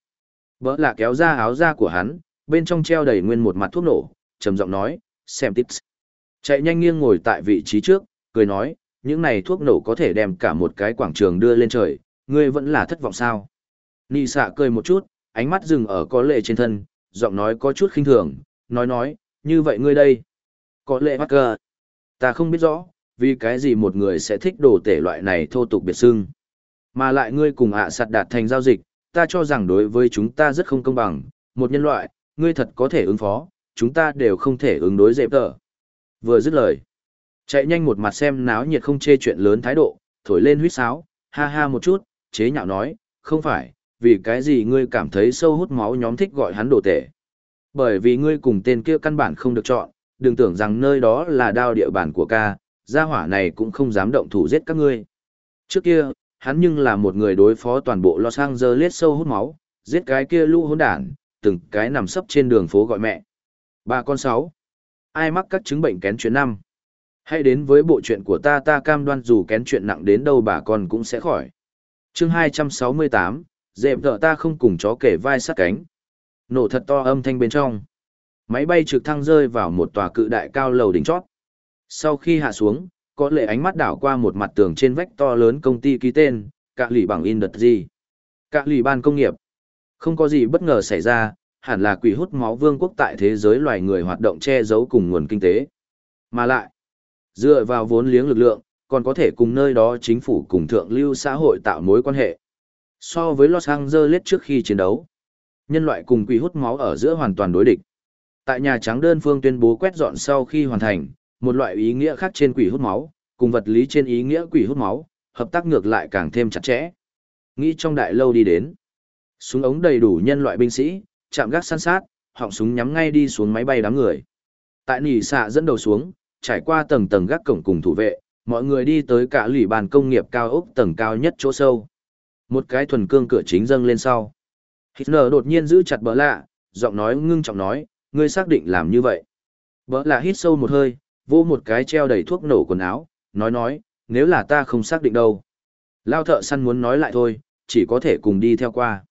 Bỡ lạ kéo ra áo da của hắn, bên trong treo đầy nguyên một mặt thuốc nổ, trầm giọng nói, xem tips. Chạy nhanh nghiêng ngồi tại vị trí trước, cười nói, những này thuốc nổ có thể đem cả một cái quảng trường đưa lên trời, ngươi vẫn là thất vọng sao. Nị xạ cười một chút, ánh mắt dừng ở có lệ trên thân, giọng nói có chút khinh thường, nói nói, như vậy ngươi đây. Có lệ bắt cờ. Ta không biết rõ, vì cái gì một người sẽ thích đồ tể loại này thô tục biệt xưng. Mà lại ngươi cùng ạ sạt đạt thành giao dịch, ta cho rằng đối với chúng ta rất không công bằng, một nhân loại, ngươi thật có thể ứng phó, chúng ta đều không thể ứng đối dẹp tờ. Vừa dứt lời, chạy nhanh một mặt xem náo nhiệt không chê chuyện lớn thái độ, thổi lên huýt sáo, ha ha một chút, chế nhạo nói, không phải, vì cái gì ngươi cảm thấy sâu hút máu nhóm thích gọi hắn đồ tể. Bởi vì ngươi cùng tên kia căn bản không được chọn, đừng tưởng rằng nơi đó là đao địa bàn của ca, gia hỏa này cũng không dám động thủ giết các ngươi. Trước kia, hắn nhưng là một người đối phó toàn bộ Los Angeles sâu hút máu, giết cái kia lũ hỗn đản, từng cái nằm sấp trên đường phố gọi mẹ. Ba con sáu. Ai mắc các chứng bệnh kén chuyện năm? Hãy đến với bộ chuyện của ta ta cam đoan dù kén chuyện nặng đến đâu bà con cũng sẽ khỏi. Chương 268, dẹp vợ ta không cùng chó kể vai sát cánh. Nổ thật to âm thanh bên trong. Máy bay trực thăng rơi vào một tòa cự đại cao lầu đỉnh chót. Sau khi hạ xuống, có lệ ánh mắt đảo qua một mặt tường trên vách to lớn công ty ký tên, cạ lì bằng in đật gì. Cạ lì ban công nghiệp. Không có gì bất ngờ xảy ra, hẳn là quỷ hút máu vương quốc tại thế giới loài người hoạt động che giấu cùng nguồn kinh tế. Mà lại, dựa vào vốn liếng lực lượng, còn có thể cùng nơi đó chính phủ cùng thượng lưu xã hội tạo mối quan hệ. So với Los Angeles trước khi chiến đấu, nhân loại cùng quỷ hút máu ở giữa hoàn toàn đối địch. Tại Nhà Trắng đơn phương tuyên bố quét dọn sau khi hoàn thành, một loại ý nghĩa khác trên quỷ hút máu, cùng vật lý trên ý nghĩa quỷ hút máu, hợp tác ngược lại càng thêm chặt chẽ. Nghĩ trong đại lâu đi đến, súng ống đầy đủ nhân loại binh sĩ, chạm gác săn sát, họng súng nhắm ngay đi xuống máy bay đám người. Tại nỉ xạ dẫn đầu xuống, trải qua tầng tầng gác cổng cùng thủ vệ, mọi người đi tới cả lủy bàn công nghiệp cao ốc tầng cao nhất chỗ sâu. Một cái thuần cương cửa chính dâng lên sau. Hitler đột nhiên giữ chặt bỡ lạ, giọng nói ngưng trọng nói, ngươi xác định làm như vậy. Bỡ lạ hít sâu một hơi, vô một cái treo đầy thuốc nổ quần áo, nói nói, nếu là ta không xác định đâu. Lao thợ săn muốn nói lại thôi, chỉ có thể cùng đi theo qua.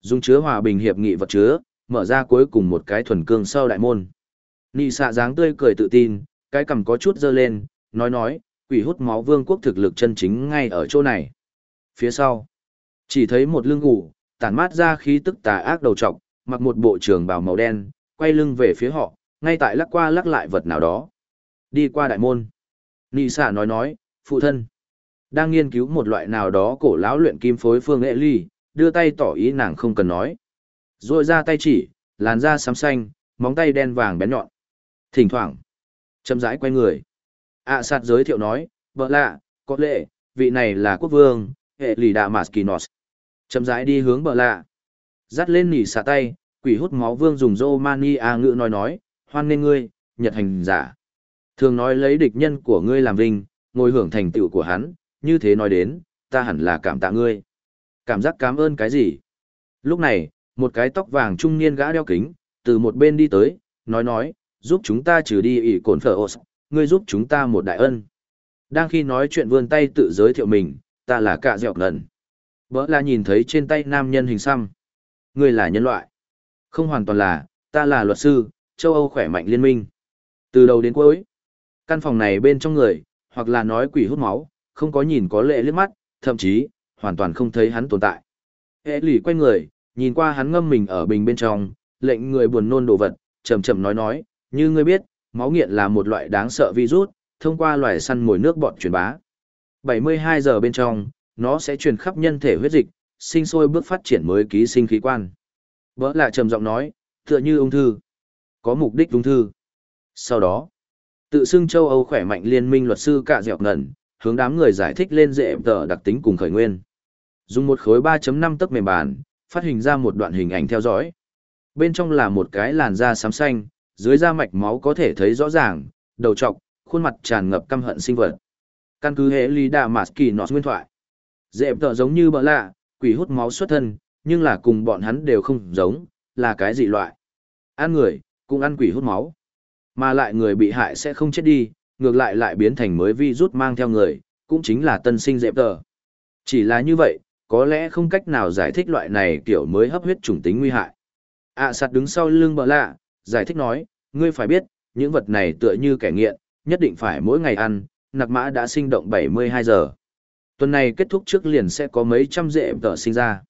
Dùng chứa hòa bình hiệp nghị vật chứa, mở ra cuối cùng một cái thuần cương sau đại môn. Nị xạ dáng tươi cười tự tin, cái cầm có chút dơ lên, nói nói, quỷ hút máu vương quốc thực lực chân chính ngay ở chỗ này. Phía sau, chỉ thấy một lưng ngủ, tản mát ra khí tức tà ác đầu trọc, mặc một bộ trường bào màu đen, quay lưng về phía họ, ngay tại lắc qua lắc lại vật nào đó. Đi qua đại môn. Nị xạ nói nói, phụ thân. Đang nghiên cứu một loại nào đó cổ lão luyện kim phối phương nghệ ly, đưa tay tỏ ý nàng không cần nói. Rồi ra tay chỉ, làn da xám xanh, móng tay đen vàng bén nhọn. Thỉnh thoảng, chậm rãi quay người. ạ à, sạt giới thiệu nói, vợ lạ, có lệ, vị này là quốc vương, hệ lì đạ mạt kỳ nọt. Chậm rãi đi hướng bờ lạ. Dắt lên nỉ xả tay, quỷ hút máu vương dùng Romania ngữ nói nói, hoan nên ngươi, nhật hành giả. Thường nói lấy địch nhân của ngươi làm vinh, ngồi hưởng thành tựu của hắn, như thế nói đến, ta hẳn là cảm tạ ngươi. Cảm giác cảm ơn cái gì? Lúc này, một cái tóc vàng trung niên gã đeo kính, từ một bên đi tới, nói nói, giúp chúng ta trừ đi ỷ cồn phở ổ ngươi giúp chúng ta một đại ân. Đang khi nói chuyện vươn tay tự giới thiệu mình, ta là cạ dẹo lần. Bỡ là nhìn thấy trên tay nam nhân hình xăm. Ngươi là nhân loại. Không hoàn toàn là, ta là luật sư, châu Âu khỏe mạnh liên minh. Từ đầu đến cuối, căn phòng này bên trong người, hoặc là nói quỷ hút máu, không có nhìn có lệ liếc mắt, thậm chí, hoàn toàn không thấy hắn tồn tại. Hệ lì quay người, nhìn qua hắn ngâm mình ở bình bên trong, lệnh người buồn nôn đồ vật, chậm chậm nói nói, như ngươi biết, máu nghiện là một loại đáng sợ virus, thông qua loài săn mồi nước bọt truyền bá. 72 giờ bên trong, nó sẽ truyền khắp nhân thể huyết dịch, sinh sôi bước phát triển mới ký sinh khí quan. Vỡ là trầm giọng nói, tựa như ung thư. Có mục đích ung thư. Sau đó, tự xưng châu Âu khỏe mạnh liên minh luật sư cạ dẹo ngẩn, hướng đám người giải thích lên dễ tờ đặc tính cùng khởi nguyên. Dùng một khối 3.5 tấc mềm bàn, phát hình ra một đoạn hình ảnh theo dõi. Bên trong là một cái làn da xám xanh, dưới da mạch máu có thể thấy rõ ràng, đầu trọc, khuôn mặt tràn ngập căm hận sinh vật. Căn cứ hệ lý đà mạt kỳ nọ nguyên thoại. Dễ tờ giống như bỡ lạ, quỷ hút máu xuất thân, nhưng là cùng bọn hắn đều không giống, là cái dị loại. Ăn người, cũng ăn quỷ hút máu. Mà lại người bị hại sẽ không chết đi, ngược lại lại biến thành mới vi rút mang theo người, cũng chính là tân sinh dẹp tờ. Chỉ là như vậy, có lẽ không cách nào giải thích loại này kiểu mới hấp huyết chủng tính nguy hại. ạ sạt đứng sau lưng bờ lạ, giải thích nói, ngươi phải biết, những vật này tựa như kẻ nghiện, nhất định phải mỗi ngày ăn, nặc mã đã sinh động 72 giờ. Tuần này kết thúc trước liền sẽ có mấy trăm dẹp tờ sinh ra.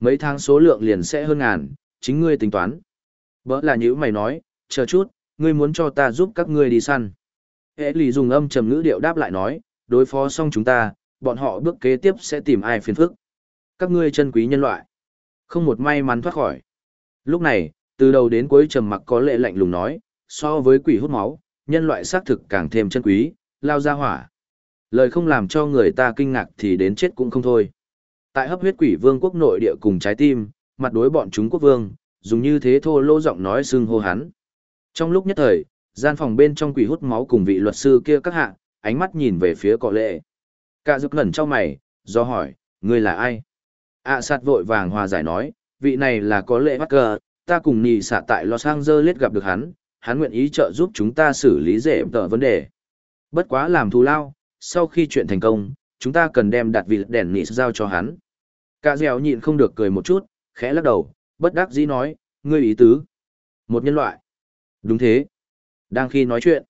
Mấy tháng số lượng liền sẽ hơn ngàn, chính ngươi tính toán. Bỡ là như mày nói, chờ chút, ngươi muốn cho ta giúp các ngươi đi săn. Hệ lì dùng âm trầm ngữ điệu đáp lại nói, đối phó xong chúng ta, bọn họ bước kế tiếp sẽ tìm ai phiền phức. Các ngươi chân quý nhân loại. Không một may mắn thoát khỏi. Lúc này, từ đầu đến cuối trầm mặc có lệ lạnh lùng nói, so với quỷ hút máu, nhân loại xác thực càng thêm chân quý, lao ra hỏa. Lời không làm cho người ta kinh ngạc thì đến chết cũng không thôi. Tại hấp huyết quỷ vương quốc nội địa cùng trái tim, mặt đối bọn chúng quốc vương, dùng như thế thô lô giọng nói xưng hô hắn. Trong lúc nhất thời, gian phòng bên trong quỷ hút máu cùng vị luật sư kia các hạ, ánh mắt nhìn về phía cọ lệ. Cả dục ngẩn cho mày, do hỏi, ngươi là ai? ạ à, sạt vội vàng hòa giải nói, vị này là có lệ bắt cờ, ta cùng nhì xạ tại Los Angeles gặp được hắn, hắn nguyện ý trợ giúp chúng ta xử lý dễ tờ vấn đề. Bất quá làm thù lao, sau khi chuyện thành công, chúng ta cần đem đặt vị đèn nị giao cho hắn. Cả dẻo nhịn không được cười một chút, khẽ lắc đầu, bất đắc dĩ nói, ngươi ý tứ. Một nhân loại. Đúng thế. Đang khi nói chuyện,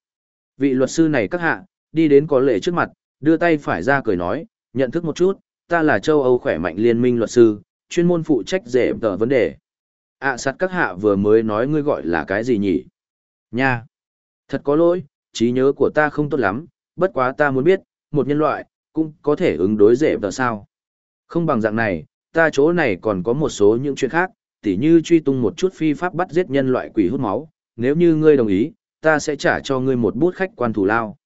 vị luật sư này các hạ, đi đến có lệ trước mặt, đưa tay phải ra cười nói, nhận thức một chút, ta là châu Âu khỏe mạnh liên minh luật sư, chuyên môn phụ trách dễ tờ vấn đề. ạ à, sắt các hạ vừa mới nói ngươi gọi là cái gì nhỉ? Nha! Thật có lỗi, trí nhớ của ta không tốt lắm, bất quá ta muốn biết, một nhân loại, cũng có thể ứng đối dễ tờ sao. Không bằng dạng này, ta chỗ này còn có một số những chuyện khác, tỉ như truy tung một chút phi pháp bắt giết nhân loại quỷ hút máu, nếu như ngươi đồng ý, ta sẽ trả cho ngươi một bút khách quan thủ lao.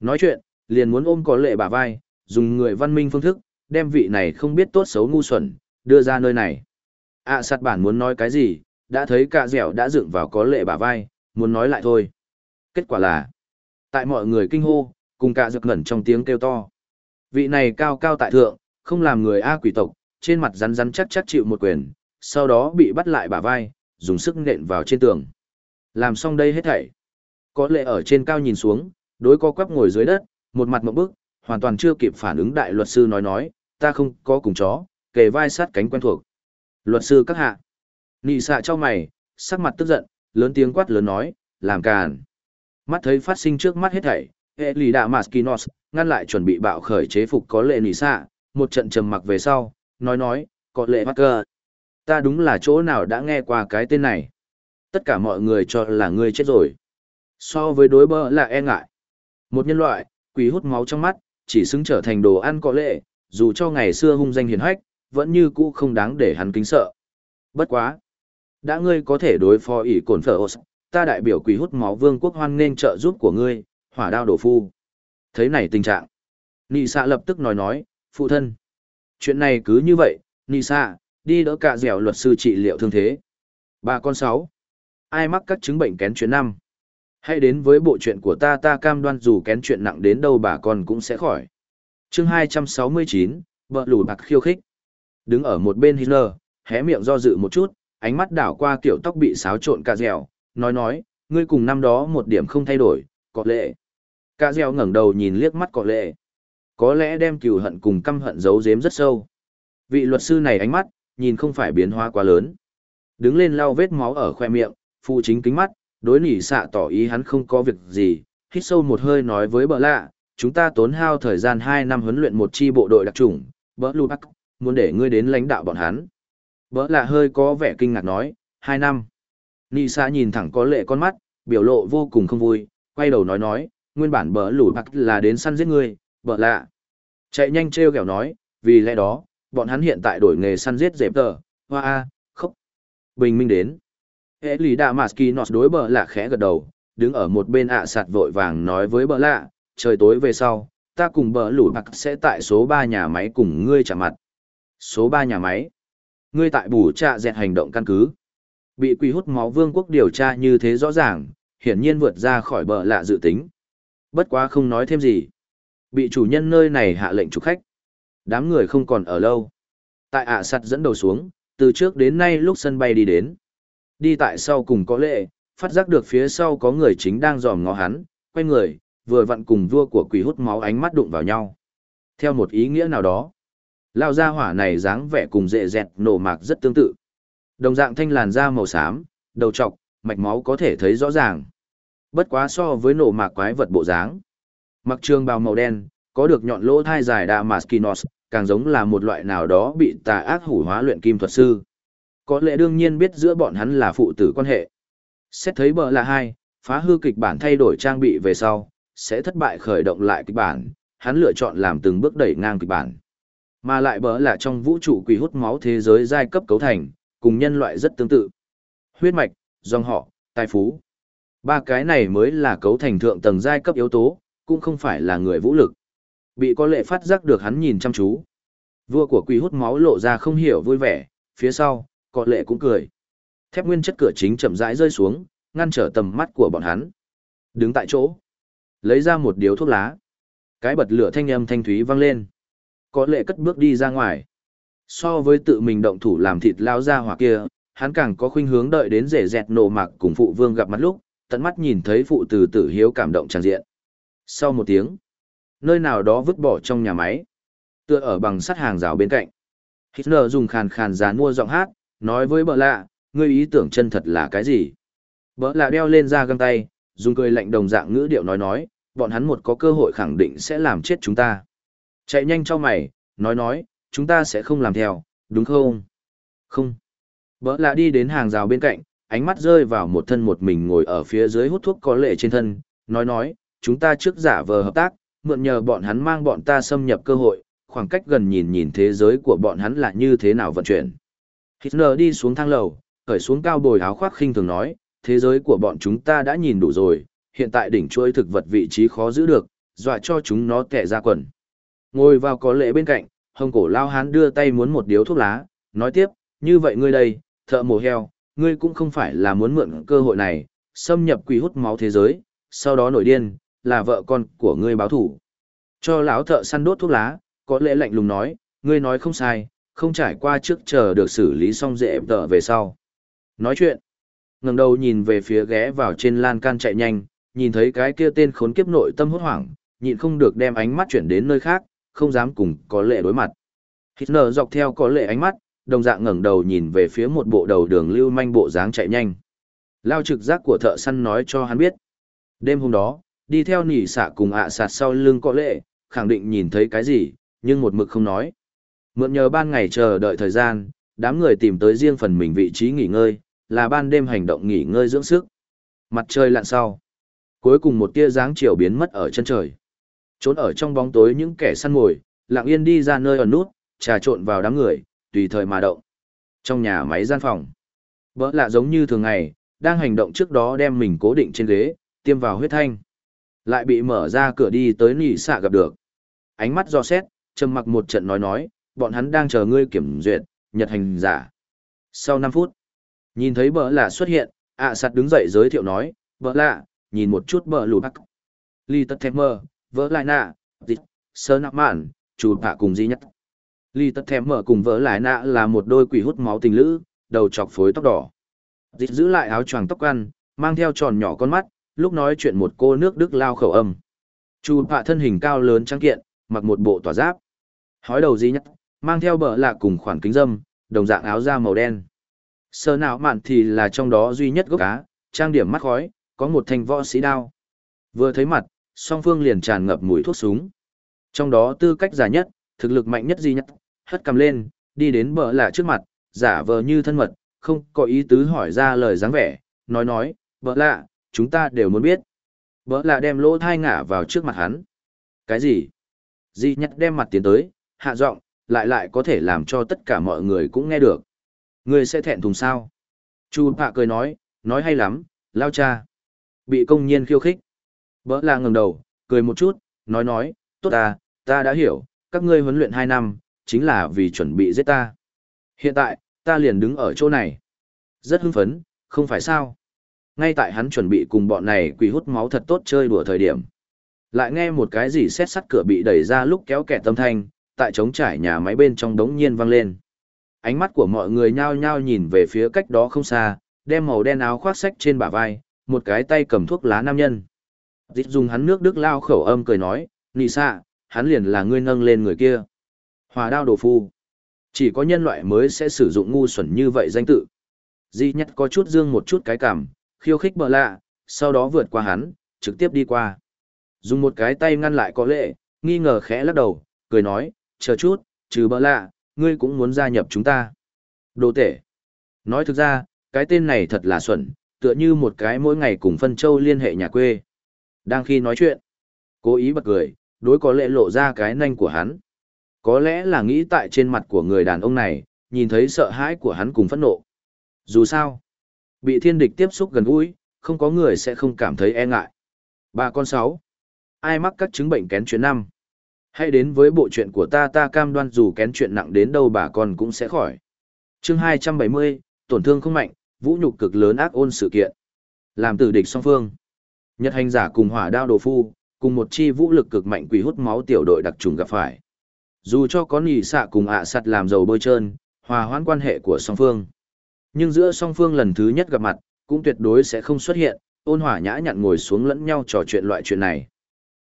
Nói chuyện, liền muốn ôm có lệ bả vai, dùng người văn minh phương thức, đem vị này không biết tốt xấu ngu xuẩn, đưa ra nơi này. ạ à, sạt bản muốn nói cái gì, đã thấy cả dẻo đã dựng vào có lệ bả vai, muốn nói lại thôi. Kết quả là, tại mọi người kinh hô, cùng cả dược ngẩn trong tiếng kêu to. Vị này cao cao tại thượng, không làm người A quỷ tộc, trên mặt rắn rắn chắc chắc chịu một quyền, sau đó bị bắt lại bả vai, dùng sức nện vào trên tường. Làm xong đây hết thảy. Có lệ ở trên cao nhìn xuống, đối co quắp ngồi dưới đất, một mặt một bức, hoàn toàn chưa kịp phản ứng đại luật sư nói nói, ta không có cùng chó, kề vai sát cánh quen thuộc. Luật sư các hạ. Nị xạ cho mày, sắc mặt tức giận, lớn tiếng quát lớn nói, làm càn. Mắt thấy phát sinh trước mắt hết thảy, hệ lì đạ Maskinos, ngăn lại chuẩn bị bạo khởi chế phục có lệ nị xạ, một trận trầm mặc về sau, nói nói, có lệ bắt cơ. Ta đúng là chỗ nào đã nghe qua cái tên này. Tất cả mọi người cho là ngươi chết rồi. So với đối bơ là e ngại. Một nhân loại, quỷ hút máu trong mắt, chỉ xứng trở thành đồ ăn có lệ, dù cho ngày xưa hung danh hiền hách, vẫn như cũ không đáng để hắn kính sợ. Bất quá. Đã ngươi có thể đối phó ỷ cổn phở ос, ta đại biểu quỷ hút máu vương quốc hoan nên trợ giúp của ngươi, hỏa đao đổ phu. Thấy này tình trạng. Nị xạ lập tức nói nói, phụ thân. Chuyện này cứ như vậy, Nị xạ, đi đỡ cả dẻo luật sư trị liệu thương thế. Ba con sáu. Ai mắc các chứng bệnh kén chuyện năm. Hãy đến với bộ chuyện của ta ta cam đoan dù kén chuyện nặng đến đâu bà con cũng sẽ khỏi. chương 269, vợ lù bạc khiêu khích. Đứng ở một bên Hitler, hé miệng do dự một chút, ánh mắt đảo qua kiểu tóc bị xáo trộn cà dẻo, nói nói, ngươi cùng năm đó một điểm không thay đổi, có lệ. Cà dẻo ngẩng đầu nhìn liếc mắt có lệ. Có lẽ đem cừu hận cùng căm hận giấu giếm rất sâu. Vị luật sư này ánh mắt, nhìn không phải biến hóa quá lớn. Đứng lên lau vết máu ở khoe miệng, phụ chính kính mắt, đối nỉ xạ tỏ ý hắn không có việc gì, hít sâu một hơi nói với bợ lạ, chúng ta tốn hao thời gian hai năm huấn luyện một chi bộ đội đặc trùng, bợ lu bắc, muốn để ngươi đến lãnh đạo bọn hắn. bợ lạ hơi có vẻ kinh ngạc nói, hai năm. Nỉ xạ nhìn thẳng có lệ con mắt, biểu lộ vô cùng không vui, quay đầu nói nói, nguyên bản bợ lù bắc là đến săn giết ngươi, bợ lạ. Chạy nhanh treo kẹo nói, vì lẽ đó, bọn hắn hiện tại đổi nghề săn giết dẹp tờ, hoa a, khóc. Bình minh đến. Hệ lý đạ mạt kỳ nọt đối bờ lạ khẽ gật đầu, đứng ở một bên ạ sạt vội vàng nói với bờ lạ, trời tối về sau, ta cùng bờ lũ bạc sẽ tại số ba nhà máy cùng ngươi trả mặt. Số ba nhà máy. Ngươi tại bù trạ dẹt hành động căn cứ. Bị quỷ hút máu vương quốc điều tra như thế rõ ràng, hiển nhiên vượt ra khỏi bờ lạ dự tính. Bất quá không nói thêm gì. Bị chủ nhân nơi này hạ lệnh trục khách. Đám người không còn ở lâu. Tại ạ sạt dẫn đầu xuống, từ trước đến nay lúc sân bay đi đến. Đi tại sau cùng có lệ, phát giác được phía sau có người chính đang dòm ngó hắn, quay người, vừa vặn cùng vua của quỷ hút máu ánh mắt đụng vào nhau. Theo một ý nghĩa nào đó, lao ra hỏa này dáng vẻ cùng dễ dẹt nổ mạc rất tương tự. Đồng dạng thanh làn da màu xám, đầu trọc, mạch máu có thể thấy rõ ràng. Bất quá so với nổ mạc quái vật bộ dáng. Mặc trường bào màu đen, có được nhọn lỗ thai dài đa Maskinos, càng giống là một loại nào đó bị tà ác hủ hóa luyện kim thuật sư. Có lẽ đương nhiên biết giữa bọn hắn là phụ tử quan hệ. Xét thấy bờ là hai, phá hư kịch bản thay đổi trang bị về sau, sẽ thất bại khởi động lại kịch bản, hắn lựa chọn làm từng bước đẩy ngang kịch bản. Mà lại bờ là trong vũ trụ quỷ hút máu thế giới giai cấp cấu thành, cùng nhân loại rất tương tự. Huyết mạch, dòng họ, tài phú. Ba cái này mới là cấu thành thượng tầng giai cấp yếu tố, cũng không phải là người vũ lực. Bị có lệ phát giác được hắn nhìn chăm chú. Vua của quỷ hút máu lộ ra không hiểu vui vẻ, phía sau, có lệ cũng cười. Thép nguyên chất cửa chính chậm rãi rơi xuống, ngăn trở tầm mắt của bọn hắn. Đứng tại chỗ, lấy ra một điếu thuốc lá. Cái bật lửa thanh âm thanh thúy vang lên. Có lệ cất bước đi ra ngoài. So với tự mình động thủ làm thịt lao ra hỏa kia, hắn càng có khuynh hướng đợi đến rể dẹt nổ mạc cùng phụ vương gặp mặt lúc, tận mắt nhìn thấy phụ từ tử hiếu cảm động tràn diện. Sau một tiếng, nơi nào đó vứt bỏ trong nhà máy, tựa ở bằng sắt hàng rào bên cạnh. Hitler dùng khàn khàn giá mua giọng hát, nói với bợ lạ, ngươi ý tưởng chân thật là cái gì? Bợ lạ đeo lên ra găng tay, dùng cười lạnh đồng dạng ngữ điệu nói nói, bọn hắn một có cơ hội khẳng định sẽ làm chết chúng ta. Chạy nhanh cho mày, nói nói, chúng ta sẽ không làm theo, đúng không? Không. Bỡ lạ đi đến hàng rào bên cạnh, ánh mắt rơi vào một thân một mình ngồi ở phía dưới hút thuốc có lệ trên thân, nói nói, chúng ta trước giả vờ hợp tác, mượn nhờ bọn hắn mang bọn ta xâm nhập cơ hội, khoảng cách gần nhìn nhìn thế giới của bọn hắn là như thế nào vận chuyển. Hitler đi xuống thang lầu, cởi xuống cao bồi áo khoác khinh thường nói, thế giới của bọn chúng ta đã nhìn đủ rồi, hiện tại đỉnh chuỗi thực vật vị trí khó giữ được, dọa cho chúng nó tẻ ra quần. Ngồi vào có lệ bên cạnh, hồng cổ lao hán đưa tay muốn một điếu thuốc lá, nói tiếp, như vậy ngươi đây, thợ mồ heo, ngươi cũng không phải là muốn mượn cơ hội này, xâm nhập quỷ hút máu thế giới, sau đó nổi điên, là vợ con của ngươi báo thủ. Cho lão thợ săn đốt thuốc lá, có lẽ lạnh lùng nói, ngươi nói không sai, không trải qua trước chờ được xử lý xong dễ tợ về sau. Nói chuyện, ngẩng đầu nhìn về phía ghé vào trên lan can chạy nhanh, nhìn thấy cái kia tên khốn kiếp nội tâm hốt hoảng, nhịn không được đem ánh mắt chuyển đến nơi khác, không dám cùng có lệ đối mặt. Hitler dọc theo có lệ ánh mắt, đồng dạng ngẩng đầu nhìn về phía một bộ đầu đường lưu manh bộ dáng chạy nhanh. Lao trực giác của thợ săn nói cho hắn biết. Đêm hôm đó, đi theo nỉ xạ cùng ạ sạt sau lưng có lệ, khẳng định nhìn thấy cái gì, nhưng một mực không nói. Mượn nhờ ban ngày chờ đợi thời gian, đám người tìm tới riêng phần mình vị trí nghỉ ngơi, là ban đêm hành động nghỉ ngơi dưỡng sức. Mặt trời lặn sau. Cuối cùng một tia dáng chiều biến mất ở chân trời. Trốn ở trong bóng tối những kẻ săn mồi, lặng yên đi ra nơi ẩn nút, trà trộn vào đám người, tùy thời mà động. Trong nhà máy gian phòng, bỡ lạ giống như thường ngày, đang hành động trước đó đem mình cố định trên ghế, tiêm vào huyết thanh. Lại bị mở ra cửa đi tới nỉ xạ gặp được. Ánh mắt do xét, trầm mặc một trận nói nói, bọn hắn đang chờ ngươi kiểm duyệt, nhật hành giả. Sau 5 phút, nhìn thấy bỡ lạ xuất hiện, ạ à sạt đứng dậy giới thiệu nói, bỡ lạ, nhìn một chút bỡ lù bắc. Ly tật thèm mơ, vỡ lại nạ, dịch, sơ nạp mạn, chủ bạ cùng di nhất. Ly tật thèm mơ cùng vỡ lại nạ là một đôi quỷ hút máu tình lữ, đầu chọc phối tóc đỏ. Dịch giữ lại áo choàng tóc ăn, mang theo tròn nhỏ con mắt, lúc nói chuyện một cô nước đức lao khẩu âm. Chu bạ thân hình cao lớn trắng kiện, mặc một bộ tỏa giáp. Hói đầu di nhất, mang theo bờ lạ cùng khoản kính dâm, đồng dạng áo da màu đen. Sơ nào mạn thì là trong đó duy nhất gốc cá, trang điểm mắt khói, có một thanh võ sĩ đao. Vừa thấy mặt, song phương liền tràn ngập mùi thuốc súng. Trong đó tư cách giả nhất, thực lực mạnh nhất duy nhất, hất cầm lên, đi đến bờ lạ trước mặt, giả vờ như thân mật, không có ý tứ hỏi ra lời dáng vẻ, nói nói, bờ lạ, chúng ta đều muốn biết. Bờ lạ đem lỗ thai ngả vào trước mặt hắn. Cái gì? Di nhắc đem mặt tiến tới, hạ giọng, lại lại có thể làm cho tất cả mọi người cũng nghe được. ngươi sẽ thẹn thùng sao? Chu Pạ cười nói, nói hay lắm, lao cha. Bị công nhiên khiêu khích. Bỡ là ngẩng đầu, cười một chút, nói nói, tốt à, ta đã hiểu, các ngươi huấn luyện hai năm, chính là vì chuẩn bị giết ta. Hiện tại, ta liền đứng ở chỗ này. Rất hưng phấn, không phải sao? Ngay tại hắn chuẩn bị cùng bọn này quỷ hút máu thật tốt chơi đùa thời điểm. Lại nghe một cái gì xét sắt cửa bị đẩy ra lúc kéo kẹt tâm thanh, tại trống trải nhà máy bên trong đống nhiên vang lên. Ánh mắt của mọi người nhao nhao nhìn về phía cách đó không xa, đem màu đen áo khoác sách trên bả vai, một cái tay cầm thuốc lá nam nhân. Dịch dùng hắn nước đức lao khẩu âm cười nói, nì xạ, hắn liền là ngươi nâng lên người kia. Hòa đao đồ phu. Chỉ có nhân loại mới sẽ sử dụng ngu xuẩn như vậy danh tự. Di nhất có chút dương một chút cái cảm, khiêu khích bờ lạ, sau đó vượt qua hắn, trực tiếp đi qua. Dùng một cái tay ngăn lại có lệ, nghi ngờ khẽ lắc đầu, cười nói, chờ chút, trừ bỡ lạ, ngươi cũng muốn gia nhập chúng ta. Đồ tể. Nói thực ra, cái tên này thật là xuẩn, tựa như một cái mỗi ngày cùng phân châu liên hệ nhà quê. Đang khi nói chuyện, cố ý bật cười, đối có lệ lộ ra cái nanh của hắn. Có lẽ là nghĩ tại trên mặt của người đàn ông này, nhìn thấy sợ hãi của hắn cùng phẫn nộ. Dù sao, bị thiên địch tiếp xúc gần gũi, không có người sẽ không cảm thấy e ngại. Ba con sáu. Ai mắc các chứng bệnh kén chuyện năm? Hãy đến với bộ chuyện của ta ta cam đoan dù kén chuyện nặng đến đâu bà con cũng sẽ khỏi. Chương 270, tổn thương không mạnh, vũ nhục cực lớn ác ôn sự kiện. Làm tử địch song phương. Nhật hành giả cùng hỏa đao đồ phu, cùng một chi vũ lực cực mạnh quỷ hút máu tiểu đội đặc trùng gặp phải. Dù cho có nỉ xạ cùng ạ sắt làm dầu bôi trơn, hòa hoãn quan hệ của song phương. Nhưng giữa song phương lần thứ nhất gặp mặt, cũng tuyệt đối sẽ không xuất hiện, ôn hỏa nhã nhặn ngồi xuống lẫn nhau trò chuyện loại chuyện này.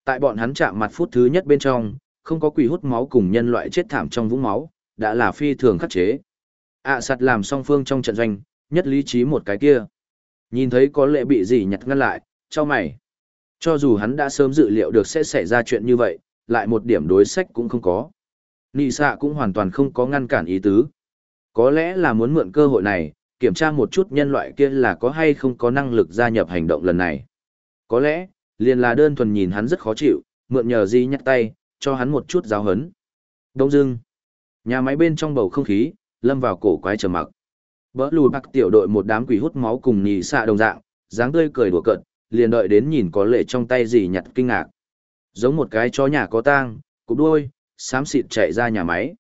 Tại bọn hắn chạm mặt phút thứ nhất bên trong, không có quỷ hút máu cùng nhân loại chết thảm trong vũng máu, đã là phi thường khắc chế. ạ sạt làm song phương trong trận doanh, nhất lý trí một cái kia. Nhìn thấy có lệ bị gì nhặt ngăn lại, cho mày. Cho dù hắn đã sớm dự liệu được sẽ xảy ra chuyện như vậy, lại một điểm đối sách cũng không có. Nị xạ cũng hoàn toàn không có ngăn cản ý tứ. Có lẽ là muốn mượn cơ hội này, kiểm tra một chút nhân loại kia là có hay không có năng lực gia nhập hành động lần này. Có lẽ, liền là đơn thuần nhìn hắn rất khó chịu, mượn nhờ di nhắc tay, cho hắn một chút giáo hấn. Đông dưng, nhà máy bên trong bầu không khí, lâm vào cổ quái trầm mặc. Bỡ lùi bạc tiểu đội một đám quỷ hút máu cùng nhì xạ đồng dạng, dáng tươi cười đùa cợt, liền đợi đến nhìn có lệ trong tay gì nhặt kinh ngạc. Giống một cái chó nhà có tang, cục đuôi, xám xịt chạy ra nhà máy.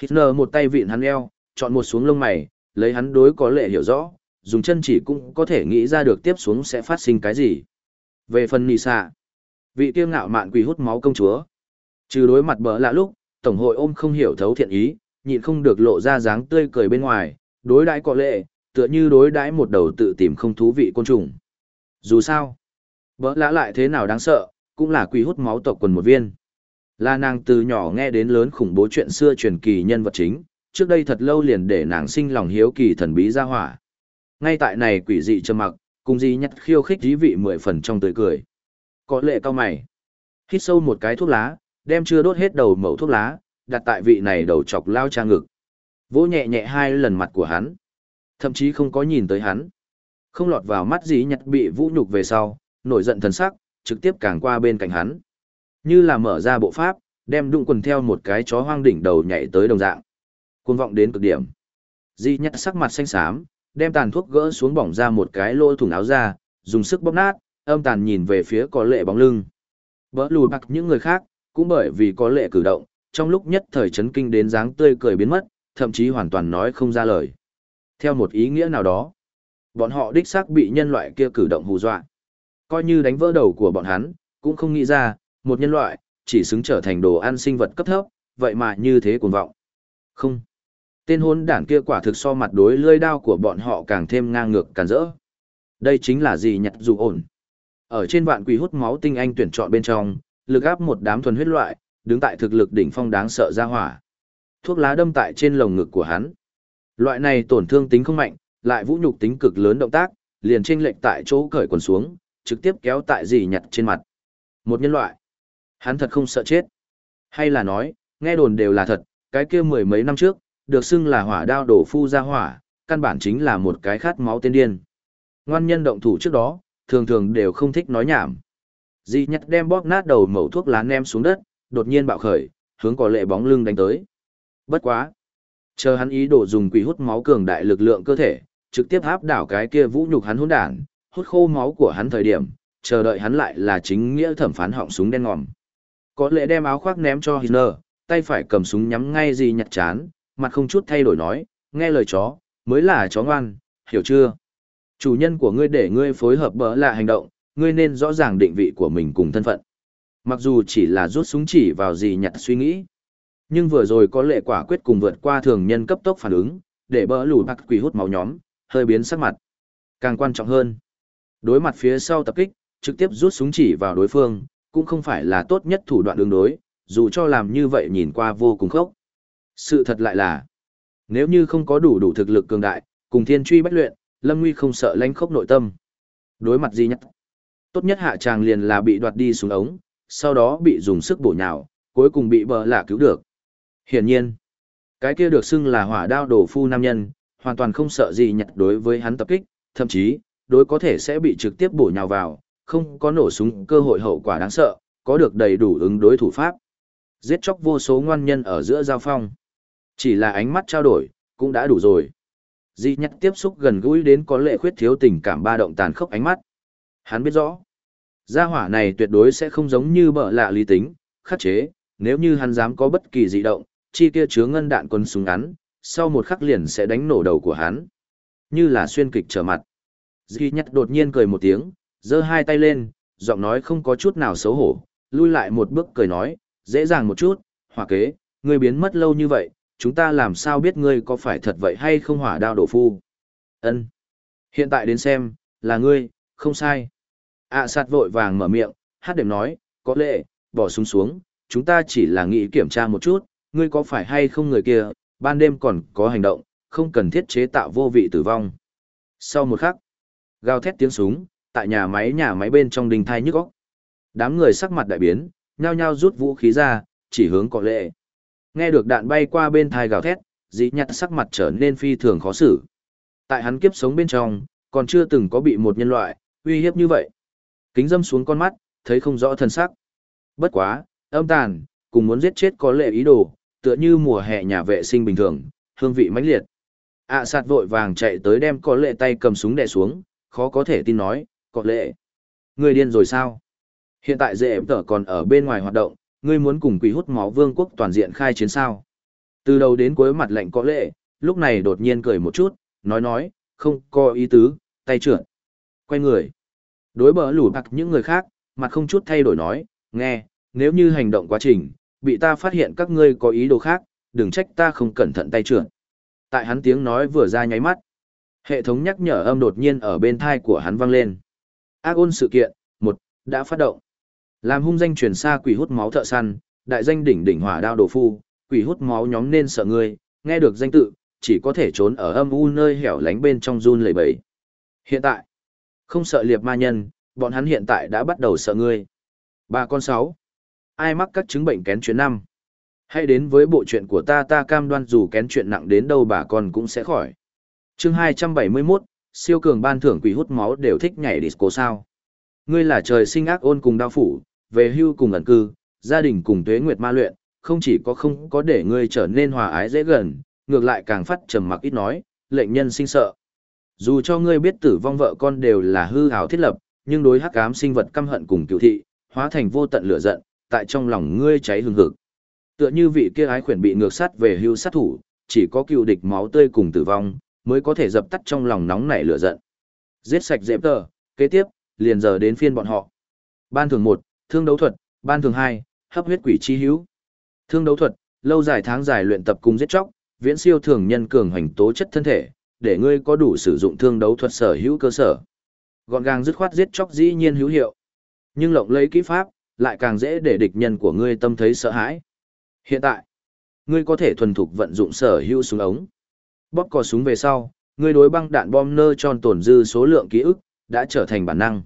Hitler một tay vịn hắn eo, chọn một xuống lông mày, lấy hắn đối có lệ hiểu rõ, dùng chân chỉ cũng có thể nghĩ ra được tiếp xuống sẽ phát sinh cái gì. Về phần nhì xạ, vị kiêu ngạo mạn quỷ hút máu công chúa. Trừ đối mặt bỡ lạ lúc, Tổng hội ôm không hiểu thấu thiện ý, nhịn không được lộ ra dáng tươi cười bên ngoài, đối đãi có lệ, tựa như đối đãi một đầu tự tìm không thú vị côn trùng. Dù sao, bỡ lạ lại thế nào đáng sợ, cũng là quỷ hút máu tộc quần một viên. Là nàng từ nhỏ nghe đến lớn khủng bố chuyện xưa truyền kỳ nhân vật chính, trước đây thật lâu liền để nàng sinh lòng hiếu kỳ thần bí ra hỏa. Ngay tại này quỷ dị trầm mặc, cùng di nhặt khiêu khích dí vị mười phần trong tươi cười. Có lệ cao mày. Hít sâu một cái thuốc lá, đem chưa đốt hết đầu mẩu thuốc lá, đặt tại vị này đầu chọc lao cha ngực. Vỗ nhẹ nhẹ hai lần mặt của hắn. Thậm chí không có nhìn tới hắn. Không lọt vào mắt gì nhặt bị vũ nhục về sau, nổi giận thần sắc, trực tiếp càng qua bên cạnh hắn. Như là mở ra bộ pháp, đem đụng quần theo một cái chó hoang đỉnh đầu nhảy tới đồng dạng. Cuồng vọng đến cực điểm. Di nhặt sắc mặt xanh xám, đem tàn thuốc gỡ xuống bỏng ra một cái lỗ thủng áo ra, dùng sức bóp nát, âm tàn nhìn về phía có lệ bóng lưng. Bỡ lùi bạc những người khác, cũng bởi vì có lệ cử động, trong lúc nhất thời chấn kinh đến dáng tươi cười biến mất, thậm chí hoàn toàn nói không ra lời. Theo một ý nghĩa nào đó, bọn họ đích xác bị nhân loại kia cử động hù dọa. Coi như đánh vỡ đầu của bọn hắn, cũng không nghĩ ra, một nhân loại, chỉ xứng trở thành đồ ăn sinh vật cấp thấp, vậy mà như thế cuồng vọng. Không. Tên hôn đảng kia quả thực so mặt đối lưỡi đao của bọn họ càng thêm ngang ngược càng rỡ. Đây chính là gì nhặt dù ổn. Ở trên vạn quỷ hút máu tinh anh tuyển chọn bên trong, lực áp một đám thuần huyết loại, đứng tại thực lực đỉnh phong đáng sợ ra hỏa. Thuốc lá đâm tại trên lồng ngực của hắn. Loại này tổn thương tính không mạnh, lại vũ nhục tính cực lớn động tác, liền chênh lệch tại chỗ cởi quần xuống, trực tiếp kéo tại gì nhặt trên mặt. Một nhân loại. Hắn thật không sợ chết. Hay là nói, nghe đồn đều là thật, cái kia mười mấy năm trước, được xưng là hỏa đao đổ phu ra hỏa, căn bản chính là một cái khát máu tên điên. Ngoan nhân động thủ trước đó, thường thường đều không thích nói nhảm. Di nhặt đem bóp nát đầu mẩu thuốc lá ném xuống đất, đột nhiên bạo khởi, hướng có lệ bóng lưng đánh tới. Bất quá. Chờ hắn ý đồ dùng quỷ hút máu cường đại lực lượng cơ thể, trực tiếp áp đảo cái kia vũ nhục hắn hỗn đản, hút khô máu của hắn thời điểm, chờ đợi hắn lại là chính nghĩa thẩm phán họng súng đen ngòm. Có lẽ đem áo khoác ném cho Hitler, tay phải cầm súng nhắm ngay gì nhặt chán, mặt không chút thay đổi nói, nghe lời chó, mới là chó ngoan, hiểu chưa? Chủ nhân của ngươi để ngươi phối hợp bỡ là hành động, ngươi nên rõ ràng định vị của mình cùng thân phận. Mặc dù chỉ là rút súng chỉ vào gì nhặt suy nghĩ, nhưng vừa rồi có lệ quả quyết cùng vượt qua thường nhân cấp tốc phản ứng, để bỡ lù bạc quỷ hút máu nhóm, hơi biến sắc mặt. Càng quan trọng hơn, đối mặt phía sau tập kích, trực tiếp rút súng chỉ vào đối phương, cũng không phải là tốt nhất thủ đoạn đường đối, dù cho làm như vậy nhìn qua vô cùng khốc. Sự thật lại là, nếu như không có đủ đủ thực lực cường đại, cùng thiên truy bách luyện, Lâm Nguy không sợ lãnh khốc nội tâm. Đối mặt gì nhặt, Tốt nhất hạ tràng liền là bị đoạt đi xuống ống, sau đó bị dùng sức bổ nhào, cuối cùng bị bờ lạ cứu được. Hiển nhiên, cái kia được xưng là hỏa đao đổ phu nam nhân, hoàn toàn không sợ gì nhặt đối với hắn tập kích, thậm chí, đối có thể sẽ bị trực tiếp bổ nhào vào, không có nổ súng cơ hội hậu quả đáng sợ, có được đầy đủ ứng đối thủ pháp. Giết chóc vô số ngoan nhân ở giữa giao phong. Chỉ là ánh mắt trao đổi, cũng đã đủ rồi. Di nhắc tiếp xúc gần gũi đến có lệ khuyết thiếu tình cảm ba động tàn khốc ánh mắt. Hắn biết rõ, gia hỏa này tuyệt đối sẽ không giống như bợ lạ lý tính, khắc chế, nếu như hắn dám có bất kỳ dị động, chi kia chứa ngân đạn quân súng ngắn, sau một khắc liền sẽ đánh nổ đầu của hắn. Như là xuyên kịch trở mặt. Di nhất đột nhiên cười một tiếng, giơ hai tay lên, giọng nói không có chút nào xấu hổ, lui lại một bước cười nói, dễ dàng một chút, hỏa kế, ngươi biến mất lâu như vậy, chúng ta làm sao biết ngươi có phải thật vậy hay không hỏa đao đổ phu. Ân, Hiện tại đến xem, là ngươi, không sai. ạ à, sạt vội vàng mở miệng, hát đệm nói, có lệ, bỏ súng xuống, xuống, chúng ta chỉ là nghĩ kiểm tra một chút, ngươi có phải hay không người kia, ban đêm còn có hành động, không cần thiết chế tạo vô vị tử vong. Sau một khắc, gào thét tiếng súng, tại nhà máy nhà máy bên trong đình thai nhức óc. Đám người sắc mặt đại biến, nhao nhao rút vũ khí ra, chỉ hướng có lệ. Nghe được đạn bay qua bên thai gào thét, dĩ nhặt sắc mặt trở nên phi thường khó xử. Tại hắn kiếp sống bên trong, còn chưa từng có bị một nhân loại, uy hiếp như vậy. Kính dâm xuống con mắt, thấy không rõ thân sắc. Bất quá, âm tàn, cùng muốn giết chết có lệ ý đồ, tựa như mùa hè nhà vệ sinh bình thường, hương vị mãnh liệt. ạ à, sạt vội vàng chạy tới đem có lệ tay cầm súng đè xuống, khó có thể tin nói, có lệ. Người điên rồi sao? Hiện tại dễ tở còn ở bên ngoài hoạt động, ngươi muốn cùng quỷ hút máu vương quốc toàn diện khai chiến sao. Từ đầu đến cuối mặt lạnh có lệ, lúc này đột nhiên cười một chút, nói nói, không có ý tứ, tay trượt. Quay người. Đối bờ lủ bạc những người khác, mặt không chút thay đổi nói, nghe, nếu như hành động quá trình, bị ta phát hiện các ngươi có ý đồ khác, đừng trách ta không cẩn thận tay trượt. Tại hắn tiếng nói vừa ra nháy mắt. Hệ thống nhắc nhở âm đột nhiên ở bên thai của hắn vang lên. Ác ôn sự kiện, một đã phát động. Làm hung danh truyền xa quỷ hút máu thợ săn, đại danh đỉnh đỉnh hỏa đao đồ phu, quỷ hút máu nhóm nên sợ ngươi, nghe được danh tự, chỉ có thể trốn ở âm u nơi hẻo lánh bên trong run lẩy bẩy. Hiện tại, không sợ liệp ma nhân, bọn hắn hiện tại đã bắt đầu sợ ngươi. Bà con sáu, ai mắc các chứng bệnh kén chuyện năm? Hãy đến với bộ chuyện của ta ta cam đoan dù kén chuyện nặng đến đâu bà con cũng sẽ khỏi. Chương 271, siêu cường ban thưởng quỷ hút máu đều thích nhảy disco sao. Ngươi là trời sinh ác ôn cùng đao phủ, về hưu cùng ẩn cư, gia đình cùng tuế nguyệt ma luyện, không chỉ có không có để ngươi trở nên hòa ái dễ gần, ngược lại càng phát trầm mặc ít nói, lệnh nhân sinh sợ. Dù cho ngươi biết tử vong vợ con đều là hư hào thiết lập, nhưng đối hắc ám sinh vật căm hận cùng cựu thị, hóa thành vô tận lửa giận, tại trong lòng ngươi cháy hừng hực. Tựa như vị kia ái khuyển bị ngược sát về hưu sát thủ, chỉ có cựu địch máu tươi cùng tử vong, mới có thể dập tắt trong lòng nóng nảy lửa giận. Giết sạch dễ tờ, kế tiếp, liền giờ đến phiên bọn họ. Ban thường một thương đấu thuật, ban thường hai hấp huyết quỷ chi hữu. Thương đấu thuật, lâu dài tháng dài luyện tập cùng giết chóc, viễn siêu thường nhân cường hành tố chất thân thể, để ngươi có đủ sử dụng thương đấu thuật sở hữu cơ sở. Gọn gàng dứt khoát giết chóc dĩ nhiên hữu hiệu. Nhưng lộng lấy kỹ pháp, lại càng dễ để địch nhân của ngươi tâm thấy sợ hãi. Hiện tại, ngươi có thể thuần thục vận dụng sở hữu súng ống. Bóp cò súng về sau, ngươi đối băng đạn bom nơ tròn tổn dư số lượng ký ức, đã trở thành bản năng.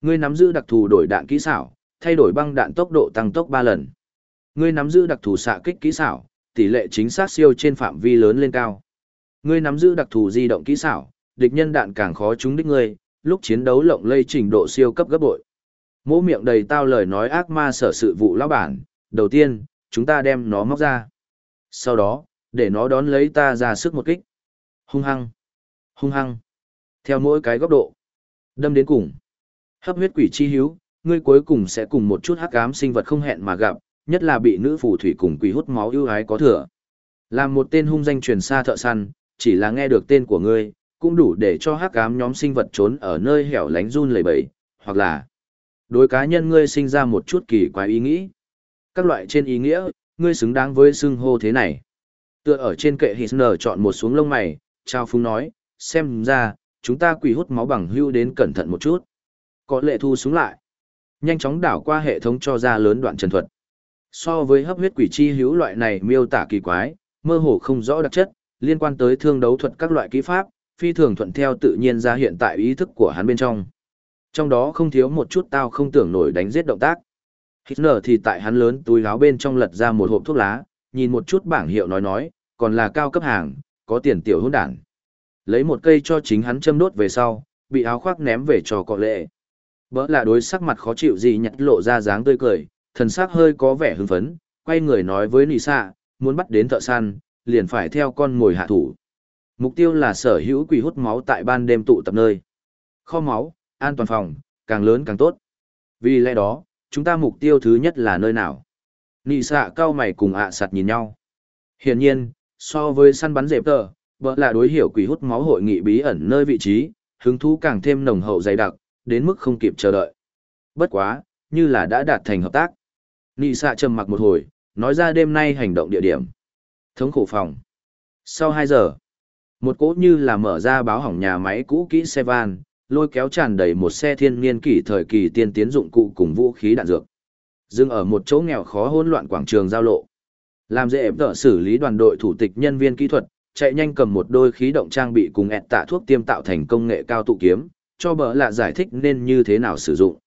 Ngươi nắm giữ đặc thù đổi đạn kỹ xảo, thay đổi băng đạn tốc độ tăng tốc 3 lần. Ngươi nắm giữ đặc thù xạ kích kỹ xảo, tỷ lệ chính xác siêu trên phạm vi lớn lên cao. Ngươi nắm giữ đặc thù di động kỹ xảo, địch nhân đạn càng khó trúng đích ngươi, lúc chiến đấu lộng lây trình độ siêu cấp gấp bội. Mỗ miệng đầy tao lời nói ác ma sở sự vụ lão bản, Đầu tiên, chúng ta đem nó móc ra. Sau đó, để nó đón lấy ta ra sức một kích. Hung hăng. Hung hăng. Theo mỗi cái góc độ. Đâm đến cùng. Hấp huyết quỷ chi hiếu, ngươi cuối cùng sẽ cùng một chút hắc ám sinh vật không hẹn mà gặp, nhất là bị nữ phù thủy cùng quỷ hút máu ưu ái có thừa. Làm một tên hung danh truyền xa thợ săn, chỉ là nghe được tên của ngươi, cũng đủ để cho hắc ám nhóm sinh vật trốn ở nơi hẻo lánh run lẩy bẩy, hoặc là đối cá nhân ngươi sinh ra một chút kỳ quái ý nghĩ. Các loại trên ý nghĩa, ngươi xứng đáng với xưng hô thế này. Tựa ở trên kệ Hitler chọn một xuống lông mày, trao phúng nói, xem ra, chúng ta quỷ hút máu bằng hưu đến cẩn thận một chút. Có lệ thu xuống lại. Nhanh chóng đảo qua hệ thống cho ra lớn đoạn trần thuật. So với hấp huyết quỷ chi hữu loại này miêu tả kỳ quái, mơ hồ không rõ đặc chất, liên quan tới thương đấu thuật các loại kỹ pháp, phi thường thuận theo tự nhiên ra hiện tại ý thức của hắn bên trong. Trong đó không thiếu một chút tao không tưởng nổi đánh giết động tác. Hitler thì tại hắn lớn túi áo bên trong lật ra một hộp thuốc lá, nhìn một chút bảng hiệu nói nói, còn là cao cấp hàng, có tiền tiểu hỗn đản. Lấy một cây cho chính hắn châm đốt về sau, bị áo khoác ném về cho cọ lệ. Bỡ là đối sắc mặt khó chịu gì nhặt lộ ra dáng tươi cười, thần sắc hơi có vẻ hưng phấn, quay người nói với Nị Sạ, muốn bắt đến thợ săn, liền phải theo con ngồi hạ thủ. Mục tiêu là sở hữu quỷ hút máu tại ban đêm tụ tập nơi. Kho máu, an toàn phòng, càng lớn càng tốt. Vì lẽ đó, chúng ta mục tiêu thứ nhất là nơi nào? Nị xạ cao mày cùng ạ sạt nhìn nhau. Hiển nhiên, so với săn bắn dẹp tờ, vợ là đối hiểu quỷ hút máu hội nghị bí ẩn nơi vị trí, hứng thú càng thêm nồng hậu dày đặc, đến mức không kịp chờ đợi. Bất quá, như là đã đạt thành hợp tác. Nị xạ trầm mặc một hồi, nói ra đêm nay hành động địa điểm. Thống khổ phòng. Sau 2 giờ, một cỗ như là mở ra báo hỏng nhà máy cũ kỹ xe van, lôi kéo tràn đầy một xe thiên niên kỷ thời kỳ tiên tiến dụng cụ cùng vũ khí đạn dược. Dừng ở một chỗ nghèo khó hỗn loạn quảng trường giao lộ. Làm dễ ép xử lý đoàn đội thủ tịch nhân viên kỹ thuật, chạy nhanh cầm một đôi khí động trang bị cùng ẹt tạ thuốc tiêm tạo thành công nghệ cao tụ kiếm, cho bờ lạ giải thích nên như thế nào sử dụng.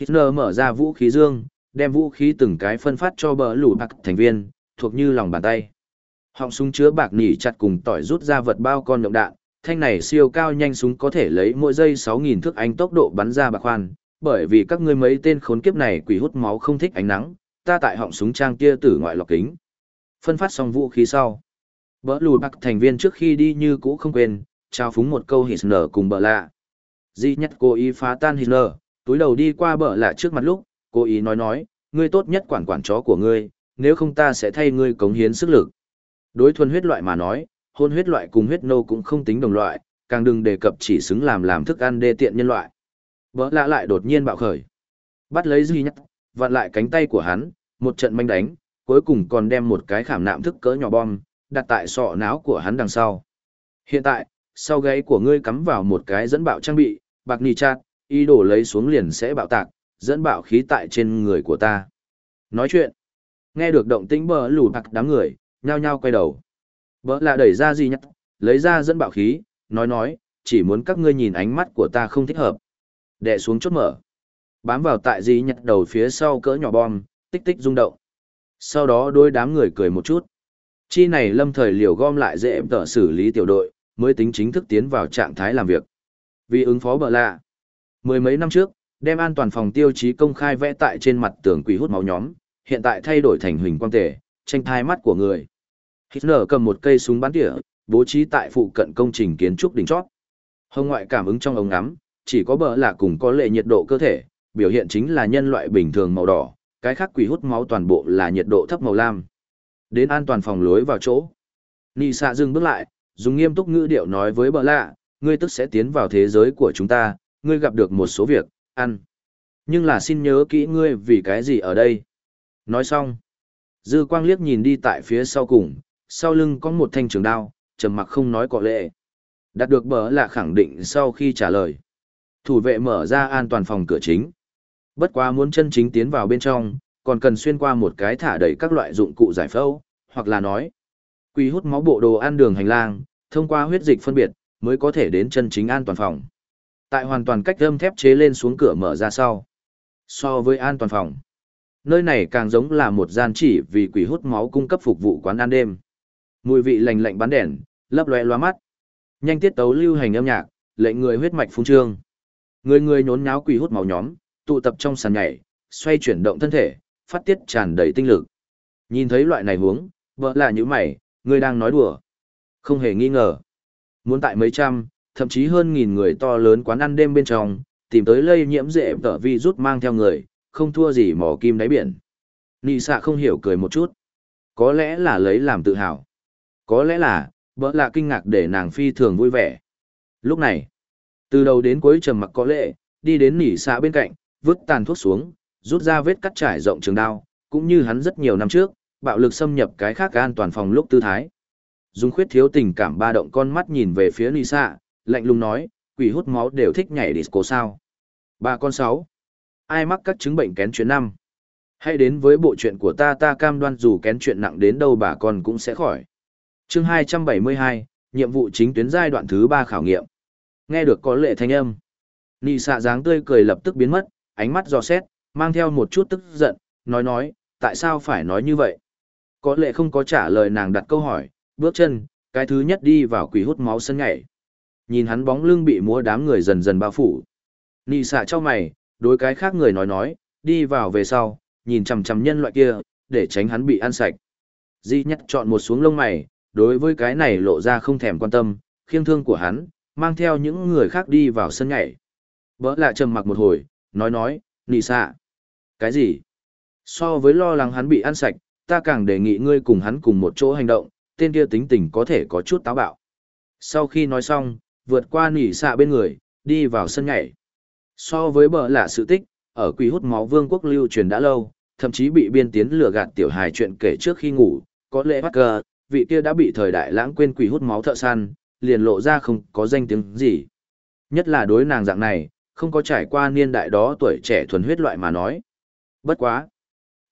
Hitler mở ra vũ khí dương, đem vũ khí từng cái phân phát cho bờ lũ bạc thành viên, thuộc như lòng bàn tay. Họng súng chứa bạc nỉ chặt cùng tỏi rút ra vật bao con động đạn, thanh này siêu cao nhanh súng có thể lấy mỗi giây 6.000 thước ánh tốc độ bắn ra bạc khoan, bởi vì các ngươi mấy tên khốn kiếp này quỷ hút máu không thích ánh nắng, ta tại họng súng trang kia tử ngoại lọc kính. Phân phát xong vũ khí sau. Bỡ lùi bạc thành viên trước khi đi như cũ không quên, trao phúng một câu hít nở cùng bờ lạ. Di nhất cố ý phá tan hít nở, túi đầu đi qua bờ lạ trước mặt lúc, cố ý nói nói, ngươi tốt nhất quản quản chó của ngươi, nếu không ta sẽ thay ngươi cống hiến sức lực. Đối thuần huyết loại mà nói, hôn huyết loại cùng huyết nô cũng không tính đồng loại, càng đừng đề cập chỉ xứng làm làm thức ăn đê tiện nhân loại. Bỡ lạ lại đột nhiên bạo khởi. Bắt lấy duy nhất, vặn lại cánh tay của hắn, một trận manh đánh, cuối cùng còn đem một cái khảm nạm thức cỡ nhỏ bom, đặt tại sọ não của hắn đằng sau. Hiện tại, sau gáy của ngươi cắm vào một cái dẫn bạo trang bị, bạc nì chát, ý đồ lấy xuống liền sẽ bạo tạc, dẫn bạo khí tại trên người của ta. Nói chuyện, nghe được động tĩnh bờ lù bạc đám người, nhao nhao quay đầu. Bỡ là đẩy ra gì nhắc, lấy ra dẫn bạo khí, nói nói, chỉ muốn các ngươi nhìn ánh mắt của ta không thích hợp. Đè xuống chốt mở. Bám vào tại gì nhặt đầu phía sau cỡ nhỏ bom, tích tích rung động. Sau đó đôi đám người cười một chút. Chi này lâm thời liều gom lại dễ em tở xử lý tiểu đội, mới tính chính thức tiến vào trạng thái làm việc. Vì ứng phó bờ lạ, mười mấy năm trước, đem an toàn phòng tiêu chí công khai vẽ tại trên mặt tường quỷ hút máu nhóm, hiện tại thay đổi thành huỳnh quang tể, tranh thai mắt của người. Hitler cầm một cây súng bắn tỉa, bố trí tại phụ cận công trình kiến trúc đỉnh chót. Hồng ngoại cảm ứng trong ống ngắm, chỉ có bờ lạ cùng có lệ nhiệt độ cơ thể, biểu hiện chính là nhân loại bình thường màu đỏ, cái khác quỷ hút máu toàn bộ là nhiệt độ thấp màu lam. Đến an toàn phòng lối vào chỗ. Nị xạ dừng bước lại, dùng nghiêm túc ngữ điệu nói với bờ lạ, ngươi tức sẽ tiến vào thế giới của chúng ta, ngươi gặp được một số việc, ăn. Nhưng là xin nhớ kỹ ngươi vì cái gì ở đây. Nói xong. Dư quang liếc nhìn đi tại phía sau cùng, sau lưng có một thanh trường đao, trầm mặc không nói cọ lệ. Đạt được bờ là khẳng định sau khi trả lời. Thủ vệ mở ra an toàn phòng cửa chính. Bất quá muốn chân chính tiến vào bên trong, còn cần xuyên qua một cái thả đầy các loại dụng cụ giải phẫu, hoặc là nói, quy hút máu bộ đồ ăn đường hành lang, thông qua huyết dịch phân biệt, mới có thể đến chân chính an toàn phòng. Tại hoàn toàn cách âm thép chế lên xuống cửa mở ra sau. So với an toàn phòng, nơi này càng giống là một gian chỉ vì quỷ hút máu cung cấp phục vụ quán ăn đêm. Mùi vị lành lạnh bán đèn, lấp loe loa mắt. Nhanh tiết tấu lưu hành âm nhạc, lệnh người huyết mạch phung trương. Người người nhốn nháo quỷ hút máu nhóm, tụ tập trong sàn nhảy, xoay chuyển động thân thể, phát tiết tràn đầy tinh lực. Nhìn thấy loại này huống, vợ là như mày, người đang nói đùa. Không hề nghi ngờ. Muốn tại mấy trăm, thậm chí hơn nghìn người to lớn quán ăn đêm bên trong, tìm tới lây nhiễm dễ tở vi rút mang theo người, không thua gì mỏ kim đáy biển. Nị xạ không hiểu cười một chút. Có lẽ là lấy làm tự hào. Có lẽ là, bỡ là kinh ngạc để nàng phi thường vui vẻ. Lúc này, từ đầu đến cuối trầm mặc có lệ, đi đến nỉ xạ bên cạnh, vứt tàn thuốc xuống, rút ra vết cắt trải rộng trường đao, cũng như hắn rất nhiều năm trước, bạo lực xâm nhập cái khác an toàn phòng lúc tư thái. Dung khuyết thiếu tình cảm ba động con mắt nhìn về phía nỉ xạ, lạnh lùng nói, quỷ hút máu đều thích nhảy disco sao. Ba con sáu. Ai mắc các chứng bệnh kén chuyện năm? Hãy đến với bộ chuyện của ta ta cam đoan dù kén chuyện nặng đến đâu bà con cũng sẽ khỏi. chương 272, nhiệm vụ chính tuyến giai đoạn thứ 3 khảo nghiệm. Nghe được có lệ thanh âm. Nị xạ dáng tươi cười lập tức biến mất, ánh mắt dò xét, mang theo một chút tức giận, nói nói, tại sao phải nói như vậy? Có lệ không có trả lời nàng đặt câu hỏi, bước chân, cái thứ nhất đi vào quỷ hút máu sân nhảy. Nhìn hắn bóng lưng bị múa đám người dần dần bao phủ. Nị xạ cho mày, đối cái khác người nói nói, đi vào về sau, nhìn chằm chằm nhân loại kia, để tránh hắn bị ăn sạch. Di nhất chọn một xuống lông mày, đối với cái này lộ ra không thèm quan tâm, khiêng thương của hắn, mang theo những người khác đi vào sân nhảy. Bỡ lạ trầm mặc một hồi, nói nói, nị xạ. Cái gì? So với lo lắng hắn bị ăn sạch, ta càng đề nghị ngươi cùng hắn cùng một chỗ hành động, tên kia tính tình có thể có chút táo bạo. Sau khi nói xong, vượt qua nỉ xạ bên người, đi vào sân nhảy. So với bờ lạ sự tích, ở quỷ hút máu vương quốc lưu truyền đã lâu, thậm chí bị biên tiến lừa gạt tiểu hài chuyện kể trước khi ngủ, có lẽ Parker, vị kia đã bị thời đại lãng quên quỷ hút máu thợ săn, liền lộ ra không có danh tiếng gì. Nhất là đối nàng dạng này, không có trải qua niên đại đó tuổi trẻ thuần huyết loại mà nói. Bất quá.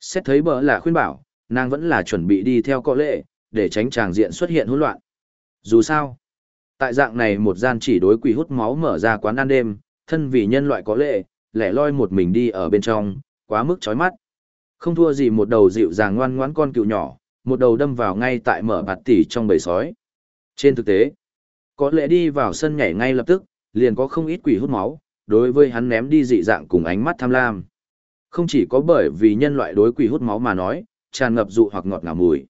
Xét thấy bờ là khuyên bảo, nàng vẫn là chuẩn bị đi theo có lệ, để tránh tràng diện xuất hiện hỗn loạn. Dù sao, tại dạng này một gian chỉ đối quỷ hút máu mở ra quán ăn đêm, thân vì nhân loại có lệ, lẻ loi một mình đi ở bên trong, quá mức chói mắt. Không thua gì một đầu dịu dàng ngoan ngoãn con cựu nhỏ, một đầu đâm vào ngay tại mở bạt tỉ trong bầy sói. Trên thực tế, có lẽ đi vào sân nhảy ngay lập tức, liền có không ít quỷ hút máu, đối với hắn ném đi dị dạng cùng ánh mắt tham lam. Không chỉ có bởi vì nhân loại đối quỷ hút máu mà nói, tràn ngập dụ hoặc ngọt ngào mùi,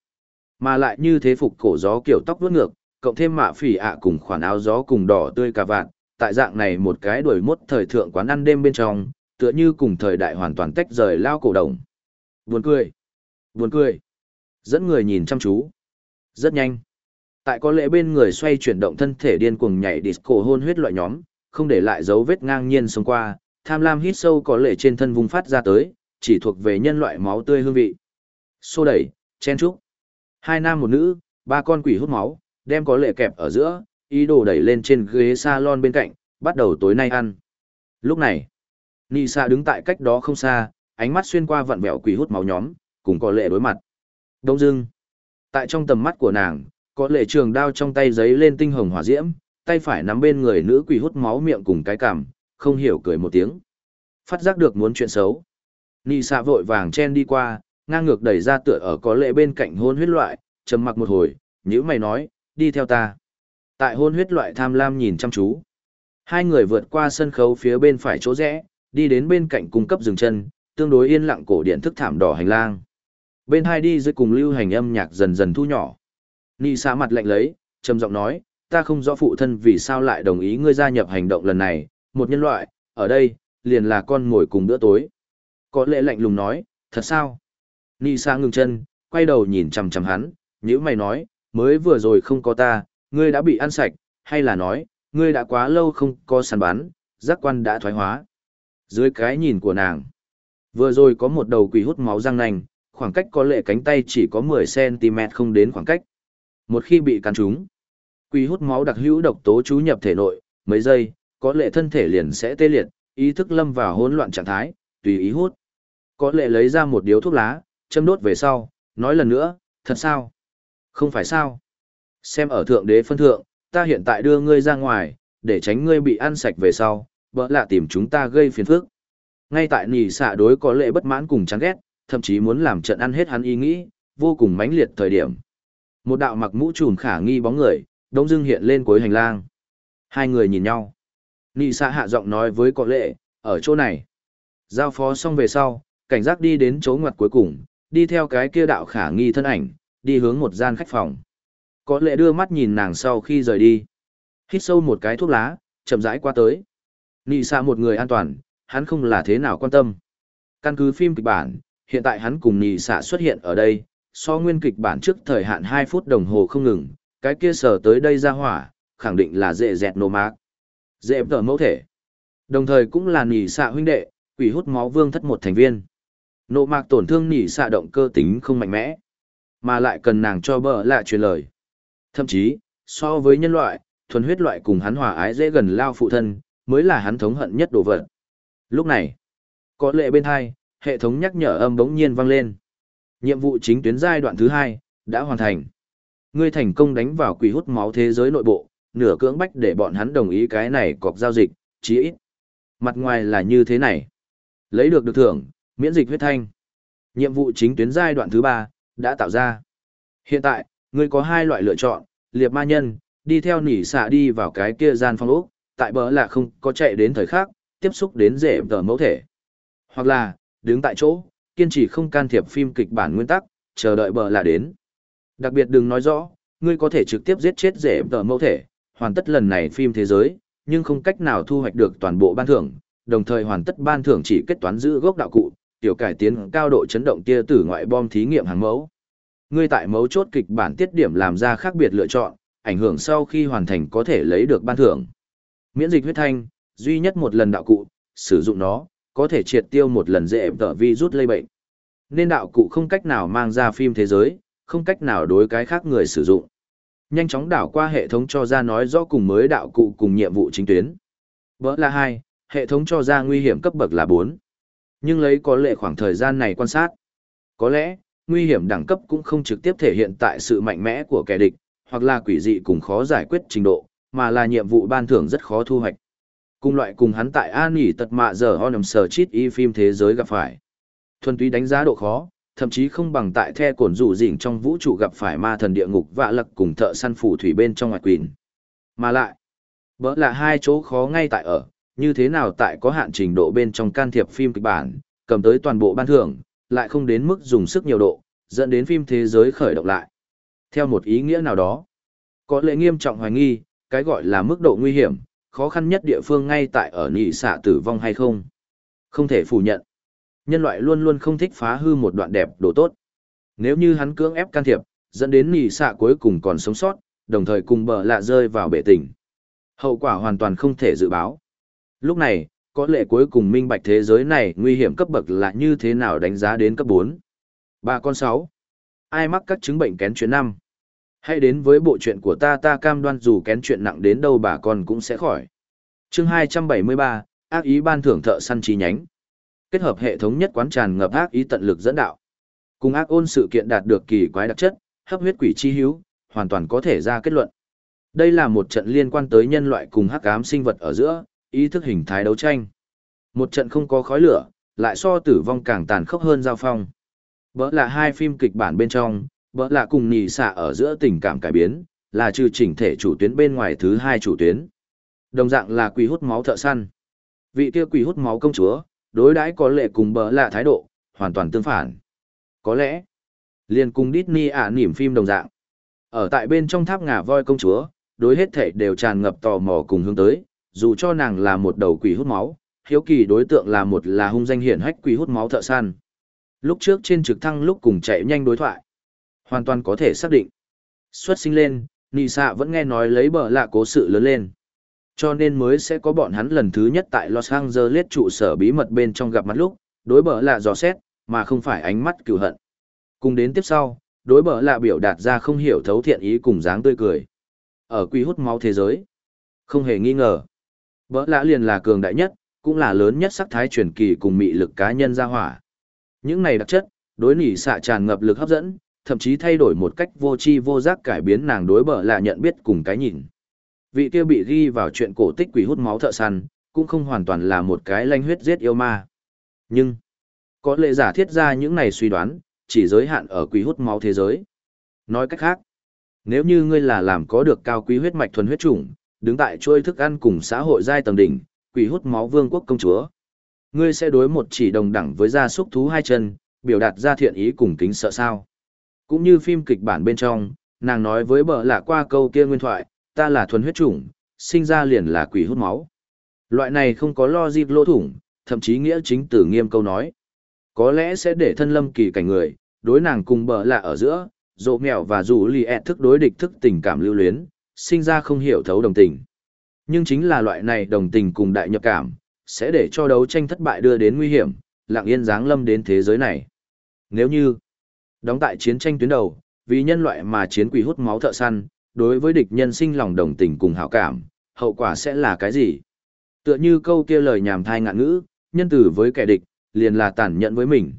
mà lại như thế phục cổ gió kiểu tóc vuốt ngược, cộng thêm mạ phỉ ạ cùng khoản áo gió cùng đỏ tươi cà vạt, tại dạng này một cái đuổi mốt thời thượng quán ăn đêm bên trong, tựa như cùng thời đại hoàn toàn tách rời lao cổ đồng. Buồn cười. Buồn cười. Dẫn người nhìn chăm chú. Rất nhanh. Tại có lẽ bên người xoay chuyển động thân thể điên cuồng nhảy disco hôn huyết loại nhóm, không để lại dấu vết ngang nhiên xông qua, tham lam hít sâu có lệ trên thân vùng phát ra tới, chỉ thuộc về nhân loại máu tươi hương vị. Xô đẩy, chen trúc. Hai nam một nữ, ba con quỷ hút máu, đem có lệ kẹp ở giữa, ý đồ đẩy lên trên ghế salon bên cạnh, bắt đầu tối nay ăn. Lúc này, Nị Sa đứng tại cách đó không xa, ánh mắt xuyên qua vặn vẹo quỷ hút máu nhóm, cùng có lệ đối mặt. Đông dưng, tại trong tầm mắt của nàng, có lệ trường đao trong tay giấy lên tinh hồng hỏa diễm, tay phải nắm bên người nữ quỷ hút máu miệng cùng cái cằm, không hiểu cười một tiếng. Phát giác được muốn chuyện xấu. Nị Sa vội vàng chen đi qua, ngang ngược đẩy ra tựa ở có lệ bên cạnh hôn huyết loại, trầm mặc một hồi, nhữ mày nói, đi theo ta. Tại hôn huyết loại tham lam nhìn chăm chú. Hai người vượt qua sân khấu phía bên phải chỗ rẽ, đi đến bên cạnh cung cấp dừng chân, tương đối yên lặng cổ điện thức thảm đỏ hành lang. Bên hai đi dưới cùng lưu hành âm nhạc dần dần thu nhỏ. Nị xa mặt lạnh lấy, trầm giọng nói, ta không rõ phụ thân vì sao lại đồng ý ngươi gia nhập hành động lần này, một nhân loại, ở đây, liền là con ngồi cùng bữa tối. Có lẽ lạnh lùng nói, thật sao? Nị xa ngừng chân, quay đầu nhìn chằm chằm hắn, nhữ mày nói, mới vừa rồi không có ta, ngươi đã bị ăn sạch, hay là nói, ngươi đã quá lâu không có săn bắn, giác quan đã thoái hóa. Dưới cái nhìn của nàng, vừa rồi có một đầu quỷ hút máu răng nành, khoảng cách có lệ cánh tay chỉ có 10cm không đến khoảng cách. Một khi bị cắn trúng, quỷ hút máu đặc hữu độc tố chú nhập thể nội, mấy giây, có lệ thân thể liền sẽ tê liệt, ý thức lâm vào hỗn loạn trạng thái, tùy ý hút. Có lệ lấy ra một điếu thuốc lá, châm đốt về sau, nói lần nữa, thật sao? Không phải sao? Xem ở thượng đế phân thượng, ta hiện tại đưa ngươi ra ngoài, để tránh ngươi bị ăn sạch về sau, bỡ lạ tìm chúng ta gây phiền phức. Ngay tại nỉ xạ đối có lệ bất mãn cùng chán ghét, thậm chí muốn làm trận ăn hết hắn ý nghĩ, vô cùng mãnh liệt thời điểm. Một đạo mặc mũ trùm khả nghi bóng người, đông dưng hiện lên cuối hành lang. Hai người nhìn nhau. Nị xạ hạ giọng nói với có lệ, ở chỗ này. Giao phó xong về sau, cảnh giác đi đến chỗ ngoặt cuối cùng, đi theo cái kia đạo khả nghi thân ảnh, đi hướng một gian khách phòng. Có lẽ đưa mắt nhìn nàng sau khi rời đi. Hít sâu một cái thuốc lá, chậm rãi qua tới. Nị xạ một người an toàn, hắn không là thế nào quan tâm. Căn cứ phim kịch bản, hiện tại hắn cùng nị xạ xuất hiện ở đây, so nguyên kịch bản trước thời hạn 2 phút đồng hồ không ngừng, cái kia sở tới đây ra hỏa, khẳng định là dễ dẹt nổ mạc. Dễ tờ mẫu thể. Đồng thời cũng là nỉ xạ huynh đệ, quỷ hút máu vương thất một thành viên. Nộ mạc tổn thương nỉ xạ động cơ tính không mạnh mẽ, mà lại cần nàng cho bờ lạ truyền lời. Thậm chí, so với nhân loại, thuần huyết loại cùng hắn hòa ái dễ gần lao phụ thân, mới là hắn thống hận nhất đồ vật. Lúc này, có lệ bên hai, hệ thống nhắc nhở âm bỗng nhiên vang lên. Nhiệm vụ chính tuyến giai đoạn thứ hai đã hoàn thành. Ngươi thành công đánh vào quỷ hút máu thế giới nội bộ, nửa cưỡng bách để bọn hắn đồng ý cái này cọc giao dịch, chí ít. Mặt ngoài là như thế này. Lấy được được thưởng, miễn dịch huyết thanh. Nhiệm vụ chính tuyến giai đoạn thứ ba đã tạo ra. Hiện tại, ngươi có hai loại lựa chọn, liệp ma nhân, đi theo nỉ xạ đi vào cái kia gian phong ốc, tại bờ là không có chạy đến thời khác, tiếp xúc đến rễ tờ mẫu thể. Hoặc là, đứng tại chỗ, kiên trì không can thiệp phim kịch bản nguyên tắc, chờ đợi bờ là đến. Đặc biệt đừng nói rõ, ngươi có thể trực tiếp giết chết rễ tờ mẫu thể, hoàn tất lần này phim thế giới, nhưng không cách nào thu hoạch được toàn bộ ban thưởng, đồng thời hoàn tất ban thưởng chỉ kết toán giữ gốc đạo cụ, tiểu cải tiến cao độ chấn động tia tử ngoại bom thí nghiệm hàng mẫu. Ngươi tại mấu chốt kịch bản tiết điểm làm ra khác biệt lựa chọn, ảnh hưởng sau khi hoàn thành có thể lấy được ban thưởng. Miễn dịch huyết thanh, duy nhất một lần đạo cụ, sử dụng nó, có thể triệt tiêu một lần dễ tở virus lây bệnh. Nên đạo cụ không cách nào mang ra phim thế giới, không cách nào đối cái khác người sử dụng. Nhanh chóng đảo qua hệ thống cho ra nói rõ cùng mới đạo cụ cùng nhiệm vụ chính tuyến. Vỡ là 2, hệ thống cho ra nguy hiểm cấp bậc là 4. Nhưng lấy có lệ khoảng thời gian này quan sát. Có lẽ, nguy hiểm đẳng cấp cũng không trực tiếp thể hiện tại sự mạnh mẽ của kẻ địch, hoặc là quỷ dị cùng khó giải quyết trình độ, mà là nhiệm vụ ban thưởng rất khó thu hoạch. Cùng loại cùng hắn tại An nghỉ tật mạ giờ ho sở chít y phim thế giới gặp phải. Thuần túy đánh giá độ khó, thậm chí không bằng tại the cổn rủ rỉnh trong vũ trụ gặp phải ma thần địa ngục vạ lật cùng thợ săn phù thủy bên trong ngoại quỳnh. Mà lại, bỡ là hai chỗ khó ngay tại ở, như thế nào tại có hạn trình độ bên trong can thiệp phim kịch bản, cầm tới toàn bộ ban thưởng, lại không đến mức dùng sức nhiều độ, dẫn đến phim thế giới khởi động lại. Theo một ý nghĩa nào đó, có lẽ nghiêm trọng hoài nghi, cái gọi là mức độ nguy hiểm, khó khăn nhất địa phương ngay tại ở nị xạ tử vong hay không. Không thể phủ nhận. Nhân loại luôn luôn không thích phá hư một đoạn đẹp đồ tốt. Nếu như hắn cưỡng ép can thiệp, dẫn đến nị xạ cuối cùng còn sống sót, đồng thời cùng bờ lạ rơi vào bể tình. Hậu quả hoàn toàn không thể dự báo. Lúc này, có lẽ cuối cùng minh bạch thế giới này nguy hiểm cấp bậc là như thế nào đánh giá đến cấp 4. Ba con 6. Ai mắc các chứng bệnh kén chuyện năm? Hãy đến với bộ chuyện của ta ta cam đoan dù kén chuyện nặng đến đâu bà con cũng sẽ khỏi. chương 273, ác ý ban thưởng thợ săn chi nhánh. Kết hợp hệ thống nhất quán tràn ngập ác ý tận lực dẫn đạo. Cùng ác ôn sự kiện đạt được kỳ quái đặc chất, hấp huyết quỷ chi hữu, hoàn toàn có thể ra kết luận. Đây là một trận liên quan tới nhân loại cùng hắc ám sinh vật ở giữa, ý thức hình thái đấu tranh. Một trận không có khói lửa, lại so tử vong càng tàn khốc hơn giao phong. Bỡ là hai phim kịch bản bên trong, bỡ là cùng nhì xạ ở giữa tình cảm cải biến, là trừ chỉnh thể chủ tuyến bên ngoài thứ hai chủ tuyến. Đồng dạng là quỷ hút máu thợ săn. Vị kia quỷ hút máu công chúa, đối đãi có lệ cùng bỡ là thái độ, hoàn toàn tương phản. Có lẽ, liền cùng Disney ả niềm phim đồng dạng. Ở tại bên trong tháp ngà voi công chúa, đối hết thể đều tràn ngập tò mò cùng hướng tới, dù cho nàng là một đầu quỷ hút máu, hiếu kỳ đối tượng là một là hung danh hiển hách quỷ hút máu thợ săn. Lúc trước trên trực thăng lúc cùng chạy nhanh đối thoại, hoàn toàn có thể xác định. Xuất sinh lên, Nị Sạ vẫn nghe nói lấy bờ lạ cố sự lớn lên. Cho nên mới sẽ có bọn hắn lần thứ nhất tại Los Angeles trụ sở bí mật bên trong gặp mặt lúc, đối bờ lạ dò xét, mà không phải ánh mắt cừu hận. Cùng đến tiếp sau, đối bờ lạ biểu đạt ra không hiểu thấu thiện ý cùng dáng tươi cười. Ở quy hút máu thế giới, không hề nghi ngờ. Bỡ lạ liền là cường đại nhất, cũng là lớn nhất sắc thái truyền kỳ cùng mị lực cá nhân ra hỏa. Những này đặc chất, đối nỉ xạ tràn ngập lực hấp dẫn, thậm chí thay đổi một cách vô tri vô giác cải biến nàng đối bỡ lạ nhận biết cùng cái nhìn. Vị kia bị ghi vào chuyện cổ tích quỷ hút máu thợ săn, cũng không hoàn toàn là một cái lanh huyết giết yêu ma. Nhưng, có lệ giả thiết ra những này suy đoán, chỉ giới hạn ở quỷ hút máu thế giới. Nói cách khác, nếu như ngươi là làm có được cao quý huyết mạch thuần huyết chủng, đứng tại chuôi thức ăn cùng xã hội giai tầng đỉnh, quỷ hút máu vương quốc công chúa. Ngươi sẽ đối một chỉ đồng đẳng với gia súc thú hai chân, biểu đạt ra thiện ý cùng kính sợ sao. Cũng như phim kịch bản bên trong, nàng nói với bờ lạ qua câu kia nguyên thoại, ta là thuần huyết chủng, sinh ra liền là quỷ hút máu. Loại này không có lo dịp lỗ thủng, thậm chí nghĩa chính tử nghiêm câu nói. Có lẽ sẽ để thân lâm kỳ cảnh người, đối nàng cùng bờ lạ ở giữa, dỗ mèo và rủ lì ẹt thức đối địch thức tình cảm lưu luyến, sinh ra không hiểu thấu đồng tình. Nhưng chính là loại này đồng tình cùng đại nhập cảm, sẽ để cho đấu tranh thất bại đưa đến nguy hiểm, lặng yên giáng lâm đến thế giới này. Nếu như, đóng tại chiến tranh tuyến đầu, vì nhân loại mà chiến quỷ hút máu thợ săn, đối với địch nhân sinh lòng đồng tình cùng hảo cảm, hậu quả sẽ là cái gì? Tựa như câu kia lời nhảm thai ngạn ngữ, nhân tử với kẻ địch, liền là tàn nhẫn với mình.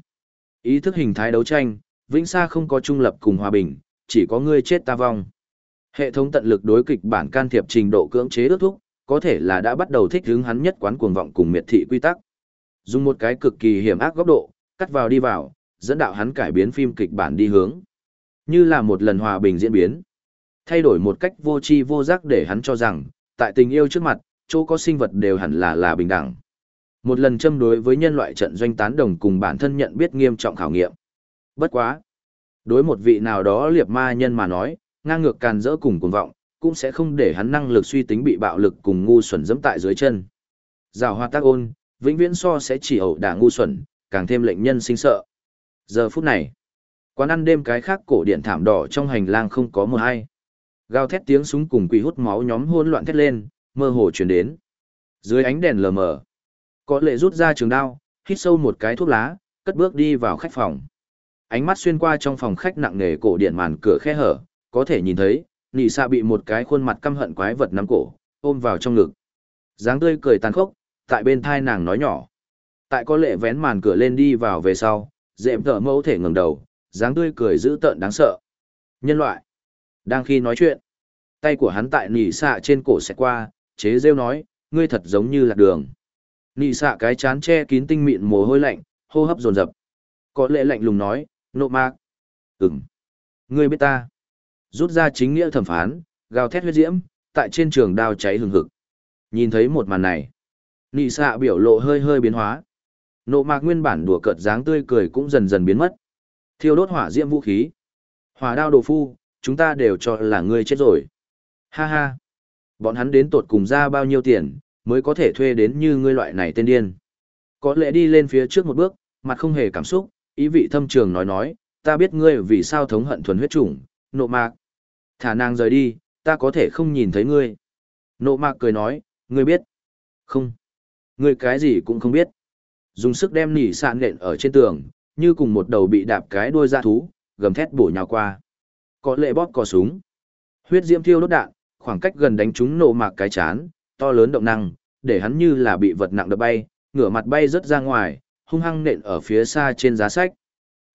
Ý thức hình thái đấu tranh, vĩnh xa không có trung lập cùng hòa bình, chỉ có ngươi chết ta vong. Hệ thống tận lực đối kịch bản can thiệp trình độ cưỡng chế ước thúc, có thể là đã bắt đầu thích hướng hắn nhất quán cuồng vọng cùng miệt thị quy tắc. Dùng một cái cực kỳ hiểm ác góc độ, cắt vào đi vào, dẫn đạo hắn cải biến phim kịch bản đi hướng. Như là một lần hòa bình diễn biến. Thay đổi một cách vô tri vô giác để hắn cho rằng, tại tình yêu trước mặt, chỗ có sinh vật đều hẳn là là bình đẳng. Một lần châm đối với nhân loại trận doanh tán đồng cùng bản thân nhận biết nghiêm trọng khảo nghiệm. Bất quá. Đối một vị nào đó liệp ma nhân mà nói, ngang ngược càn rỡ cùng cuồng vọng, cũng sẽ không để hắn năng lực suy tính bị bạo lực cùng ngu xuẩn dẫm tại dưới chân. Giảo hoa tác ôn, vĩnh viễn so sẽ chỉ ẩu đả ngu xuẩn, càng thêm lệnh nhân sinh sợ. Giờ phút này, quán ăn đêm cái khác cổ điện thảm đỏ trong hành lang không có một ai. Gào thét tiếng súng cùng quỷ hút máu nhóm hỗn loạn thét lên, mơ hồ truyền đến. Dưới ánh đèn lờ mờ, có lệ rút ra trường đao, hít sâu một cái thuốc lá, cất bước đi vào khách phòng. Ánh mắt xuyên qua trong phòng khách nặng nề cổ điện màn cửa khe hở, có thể nhìn thấy, nị xạ bị một cái khuôn mặt căm hận quái vật nắm cổ, ôm vào trong ngực. dáng tươi cười tàn khốc, tại bên thai nàng nói nhỏ. Tại có lệ vén màn cửa lên đi vào về sau, dệm thợ mẫu thể ngẩng đầu, dáng tươi cười dữ tợn đáng sợ. Nhân loại. Đang khi nói chuyện, tay của hắn tại nỉ xạ trên cổ xẹt qua, chế rêu nói, ngươi thật giống như lạc đường. Nỉ xạ cái chán che kín tinh mịn mồ hôi lạnh, hô hấp dồn dập. Có lệ lạnh lùng nói, nộ mạc. ừng Ngươi biết ta. Rút ra chính nghĩa thẩm phán, gào thét huyết diễm, tại trên trường đao cháy hừng hực. Nhìn thấy một màn này, nị xạ biểu lộ hơi hơi biến hóa. Nộ mạc nguyên bản đùa cợt dáng tươi cười cũng dần dần biến mất. Thiêu đốt hỏa diễm vũ khí. Hỏa đao đồ phu, chúng ta đều cho là ngươi chết rồi. Ha ha. Bọn hắn đến tột cùng ra bao nhiêu tiền, mới có thể thuê đến như ngươi loại này tên điên. Có lẽ đi lên phía trước một bước, mặt không hề cảm xúc, ý vị thâm trường nói nói, ta biết ngươi vì sao thống hận thuần huyết chủng, nộ mạc. Thả nàng rời đi, ta có thể không nhìn thấy ngươi. Nộ mạc cười nói, ngươi biết. Không. Ngươi cái gì cũng không biết. Dùng sức đem nỉ sạn nện ở trên tường, như cùng một đầu bị đạp cái đuôi ra thú, gầm thét bổ nhào qua. Có lệ bóp cò súng. Huyết diễm thiêu đốt đạn, khoảng cách gần đánh trúng nộ mạc cái chán, to lớn động năng, để hắn như là bị vật nặng đập bay, ngửa mặt bay rớt ra ngoài, hung hăng nện ở phía xa trên giá sách.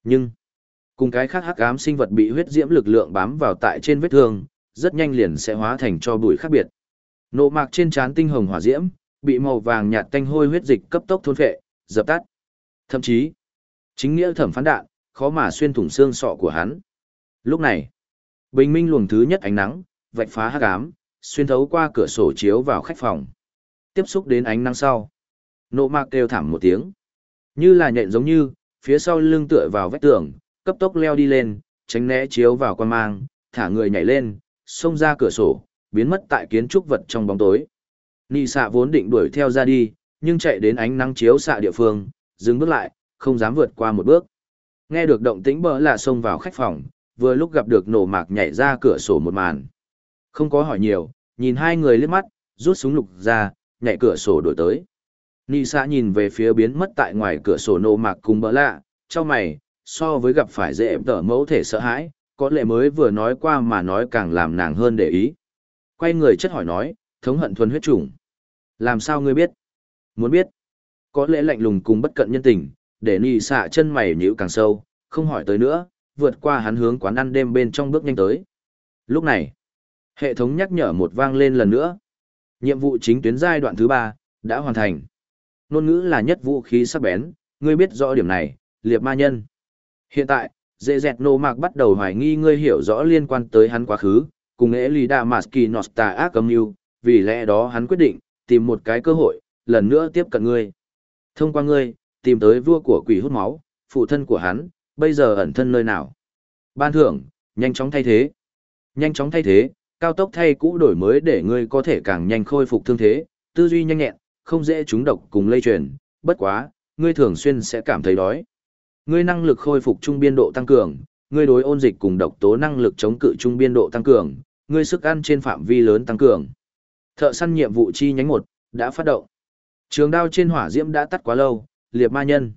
Nhưng, Cùng cái khác hắc ám sinh vật bị huyết diễm lực lượng bám vào tại trên vết thương, rất nhanh liền sẽ hóa thành cho bụi khác biệt. Nộ mạc trên trán tinh hồng hỏa diễm, bị màu vàng nhạt tanh hôi huyết dịch cấp tốc thôn phệ, dập tắt. Thậm chí, chính nghĩa thẩm phán đạn, khó mà xuyên thủng xương sọ của hắn. Lúc này, bình minh luồng thứ nhất ánh nắng, vạch phá hắc ám, xuyên thấu qua cửa sổ chiếu vào khách phòng. Tiếp xúc đến ánh nắng sau, nộ mạc kêu thảm một tiếng. Như là nhện giống như, phía sau lưng tựa vào vách tường, cấp tốc leo đi lên, tránh né chiếu vào quan mang, thả người nhảy lên, xông ra cửa sổ, biến mất tại kiến trúc vật trong bóng tối. Nị xạ vốn định đuổi theo ra đi, nhưng chạy đến ánh nắng chiếu xạ địa phương, dừng bước lại, không dám vượt qua một bước. Nghe được động tĩnh bỡ lạ xông vào khách phòng, vừa lúc gặp được nổ mạc nhảy ra cửa sổ một màn. Không có hỏi nhiều, nhìn hai người liếc mắt, rút súng lục ra, nhảy cửa sổ đổi tới. Nị xạ nhìn về phía biến mất tại ngoài cửa sổ nổ mạc cùng bỡ lạ, cho mày, so với gặp phải dễ tở mẫu thể sợ hãi, có lẽ mới vừa nói qua mà nói càng làm nàng hơn để ý. Quay người chất hỏi nói, thống hận thuần huyết chủng. Làm sao ngươi biết? Muốn biết? Có lẽ lạnh lùng cùng bất cận nhân tình, để nì xạ chân mày nhíu càng sâu, không hỏi tới nữa, vượt qua hắn hướng quán ăn đêm bên trong bước nhanh tới. Lúc này, hệ thống nhắc nhở một vang lên lần nữa. Nhiệm vụ chính tuyến giai đoạn thứ ba đã hoàn thành. Nôn ngữ là nhất vũ khí sắc bén, ngươi biết rõ điểm này, liệp ma nhân. Hiện tại, dễ dẹt nô mạc bắt đầu hoài nghi ngươi hiểu rõ liên quan tới hắn quá khứ, cùng ế lì đa mạt kỳ nọt tà ác âm mưu vì lẽ đó hắn quyết định, tìm một cái cơ hội, lần nữa tiếp cận ngươi. Thông qua ngươi, tìm tới vua của quỷ hút máu, phụ thân của hắn, bây giờ ẩn thân nơi nào. Ban thưởng, nhanh chóng thay thế. Nhanh chóng thay thế, cao tốc thay cũ đổi mới để ngươi có thể càng nhanh khôi phục thương thế, tư duy nhanh nhẹn, không dễ trúng độc cùng lây truyền, bất quá, ngươi thường xuyên sẽ cảm thấy đói. Ngươi năng lực khôi phục trung biên độ tăng cường, ngươi đối ôn dịch cùng độc tố năng lực chống cự trung biên độ tăng cường, ngươi sức ăn trên phạm vi lớn tăng cường. Thợ săn nhiệm vụ chi nhánh 1 đã phát động. Trường đao trên hỏa diễm đã tắt quá lâu, liệp ma nhân.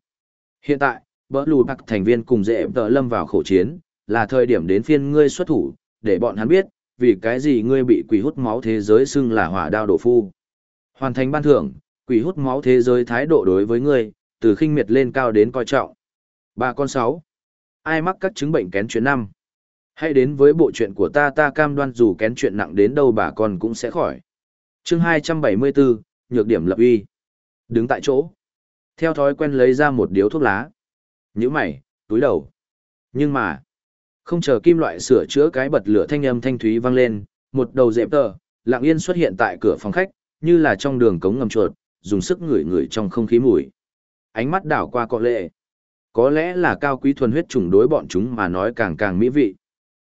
Hiện tại, bỡ lù bạc thành viên cùng dễ tờ lâm vào khổ chiến, là thời điểm đến phiên ngươi xuất thủ, để bọn hắn biết, vì cái gì ngươi bị quỷ hút máu thế giới xưng là hỏa đao đổ phu. Hoàn thành ban thưởng, quỷ hút máu thế giới thái độ đối với ngươi, từ khinh miệt lên cao đến coi trọng. Ba con sáu. Ai mắc các chứng bệnh kén chuyện năm? Hãy đến với bộ chuyện của ta ta cam đoan dù kén chuyện nặng đến đâu bà con cũng sẽ khỏi. chương 274, nhược điểm lập uy. Đứng tại chỗ. Theo thói quen lấy ra một điếu thuốc lá. Nhữ mày, túi đầu. Nhưng mà, không chờ kim loại sửa chữa cái bật lửa thanh âm thanh thúy vang lên, một đầu dẹp tờ, lặng yên xuất hiện tại cửa phòng khách, như là trong đường cống ngầm chuột, dùng sức ngửi ngửi trong không khí mùi. Ánh mắt đảo qua cọ lệ. Có lẽ là cao quý thuần huyết trùng đối bọn chúng mà nói càng càng mỹ vị.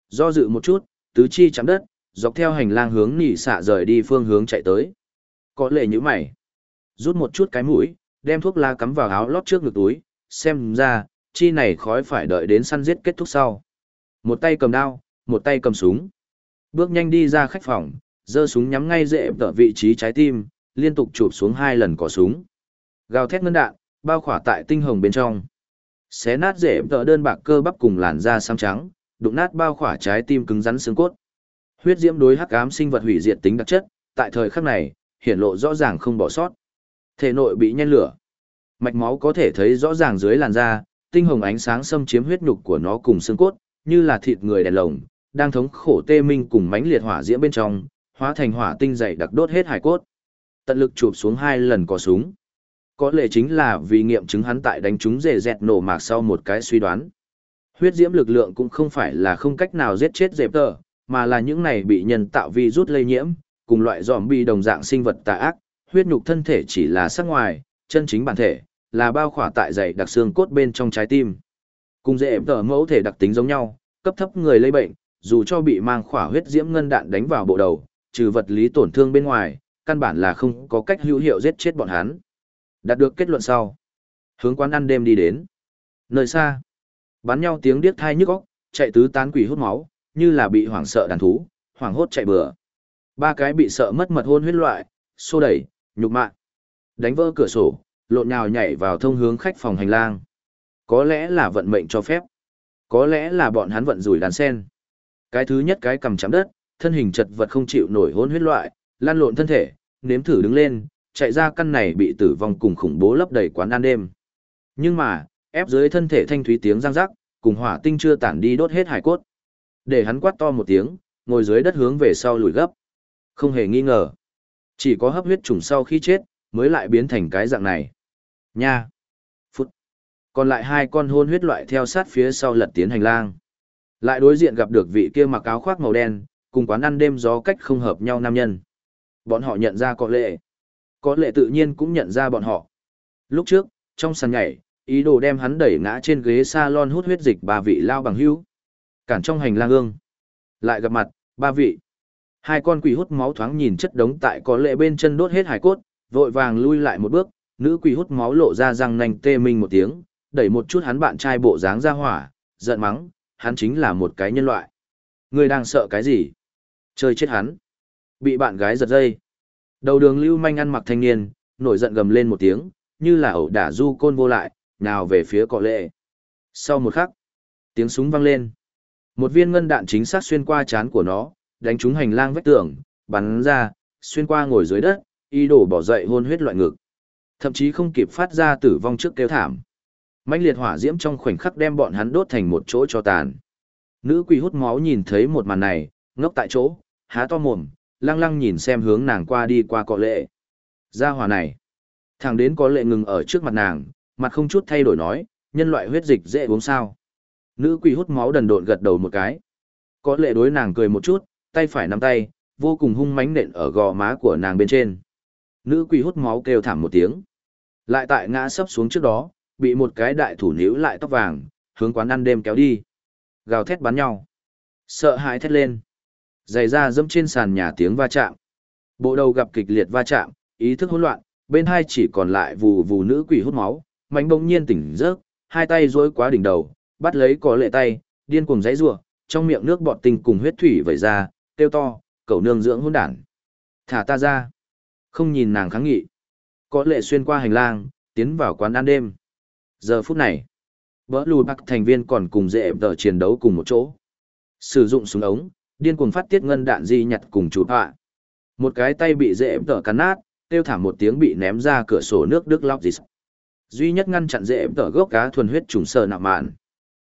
Do dự một chút, tứ chi chạm đất, dọc theo hành lang hướng nỉ xạ rời đi phương hướng chạy tới. Có lệ như mày. Rút một chút cái mũi, đem thuốc lá cắm vào áo lót trước ngực túi, xem ra, chi này khói phải đợi đến săn giết kết thúc sau. Một tay cầm đao, một tay cầm súng. Bước nhanh đi ra khách phòng, giơ súng nhắm ngay dễ tở vị trí trái tim, liên tục chụp xuống hai lần cò súng. Gào thét ngân đạn, bao khỏa tại tinh hồng bên trong. Xé nát dễ tở đơn bạc cơ bắp cùng làn da xám trắng, đụng nát bao khỏa trái tim cứng rắn xương cốt. Huyết diễm đối hắc ám sinh vật hủy diệt tính đặc chất, tại thời khắc này, hiển lộ rõ ràng không bỏ sót. Thể nội bị nhen lửa. Mạch máu có thể thấy rõ ràng dưới làn da, tinh hồng ánh sáng xâm chiếm huyết nhục của nó cùng xương cốt, như là thịt người đèn lồng, đang thống khổ tê minh cùng mãnh liệt hỏa diễm bên trong, hóa thành hỏa tinh dày đặc đốt hết hải cốt. Tận lực chụp xuống hai lần cò súng. Có lẽ chính là vì nghiệm chứng hắn tại đánh chúng rề dẹt nổ mạc sau một cái suy đoán. Huyết diễm lực lượng cũng không phải là không cách nào giết chết dẹp tờ, mà là những này bị nhân tạo vi rút lây nhiễm, cùng loại bi đồng dạng sinh vật tà ác, huyết nhục thân thể chỉ là sắc ngoài, chân chính bản thể, là bao khỏa tại dày đặc xương cốt bên trong trái tim. Cùng dễ tờ mẫu thể đặc tính giống nhau, cấp thấp người lây bệnh, dù cho bị mang khỏa huyết diễm ngân đạn đánh vào bộ đầu, trừ vật lý tổn thương bên ngoài, căn bản là không có cách hữu hiệu giết chết bọn hắn. Đạt được kết luận sau. Hướng quán ăn đêm đi đến. Nơi xa, bắn nhau tiếng điếc thai nhức óc, chạy tứ tán quỷ hút máu, như là bị hoảng sợ đàn thú, hoảng hốt chạy bừa. Ba cái bị sợ mất mật hôn huyết loại, xô đẩy, nhục mạ. Đánh vỡ cửa sổ, lộn nhào nhảy vào thông hướng khách phòng hành lang. Có lẽ là vận mệnh cho phép. Có lẽ là bọn hắn vận rủi đàn sen. Cái thứ nhất cái cầm chạm đất, thân hình chật vật không chịu nổi hôn huyết loại, lan lộn thân thể, nếm thử đứng lên, chạy ra căn này bị tử vong cùng khủng bố lấp đầy quán ăn đêm. Nhưng mà, ép dưới thân thể thanh thúy tiếng răng rắc, cùng hỏa tinh chưa tản đi đốt hết hải cốt. Để hắn quát to một tiếng, ngồi dưới đất hướng về sau lùi gấp. Không hề nghi ngờ. Chỉ có hấp huyết trùng sau khi chết, mới lại biến thành cái dạng này. Nha! Phút! Còn lại hai con hôn huyết loại theo sát phía sau lật tiến hành lang. Lại đối diện gặp được vị kia mặc áo khoác màu đen, cùng quán ăn đêm gió cách không hợp nhau nam nhân. Bọn họ nhận ra có lệ. Có lệ tự nhiên cũng nhận ra bọn họ. Lúc trước, trong sàn nhảy, ý đồ đem hắn đẩy ngã trên ghế salon hút huyết dịch ba vị lao bằng hữu. Cản trong hành lang ương. Lại gặp mặt, ba vị. Hai con quỷ hút máu thoáng nhìn chất đống tại có lệ bên chân đốt hết hải cốt, vội vàng lui lại một bước, nữ quỷ hút máu lộ ra răng nanh tê minh một tiếng, đẩy một chút hắn bạn trai bộ dáng ra hỏa, giận mắng, hắn chính là một cái nhân loại. Ngươi đang sợ cái gì? Chơi chết hắn. Bị bạn gái giật dây. Đầu đường lưu manh ăn mặc thanh niên, nổi giận gầm lên một tiếng, như là ẩu đả du côn vô lại, nào về phía cọ lệ. Sau một khắc, tiếng súng vang lên. Một viên ngân đạn chính xác xuyên qua chán của nó, đánh trúng hành lang vách tường, bắn ra, xuyên qua ngồi dưới đất, y đổ bỏ dậy hôn huyết loại ngực. Thậm chí không kịp phát ra tử vong trước kêu thảm. mãnh liệt hỏa diễm trong khoảnh khắc đem bọn hắn đốt thành một chỗ cho tàn. Nữ quỷ hút máu nhìn thấy một màn này, ngốc tại chỗ, há to mồm, lăng lăng nhìn xem hướng nàng qua đi qua cọ lệ. gia hỏa này. Thằng đến có lệ ngừng ở trước mặt nàng, mặt không chút thay đổi nói, nhân loại huyết dịch dễ uống sao. Nữ quỷ hút máu đần độn gật đầu một cái. Có lệ đối nàng cười một chút, tay phải nắm tay, vô cùng hung mãnh nện ở gò má của nàng bên trên. Nữ quỷ hút máu kêu thảm một tiếng. Lại tại ngã sấp xuống trước đó, bị một cái đại thủ níu lại tóc vàng, hướng quán ăn đêm kéo đi. Gào thét bắn nhau. Sợ hãi thét lên. Giày ra dẫm trên sàn nhà tiếng va chạm. Bộ đầu gặp kịch liệt va chạm, ý thức hỗn loạn, bên hai chỉ còn lại vù vù nữ quỷ hút máu, mạnh bỗng nhiên tỉnh giấc, hai tay duỗi quá đỉnh đầu, bắt lấy có lệ tay, điên cuồng giãy giụa, trong miệng nước bọt tinh cùng huyết thủy vẩy ra, kêu to, cậu nương dưỡng hỗn đản. Thả ta ra. Không nhìn nàng kháng nghị. Có lệ xuyên qua hành lang, tiến vào quán ăn đêm. Giờ phút này, vỡ lùi bắc thành viên còn cùng dễ tờ chiến đấu cùng một chỗ. Sử dụng súng ống, điên cuồng phát tiết ngân đạn di nhặt cùng chủ họa. Một cái tay bị dễ tở cắn nát, tiêu thảm một tiếng bị ném ra cửa sổ nước Đức lóc gì. Duy nhất ngăn chặn dễ tở gốc cá thuần huyết trùng sờ nạ mạn.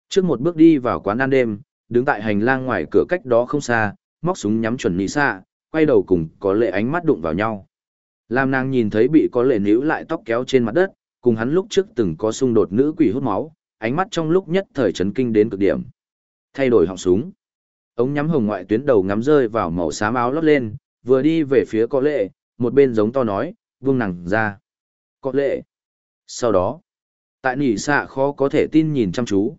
Trước một bước đi vào quán ăn đêm, đứng tại hành lang ngoài cửa cách đó không xa, móc súng nhắm chuẩn nị xa, quay đầu cùng có lệ ánh mắt đụng vào nhau. Làm nàng nhìn thấy bị có lệ níu lại tóc kéo trên mặt đất, cùng hắn lúc trước từng có xung đột nữ quỷ hút máu, ánh mắt trong lúc nhất thời chấn kinh đến cực điểm. Thay đổi họng súng. Ống nhắm hồng ngoại tuyến đầu ngắm rơi vào màu xám áo lót lên, vừa đi về phía có lệ, một bên giống to nói, vương nặng ra. Có lệ. Sau đó, tại nỉ xạ khó có thể tin nhìn chăm chú.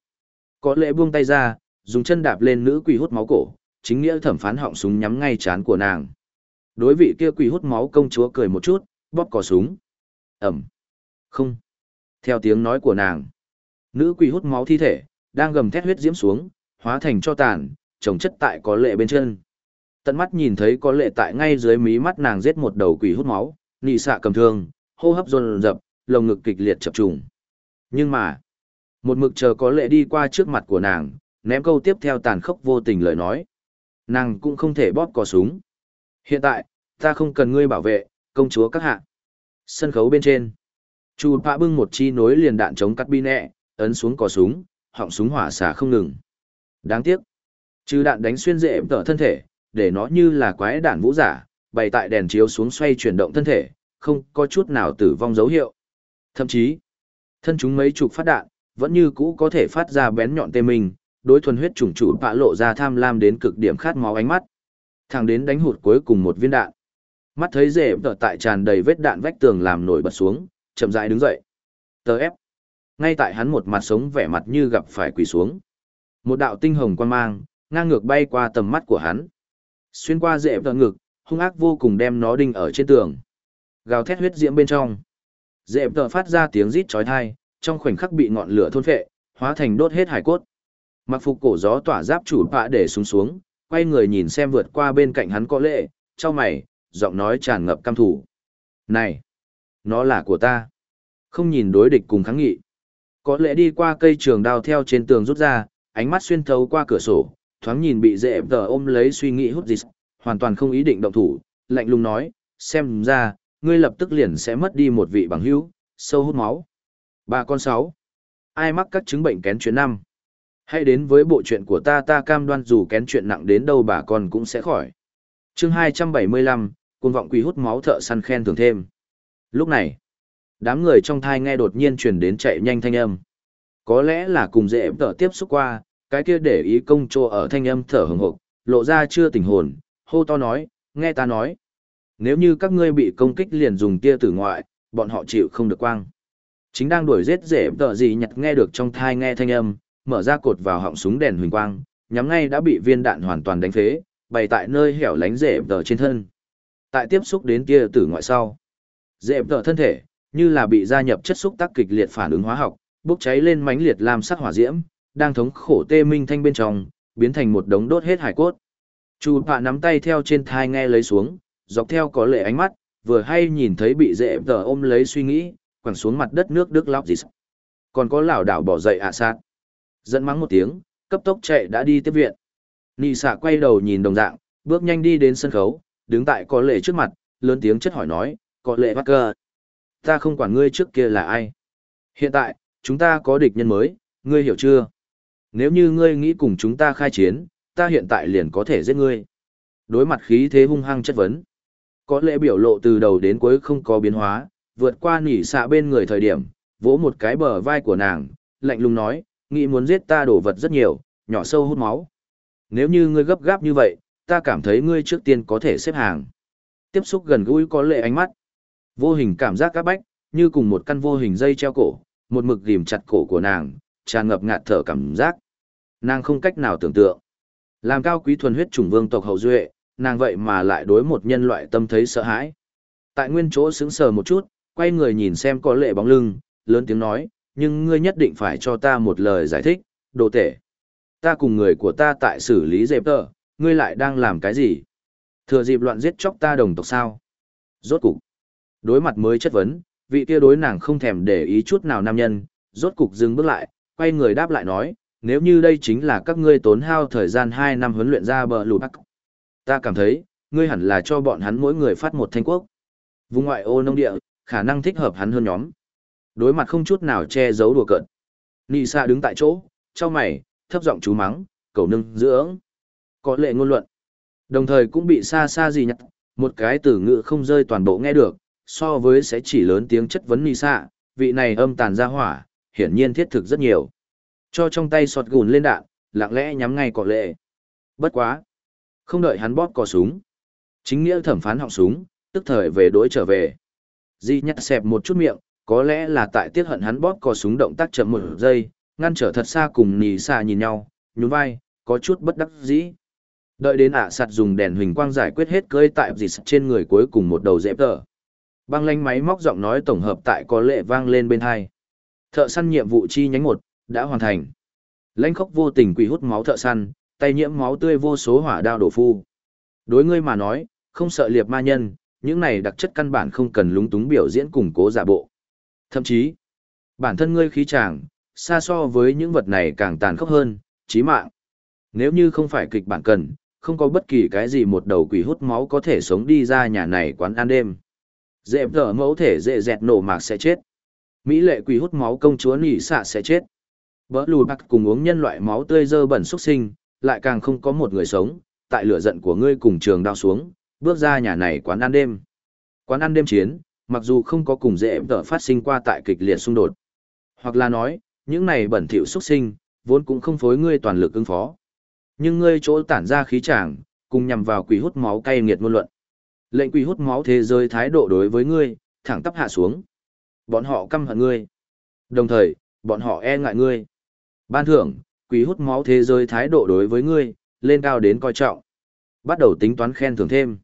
Có lệ buông tay ra, dùng chân đạp lên nữ quỷ hút máu cổ, chính nghĩa thẩm phán họng súng nhắm ngay chán của nàng. Đối vị kia quỷ hút máu công chúa cười một chút, bóp cò súng. Ẩm. Không. Theo tiếng nói của nàng, nữ quỷ hút máu thi thể, đang gầm thét huyết diễm xuống, hóa thành cho tàn, trồng chất tại có lệ bên chân. Tận mắt nhìn thấy có lệ tại ngay dưới mí mắt nàng giết một đầu quỷ hút máu, nị xạ cầm thương, hô hấp dồn dập, lồng ngực kịch liệt chập trùng. Nhưng mà, một mực chờ có lệ đi qua trước mặt của nàng, ném câu tiếp theo tàn khốc vô tình lời nói. Nàng cũng không thể bóp cò súng. Hiện tại, ta không cần ngươi bảo vệ, công chúa các hạ. Sân khấu bên trên. Chu Pạ bưng một chi nối liền đạn chống cắt bi nẹ, ấn xuống cò súng, họng súng hỏa xả không ngừng. Đáng tiếc. Trừ đạn đánh xuyên dễ tở thân thể, để nó như là quái đạn vũ giả, bày tại đèn chiếu xuống xoay chuyển động thân thể, không có chút nào tử vong dấu hiệu. Thậm chí, thân chúng mấy chục phát đạn, vẫn như cũ có thể phát ra bén nhọn tê mình, đối thuần huyết trùng chủ bạ lộ ra tham lam đến cực điểm khát máu ánh mắt. Thẳng đến đánh hụt cuối cùng một viên đạn. Mắt thấy dễ tở tại tràn đầy vết đạn vách tường làm nổi bật xuống, chậm rãi đứng dậy. Tờ ép. Ngay tại hắn một mặt sống vẻ mặt như gặp phải quỳ xuống. Một đạo tinh hồng quan mang, ngang ngược bay qua tầm mắt của hắn. Xuyên qua rễ vợ ngực, hung ác vô cùng đem nó đinh ở trên tường. Gào thét huyết diễm bên trong. Rễ vợ phát ra tiếng rít chói tai, trong khoảnh khắc bị ngọn lửa thôn phệ, hóa thành đốt hết hải cốt. Mặc phục cổ gió tỏa giáp chủ bạ để xuống xuống, quay người nhìn xem vượt qua bên cạnh hắn có lệ, cho mày, giọng nói tràn ngập căm thủ. Này, nó là của ta. Không nhìn đối địch cùng kháng nghị. Có lẽ đi qua cây trường đao theo trên tường rút ra, ánh mắt xuyên thấu qua cửa sổ, thoáng nhìn bị dễ tờ ôm lấy suy nghĩ hút dịch, hoàn toàn không ý định động thủ, lạnh lùng nói, xem ra, ngươi lập tức liền sẽ mất đi một vị bằng hữu, sâu hút máu. Bà con sáu, ai mắc các chứng bệnh kén chuyện năm? Hãy đến với bộ chuyện của ta ta cam đoan dù kén chuyện nặng đến đâu bà con cũng sẽ khỏi. chương 275, cuồng vọng quỷ hút máu thợ săn khen thưởng thêm. Lúc này, đám người trong thai nghe đột nhiên truyền đến chạy nhanh thanh âm. Có lẽ là cùng dễ tở tiếp xúc qua, cái kia để ý công trô ở thanh âm thở hừng hộp, lộ ra chưa tỉnh hồn, hô to nói, nghe ta nói. Nếu như các ngươi bị công kích liền dùng tia tử ngoại, bọn họ chịu không được quang. Chính đang đuổi giết rể tợ gì nhặt nghe được trong thai nghe thanh âm, mở ra cột vào họng súng đèn huỳnh quang, nhắm ngay đã bị viên đạn hoàn toàn đánh phế, bày tại nơi hẻo lánh rể tợ trên thân. Tại tiếp xúc đến tia tử ngoại sau, rể tợ thân thể, như là bị gia nhập chất xúc tác kịch liệt phản ứng hóa học, bốc cháy lên mãnh liệt lam sắc hỏa diễm, đang thống khổ tê minh thanh bên trong, biến thành một đống đốt hết hải cốt. Chu Pạ nắm tay theo trên thai nghe lấy xuống, dọc theo có lệ ánh mắt, vừa hay nhìn thấy bị dễ tờ ôm lấy suy nghĩ, quẳng xuống mặt đất nước Đức lóc gì Còn có lão đảo bỏ dậy ạ à sát. Dẫn mắng một tiếng, cấp tốc chạy đã đi tiếp viện. Nị xạ quay đầu nhìn đồng dạng, bước nhanh đi đến sân khấu, đứng tại có lệ trước mặt, lớn tiếng chất hỏi nói, có lệ bắt cơ. Ta không quản ngươi trước kia là ai. Hiện tại, chúng ta có địch nhân mới, ngươi hiểu chưa? Nếu như ngươi nghĩ cùng chúng ta khai chiến, ta hiện tại liền có thể giết ngươi. Đối mặt khí thế hung hăng chất vấn. Có lẽ biểu lộ từ đầu đến cuối không có biến hóa, vượt qua nỉ xạ bên người thời điểm, vỗ một cái bờ vai của nàng, lạnh lùng nói, nghĩ muốn giết ta đổ vật rất nhiều, nhỏ sâu hút máu. Nếu như ngươi gấp gáp như vậy, ta cảm thấy ngươi trước tiên có thể xếp hàng. Tiếp xúc gần gũi có lệ ánh mắt. Vô hình cảm giác các bách, như cùng một căn vô hình dây treo cổ, một mực ghim chặt cổ của nàng, tràn ngập ngạt thở cảm giác. Nàng không cách nào tưởng tượng. Làm cao quý thuần huyết chủng vương tộc hậu duệ, nàng vậy mà lại đối một nhân loại tâm thấy sợ hãi. Tại nguyên chỗ sững sờ một chút, quay người nhìn xem có lệ bóng lưng, lớn tiếng nói, nhưng ngươi nhất định phải cho ta một lời giải thích, đồ tể. Ta cùng người của ta tại xử lý dẹp tờ, ngươi lại đang làm cái gì? Thừa dịp loạn giết chóc ta đồng tộc sao? Rốt cục. Đối mặt mới chất vấn, vị kia đối nàng không thèm để ý chút nào nam nhân, rốt cục dừng bước lại, quay người đáp lại nói, nếu như đây chính là các ngươi tốn hao thời gian 2 năm huấn luyện ra bờ lụt bắc. Ta cảm thấy, ngươi hẳn là cho bọn hắn mỗi người phát một thanh quốc. Vùng ngoại ô nông địa, khả năng thích hợp hắn hơn nhóm. Đối mặt không chút nào che giấu đùa cợt. Nị xa đứng tại chỗ, trong mày, thấp giọng chú mắng, cầu nâng dưỡng. Có lệ ngôn luận. Đồng thời cũng bị xa xa gì nhặt, một cái từ ngữ không rơi toàn bộ nghe được, so với sẽ chỉ lớn tiếng chất vấn Nị vị này âm tàn ra hỏa, hiển nhiên thiết thực rất nhiều. Cho trong tay sọt gùn lên đạn, lặng lẽ nhắm ngay cọ lệ. Bất quá. Không đợi hắn bóp cò súng. Chính nghĩa thẩm phán họng súng, tức thời về đối trở về. Di nhặt xẹp một chút miệng, có lẽ là tại tiết hận hắn bóp cò súng động tác chậm một giây, ngăn trở thật xa cùng nì xa nhìn nhau, nhún vai, có chút bất đắc dĩ. Đợi đến ả sạt dùng đèn huỳnh quang giải quyết hết cơi tại dì trên người cuối cùng một đầu dẹp tờ. Băng lanh máy móc giọng nói tổng hợp tại có lệ vang lên bên hai. Thợ săn nhiệm vụ chi nhánh một đã hoàn thành. Lãnh khốc vô tình quỷ hút máu thợ săn, tay nhiễm máu tươi vô số hỏa đao đổ phu. Đối ngươi mà nói, không sợ liệp ma nhân, những này đặc chất căn bản không cần lúng túng biểu diễn củng cố giả bộ. Thậm chí, bản thân ngươi khí chàng, xa so với những vật này càng tàn khốc hơn, chí mạng. Nếu như không phải kịch bản cần, không có bất kỳ cái gì một đầu quỷ hút máu có thể sống đi ra nhà này quán ăn đêm. Dễ thở mẫu thể dễ dẹt nổ mạc sẽ chết. Mỹ lệ quỷ hút máu công chúa nỉ xạ sẽ chết. vỡ lùi bạc cùng uống nhân loại máu tươi dơ bẩn xuất sinh, lại càng không có một người sống, tại lửa giận của ngươi cùng trường đao xuống, bước ra nhà này quán ăn đêm. Quán ăn đêm chiến, mặc dù không có cùng dễ tở phát sinh qua tại kịch liệt xung đột. Hoặc là nói, những này bẩn thỉu xuất sinh, vốn cũng không phối ngươi toàn lực ứng phó. Nhưng ngươi chỗ tản ra khí tràng, cùng nhằm vào quỷ hút máu cay nghiệt ngôn luận. Lệnh quỷ hút máu thế giới thái độ đối với ngươi, thẳng tắp hạ xuống. Bọn họ căm hận ngươi. Đồng thời, bọn họ e ngại ngươi. Ban thưởng, quỷ hút máu thế giới thái độ đối với ngươi, lên cao đến coi trọng. Bắt đầu tính toán khen thưởng thêm.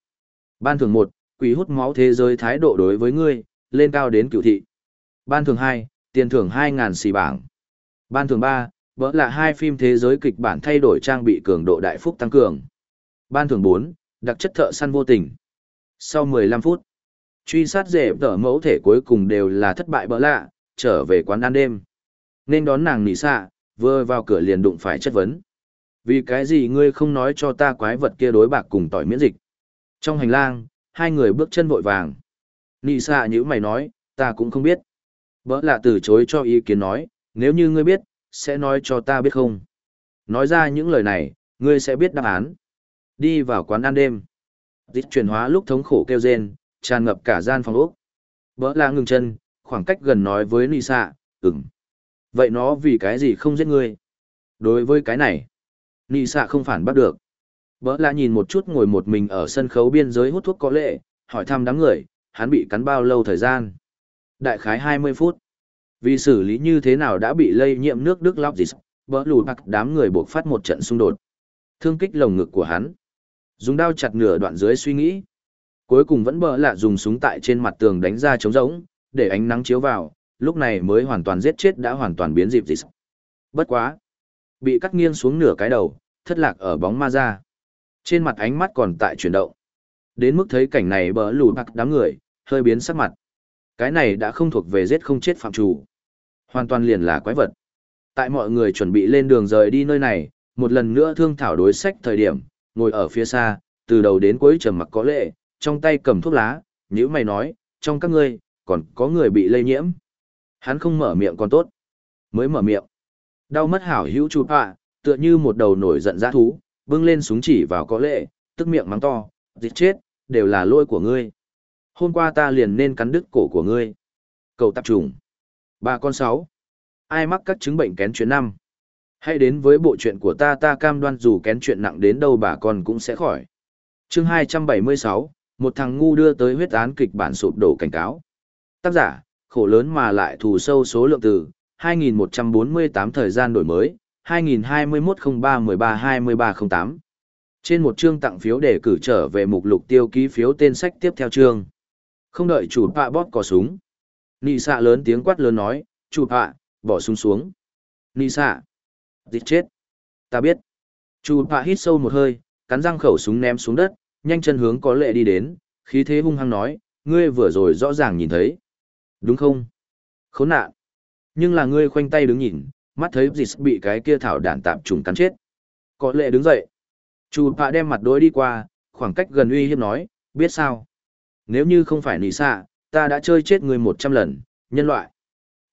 Ban thưởng một, quỷ hút máu thế giới thái độ đối với ngươi, lên cao đến cựu thị. Ban thưởng hai, tiền thưởng hai ngàn xì bảng. Ban thưởng ba, vỡ là hai phim thế giới kịch bản thay đổi trang bị cường độ đại phúc tăng cường. Ban thưởng bốn, đặc chất thợ săn vô tình. Sau mười lăm phút, truy sát dễ tở mẫu thể cuối cùng đều là thất bại bỡ lạ, trở về quán ăn đêm. Nên đón nàng nỉ xạ, vừa vào cửa liền đụng phải chất vấn. Vì cái gì ngươi không nói cho ta quái vật kia đối bạc cùng tỏi miễn dịch? Trong hành lang, hai người bước chân vội vàng. Nị xạ như mày nói, ta cũng không biết. Bỡ lạ từ chối cho ý kiến nói, nếu như ngươi biết, sẽ nói cho ta biết không. Nói ra những lời này, ngươi sẽ biết đáp án. Đi vào quán ăn đêm. Dịch chuyển hóa lúc thống khổ kêu rên, tràn ngập cả gian phòng ốc. Bỡ là ngừng chân, khoảng cách gần nói với Nị xạ, ừm. Vậy nó vì cái gì không giết ngươi? Đối với cái này, Nị không phản bắt được. Bỡ là nhìn một chút ngồi một mình ở sân khấu biên giới hút thuốc có lệ, hỏi thăm đám người, hắn bị cắn bao lâu thời gian. Đại khái 20 phút. Vì xử lý như thế nào đã bị lây nhiễm nước Đức lóc gì bỡ lùi bạc đám người buộc phát một trận xung đột. Thương kích lồng ngực của hắn. Dùng đao chặt nửa đoạn dưới suy nghĩ. Cuối cùng vẫn bỡ lạ dùng súng tại trên mặt tường đánh ra trống rỗng, để ánh nắng chiếu vào, lúc này mới hoàn toàn giết chết đã hoàn toàn biến dịp gì Bất quá. Bị cắt nghiêng xuống nửa cái đầu, thất lạc ở bóng ma ra. Trên mặt ánh mắt còn tại chuyển động. Đến mức thấy cảnh này bỡ lù bạc đám người, hơi biến sắc mặt. Cái này đã không thuộc về giết không chết phạm chủ. Hoàn toàn liền là quái vật. Tại mọi người chuẩn bị lên đường rời đi nơi này, một lần nữa thương thảo đối sách thời điểm, ngồi ở phía xa, từ đầu đến cuối trầm mặc có lệ, trong tay cầm thuốc lá, nếu mày nói, trong các ngươi, còn có người bị lây nhiễm. Hắn không mở miệng còn tốt. Mới mở miệng. Đau mất hảo hữu chụp ạ, tựa như một đầu nổi giận dã thú, bưng lên súng chỉ vào có lệ, tức miệng mắng to, dịch chết, đều là lỗi của ngươi. Hôm qua ta liền nên cắn đứt cổ của ngươi. Cầu tạp trùng. Ba con sáu. Ai mắc các chứng bệnh kén chuyện năm. Hãy đến với bộ chuyện của ta ta cam đoan dù kén chuyện nặng đến đâu bà con cũng sẽ khỏi. chương 276, một thằng ngu đưa tới huyết án kịch bản sụp đổ cảnh cáo. Tác giả, Khổ lớn mà lại thù sâu số lượng từ, 2148 thời gian đổi mới, 2021-03-13-2308. Trên một chương tặng phiếu để cử trở về mục lục tiêu ký phiếu tên sách tiếp theo chương. Không đợi chủ pạ bóp cò súng. Nị xạ lớn tiếng quát lớn nói, chủ pạ, bỏ súng xuống. Nị xạ. Dịch chết. Ta biết. Chủ pạ hít sâu một hơi, cắn răng khẩu súng ném xuống đất, nhanh chân hướng có lệ đi đến, khí thế hung hăng nói, ngươi vừa rồi rõ ràng nhìn thấy. Đúng không? Khốn nạn. Nhưng là ngươi khoanh tay đứng nhìn, mắt thấy dịt bị cái kia thảo đản tạm trùng cắn chết. Có lệ đứng dậy. Chủ bạ đem mặt đối đi qua, khoảng cách gần uy hiếp nói, biết sao? Nếu như không phải nỉ xạ, ta đã chơi chết ngươi một trăm lần, nhân loại.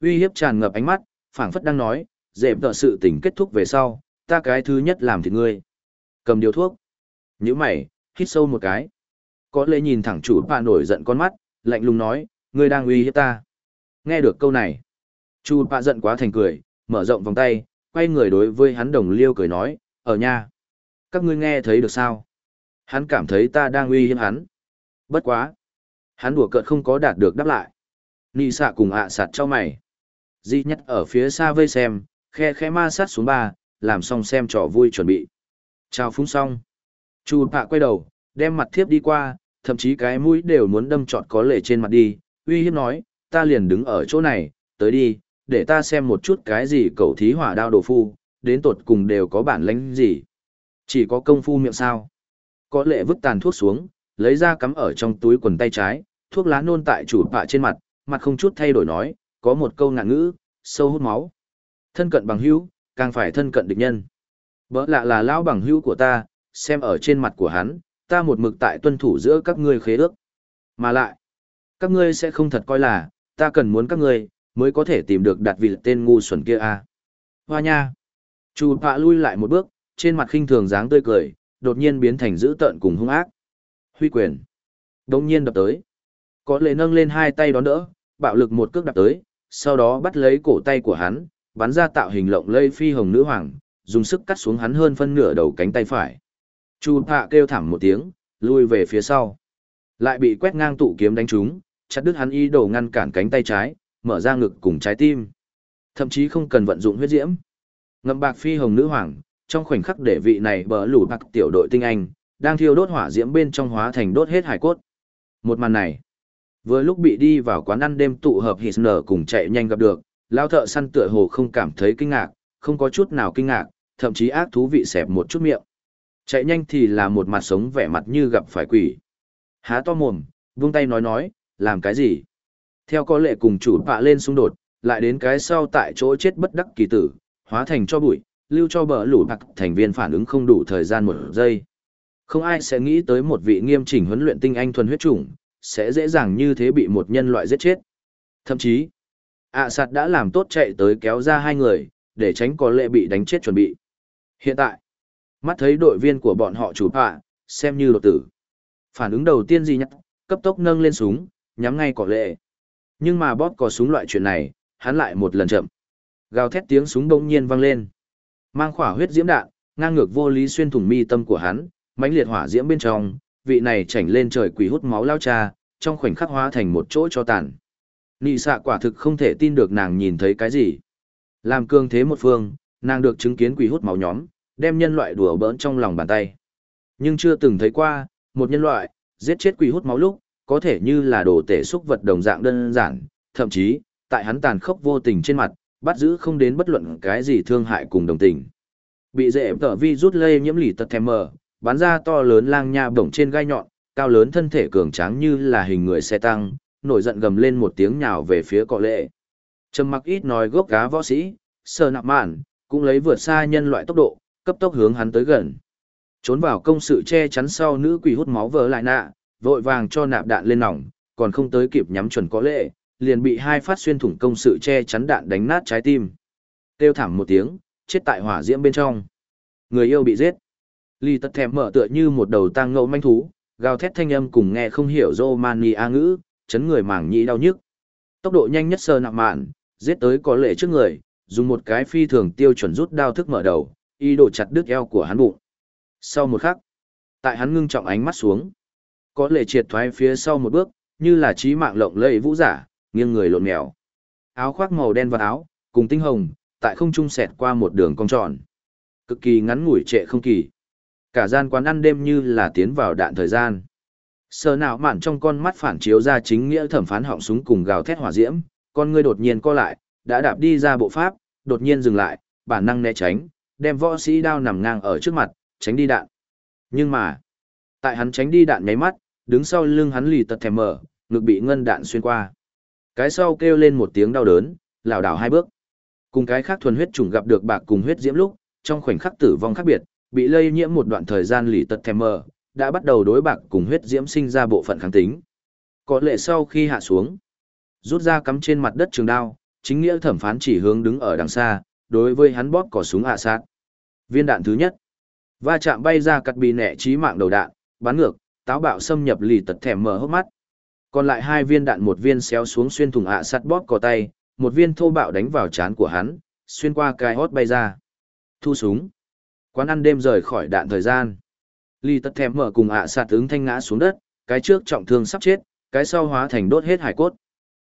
Uy hiếp tràn ngập ánh mắt, phảng phất đang nói, dẹp tợ sự tình kết thúc về sau, ta cái thứ nhất làm thì ngươi. Cầm điều thuốc. Những mày, hít sâu một cái. Có lẽ nhìn thẳng chủ bà nổi giận con mắt, lạnh lùng nói, ngươi đang uy hiếp ta. Nghe được câu này. chủ bà giận quá thành cười, mở rộng vòng tay, quay người đối với hắn đồng liêu cười nói, ở nhà. Các ngươi nghe thấy được sao? Hắn cảm thấy ta đang uy hiếp hắn. Bất quá. Hắn đùa cợt không có đạt được đáp lại. Nị xạ cùng ạ sạt cho mày. Di nhất ở phía xa vây xem, khe khe ma sát xuống ba, làm xong xem trò vui chuẩn bị. Chào phúng xong. Chu Pạ quay đầu, đem mặt thiếp đi qua, thậm chí cái mũi đều muốn đâm trọt có lệ trên mặt đi, uy hiếp nói, ta liền đứng ở chỗ này, tới đi, để ta xem một chút cái gì cậu thí hỏa đao đồ phu, đến tột cùng đều có bản lãnh gì. Chỉ có công phu miệng sao. Có lệ vứt tàn thuốc xuống, lấy ra cắm ở trong túi quần tay trái, thuốc lá nôn tại chủ Pạ trên mặt, mặt không chút thay đổi nói, có một câu ngạn ngữ, sâu hút máu. Thân cận bằng hữu, càng phải thân cận địch nhân. Bỡ lạ là lão bằng hữu của ta, xem ở trên mặt của hắn, ta một mực tại tuân thủ giữa các ngươi khế ước. Mà lại, các ngươi sẽ không thật coi là, ta cần muốn các ngươi, mới có thể tìm được đặt vị tên ngu xuẩn kia à. Hoa nha! Chu Pạ lui lại một bước, trên mặt khinh thường dáng tươi cười, đột nhiên biến thành dữ tợn cùng hung ác. Huy quyền. Đông nhiên đập tới. Có lệ nâng lên hai tay đón đỡ, bạo lực một cước đập tới, sau đó bắt lấy cổ tay của hắn, bắn ra tạo hình lộng lây phi hồng nữ hoàng, dùng sức cắt xuống hắn hơn phân nửa đầu cánh tay phải. Chu Thạ kêu thảm một tiếng, lui về phía sau. Lại bị quét ngang tụ kiếm đánh trúng, chặt đứt hắn ý đồ ngăn cản cánh tay trái, mở ra ngực cùng trái tim. Thậm chí không cần vận dụng huyết diễm. Ngậm bạc phi hồng nữ hoàng, trong khoảnh khắc để vị này bờ lủ bạc tiểu đội tinh anh, đang thiêu đốt hỏa diễm bên trong hóa thành đốt hết hải cốt. Một màn này, vừa lúc bị đi vào quán ăn đêm tụ hợp Hitler cùng chạy nhanh gặp được, lao thợ săn tựa hồ không cảm thấy kinh ngạc, không có chút nào kinh ngạc, thậm chí ác thú vị xẹp một chút miệng. Chạy nhanh thì là một mặt sống vẻ mặt như gặp phải quỷ. Há to mồm, vung tay nói nói, làm cái gì? Theo có lệ cùng chủ bạ lên xung đột, lại đến cái sau tại chỗ chết bất đắc kỳ tử, hóa thành cho bụi, lưu cho bờ lũ bạc thành viên phản ứng không đủ thời gian một giây. Không ai sẽ nghĩ tới một vị nghiêm chỉnh huấn luyện tinh anh thuần huyết chủng, sẽ dễ dàng như thế bị một nhân loại giết chết. Thậm chí, ạ à sạt đã làm tốt chạy tới kéo ra hai người, để tránh có lệ bị đánh chết chuẩn bị. Hiện tại, mắt thấy đội viên của bọn họ chủ tọa, xem như đột tử. Phản ứng đầu tiên gì nhất, cấp tốc nâng lên súng, nhắm ngay cỏ lệ. Nhưng mà bóp có súng loại chuyện này, hắn lại một lần chậm. Gào thét tiếng súng đông nhiên vang lên. Mang khỏa huyết diễm đạn, ngang ngược vô lý xuyên thủng mi tâm của hắn, mãnh liệt hỏa diễm bên trong, vị này chảnh lên trời quỷ hút máu lao cha, trong khoảnh khắc hóa thành một chỗ cho tàn. Nị xạ quả thực không thể tin được nàng nhìn thấy cái gì. Làm cương thế một phương, nàng được chứng kiến quỷ hút máu nhóm, đem nhân loại đùa bỡn trong lòng bàn tay. Nhưng chưa từng thấy qua, một nhân loại, giết chết quỷ hút máu lúc, có thể như là đồ tể xúc vật đồng dạng đơn giản, thậm chí, tại hắn tàn khốc vô tình trên mặt, bắt giữ không đến bất luận cái gì thương hại cùng đồng tình. Bị dễ tở vi rút lây nhiễm lì tật thèm mờ, bắn ra to lớn lang nha bổng trên gai nhọn, cao lớn thân thể cường tráng như là hình người xe tăng, nổi giận gầm lên một tiếng nhào về phía cọ lệ. Trầm mặc ít nói gốc cá võ sĩ, sờ nạp mạn, cũng lấy vượt xa nhân loại tốc độ, cấp tốc hướng hắn tới gần. Trốn vào công sự che chắn sau nữ quỷ hút máu vỡ lại nạ, vội vàng cho nạp đạn lên nòng, còn không tới kịp nhắm chuẩn có lệ, liền bị hai phát xuyên thủng công sự che chắn đạn đánh nát trái tim. tiêu thảm một tiếng, chết tại hỏa diễm bên trong. Người yêu bị giết. Ly tật thèm mở tựa như một đầu tang ngẫu manh thú, gào thét thanh âm cùng nghe không hiểu Romania A ngữ, chấn người mảng nhĩ đau nhức. Tốc độ nhanh nhất sơ nặng mạn, giết tới có lệ trước người, dùng một cái phi thường tiêu chuẩn rút đao thức mở đầu, ý đồ chặt đứt eo của hắn bụng. Sau một khắc, tại hắn ngưng trọng ánh mắt xuống, có lệ triệt thoái phía sau một bước, như là trí mạng lộng lẫy vũ giả, nghiêng người lộn mèo. Áo khoác màu đen và áo, cùng tinh hồng, tại không trung xẹt qua một đường cong tròn. Cực kỳ ngắn ngủi trệ không kỳ. Cả gian quán ăn đêm như là tiến vào đạn thời gian. Sờ nào mạn trong con mắt phản chiếu ra chính nghĩa thẩm phán họng súng cùng gào thét hỏa diễm, con ngươi đột nhiên co lại, đã đạp đi ra bộ pháp, đột nhiên dừng lại, bản năng né tránh, đem võ sĩ đao nằm ngang ở trước mặt, tránh đi đạn. Nhưng mà, tại hắn tránh đi đạn nháy mắt, đứng sau lưng hắn lì tật thèm mở, ngực bị ngân đạn xuyên qua. Cái sau kêu lên một tiếng đau đớn, lảo đảo hai bước. Cùng cái khác thuần huyết trùng gặp được bạc cùng huyết diễm lúc, trong khoảnh khắc tử vong khác biệt, bị lây nhiễm một đoạn thời gian lì tật thèm mở, đã bắt đầu đối bạc cùng huyết diễm sinh ra bộ phận kháng tính. Có lệ sau khi hạ xuống, rút ra cắm trên mặt đất trường đao, chính nghĩa thẩm phán chỉ hướng đứng ở đằng xa, đối với hắn bóp cỏ súng hạ sát. Viên đạn thứ nhất, va chạm bay ra cắt bị nẹ trí mạng đầu đạn, bắn ngược, táo bạo xâm nhập lì tật thèm mở hốc mắt. Còn lại hai viên đạn một viên xéo xuống xuyên thủng ạ sắt bóp cò tay, một viên thô bạo đánh vào trán của hắn, xuyên qua cái hót bay ra. Thu súng. Quán ăn đêm rời khỏi đạn thời gian. Lì tật thèm mở cùng ạ sạt ứng thanh ngã xuống đất, cái trước trọng thương sắp chết, cái sau hóa thành đốt hết hải cốt.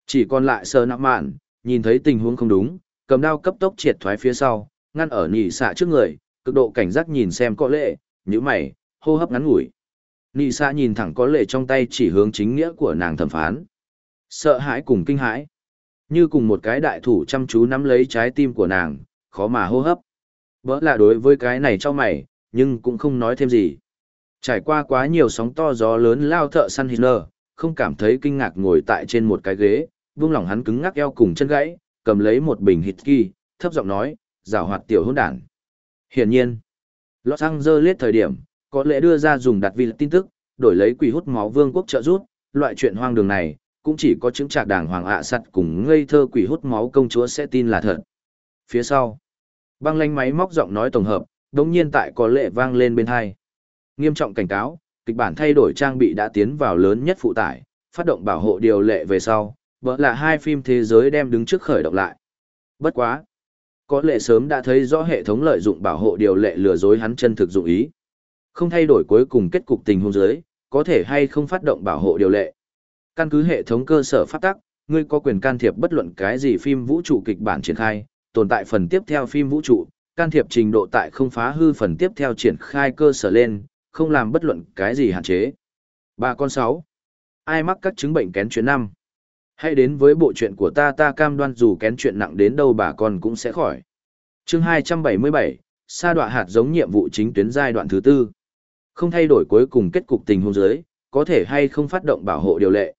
Chỉ còn lại sờ nặng mạn, nhìn thấy tình huống không đúng, cầm đao cấp tốc triệt thoái phía sau, ngăn ở nhị xạ trước người, cực độ cảnh giác nhìn xem có lệ, nhữ mày, hô hấp ngắn ngủi. nị xạ nhìn thẳng có lệ trong tay chỉ hướng chính nghĩa của nàng thẩm phán. Sợ hãi cùng kinh hãi. Như cùng một cái đại thủ chăm chú nắm lấy trái tim của nàng, khó mà hô hấp. Bỡ là đối với cái này cho mày, nhưng cũng không nói thêm gì. Trải qua quá nhiều sóng to gió lớn lao thợ săn Hitler, không cảm thấy kinh ngạc ngồi tại trên một cái ghế, buông lỏng hắn cứng ngắc eo cùng chân gãy, cầm lấy một bình hít kỳ, thấp giọng nói, giảo hoạt tiểu hôn đản. Hiển nhiên, Los Angeles thời điểm, có lẽ đưa ra dùng đặt vì tin tức, đổi lấy quỷ hút máu vương quốc trợ rút, loại chuyện hoang đường này, cũng chỉ có chứng trạc đảng hoàng ạ sắt cùng ngây thơ quỷ hút máu công chúa sẽ tin là thật. Phía sau, băng lanh máy móc giọng nói tổng hợp, đống nhiên tại có lệ vang lên bên hai. Nghiêm trọng cảnh cáo, kịch bản thay đổi trang bị đã tiến vào lớn nhất phụ tải, phát động bảo hộ điều lệ về sau, vợ là hai phim thế giới đem đứng trước khởi động lại. Bất quá. Có lệ sớm đã thấy rõ hệ thống lợi dụng bảo hộ điều lệ lừa dối hắn chân thực dụng ý. Không thay đổi cuối cùng kết cục tình huống dưới có thể hay không phát động bảo hộ điều lệ. Căn cứ hệ thống cơ sở phát tắc, ngươi có quyền can thiệp bất luận cái gì phim vũ trụ kịch bản triển khai, tồn tại phần tiếp theo phim vũ trụ, can thiệp trình độ tại không phá hư phần tiếp theo triển khai cơ sở lên, không làm bất luận cái gì hạn chế. Ba con sáu. Ai mắc các chứng bệnh kén chuyến năm? Hãy đến với bộ chuyện của ta ta cam đoan dù kén chuyện nặng đến đâu bà con cũng sẽ khỏi. chương 277, sa đoạn hạt giống nhiệm vụ chính tuyến giai đoạn thứ tư. Không thay đổi cuối cùng kết cục tình huống giới, có thể hay không phát động bảo hộ điều lệ.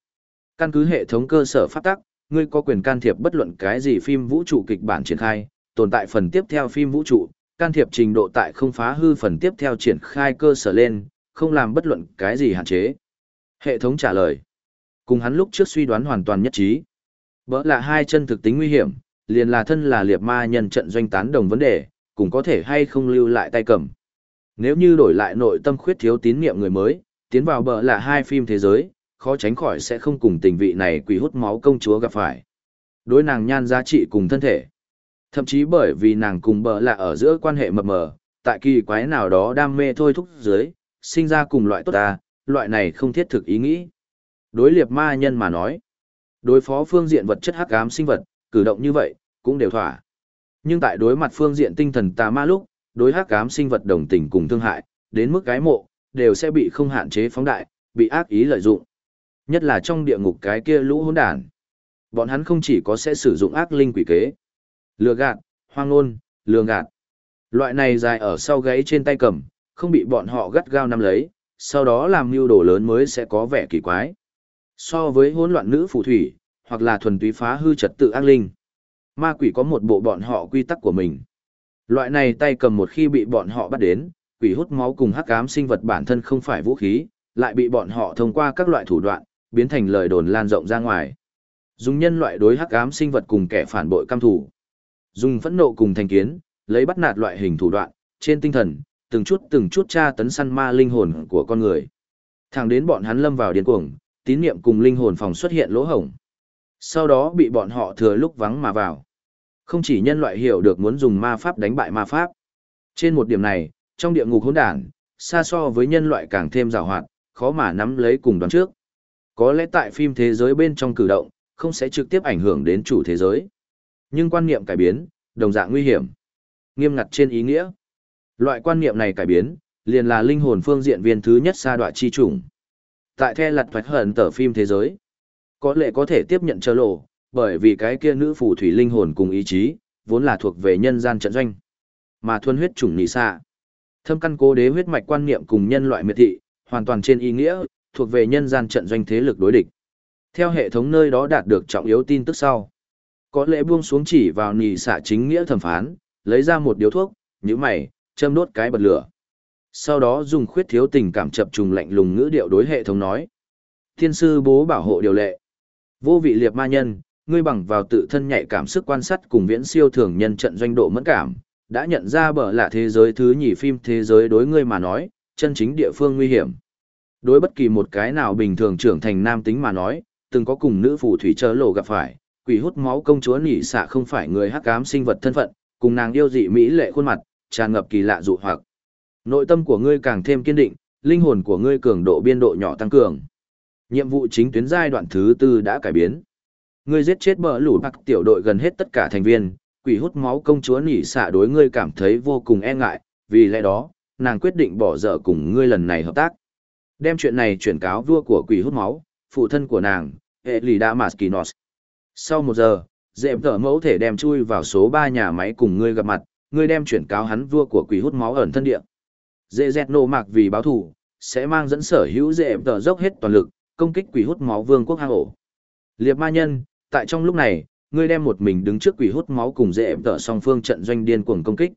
Căn cứ hệ thống cơ sở phát tắc, ngươi có quyền can thiệp bất luận cái gì phim vũ trụ kịch bản triển khai, tồn tại phần tiếp theo phim vũ trụ, can thiệp trình độ tại không phá hư phần tiếp theo triển khai cơ sở lên, không làm bất luận cái gì hạn chế. Hệ thống trả lời. Cùng hắn lúc trước suy đoán hoàn toàn nhất trí. Bỡ là hai chân thực tính nguy hiểm, liền là thân là liệt ma nhân trận doanh tán đồng vấn đề, cùng có thể hay không lưu lại tay cầm. Nếu như đổi lại nội tâm khuyết thiếu tín niệm người mới, tiến vào bỡ là hai phim thế giới, khó tránh khỏi sẽ không cùng tình vị này quỷ hút máu công chúa gặp phải. Đối nàng nhan giá trị cùng thân thể. Thậm chí bởi vì nàng cùng bỡ là ở giữa quan hệ mập mờ, tại kỳ quái nào đó đam mê thôi thúc dưới, sinh ra cùng loại tốt ta, loại này không thiết thực ý nghĩ. Đối liệt ma nhân mà nói, đối phó phương diện vật chất hắc ám sinh vật, cử động như vậy, cũng đều thỏa. Nhưng tại đối mặt phương diện tinh thần tà ma lúc, đối hắc ám sinh vật đồng tình cùng thương hại, đến mức cái mộ, đều sẽ bị không hạn chế phóng đại, bị ác ý lợi dụng. Nhất là trong địa ngục cái kia lũ hỗn đản. Bọn hắn không chỉ có sẽ sử dụng ác linh quỷ kế, lừa gạt, hoang ngôn, lừa gạt. Loại này dài ở sau gáy trên tay cầm, không bị bọn họ gắt gao nắm lấy, sau đó làm mưu đồ lớn mới sẽ có vẻ kỳ quái. So với hỗn loạn nữ phù thủy, hoặc là thuần túy phá hư trật tự ác linh. Ma quỷ có một bộ bọn họ quy tắc của mình. Loại này tay cầm một khi bị bọn họ bắt đến, quỷ hút máu cùng hắc ám sinh vật bản thân không phải vũ khí, lại bị bọn họ thông qua các loại thủ đoạn, biến thành lời đồn lan rộng ra ngoài. Dùng nhân loại đối hắc ám sinh vật cùng kẻ phản bội cam thủ. Dùng phẫn nộ cùng thành kiến, lấy bắt nạt loại hình thủ đoạn, trên tinh thần, từng chút từng chút tra tấn săn ma linh hồn của con người. Thẳng đến bọn hắn lâm vào điên cuồng, tín niệm cùng linh hồn phòng xuất hiện lỗ hổng. Sau đó bị bọn họ thừa lúc vắng mà vào. Không chỉ nhân loại hiểu được muốn dùng ma pháp đánh bại ma pháp. Trên một điểm này, trong địa ngục hỗn đản, xa so với nhân loại càng thêm rào hoạt, khó mà nắm lấy cùng đoán trước. Có lẽ tại phim thế giới bên trong cử động, không sẽ trực tiếp ảnh hưởng đến chủ thế giới. Nhưng quan niệm cải biến, đồng dạng nguy hiểm. Nghiêm ngặt trên ý nghĩa. Loại quan niệm này cải biến, liền là linh hồn phương diện viên thứ nhất sa đoạn chi chủng. Tại the lặt thoạch hận tờ phim thế giới, có lẽ có thể tiếp nhận chờ lộ, bởi vì cái kia nữ phù thủy linh hồn cùng ý chí, vốn là thuộc về nhân gian trận doanh. Mà thuần huyết chủng nị xạ Thâm căn cố đế huyết mạch quan niệm cùng nhân loại miệt thị, hoàn toàn trên ý nghĩa, thuộc về nhân gian trận doanh thế lực đối địch. Theo hệ thống nơi đó đạt được trọng yếu tin tức sau. Có lẽ buông xuống chỉ vào nị xạ chính nghĩa thẩm phán, lấy ra một điếu thuốc, như mày, châm đốt cái bật lửa. Sau đó dùng khuyết thiếu tình cảm chập trùng lạnh lùng ngữ điệu đối hệ thống nói. Thiên sư bố bảo hộ điều lệ. Vô vị liệt ma nhân, ngươi bằng vào tự thân nhạy cảm sức quan sát cùng viễn siêu thường nhân trận doanh độ mẫn cảm, đã nhận ra bở là thế giới thứ nhì phim thế giới đối ngươi mà nói, chân chính địa phương nguy hiểm. Đối bất kỳ một cái nào bình thường trưởng thành nam tính mà nói, từng có cùng nữ phù thủy chớ lộ gặp phải, quỷ hút máu công chúa nỉ xạ không phải người hắc ám sinh vật thân phận, cùng nàng yêu dị mỹ lệ khuôn mặt, tràn ngập kỳ lạ dụ hoặc. Nội tâm của ngươi càng thêm kiên định, linh hồn của ngươi cường độ biên độ nhỏ tăng cường. Nhiệm vụ chính tuyến giai đoạn thứ tư đã cải biến. Ngươi giết chết bờ lũ bạc tiểu đội gần hết tất cả thành viên, quỷ hút máu công chúa nỉ xạ đối ngươi cảm thấy vô cùng e ngại, vì lẽ đó, nàng quyết định bỏ dở cùng ngươi lần này hợp tác. Đem chuyện này chuyển cáo vua của quỷ hút máu, phụ thân của nàng, hệ lì đã mà kỳ Maskinos. Sau một giờ, dệm tở mẫu thể đem chui vào số 3 nhà máy cùng ngươi gặp mặt, ngươi đem chuyển cáo hắn vua của quỷ hút máu ẩn thân địa. Dễ dẹt nổ mạc vì báo thù, sẽ mang dẫn sở hữu dễ tờ dốc hết toàn lực, công kích quỷ hút máu vương quốc hang ổ. Liệp ma nhân, tại trong lúc này, ngươi đem một mình đứng trước quỷ hút máu cùng dễ tờ song phương trận doanh điên cuồng công kích.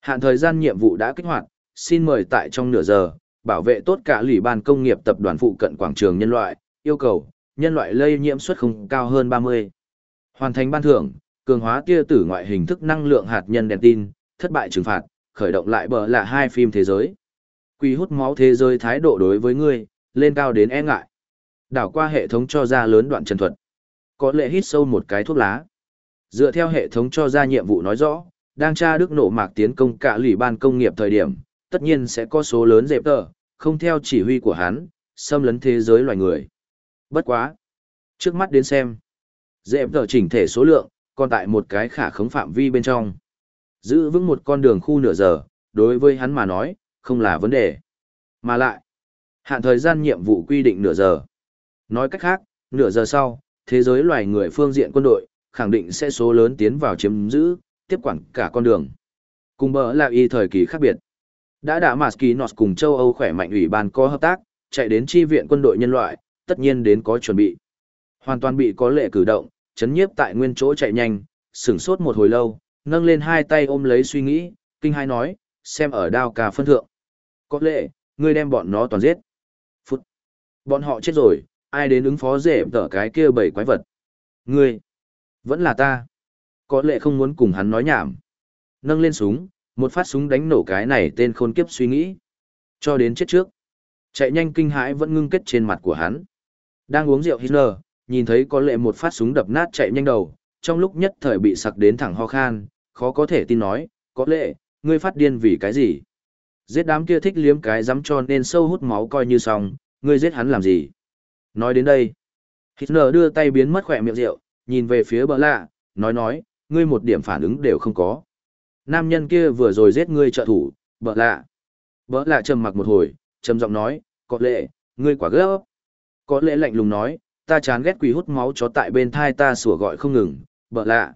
Hạn thời gian nhiệm vụ đã kích hoạt, xin mời tại trong nửa giờ, bảo vệ tốt cả lủy ban công nghiệp tập đoàn phụ cận quảng trường nhân loại, yêu cầu, nhân loại lây nhiễm suất không cao hơn 30. Hoàn thành ban thưởng, cường hóa tia tử ngoại hình thức năng lượng hạt nhân đèn tin, thất bại trừng phạt, khởi động lại bờ là hai phim thế giới. Quỷ hút máu thế giới thái độ đối với ngươi, lên cao đến e ngại. Đảo qua hệ thống cho ra lớn đoạn trần thuật. Có lệ hít sâu một cái thuốc lá. Dựa theo hệ thống cho ra nhiệm vụ nói rõ, đang tra đức nổ mạc tiến công cả lủy ban công nghiệp thời điểm, tất nhiên sẽ có số lớn dẹp tờ, không theo chỉ huy của hắn, xâm lấn thế giới loài người. Bất quá. Trước mắt đến xem. Dẹp tờ chỉnh thể số lượng, còn tại một cái khả khống phạm vi bên trong. Giữ vững một con đường khu nửa giờ, đối với hắn mà nói, không là vấn đề. Mà lại, hạn thời gian nhiệm vụ quy định nửa giờ. Nói cách khác, nửa giờ sau, thế giới loài người phương diện quân đội, khẳng định sẽ số lớn tiến vào chiếm giữ, tiếp quản cả con đường. Cùng bờ là y thời kỳ khác biệt. Đã đã mà Skinos cùng châu Âu khỏe mạnh ủy ban có hợp tác, chạy đến chi viện quân đội nhân loại, tất nhiên đến có chuẩn bị. Hoàn toàn bị có lệ cử động, chấn nhiếp tại nguyên chỗ chạy nhanh, sửng sốt một hồi lâu, nâng lên hai tay ôm lấy suy nghĩ, kinh hai nói, xem ở đao cà phân thượng. Có lệ, ngươi đem bọn nó toàn giết. Phút. Bọn họ chết rồi, ai đến ứng phó rể tở cái kia bảy quái vật. Ngươi. Vẫn là ta. Có lệ không muốn cùng hắn nói nhảm. Nâng lên súng, một phát súng đánh nổ cái này tên khôn kiếp suy nghĩ. Cho đến chết trước. Chạy nhanh kinh hãi vẫn ngưng kết trên mặt của hắn. Đang uống rượu Hitler, nhìn thấy có lệ một phát súng đập nát chạy nhanh đầu, trong lúc nhất thời bị sặc đến thẳng ho khan, khó có thể tin nói, có lệ, ngươi phát điên vì cái gì? Giết đám kia thích liếm cái dám cho nên sâu hút máu coi như xong, ngươi giết hắn làm gì? Nói đến đây, Hitler đưa tay biến mất khỏe miệng rượu, nhìn về phía bờ lạ, nói nói, ngươi một điểm phản ứng đều không có. Nam nhân kia vừa rồi giết ngươi trợ thủ, bờ lạ. Bờ lạ trầm mặc một hồi, trầm giọng nói, có lệ, ngươi quả gấp. Có lệ lạnh lùng nói, ta chán ghét quỷ hút máu chó tại bên thai ta sủa gọi không ngừng, bờ lạ.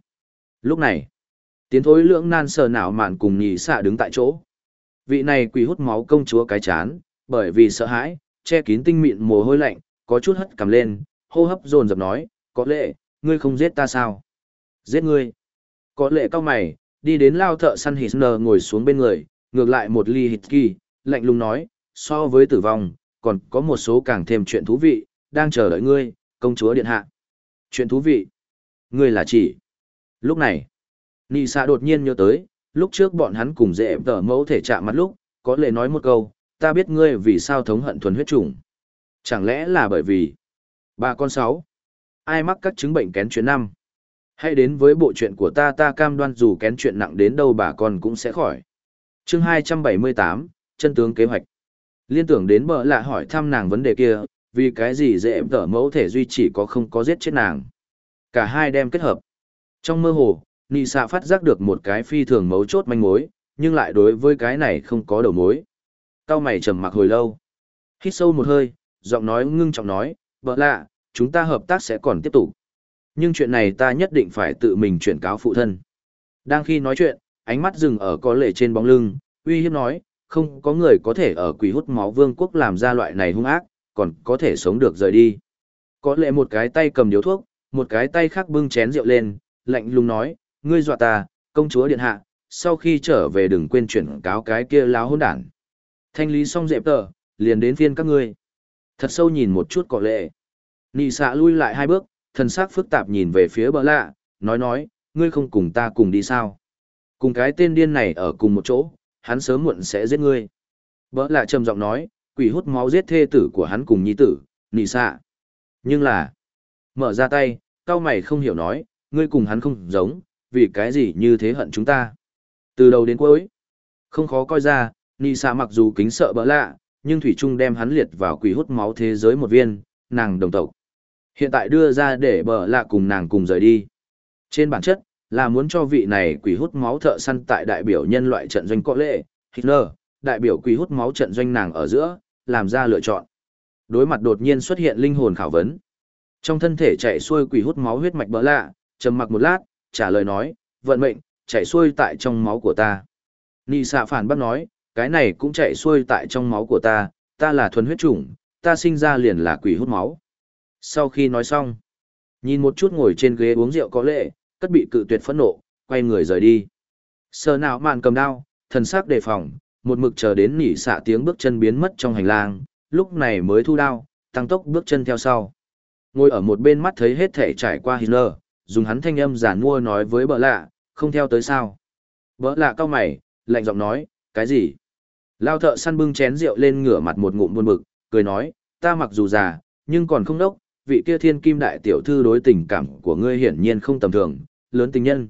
Lúc này, tiến thối lưỡng nan sờ nào mạn cùng nhì xạ đứng tại chỗ. Vị này quỷ hút máu công chúa cái chán, bởi vì sợ hãi, che kín tinh mịn mồ hôi lạnh, có chút hất cầm lên, hô hấp dồn dập nói, có lệ, ngươi không giết ta sao? Giết ngươi. Có lệ cao mày, đi đến lao thợ săn Hitler ngồi xuống bên người, ngược lại một ly hít kỳ, lạnh lùng nói, so với tử vong, còn có một số càng thêm chuyện thú vị, đang chờ đợi ngươi, công chúa điện hạ. Chuyện thú vị. Ngươi là chỉ. Lúc này, Nị xạ đột nhiên nhớ tới, lúc trước bọn hắn cùng dễ tờ mẫu thể chạm mặt lúc, có lẽ nói một câu, ta biết ngươi vì sao thống hận thuần huyết chủng. Chẳng lẽ là bởi vì bà con sáu? Ai mắc các chứng bệnh kén chuyện năm? Hãy đến với bộ chuyện của ta ta cam đoan dù kén chuyện nặng đến đâu bà con cũng sẽ khỏi. Chương hai trăm bảy mươi tám chân tướng kế hoạch. Liên tưởng đến bợ lạ hỏi thăm nàng vấn đề kia vì cái gì dễ tở mẫu thể duy chỉ có không có giết chết nàng? Cả hai đem kết hợp. Trong mơ hồ, Nị xạ phát giác được một cái phi thường mấu chốt manh mối, nhưng lại đối với cái này không có đầu mối. Cao mày trầm mặc hồi lâu. Hít sâu một hơi, giọng nói ngưng trọng nói, vợ lạ, chúng ta hợp tác sẽ còn tiếp tục. Nhưng chuyện này ta nhất định phải tự mình chuyển cáo phụ thân. Đang khi nói chuyện, ánh mắt dừng ở có lệ trên bóng lưng, uy hiếp nói, không có người có thể ở quỷ hút máu vương quốc làm ra loại này hung ác, còn có thể sống được rời đi. Có lệ một cái tay cầm điếu thuốc, một cái tay khác bưng chén rượu lên, lạnh lùng nói, ngươi dọa ta, công chúa điện hạ, sau khi trở về đừng quên chuyển cáo cái kia láo hôn đản. Thanh lý xong dẹp tờ, liền đến phiên các ngươi. Thật sâu nhìn một chút cỏ lệ. Nị xạ lui lại hai bước, thần sắc phức tạp nhìn về phía bờ lạ, nói nói, ngươi không cùng ta cùng đi sao? Cùng cái tên điên này ở cùng một chỗ, hắn sớm muộn sẽ giết ngươi. Bờ lạ trầm giọng nói, quỷ hút máu giết thê tử của hắn cùng nhi tử, nị xạ. Nhưng là, mở ra tay, cao mày không hiểu nói, ngươi cùng hắn không giống, vì cái gì như thế hận chúng ta. Từ đầu đến cuối, không khó coi ra, nị xạ mặc dù kính sợ bỡ lạ, nhưng Thủy Trung đem hắn liệt vào quỷ hút máu thế giới một viên, nàng đồng tộc. Hiện tại đưa ra để bỡ lạ cùng nàng cùng rời đi. Trên bản chất, là muốn cho vị này quỷ hút máu thợ săn tại đại biểu nhân loại trận doanh có lệ, Hitler, đại biểu quỷ hút máu trận doanh nàng ở giữa, làm ra lựa chọn. Đối mặt đột nhiên xuất hiện linh hồn khảo vấn. Trong thân thể chạy xuôi quỷ hút máu huyết mạch bỡ lạ, trầm mặc một lát, trả lời nói, vận mệnh, chạy xuôi tại trong máu của ta. Nị xạ phản bác nói, cái này cũng chạy xuôi tại trong máu của ta, ta là thuần huyết chủng, ta sinh ra liền là quỷ hút máu. Sau khi nói xong, nhìn một chút ngồi trên ghế uống rượu có lệ, cất bị cự tuyệt phẫn nộ, quay người rời đi. Sờ nào màn cầm đao, thần sắc đề phòng, một mực chờ đến nỉ xạ tiếng bước chân biến mất trong hành lang, lúc này mới thu đao, tăng tốc bước chân theo sau. Ngồi ở một bên mắt thấy hết thể trải qua Hitler, dùng hắn thanh âm giản mua nói với bợ lạ, không theo tới sao. Bợ lạ cao mày, lạnh giọng nói, cái gì? Lao thợ săn bưng chén rượu lên ngửa mặt một ngụm buồn bực, cười nói, ta mặc dù già, nhưng còn không đốc, vị kia thiên kim đại tiểu thư đối tình cảm của ngươi hiển nhiên không tầm thường, lớn tình nhân.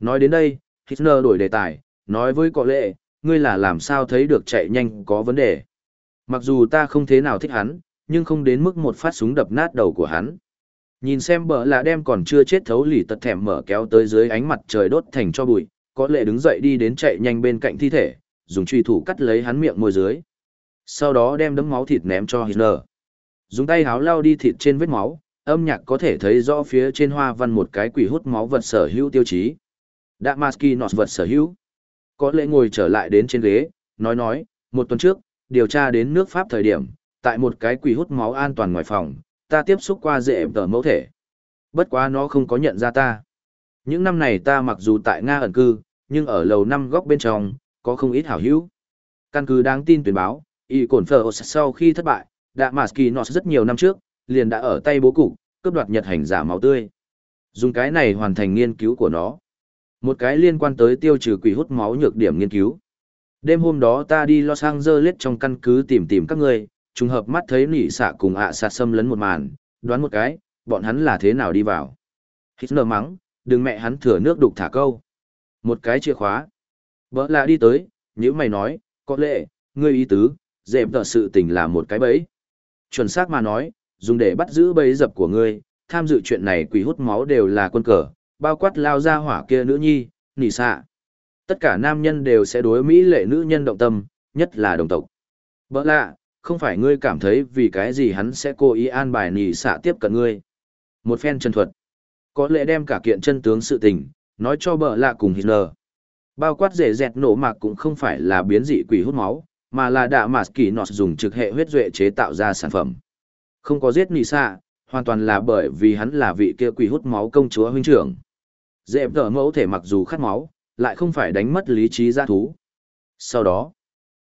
Nói đến đây, Hitler đổi đề tài, nói với cọ lệ, ngươi là làm sao thấy được chạy nhanh có vấn đề. Mặc dù ta không thế nào thích hắn, nhưng không đến mức một phát súng đập nát đầu của hắn. Nhìn xem bờ là đem còn chưa chết thấu lì tật thèm mở kéo tới dưới ánh mặt trời đốt thành cho bụi, có lệ đứng dậy đi đến chạy nhanh bên cạnh thi thể, dùng truy thủ cắt lấy hắn miệng môi dưới. Sau đó đem đấm máu thịt ném cho Hitler. Dùng tay háo lau đi thịt trên vết máu, âm nhạc có thể thấy rõ phía trên hoa văn một cái quỷ hút máu vật sở hữu tiêu chí. Damaski nọt vật sở hữu. Có lẽ ngồi trở lại đến trên ghế, nói nói, một tuần trước, điều tra đến nước Pháp thời điểm, tại một cái quỷ hút máu an toàn ngoài phòng, ta tiếp xúc qua dễ tờ mẫu thể. Bất quá nó không có nhận ra ta. Những năm này ta mặc dù tại Nga ẩn cư, nhưng ở lầu năm góc bên trong, có không ít hảo hữu. Căn cứ đáng tin tuyển báo, y cổn phở sau khi thất bại, đã mà kỳ nọ rất nhiều năm trước, liền đã ở tay bố cục, cướp đoạt nhật hành giả máu tươi. Dùng cái này hoàn thành nghiên cứu của nó. Một cái liên quan tới tiêu trừ quỷ hút máu nhược điểm nghiên cứu. Đêm hôm đó ta đi Los Angeles trong căn cứ tìm tìm các người, trùng hợp mắt thấy nỉ xạ cùng ạ à sạt xâm lấn một màn, đoán một cái, bọn hắn là thế nào đi vào. Hitler mắng, đừng mẹ hắn thừa nước đục thả câu. Một cái chìa khóa. Bỡ lạ đi tới, như mày nói, có lẽ, ngươi ý tứ, dẹp tờ sự tình là một cái bẫy. Chuẩn xác mà nói, dùng để bắt giữ bẫy dập của ngươi, tham dự chuyện này quỷ hút máu đều là quân cờ, bao quát lao ra hỏa kia nữ nhi, nỉ xạ. Tất cả nam nhân đều sẽ đối Mỹ lệ nữ nhân động tâm, nhất là đồng tộc. Bỡ lạ, không phải ngươi cảm thấy vì cái gì hắn sẽ cố ý an bài nỉ xạ tiếp cận ngươi. Một phen chân thuật. Có lẽ đem cả kiện chân tướng sự tình, nói cho bợ lạ cùng Hitler. Bao quát rể dẹt nổ mạc cũng không phải là biến dị quỷ hút máu, mà là đạ mạt kỳ nọt dùng trực hệ huyết duệ chế tạo ra sản phẩm. Không có giết nỉ xạ, hoàn toàn là bởi vì hắn là vị kia quỷ hút máu công chúa huynh trưởng. Dễ tờ mẫu thể mặc dù khát máu, lại không phải đánh mất lý trí gia thú. Sau đó,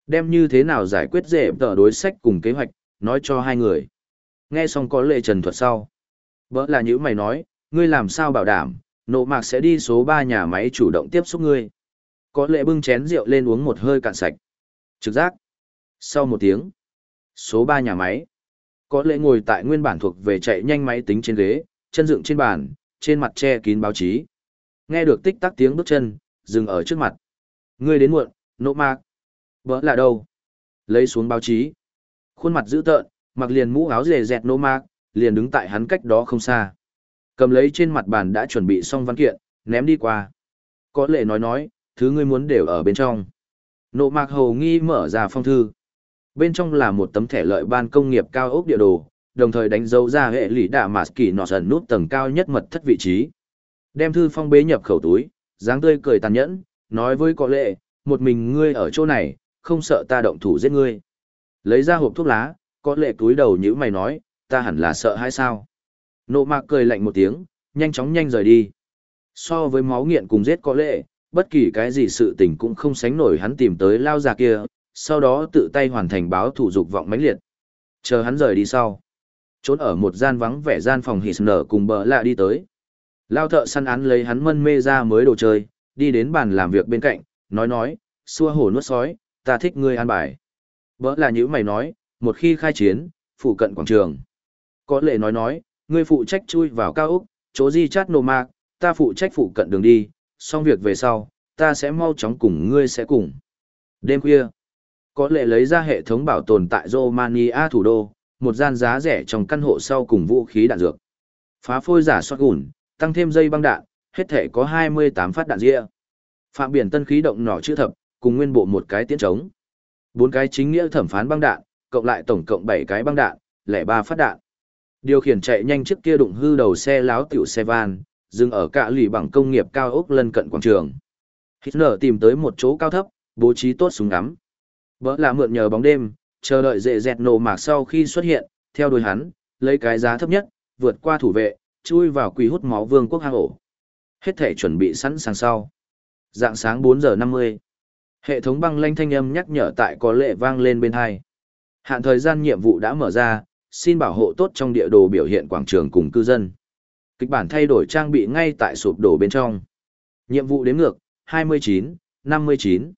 đem như thế nào giải quyết dễ tờ đối sách cùng kế hoạch, nói cho hai người. Nghe xong có lệ trần thuật sau. Bỡ là những mày nói, ngươi làm sao bảo đảm, nộ mạc sẽ đi số 3 nhà máy chủ động tiếp xúc ngươi. Có lệ bưng chén rượu lên uống một hơi cạn sạch. Trực giác. Sau một tiếng, số 3 nhà máy. Có lệ ngồi tại nguyên bản thuộc về chạy nhanh máy tính trên ghế, chân dựng trên bàn, trên mặt che kín báo chí. Nghe được tích tắc tiếng bước chân, dừng ở trước mặt. Ngươi đến muộn, nộ mạc. Vỡ là đâu? Lấy xuống báo chí. Khuôn mặt dữ tợn, mặc liền mũ áo rề dẹt nô mạc, liền đứng tại hắn cách đó không xa. Cầm lấy trên mặt bàn đã chuẩn bị xong văn kiện, ném đi qua. Có lệ nói nói, thứ ngươi muốn đều ở bên trong. Nộ mạc hầu nghi mở ra phong thư. Bên trong là một tấm thẻ lợi ban công nghiệp cao ốc địa đồ, đồng thời đánh dấu ra hệ lý đạ mạt kỳ nọ sần nút tầng cao nhất mật thất vị trí. Đem thư phong bế nhập khẩu túi, dáng tươi cười tàn nhẫn, nói với có lệ, một mình ngươi ở chỗ này, không sợ ta động thủ giết ngươi. Lấy ra hộp thuốc lá, có lệ túi đầu như mày nói, ta hẳn là sợ hay sao? Nộ mạc cười lạnh một tiếng, nhanh chóng nhanh rời đi. So với máu nghiện cùng giết có lệ, bất kỳ cái gì sự tình cũng không sánh nổi hắn tìm tới lao già kia, sau đó tự tay hoàn thành báo thủ dục vọng mãnh liệt. Chờ hắn rời đi sau. Trốn ở một gian vắng vẻ gian phòng hỉ nở cùng bờ lạ đi tới. Lao thợ săn án lấy hắn mân mê ra mới đồ chơi, đi đến bàn làm việc bên cạnh, nói nói, xua hổ nuốt sói, ta thích ngươi an bài. Bỡ là những mày nói, một khi khai chiến, phụ cận quảng trường. Có lệ nói nói, ngươi phụ trách chui vào cao ốc, chỗ di chát nô mạc, ta phụ trách phụ cận đường đi, xong việc về sau, ta sẽ mau chóng cùng ngươi sẽ cùng. Đêm khuya, có lệ lấy ra hệ thống bảo tồn tại Romania thủ đô, một gian giá rẻ trong căn hộ sau cùng vũ khí đạn dược. Phá phôi giả soát gùn, tăng thêm dây băng đạn, hết thể có 28 phát đạn ria. Phạm biển tân khí động nỏ chữ thập, cùng nguyên bộ một cái tiến trống. Bốn cái chính nghĩa thẩm phán băng đạn, cộng lại tổng cộng 7 cái băng đạn, lẻ ba phát đạn. Điều khiển chạy nhanh trước kia đụng hư đầu xe láo tiểu xe van, dừng ở cả lì bằng công nghiệp cao ốc lân cận quảng trường. Hitler tìm tới một chỗ cao thấp, bố trí tốt súng ngắm. Bỡ là mượn nhờ bóng đêm, chờ đợi dễ dẹt nổ mạc sau khi xuất hiện, theo đuôi hắn, lấy cái giá thấp nhất, vượt qua thủ vệ, chui vào quỷ hút máu vương quốc hang ổ. Hết thể chuẩn bị sẵn sàng sau. Dạng sáng 4 giờ 50. Hệ thống băng lanh thanh âm nhắc nhở tại có lệ vang lên bên hai. Hạn thời gian nhiệm vụ đã mở ra, xin bảo hộ tốt trong địa đồ biểu hiện quảng trường cùng cư dân. Kịch bản thay đổi trang bị ngay tại sụp đổ bên trong. Nhiệm vụ đếm ngược, 29, 59.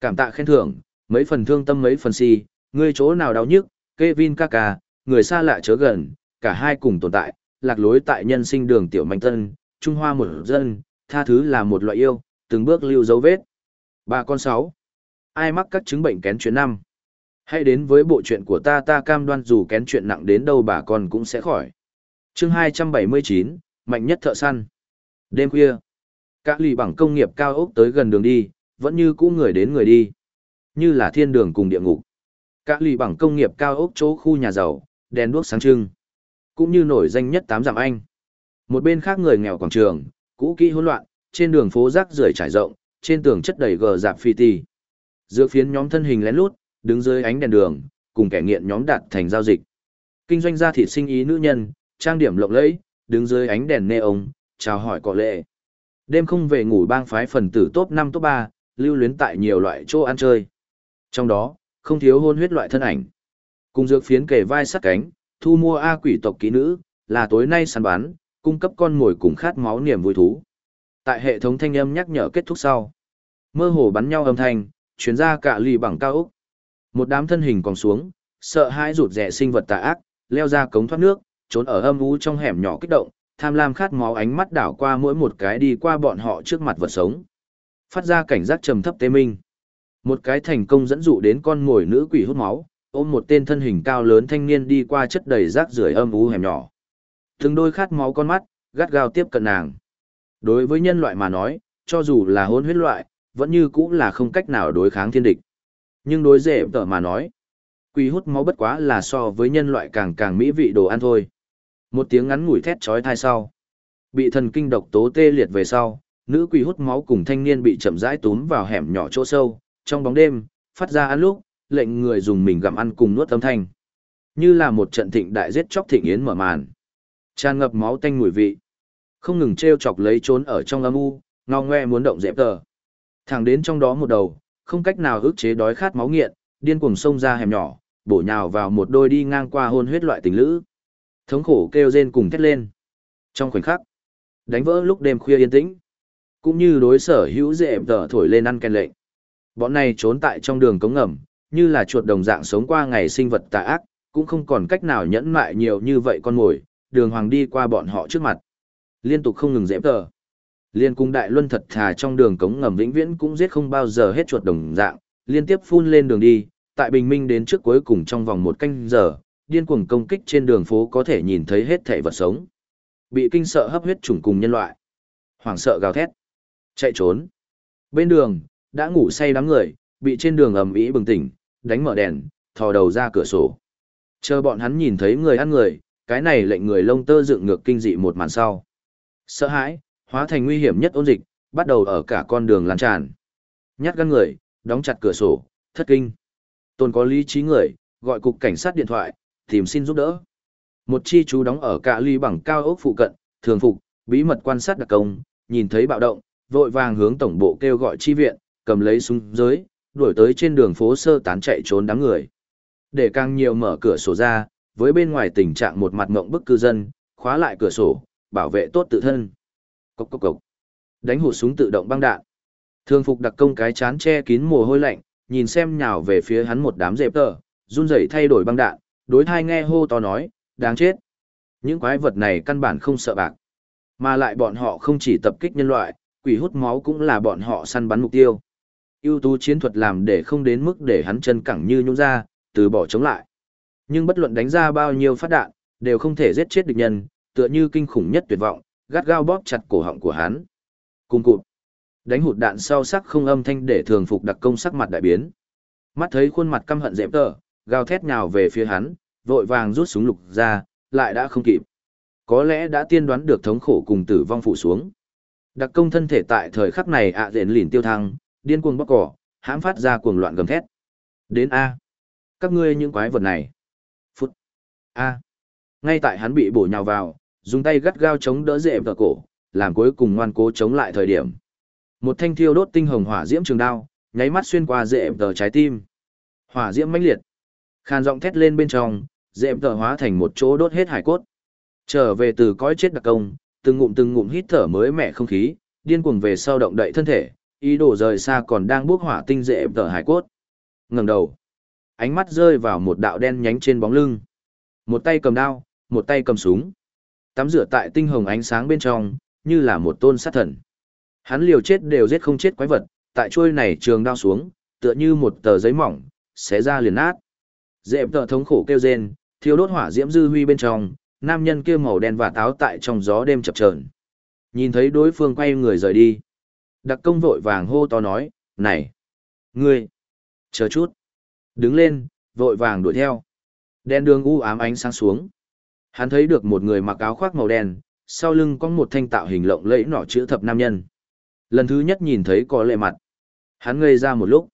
Cảm tạ khen thưởng, mấy phần thương tâm mấy phần si, ngươi chỗ nào đau nhức, Kevin Kaka, người xa lạ chớ gần, cả hai cùng tồn tại, lạc lối tại nhân sinh đường tiểu manh tân, Trung Hoa một dân, tha thứ là một loại yêu, từng bước lưu dấu vết. Bà con sáu, ai mắc các chứng bệnh kén chuyện năm? Hãy đến với bộ chuyện của ta ta cam đoan dù kén chuyện nặng đến đâu bà con cũng sẽ khỏi. chương 279, mạnh nhất thợ săn. Đêm khuya, các lì bằng công nghiệp cao ốc tới gần đường đi, vẫn như cũ người đến người đi. Như là thiên đường cùng địa ngục. Các lì bằng công nghiệp cao ốc chỗ khu nhà giàu, đèn đuốc sáng trưng. Cũng như nổi danh nhất tám giảm anh. Một bên khác người nghèo quảng trường, cũ kỹ hỗn loạn, trên đường phố rác rưởi trải rộng, trên tường chất đầy gờ dạp phi tì. Dựa phiến nhóm thân hình lén lút, đứng dưới ánh đèn đường, cùng kẻ nghiện nhóm đạt thành giao dịch. Kinh doanh gia thịt sinh ý nữ nhân, trang điểm lộng lẫy, đứng dưới ánh đèn neon, chào hỏi cọ lệ. Đêm không về ngủ bang phái phần tử top 5 top 3, lưu luyến tại nhiều loại chỗ ăn chơi. Trong đó, không thiếu hôn huyết loại thân ảnh. Cùng dược phiến kề vai sát cánh, thu mua A quỷ tộc ký nữ, là tối nay săn bán, cung cấp con mồi cùng khát máu niềm vui thú. Tại hệ thống thanh âm nhắc nhở kết thúc sau. Mơ hồ bắn nhau âm thanh, chuyến ra cả lì bằng cao ốc. Một đám thân hình còn xuống, sợ hãi rụt rẻ sinh vật tà ác, leo ra cống thoát nước, trốn ở âm u trong hẻm nhỏ kích động, tham lam khát máu ánh mắt đảo qua mỗi một cái đi qua bọn họ trước mặt vật sống. Phát ra cảnh giác trầm thấp tê minh. Một cái thành công dẫn dụ đến con mồi nữ quỷ hút máu, ôm một tên thân hình cao lớn thanh niên đi qua chất đầy rác rưởi âm u hẻm nhỏ. Từng đôi khát máu con mắt, gắt gao tiếp cận nàng. Đối với nhân loại mà nói, cho dù là hôn huyết loại, vẫn như cũng là không cách nào đối kháng thiên địch. Nhưng đối dễ tở mà nói, quỷ hút máu bất quá là so với nhân loại càng càng mỹ vị đồ ăn thôi. Một tiếng ngắn ngủi thét chói tai sau. Bị thần kinh độc tố tê liệt về sau, nữ quỷ hút máu cùng thanh niên bị chậm rãi túm vào hẻm nhỏ chỗ sâu, trong bóng đêm, phát ra ăn lúc, lệnh người dùng mình gặm ăn cùng nuốt âm thanh. Như là một trận thịnh đại giết chóc thịnh yến mở màn. Tràn ngập máu tanh mùi vị. Không ngừng treo chọc lấy trốn ở trong âm u, ngao ngoe muốn động dẹp tờ. Thẳng đến trong đó một đầu, không cách nào ức chế đói khát máu nghiện, điên cuồng xông ra hẻm nhỏ, bổ nhào vào một đôi đi ngang qua hôn huyết loại tình lữ. Thống khổ kêu rên cùng thét lên. Trong khoảnh khắc, đánh vỡ lúc đêm khuya yên tĩnh, cũng như đối sở hữu dễ tờ thổi lên ăn kèn lệnh. Bọn này trốn tại trong đường cống ngầm, như là chuột đồng dạng sống qua ngày sinh vật tà ác, cũng không còn cách nào nhẫn mại nhiều như vậy con mồi, đường hoàng đi qua bọn họ trước mặt. Liên tục không ngừng dễ tờ. Liên cung đại luân thật thà trong đường cống ngầm vĩnh viễn cũng giết không bao giờ hết chuột đồng dạng, liên tiếp phun lên đường đi, tại bình minh đến trước cuối cùng trong vòng một canh giờ, điên cuồng công kích trên đường phố có thể nhìn thấy hết thảy vật sống. bị kinh sợ hấp huyết trùng cùng nhân loại. Hoảng sợ gào thét, chạy trốn. Bên đường, đã ngủ say đám người, bị trên đường ầm ĩ bừng tỉnh, đánh mở đèn, thò đầu ra cửa sổ. Chờ bọn hắn nhìn thấy người ăn người, cái này lệnh người lông tơ dựng ngược kinh dị một màn sau. Sợ hãi, hóa thành nguy hiểm nhất ôn dịch, bắt đầu ở cả con đường lan tràn. Nhát gan người, đóng chặt cửa sổ, thất kinh. Tôn có lý trí người, gọi cục cảnh sát điện thoại, tìm xin giúp đỡ. Một chi chú đóng ở cả ly bằng cao ốc phụ cận, thường phục, bí mật quan sát đặc công, nhìn thấy bạo động, vội vàng hướng tổng bộ kêu gọi chi viện, cầm lấy súng giới, đuổi tới trên đường phố sơ tán chạy trốn đám người. Để càng nhiều mở cửa sổ ra, với bên ngoài tình trạng một mặt ngộng bức cư dân, khóa lại cửa sổ, bảo vệ tốt tự thân. Cốc cốc cốc. Đánh hụt súng tự động băng đạn. Thường phục đặc công cái chán che kín mồ hôi lạnh, nhìn xem nhào về phía hắn một đám dẹp tờ, run rẩy thay đổi băng đạn, đối thai nghe hô to nói, đáng chết. Những quái vật này căn bản không sợ bạc. Mà lại bọn họ không chỉ tập kích nhân loại, quỷ hút máu cũng là bọn họ săn bắn mục tiêu. ưu tú chiến thuật làm để không đến mức để hắn chân cẳng như nhũn ra, từ bỏ chống lại. Nhưng bất luận đánh ra bao nhiêu phát đạn, đều không thể giết chết địch nhân, tựa như kinh khủng nhất tuyệt vọng, gắt gao bóp chặt cổ họng của hắn. Cùng cụt. Đánh hụt đạn sau sắc không âm thanh để thường phục đặc công sắc mặt đại biến. Mắt thấy khuôn mặt căm hận dẹp tờ, gào thét nhào về phía hắn, vội vàng rút súng lục ra, lại đã không kịp. Có lẽ đã tiên đoán được thống khổ cùng tử vong phụ xuống. Đặc công thân thể tại thời khắc này ạ à lìn tiêu thăng, điên cuồng bóc cỏ, hãm phát ra cuồng loạn gầm thét. Đến A. Các ngươi những quái vật này. Phút. A. Ngay tại hắn bị bổ nhào vào, dùng tay gắt gao chống đỡ dễ vợ cổ, làm cuối cùng ngoan cố chống lại thời điểm. Một thanh thiêu đốt tinh hồng hỏa diễm trường đao, nháy mắt xuyên qua dễ vợ trái tim. Hỏa diễm mãnh liệt. Khàn giọng thét lên bên trong, dễ vợ hóa thành một chỗ đốt hết hải cốt. Trở về từ cõi chết đặc công, từng ngụm từng ngụm hít thở mới mẻ không khí, điên cuồng về sau động đậy thân thể, ý đồ rời xa còn đang bốc hỏa tinh dễ vợ hải cốt. Ngẩng đầu, ánh mắt rơi vào một đạo đen nhánh trên bóng lưng. Một tay cầm đao, một tay cầm súng. Tắm rửa tại tinh hồng ánh sáng bên trong, như là một tôn sát thần. Hắn liều chết đều giết không chết quái vật, tại chuôi này trường đao xuống, tựa như một tờ giấy mỏng, xé ra liền nát. Dẹp tờ thống khổ kêu rên, thiêu đốt hỏa diễm dư huy bên trong, nam nhân kia màu đen và táo tại trong gió đêm chập chờn. Nhìn thấy đối phương quay người rời đi. Đặc công vội vàng hô to nói, này, ngươi, chờ chút. Đứng lên, vội vàng đuổi theo. Đen đường u ám ánh sáng xuống. Hắn thấy được một người mặc áo khoác màu đen, sau lưng có một thanh tạo hình lộng lẫy nỏ chữ thập nam nhân. Lần thứ nhất nhìn thấy có lệ mặt. Hắn ngây ra một lúc.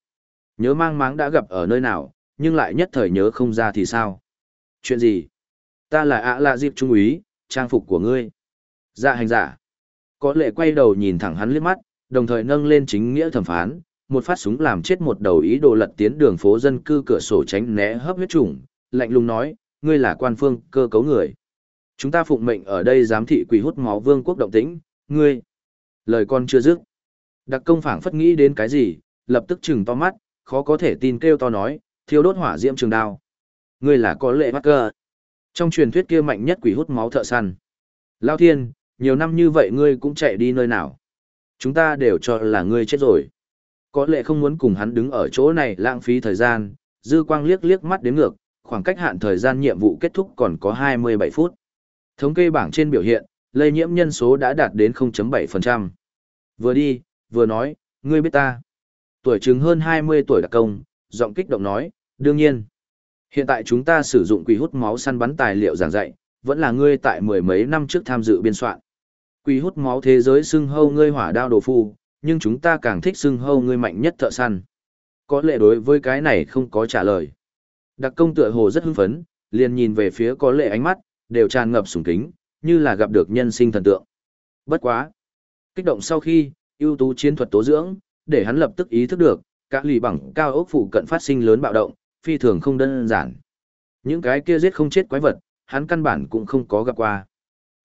Nhớ mang máng đã gặp ở nơi nào, nhưng lại nhất thời nhớ không ra thì sao. Chuyện gì? Ta là ạ lạ dịp trung úy, trang phục của ngươi. Dạ hành giả. Có lệ quay đầu nhìn thẳng hắn liếc mắt, đồng thời nâng lên chính nghĩa thẩm phán, một phát súng làm chết một đầu ý đồ lật tiến đường phố dân cư cửa sổ tránh né hấp huyết trùng, lạnh lùng nói, ngươi là quan phương, cơ cấu người. Chúng ta phụng mệnh ở đây giám thị quỷ hút máu vương quốc động tĩnh, ngươi. Lời con chưa dứt. Đặc công phảng phất nghĩ đến cái gì, lập tức chừng to mắt, khó có thể tin kêu to nói, thiêu đốt hỏa diễm trường đao. Ngươi là có lệ mắc cơ. Trong truyền thuyết kia mạnh nhất quỷ hút máu thợ săn. Lao thiên, nhiều năm như vậy ngươi cũng chạy đi nơi nào. Chúng ta đều cho là ngươi chết rồi. Có lệ không muốn cùng hắn đứng ở chỗ này lãng phí thời gian, dư quang liếc liếc mắt đến ngược, khoảng cách hạn thời gian nhiệm vụ kết thúc còn có 27 phút. Thống kê bảng trên biểu hiện, lây nhiễm nhân số đã đạt đến 0.7%. Vừa đi, vừa nói, ngươi biết ta. Tuổi chứng hơn 20 tuổi đặc công, giọng kích động nói, đương nhiên. Hiện tại chúng ta sử dụng quỷ hút máu săn bắn tài liệu giảng dạy, vẫn là ngươi tại mười mấy năm trước tham dự biên soạn. Quỷ hút máu thế giới xưng hâu ngươi hỏa đao đồ phu, nhưng chúng ta càng thích xưng hâu ngươi mạnh nhất thợ săn. Có lẽ đối với cái này không có trả lời. Đặc công tựa hồ rất hưng phấn, liền nhìn về phía có lệ ánh mắt, đều tràn ngập sùng kính, như là gặp được nhân sinh thần tượng. Bất quá. Kích động sau khi, ưu tú chiến thuật tố dưỡng, để hắn lập tức ý thức được, các lì bằng cao ốc phụ cận phát sinh lớn bạo động, phi thường không đơn giản. Những cái kia giết không chết quái vật, hắn căn bản cũng không có gặp qua.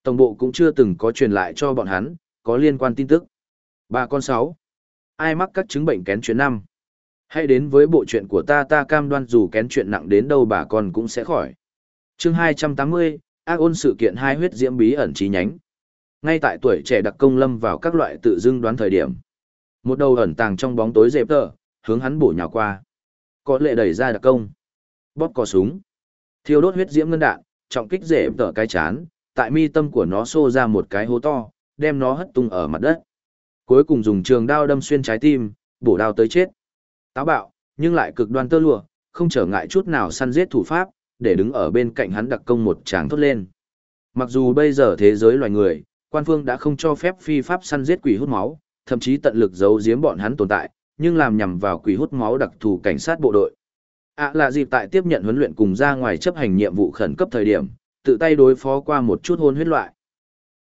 Tổng bộ cũng chưa từng có truyền lại cho bọn hắn, có liên quan tin tức. Bà con sáu, Ai mắc các chứng bệnh kén chuyến năm? Hãy đến với bộ chuyện của ta ta cam đoan dù kén chuyện nặng đến đâu bà con cũng sẽ khỏi. chương 280, ác ôn sự kiện hai huyết diễm bí ẩn trí nhánh. Ngay tại tuổi trẻ đặc công lâm vào các loại tự dưng đoán thời điểm. Một đầu ẩn tàng trong bóng tối dẹp tờ, hướng hắn bổ nhào qua. Có lệ đẩy ra đặc công. Bóp cò súng. Thiêu đốt huyết diễm ngân đạn, trọng kích dẹp tờ cái chán, tại mi tâm của nó xô ra một cái hố to, đem nó hất tung ở mặt đất. Cuối cùng dùng trường đao đâm xuyên trái tim, bổ đao tới chết. Táo bạo, nhưng lại cực đoan tơ lụa, không trở ngại chút nào săn giết thủ pháp, để đứng ở bên cạnh hắn đặc công một tràng thốt lên. Mặc dù bây giờ thế giới loài người, quan phương đã không cho phép phi pháp săn giết quỷ hút máu, thậm chí tận lực giấu giếm bọn hắn tồn tại, nhưng làm nhằm vào quỷ hút máu đặc thù cảnh sát bộ đội. À là dịp tại tiếp nhận huấn luyện cùng ra ngoài chấp hành nhiệm vụ khẩn cấp thời điểm, tự tay đối phó qua một chút hôn huyết loại.